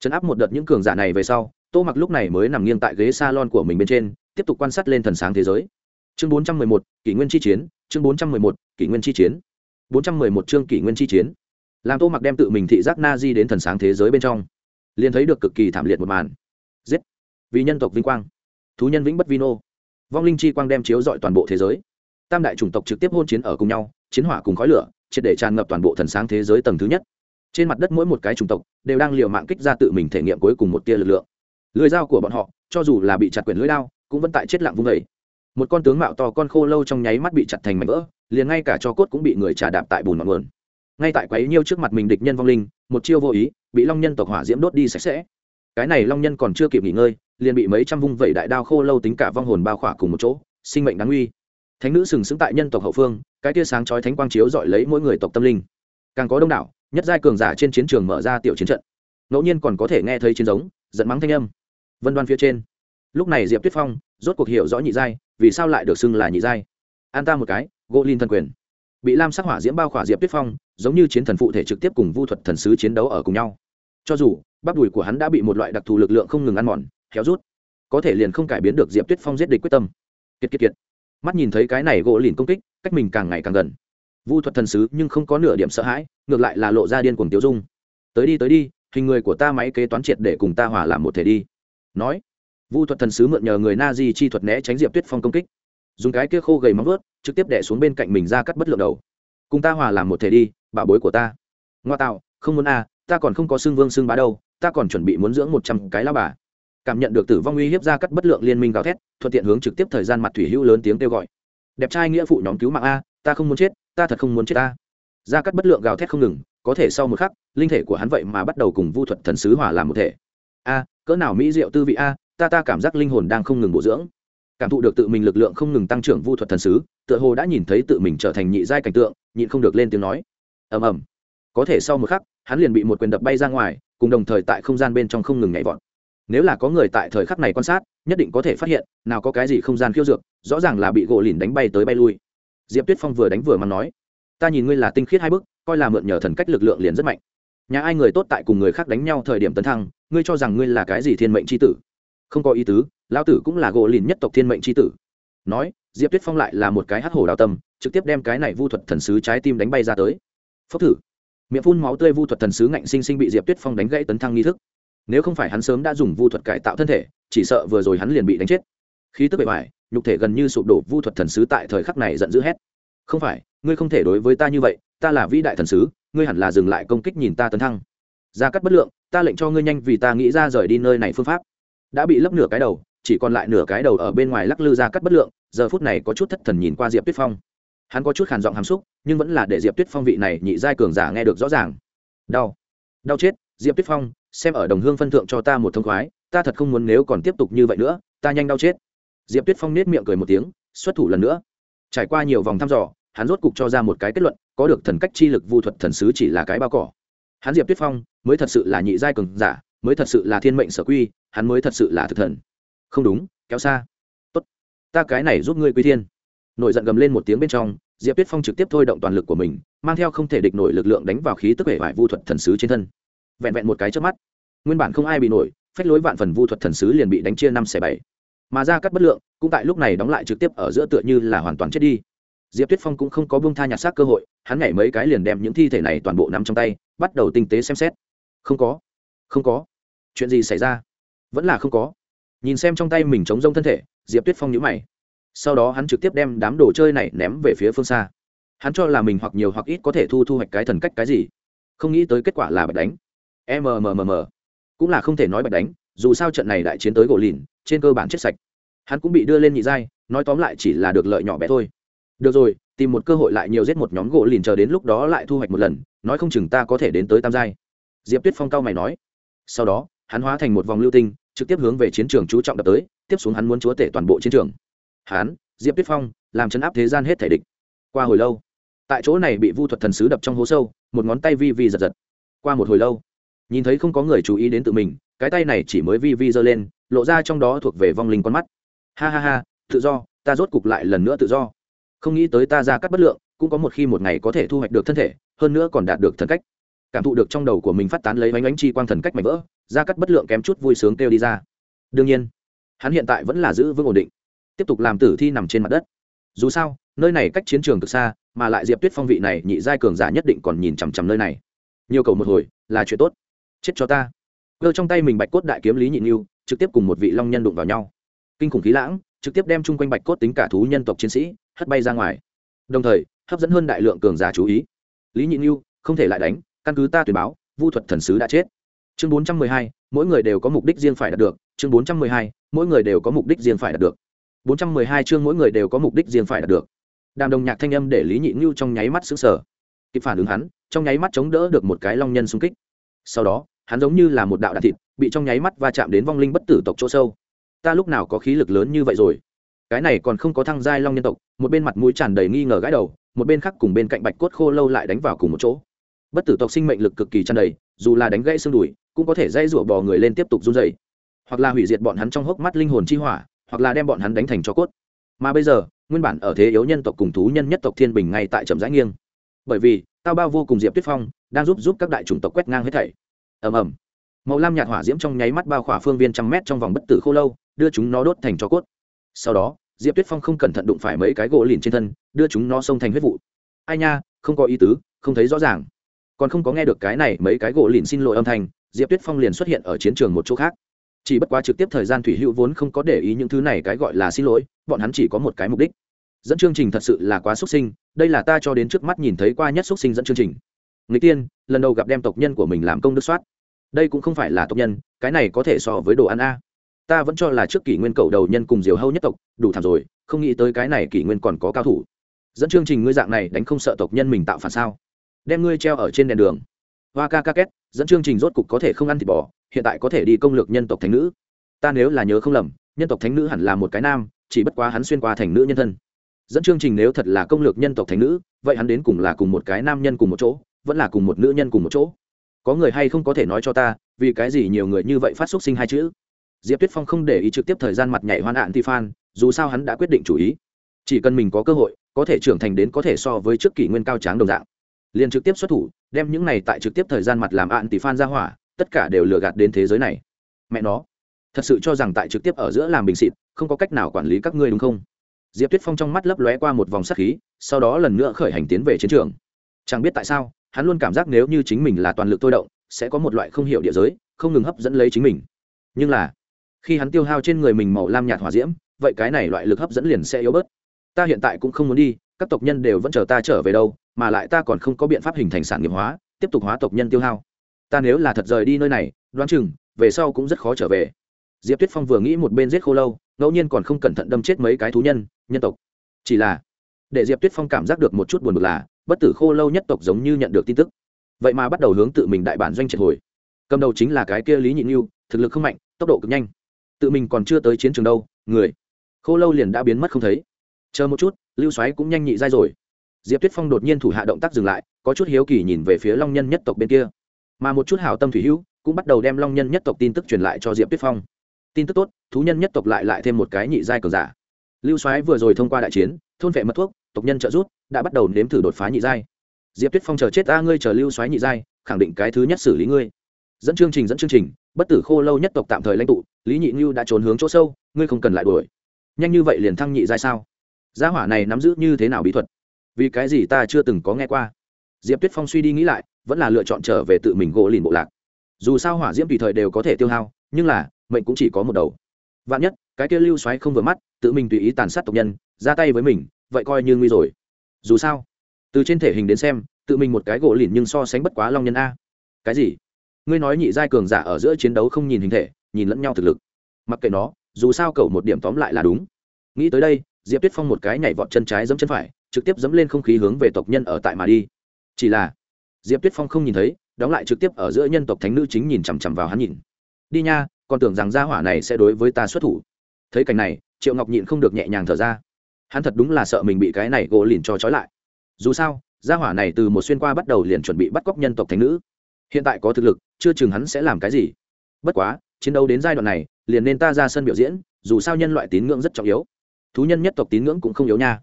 S1: Chấn áp một đợt những cường giả này về sau tô mặc lúc này mới nằm nghiêng tại ghế salon của mình bên trên tiếp tục quan sát lên thần sáng thế giới. Chương 411, kỷ nguyên chi chiến chương 411, kỷ nguyên chi chiến. 411 chương kỷ nguyên chi chiến. Làm tô mặc đem tự mình thị giác na di đến thần sáng thế giới bên trong liền thấy được cực kỳ thảm liệt một màn. Giết! Vì nhân tộc vinh quang. Thú nhân vĩnh bất vino vong linh chi quang đem chiếu rọi toàn bộ thế giới. Tam đại chủng tộc trực tiếp hôn chiến ở cùng nhau chiến hỏa cùng khói lửa triệt để tràn ngập toàn bộ thần sáng thế giới tầng thứ nhất. Trên mặt đất mỗi một cái chủng tộc đều đang liều mạng kích ra tự mình thể nghiệm cuối cùng một tia lực lượng. Lưỡi dao của bọn họ cho dù là bị chặt quyển lưỡi dao, cũng vẫn tại chết lặng vung dậy một con tướng mạo to con khô lâu trong nháy mắt bị chặt thành mảnh vỡ, liền ngay cả cho cốt cũng bị người trà đạp tại bùn ngọn nguồn. Ngay tại quấy nhiêu trước mặt mình địch nhân vong linh, một chiêu vô ý, bị long nhân tộc hỏa diễm đốt đi sạch sẽ. Cái này long nhân còn chưa kịp nghỉ ngơi, liền bị mấy trăm vung vẩy đại đao khô lâu tính cả vong hồn bao khỏa cùng một chỗ, sinh mệnh đáng uy thánh nữ sừng sững tại nhân tộc hậu phương, cái tia sáng chói thánh quang chiếu dọi lấy mỗi người tộc tâm linh. Càng có đông đảo, nhất giai cường giả trên chiến trường mở ra tiểu chiến trận. Ngẫu nhiên còn có thể nghe thấy chiến giống, giận mắng thanh âm. Vân đoan phía trên. Lúc này diệp tuyết phong rốt cuộc hiểu rõ nhị giai vì sao lại được xưng là nhị giai? An ta một cái, gỗ linh thần quyền. Bị lam sắc hỏa diễm bao khỏa diệp tuyết phong, giống như chiến thần phụ thể trực tiếp cùng vu thuật thần sứ chiến đấu ở cùng nhau. Cho dù, bắp đùi của hắn đã bị một loại đặc thù lực lượng không ngừng ăn mòn kéo rút. Có thể liền không cải biến được diệp tuyết phong giết địch quyết tâm. Kiệt kiệt kiệt. Mắt nhìn thấy cái này gỗ lìn công kích, cách mình càng ngày càng gần. Vu thuật thần sứ nhưng không có nửa điểm sợ hãi, ngược lại là lộ ra điên cuồng tiêu dung. Tới đi tới đi, hình người của ta máy kế toán triệt để cùng ta hòa làm một thể đi. Nói vu thuật thần sứ mượn nhờ người na di chi thuật né tránh diệp tuyết phong công kích. Dùng cái kia khô gầy móng vớt trực tiếp đẻ xuống bên cạnh mình ra cắt bất lượng đầu. Cùng ta hòa làm một thể đi bảo bối của ta. Ngoa tạo không muốn a à, ta còn không có xương vương xương bá đâu ta còn chuẩn bị muốn dưỡng một trăm cái lao bà. Cảm nhận được tử vong uy hiếp ra cắt bất lượng liên minh gào thét thuận tiện hướng trực tiếp thời gian mặt thủy hữu lớn tiếng kêu gọi. Đẹp trai nghĩa phụ nhóm cứu mạng a ta không muốn chết ta thật không muốn chết ta ra cắt bất lượng gào thét không ngừng có thể sau một khắc linh thể của hắn vậy mà bắt đầu cùng vu thuật thần sứ hòa làm một thể. A cỡ nào mỹ diệu tư vị a ta ta cảm giác linh hồn đang không ngừng bổ dưỡng. Cảm thụ được tự mình lực lượng không ngừng tăng trưởng vu thuật thần sứ tựa hồ đã nhìn thấy tự mình trở thành nhị giai cảnh tượng nhịn không được lên tiếng nói. Ầm ầm. Có thể sau một khắc hắn liền bị một quyền đập bay ra ngoài cùng đồng thời tại không gian bên trong không ngừng nhảy vọt. Nếu là có người tại thời khắc này quan sát nhất định có thể phát hiện nào có cái gì không gian khiêu dược rõ ràng là bị gỗ lìn đánh bay tới bay lui. Diệp tuyết phong vừa đánh vừa mắng nói ta nhìn ngươi là tinh khiết hai bước, coi là mượn nhờ thần cách lực lượng liền rất mạnh. Nhà ai người tốt tại cùng người khác đánh nhau thời điểm tấn thăng ngươi cho rằng ngươi là cái gì thiên mệnh c h i tử? Không có ý tứ, lão tử cũng là gỗ lìn nhất tộc thiên mệnh c h i tử. Nói, diệp tuyết phong lại là một cái hắc hổ đào tâm, trực tiếp đem cái này vu thuật thần sứ trái tim đánh bay ra tới. Phốc thử. Miệng phun máu tươi vu thuật thần sứ ngạnh sinh sinh bị diệp tuyết phong đánh gãy tấn thăng nghi thức. Nếu không phải hắn sớm đã dùng vu thuật cải tạo thân thể, chỉ sợ vừa rồi hắn liền bị đánh chết. Khí tức bề ngoài, nhục thể gần như sụp đổ, vu thuật thần sứ tại thời khắc này giận dữ hét. Không phải, ngươi không thể đối với ta như vậy, ta là vĩ đại thần sứ, ngươi hẳn là dừng lại công kích nhìn ta tấn thăng. Ra cắt bất lượng, ta lệnh cho ngươi nhanh vì ta nghĩ ra rời đi nơi này phương pháp đã bị lấp nửa cái đầu, chỉ còn lại nửa cái đầu ở bên ngoài lắc lư ra cắt bất lượng, giờ phút này có chút thất thần nhìn qua diệp tuyết phong. Hắn có chút khàn giọng hàm xúc, nhưng vẫn là để diệp tuyết phong vị này nhị giai cường giả nghe được rõ ràng. Đau. Đau chết, diệp tuyết phong, xem ở đồng hương phân thượng cho ta một thông khoái, ta thật không muốn nếu còn tiếp tục như vậy nữa, ta nhanh đau chết. Diệp tuyết phong nết miệng cười một tiếng, xuất thủ lần nữa. Trải qua nhiều vòng thăm dò, hắn rốt cục cho ra một cái kết luận, có được thần cách chi lực vu thuật thần sứ chỉ là cái bao cỏ. Hắn diệp tuyết phong, mới thật sự là nhị giai cường giả mới thật sự là thiên mệnh sở quy, hắn mới thật sự là thực thần. Không đúng, kéo xa. Tốt, ta cái này giúp ngươi quy thiên. Nổi giận gầm lên một tiếng bên trong, diệp tuyết phong trực tiếp thôi động toàn lực của mình, mang theo không thể địch nổi lực lượng đánh vào khí tức vẻ vải vu thuật thần sứ trên thân. Vẹn vẹn một cái trước mắt, nguyên bản không ai bị nổi, phách lối vạn phần vu thuật thần sứ liền bị đánh chia năm xẻ bảy. Mà ra cắt bất lượng, cũng tại lúc này đóng lại trực tiếp ở giữa tựa như là hoàn toàn chết đi. Diệp tuyết phong cũng không có buông tha nhặt xác cơ hội, hắn nhảy mấy cái liền đem những thi thể này toàn bộ nằm trong tay, bắt đầu tinh tế xem xét. Không có không có chuyện gì xảy ra? Vẫn là không có. Nhìn xem trong tay mình chống rông thân thể, diệp tuyết phong nhữ mày. Sau đó hắn trực tiếp đem đám đồ chơi này ném về phía phương xa. Hắn cho là mình hoặc nhiều hoặc ít có thể thu thu hoạch cái thần cách cái gì. Không nghĩ tới kết quả là bạch đánh. Mmm cũng là không thể nói bạch đánh, dù sao trận này đại chiến tới gỗ lìn, trên cơ bản chết sạch. Hắn cũng bị đưa lên nhị giai, nói tóm lại chỉ là được lợi nhỏ bé thôi. Được rồi, tìm một cơ hội lại nhiều giết một nhóm gỗ lìn chờ đến lúc đó lại thu hoạch một lần, nói không chừng ta có thể đến tới tam giai. Diệp tuyết phong cao mày nói. Sau đó hắn hóa thành một vòng lưu tinh, trực tiếp hướng về chiến trường chú trọng đập tới, tiếp xuống hắn muốn chúa tể toàn bộ chiến trường. Hắn diệp tuyết phong, làm chấn áp thế gian hết thể địch. Qua hồi lâu, tại chỗ này bị vu thuật thần sứ đập trong hố sâu, một ngón tay vi vi giật giật. Qua một hồi lâu, nhìn thấy không có người chú ý đến tự mình, cái tay này chỉ mới vi vi giơ lên, lộ ra trong đó thuộc về vong linh con mắt. Ha ha ha, tự do, ta rốt cục lại lần nữa tự do. Không nghĩ tới ta ra cắt bất lượng, cũng có một khi một ngày có thể thu hoạch được thân thể, hơn nữa còn đạt được thần cách cảm thụ được trong đầu của mình phát tán lấy bánh ánh chi quang thần cách mảnh vỡ ra cắt bất lượng kém chút vui sướng kêu đi ra. Đương nhiên, hắn hiện tại vẫn là giữ vững ổn định, tiếp tục làm tử thi nằm trên mặt đất. Dù sao, nơi này cách chiến trường cực xa, mà lại diệp tuyết phong vị này nhị giai cường giả nhất định còn nhìn chằm chằm nơi này. Nhiều cầu một hồi là chuyện tốt. Chết cho ta. Cơ trong tay mình bạch cốt đại kiếm lý nhị nghiêu trực tiếp cùng một vị long nhân đụng vào nhau. Kinh khủng khí lãng, trực tiếp đem chung quanh bạch cốt tính cả thú nhân tộc chiến sĩ, hất bay ra ngoài. Đồng thời, hấp dẫn hơn đại lượng cường giả chú ý. Lý nhị nghiêu không thể lại đánh căn cứ ta tuyên báo, vu thuật thần sứ đã chết. Chương bốn trăm mười hai, mỗi người đều có mục đích riêng phải đạt được. Chương bốn trăm mười hai, mỗi người đều có mục đích riêng phải đạt được. Bốn trăm mười hai chương mỗi người đều có mục đích riêng phải đạt được. Đàm đồng nhạc thanh âm để lý nhị ngưu trong nháy mắt xứng sở kịp phản ứng hắn, trong nháy mắt chống đỡ được một cái long nhân xung kích. Sau đó, hắn giống như là một đạo đạn thịt, bị trong nháy mắt va chạm đến vong linh bất tử tộc chỗ sâu. Ta lúc nào có khí lực lớn như vậy rồi? Cái này còn không có thăng giai long nhân tộc, một bên mặt mũi tràn đầy nghi ngờ gãi đầu, một bên khác cùng bên cạnh bạch cốt khô lâu lại đánh vào cùng một chỗ bất tử tộc sinh mệnh lực cực kỳ tràn đầy, dù là đánh gãy xương đùi, cũng có thể dây rủa bò người lên tiếp tục run dày hoặc là hủy diệt bọn hắn trong hốc mắt linh hồn chi hỏa, hoặc là đem bọn hắn đánh thành cho cốt. Mà bây giờ, nguyên bản ở thế yếu nhân tộc cùng thú nhân nhất tộc thiên bình ngay tại trầm rãi nghiêng. Bởi vì, tao bao vô cùng diệp tuyết phong, đang giúp giúp các đại chủng tộc quét ngang hết thảy. Ầm ầm. Màu lam nhạt hỏa diễm trong nháy mắt bao khỏa phương viên trăm mét trong vòng bất tử khô lâu, đưa chúng nó đốt thành cho cốt. Sau đó, diệp tuyết phong không cẩn thận đụng phải mấy cái gỗ lìn trên thân, đưa chúng nó xông thành huyết vụ. Ai nha, không có ý tứ, không thấy rõ ràng còn không có nghe được cái này mấy cái gỗ lìn xin lỗi âm thanh, diệp tuyết phong liền xuất hiện ở chiến trường một chỗ khác. Chỉ bất quá trực tiếp thời gian thủy hữu vốn không có để ý những thứ này cái gọi là xin lỗi, bọn hắn chỉ có một cái mục đích. Dẫn chương trình thật sự là quá xuất sinh, đây là ta cho đến trước mắt nhìn thấy qua nhất xuất sinh dẫn chương trình. Người tiên, lần đầu gặp đem tộc nhân của mình làm công đức soát. Đây cũng không phải là tộc nhân, cái này có thể so với đồ ăn a. Ta vẫn cho là trước kỷ nguyên cầu đầu nhân cùng diều hâu nhất tộc, đủ thảm rồi, không nghĩ tới cái này kỷ nguyên còn có cao thủ. Dẫn chương trình ngươi dạng này đánh không sợ tộc nhân mình tạo phản sao? Đem ngươi treo ở trên đèn đường. Hoa ca ca két, dẫn chương trình rốt cục có thể không ăn thịt bò, hiện tại có thể đi công lược nhân tộc thánh nữ. Ta nếu là nhớ không lầm, nhân tộc thánh nữ hẳn là một cái nam, chỉ bất quá hắn xuyên qua thành nữ nhân thân. Dẫn chương trình nếu thật là công lược nhân tộc thánh nữ, vậy hắn đến cùng là cùng một cái nam nhân cùng một chỗ, vẫn là cùng một nữ nhân cùng một chỗ. Có người hay không có thể nói cho ta, vì cái gì nhiều người như vậy phát xúc sinh hai chữ? Diệp tuyết phong không để ý trực tiếp thời gian mặt nhảy hoan hạn ti phan, dù sao hắn đã quyết định chủ ý. Chỉ cần mình có cơ hội, có thể trưởng thành đến có thể so với trước kỷ nguyên cao tráng đồng dạng liền trực tiếp xuất thủ, đem những này tại trực tiếp thời gian mặt làm ạn tỷ phan ra hỏa, tất cả đều lừa gạt đến thế giới này. Mẹ nó, thật sự cho rằng tại trực tiếp ở giữa làm bình xịt, không có cách nào quản lý các ngươi đúng không? Diệp tuyết phong trong mắt lấp lóe qua một vòng sắc khí, sau đó lần nữa khởi hành tiến về chiến trường. Chẳng biết tại sao, hắn luôn cảm giác nếu như chính mình là toàn lực thôi động, sẽ có một loại không hiểu địa giới, không ngừng hấp dẫn lấy chính mình. Nhưng là, khi hắn tiêu hao trên người mình màu lam nhạt hỏa diễm, vậy cái này loại lực hấp dẫn liền sẽ yếu bớt. Ta hiện tại cũng không muốn đi, các tộc nhân đều vẫn chờ ta trở về đâu mà lại ta còn không có biện pháp hình thành sản nghiệp hóa, tiếp tục hóa tộc nhân tiêu hao. Ta nếu là thật rời đi nơi này, đoán chừng, về sau cũng rất khó trở về. Diệp tuyết phong vừa nghĩ một bên giết khô lâu, ngẫu nhiên còn không cẩn thận đâm chết mấy cái thú nhân nhân tộc. Chỉ là, để diệp tuyết phong cảm giác được một chút buồn bực là, bất tử khô lâu nhất tộc giống như nhận được tin tức. Vậy mà bắt đầu hướng tự mình đại bản doanh triệt hồi. Cầm đầu chính là cái kia lý nhị như thực lực không mạnh, tốc độ cực nhanh. Tự mình còn chưa tới chiến trường đâu, người. Khô lâu liền đã biến mất không thấy. Chờ một chút, lưu xoáy cũng nhanh nhị dai rồi diệp tuyết phong đột nhiên thủ hạ động tác dừng lại, có chút hiếu kỳ nhìn về phía long nhân nhất tộc bên kia. Mà một chút hảo tâm thủy hữu, cũng bắt đầu đem long nhân nhất tộc tin tức truyền lại cho diệp tuyết phong. Tin tức tốt, thú nhân nhất tộc lại lại thêm một cái nhị giai cờ giả. Lưu soái vừa rồi thông qua đại chiến, thôn vệ mất thuốc, tộc nhân trợ rút đã bắt đầu nếm thử đột phá nhị giai. Diệp tuyết phong chờ chết ta ngươi chờ lưu soái nhị giai, khẳng định cái thứ nhất xử lý ngươi. Dẫn chương trình, dẫn chương trình, bất tử khô lâu nhất tộc tạm thời lãnh tụ, lý nhị ngưu đã trốn hướng chỗ sâu, ngươi không cần lại đuổi. Nhanh như vậy liền thăng nhị giai sao? Gia hỏa này nắm giữ như thế nào bí thuật? Vì cái gì ta chưa từng có nghe qua? Diệp tuyết phong suy đi nghĩ lại, vẫn là lựa chọn trở về tự mình gỗ lìn bộ lạc. Dù sao hỏa diễm tùy thời đều có thể tiêu hao, nhưng là, mệnh cũng chỉ có một đầu. Vạn nhất, cái kia lưu xoáy không vừa mắt, tự mình tùy ý tàn sát tộc nhân, ra tay với mình, vậy coi như nguy rồi. Dù sao, từ trên thể hình đến xem, tự mình một cái gỗ lìn nhưng so sánh bất quá long nhân a. Cái gì? Ngươi nói nhị giai cường giả ở giữa chiến đấu không nhìn hình thể, nhìn lẫn nhau thực lực. Mặc kệ nó, dù sao cậu một điểm tóm lại là đúng. Nghĩ tới đây, diệp tuyết phong một cái nhảy vọt chân trái giẫm chân phải trực tiếp dẫm lên không khí hướng về tộc nhân ở tại mà đi. Chỉ là, diệp tuyết phong không nhìn thấy, đóng lại trực tiếp ở giữa nhân tộc thánh nữ chính nhìn chằm chằm vào hắn nhìn. Đi nha, còn tưởng rằng gia hỏa này sẽ đối với ta xuất thủ. Thấy cảnh này, triệu ngọc nhịn không được nhẹ nhàng thở ra. Hắn thật đúng là sợ mình bị cái này gỗ lìn cho trói lại. Dù sao, gia hỏa này từ một xuyên qua bắt đầu liền chuẩn bị bắt cóc nhân tộc thánh nữ. Hiện tại có thực lực, chưa chừng hắn sẽ làm cái gì. Bất quá, chiến đấu đến giai đoạn này, liền nên ta ra sân biểu diễn, dù sao nhân loại tín ngưỡng rất trọng yếu. Thú nhân nhất tộc tín ngưỡng cũng không yếu nha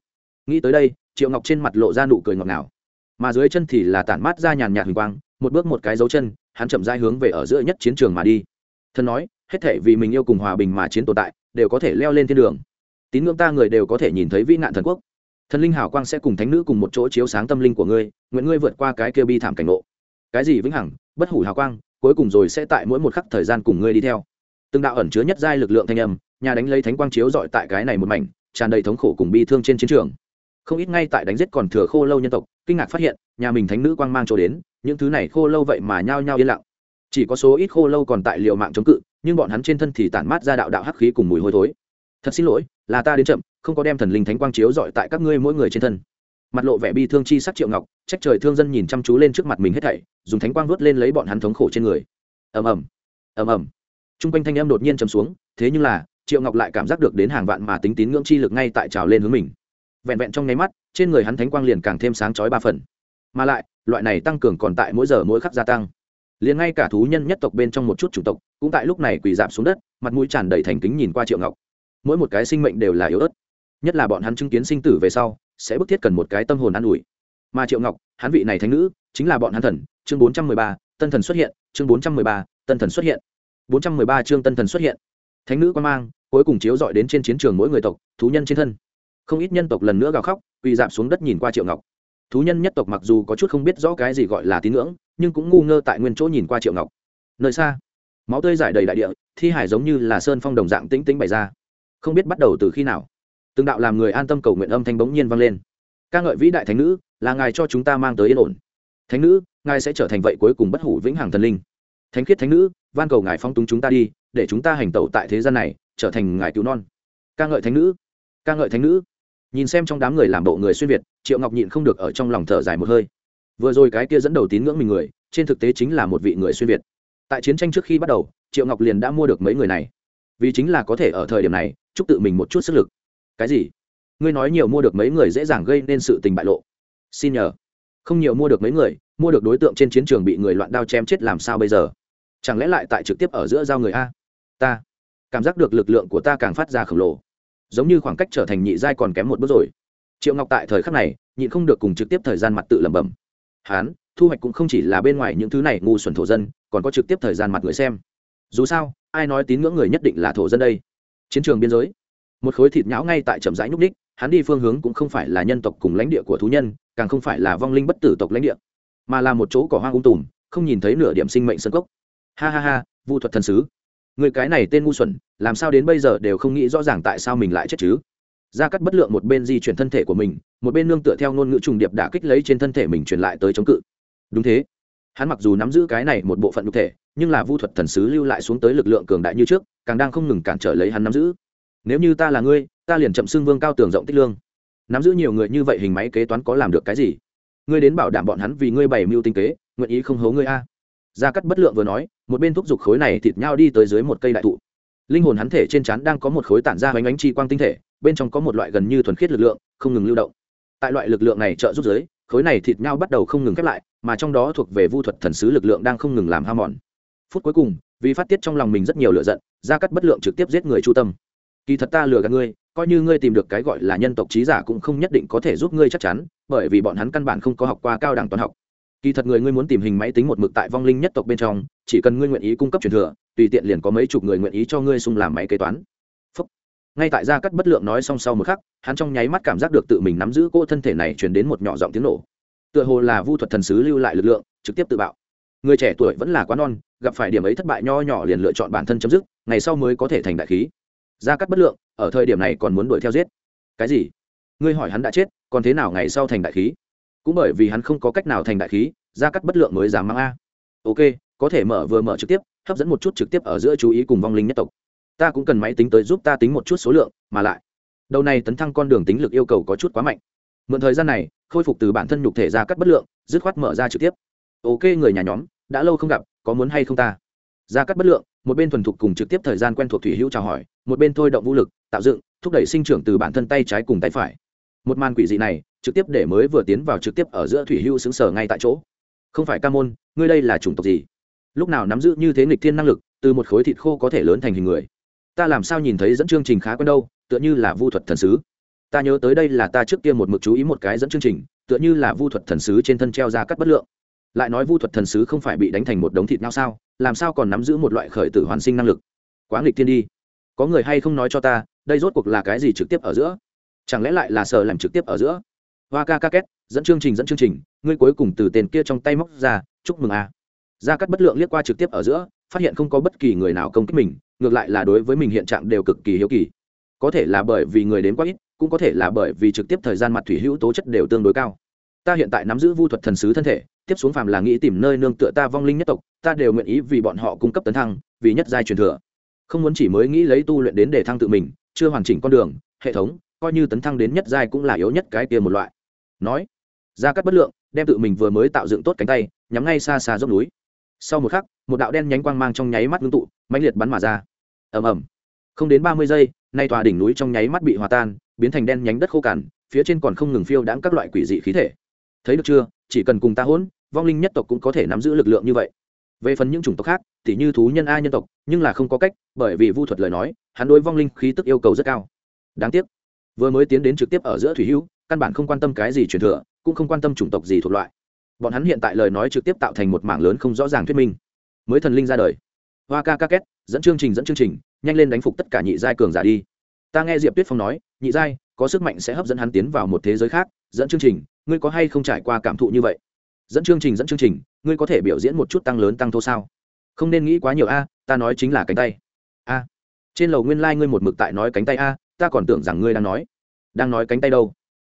S1: nghĩ tới đây, triệu ngọc trên mặt lộ ra nụ cười ngọt ngào. Mà dưới chân thì là tản mát ra nhàn nhạt huỳnh quang, một bước một cái dấu chân, hắn chậm dai hướng về ở giữa nhất chiến trường mà đi. Thân nói, hết thể vì mình yêu cùng hòa bình mà chiến tồn tại, đều có thể leo lên thiên đường. Tín ngưỡng ta người đều có thể nhìn thấy vĩ nạn thần quốc. Thần linh hảo quang sẽ cùng thánh nữ cùng một chỗ chiếu sáng tâm linh của ngươi, nguyện ngươi vượt qua cái kia bi thảm cảnh ngộ. Cái gì vĩnh hằng, bất hủ hào quang, cuối cùng rồi sẽ tại mỗi một khắc thời gian cùng ngươi đi theo. Từng đạo ẩn chứa nhất giai lực lượng thanh âm, nhà đánh lấy thánh quang chiếu dọi tại cái này một mảnh, tràn đầy thống khổ cùng bi thương trên chiến trường không ít ngay tại đánh giết còn thừa khô lâu nhân tộc, kinh ngạc phát hiện, nhà mình thánh nữ quang mang chỗ đến, những thứ này khô lâu vậy mà nhao nhao yên lặng. Chỉ có số ít khô lâu còn tại liệu mạng chống cự, nhưng bọn hắn trên thân thì tản mát ra đạo đạo hắc khí cùng mùi hôi thối. Thật xin lỗi, là ta đến chậm, không có đem thần linh thánh quang chiếu dọi tại các ngươi mỗi người trên thân. Mặt lộ vẻ bi thương chi sắc triệu ngọc, trách trời thương dân nhìn chăm chú lên trước mặt mình hết thảy, dùng thánh quang vớt lên lấy bọn hắn thống khổ trên người. Ầm ầm ầm ầm. T r u n g quanh thanh em đột nhiên chấm xuống, thế nhưng là, triệu ngọc lại cảm giác được đến hàng vạn mà tính tín ngưỡng chi lực ngay tại trào lên hướng mình vẹn vẹn trong nháy mắt, trên người hắn thánh quang liền càng thêm sáng chói ba phần. Mà lại, loại này tăng cường còn tại mỗi giờ mỗi khắc gia tăng. Liền ngay cả thú nhân nhất tộc bên trong một chút chủng tộc, cũng tại lúc này quỳ dạp xuống đất, mặt mũi tràn đầy thành kính nhìn qua triệu ngọc. Mỗi một cái sinh mệnh đều là yếu ớt. Nhất là bọn hắn chứng kiến sinh tử về sau, sẽ bức thiết cần một cái tâm hồn an ủi. Mà triệu ngọc, hắn vị này thánh nữ, chính là bọn hắn thần, chương bốn trăm mười ba, tân thần xuất hiện, chương bốn trăm mười ba, tân thần xuất hiện. bốn trăm mười ba chương tân thần xuất hiện. Thánh nữ quan mang, cuối cùng chiếu dọi đến trên chiến trường mỗi người tộc, thú nhân trên thân không ít nhân tộc lần nữa gào khóc, quỳ dạp xuống đất nhìn qua triệu ngọc. Thú nhân nhất tộc mặc dù có chút không biết rõ cái gì gọi là tín ngưỡng, nhưng cũng ngu ngơ tại nguyên chỗ nhìn qua triệu ngọc. Nơi xa, máu tươi giải đầy đại địa, thi hải giống như là sơn phong đồng dạng tĩnh tĩnh bày ra. Không biết bắt đầu từ khi nào, từng đạo làm người an tâm cầu nguyện âm thanh bỗng nhiên vang lên. Ca ngợi vĩ đại thánh nữ, là ngài cho chúng ta mang tới yên ổn. Thánh nữ, ngài sẽ trở thành vậy cuối cùng bất hủ vĩnh hằng thần linh. Thánh khiết thánh nữ, van cầu ngài phong túng chúng ta đi, để chúng ta hành tẩu tại thế gian này, trở thành ngài cứu non. Ca ngợi thánh nữ, ca ngợi thánh nữ nhìn xem trong đám người làm bộ người xuyên việt, triệu ngọc nhịn không được ở trong lòng thở dài một hơi. Vừa rồi cái kia dẫn đầu tín ngưỡng mình người, trên thực tế chính là một vị người xuyên việt. Tại chiến tranh trước khi bắt đầu, triệu ngọc liền đã mua được mấy người này. Vì chính là có thể ở thời điểm này, chúc tự mình một chút sức lực. Cái gì? Ngươi nói nhiều mua được mấy người dễ dàng gây nên sự tình bại lộ. Xin nhờ. Không nhiều mua được mấy người, mua được đối tượng trên chiến trường bị người loạn đao chém chết làm sao bây giờ? Chẳng lẽ lại tại trực tiếp ở giữa giao người a? Ta. Cảm giác được lực lượng của ta càng phát ra khổng lồ giống như khoảng cách trở thành nhị giai còn kém một bước rồi. Triệu ngọc tại thời khắc này, nhịn không được cùng trực tiếp thời gian mặt tự lẩm bẩm. Hán, thu hoạch cũng không chỉ là bên ngoài những thứ này ngu xuẩn thổ dân, còn có trực tiếp thời gian mặt người xem. Dù sao, ai nói tín ngưỡng người nhất định là thổ dân đây? Chiến trường biên giới. Một khối thịt nhão ngay tại trầm rãi nhúc ních hắn đi phương hướng cũng không phải là nhân tộc cùng lãnh địa của thú nhân, càng không phải là vong linh bất tử tộc lãnh địa, mà là một chỗ cỏ hoang ung tùm, không nhìn thấy nửa điểm sinh mệnh sân cốc. Ha ha ha, vu thuật thần sứ người cái này tên ngu xuẩn, làm sao đến bây giờ đều không nghĩ rõ ràng tại sao mình lại chết chứ? Gia cắt bất lượng một bên di chuyển thân thể của mình, một bên nương tựa theo ngôn ngữ trùng điệp đã kích lấy trên thân thể mình truyền lại tới chống cự. Đúng thế. Hắn mặc dù nắm giữ cái này một bộ phận cụ thể, nhưng là vu thuật thần sứ lưu lại xuống tới lực lượng cường đại như trước, càng đang không ngừng cản trở lấy hắn nắm giữ. Nếu như ta là ngươi, ta liền chậm xưng vương cao tường rộng tích lương. Nắm giữ nhiều người như vậy hình máy kế toán có làm được cái gì? Ngươi đến bảo đảm bọn hắn vì ngươi bày mưu tinh kế, nguyện ý không hố ngươi a gia cắt bất lượng vừa nói, một bên thúc giục khối này thịt nhau đi tới dưới một cây đại thụ. Linh hồn hắn thể trên trán đang có một khối tản ra hoành ánh chi quang tinh thể, bên trong có một loại gần như thuần khiết lực lượng, không ngừng lưu động. Tại loại lực lượng này trợ giúp giới khối này thịt nhau bắt đầu không ngừng khép lại, mà trong đó thuộc về vu thuật thần sứ lực lượng đang không ngừng làm ham mòn. Phút cuối cùng, vì phát tiết trong lòng mình rất nhiều lựa giận, gia cắt bất lượng trực tiếp giết người chu tâm. Kỳ thật ta lừa gạt ngươi, coi như ngươi tìm được cái gọi là nhân tộc trí giả cũng không nhất định có thể giúp ngươi chắc chắn, bởi vì bọn hắn căn bản không có học qua cao đẳng toán học kỳ thật người ngươi muốn tìm hình máy tính một mực tại vong linh nhất tộc bên trong, chỉ cần ngươi nguyện ý cung cấp truyền thừa, tùy tiện liền có mấy chục người nguyện ý cho ngươi xung làm máy kế toán. Phúc. ngay tại gia cắt bất lượng nói xong sau một khắc, hắn trong nháy mắt cảm giác được tự mình nắm giữ cô thân thể này truyền đến một nhỏ giọng tiếng nổ. Tựa hồ là vu thuật thần sứ lưu lại lực lượng, trực tiếp tự bạo. Người trẻ tuổi vẫn là quá non, gặp phải điểm ấy thất bại nho nhỏ liền lựa chọn bản thân chấm dứt, ngày sau mới có thể thành đại khí. Gia cắt bất lượng, ở thời điểm này còn muốn đuổi theo giết. Cái gì? Ngươi hỏi hắn đã chết, còn thế nào ngày sau thành đại khí? Cũng bởi vì hắn không có cách nào thành đại khí gia cắt bất lượng mới dám mang a. Ok, có thể mở vừa mở trực tiếp, hấp dẫn một chút trực tiếp ở giữa chú ý cùng vong linh nhất tộc. Ta cũng cần máy tính tới giúp ta tính một chút số lượng, mà lại, đầu này tấn thăng con đường tính lực yêu cầu có chút quá mạnh. Mượn thời gian này, khôi phục từ bản thân nhục thể ra cắt bất lượng, dứt khoát mở ra trực tiếp. Ok, người nhà nhóm, đã lâu không gặp, có muốn hay không ta? Ra cắt bất lượng, một bên thuần thục cùng trực tiếp thời gian quen thuộc thủy hữu chào hỏi, một bên thôi động vũ lực, tạo dựng, thúc đẩy sinh trưởng từ bản thân tay trái cùng tay phải một màn quỷ dị này, trực tiếp để mới vừa tiến vào trực tiếp ở giữa thủy hưu xứng sở ngay tại chỗ. Không phải ca môn, ngươi đây là chủng tộc gì? Lúc nào nắm giữ như thế nghịch thiên năng lực, từ một khối thịt khô có thể lớn thành hình người? Ta làm sao nhìn thấy dẫn chương trình khá quen đâu, tựa như là vu thuật thần sứ. Ta nhớ tới đây là ta trước kia một mực chú ý một cái dẫn chương trình, tựa như là vu thuật thần sứ trên thân treo ra cắt bất lượng. Lại nói vu thuật thần sứ không phải bị đánh thành một đống thịt nhau sao, làm sao còn nắm giữ một loại khởi tử hoàn sinh năng lực? Quá nghịch thiên đi. Có người hay không nói cho ta, đây rốt cuộc là cái gì trực tiếp ở giữa? Chẳng lẽ lại là sở làm trực tiếp ở giữa? Hoa ca ca két, dẫn chương trình, dẫn chương trình, ngươi cuối cùng từ tiền kia trong tay móc ra, chúc mừng a à. Ra cắt bất lượng liếc qua trực tiếp ở giữa, phát hiện không có bất kỳ người nào công kích mình, ngược lại là đối với mình hiện trạng đều cực kỳ hiếu kỳ. Có thể là bởi vì người đến quá ít, cũng có thể là bởi vì trực tiếp thời gian mặt thủy hữu tố chất đều tương đối cao. Ta hiện tại nắm giữ vu thuật thần sứ thân thể, tiếp xuống phàm là nghĩ tìm nơi nương tựa ta vong linh nhất tộc, ta đều nguyện ý vì bọn họ cung cấp tấn thăng, vì nhất giai truyền thừa. Không muốn chỉ mới nghĩ lấy tu luyện đến để thăng tự mình, chưa hoàn chỉnh con đường, hệ thống coi như tấn thăng đến nhất giai cũng là yếu nhất cái kia một loại. Nói ra cắt bất lượng đem tự mình vừa mới tạo dựng tốt cánh tay, nhắm ngay xa xa dốc núi. Sau một khắc, một đạo đen nhánh quang mang trong nháy mắt ngưng tụ, mãnh liệt bắn mà ra. Ầm ầm. Không đến ba mươi giây, nay tòa đỉnh núi trong nháy mắt bị hòa tan, biến thành đen nhánh đất khô cằn, phía trên còn không ngừng phiêu đãng các loại quỷ dị khí thể. Thấy được chưa? Chỉ cần cùng ta hỗn, vong linh nhất tộc cũng có thể nắm giữ lực lượng như vậy. Về phần những chủng tộc khác thì như thú nhân a nhân tộc, nhưng là không có cách, bởi vì vu thuật lời nói, hắn đối vong linh khí tức yêu cầu rất cao. Đáng tiếc vừa mới tiến đến trực tiếp ở giữa thủy hữu, căn bản không quan tâm cái gì truyền thừa, cũng không quan tâm chủng tộc gì thuộc loại. Bọn hắn hiện tại lời nói trực tiếp tạo thành một mảng lớn không rõ ràng thuyết minh. Mới thần linh ra đời. Hoa ca ca két, dẫn chương trình, dẫn chương trình, nhanh lên đánh phục tất cả nhị giai cường giả đi. Ta nghe diệp tuyết phong nói, nhị giai, có sức mạnh sẽ hấp dẫn hắn tiến vào một thế giới khác, dẫn chương trình, ngươi có hay không trải qua cảm thụ như vậy? Dẫn chương trình, dẫn chương trình, ngươi có thể biểu diễn một chút tăng lớn tăng thô sao? Không nên nghĩ quá nhiều a, ta nói chính là cánh tay. A. Trên lầu nguyên lai、like、ngươi một mực tại nói cánh tay a ta còn tưởng rằng ngươi đang nói. Đang nói cánh tay đâu?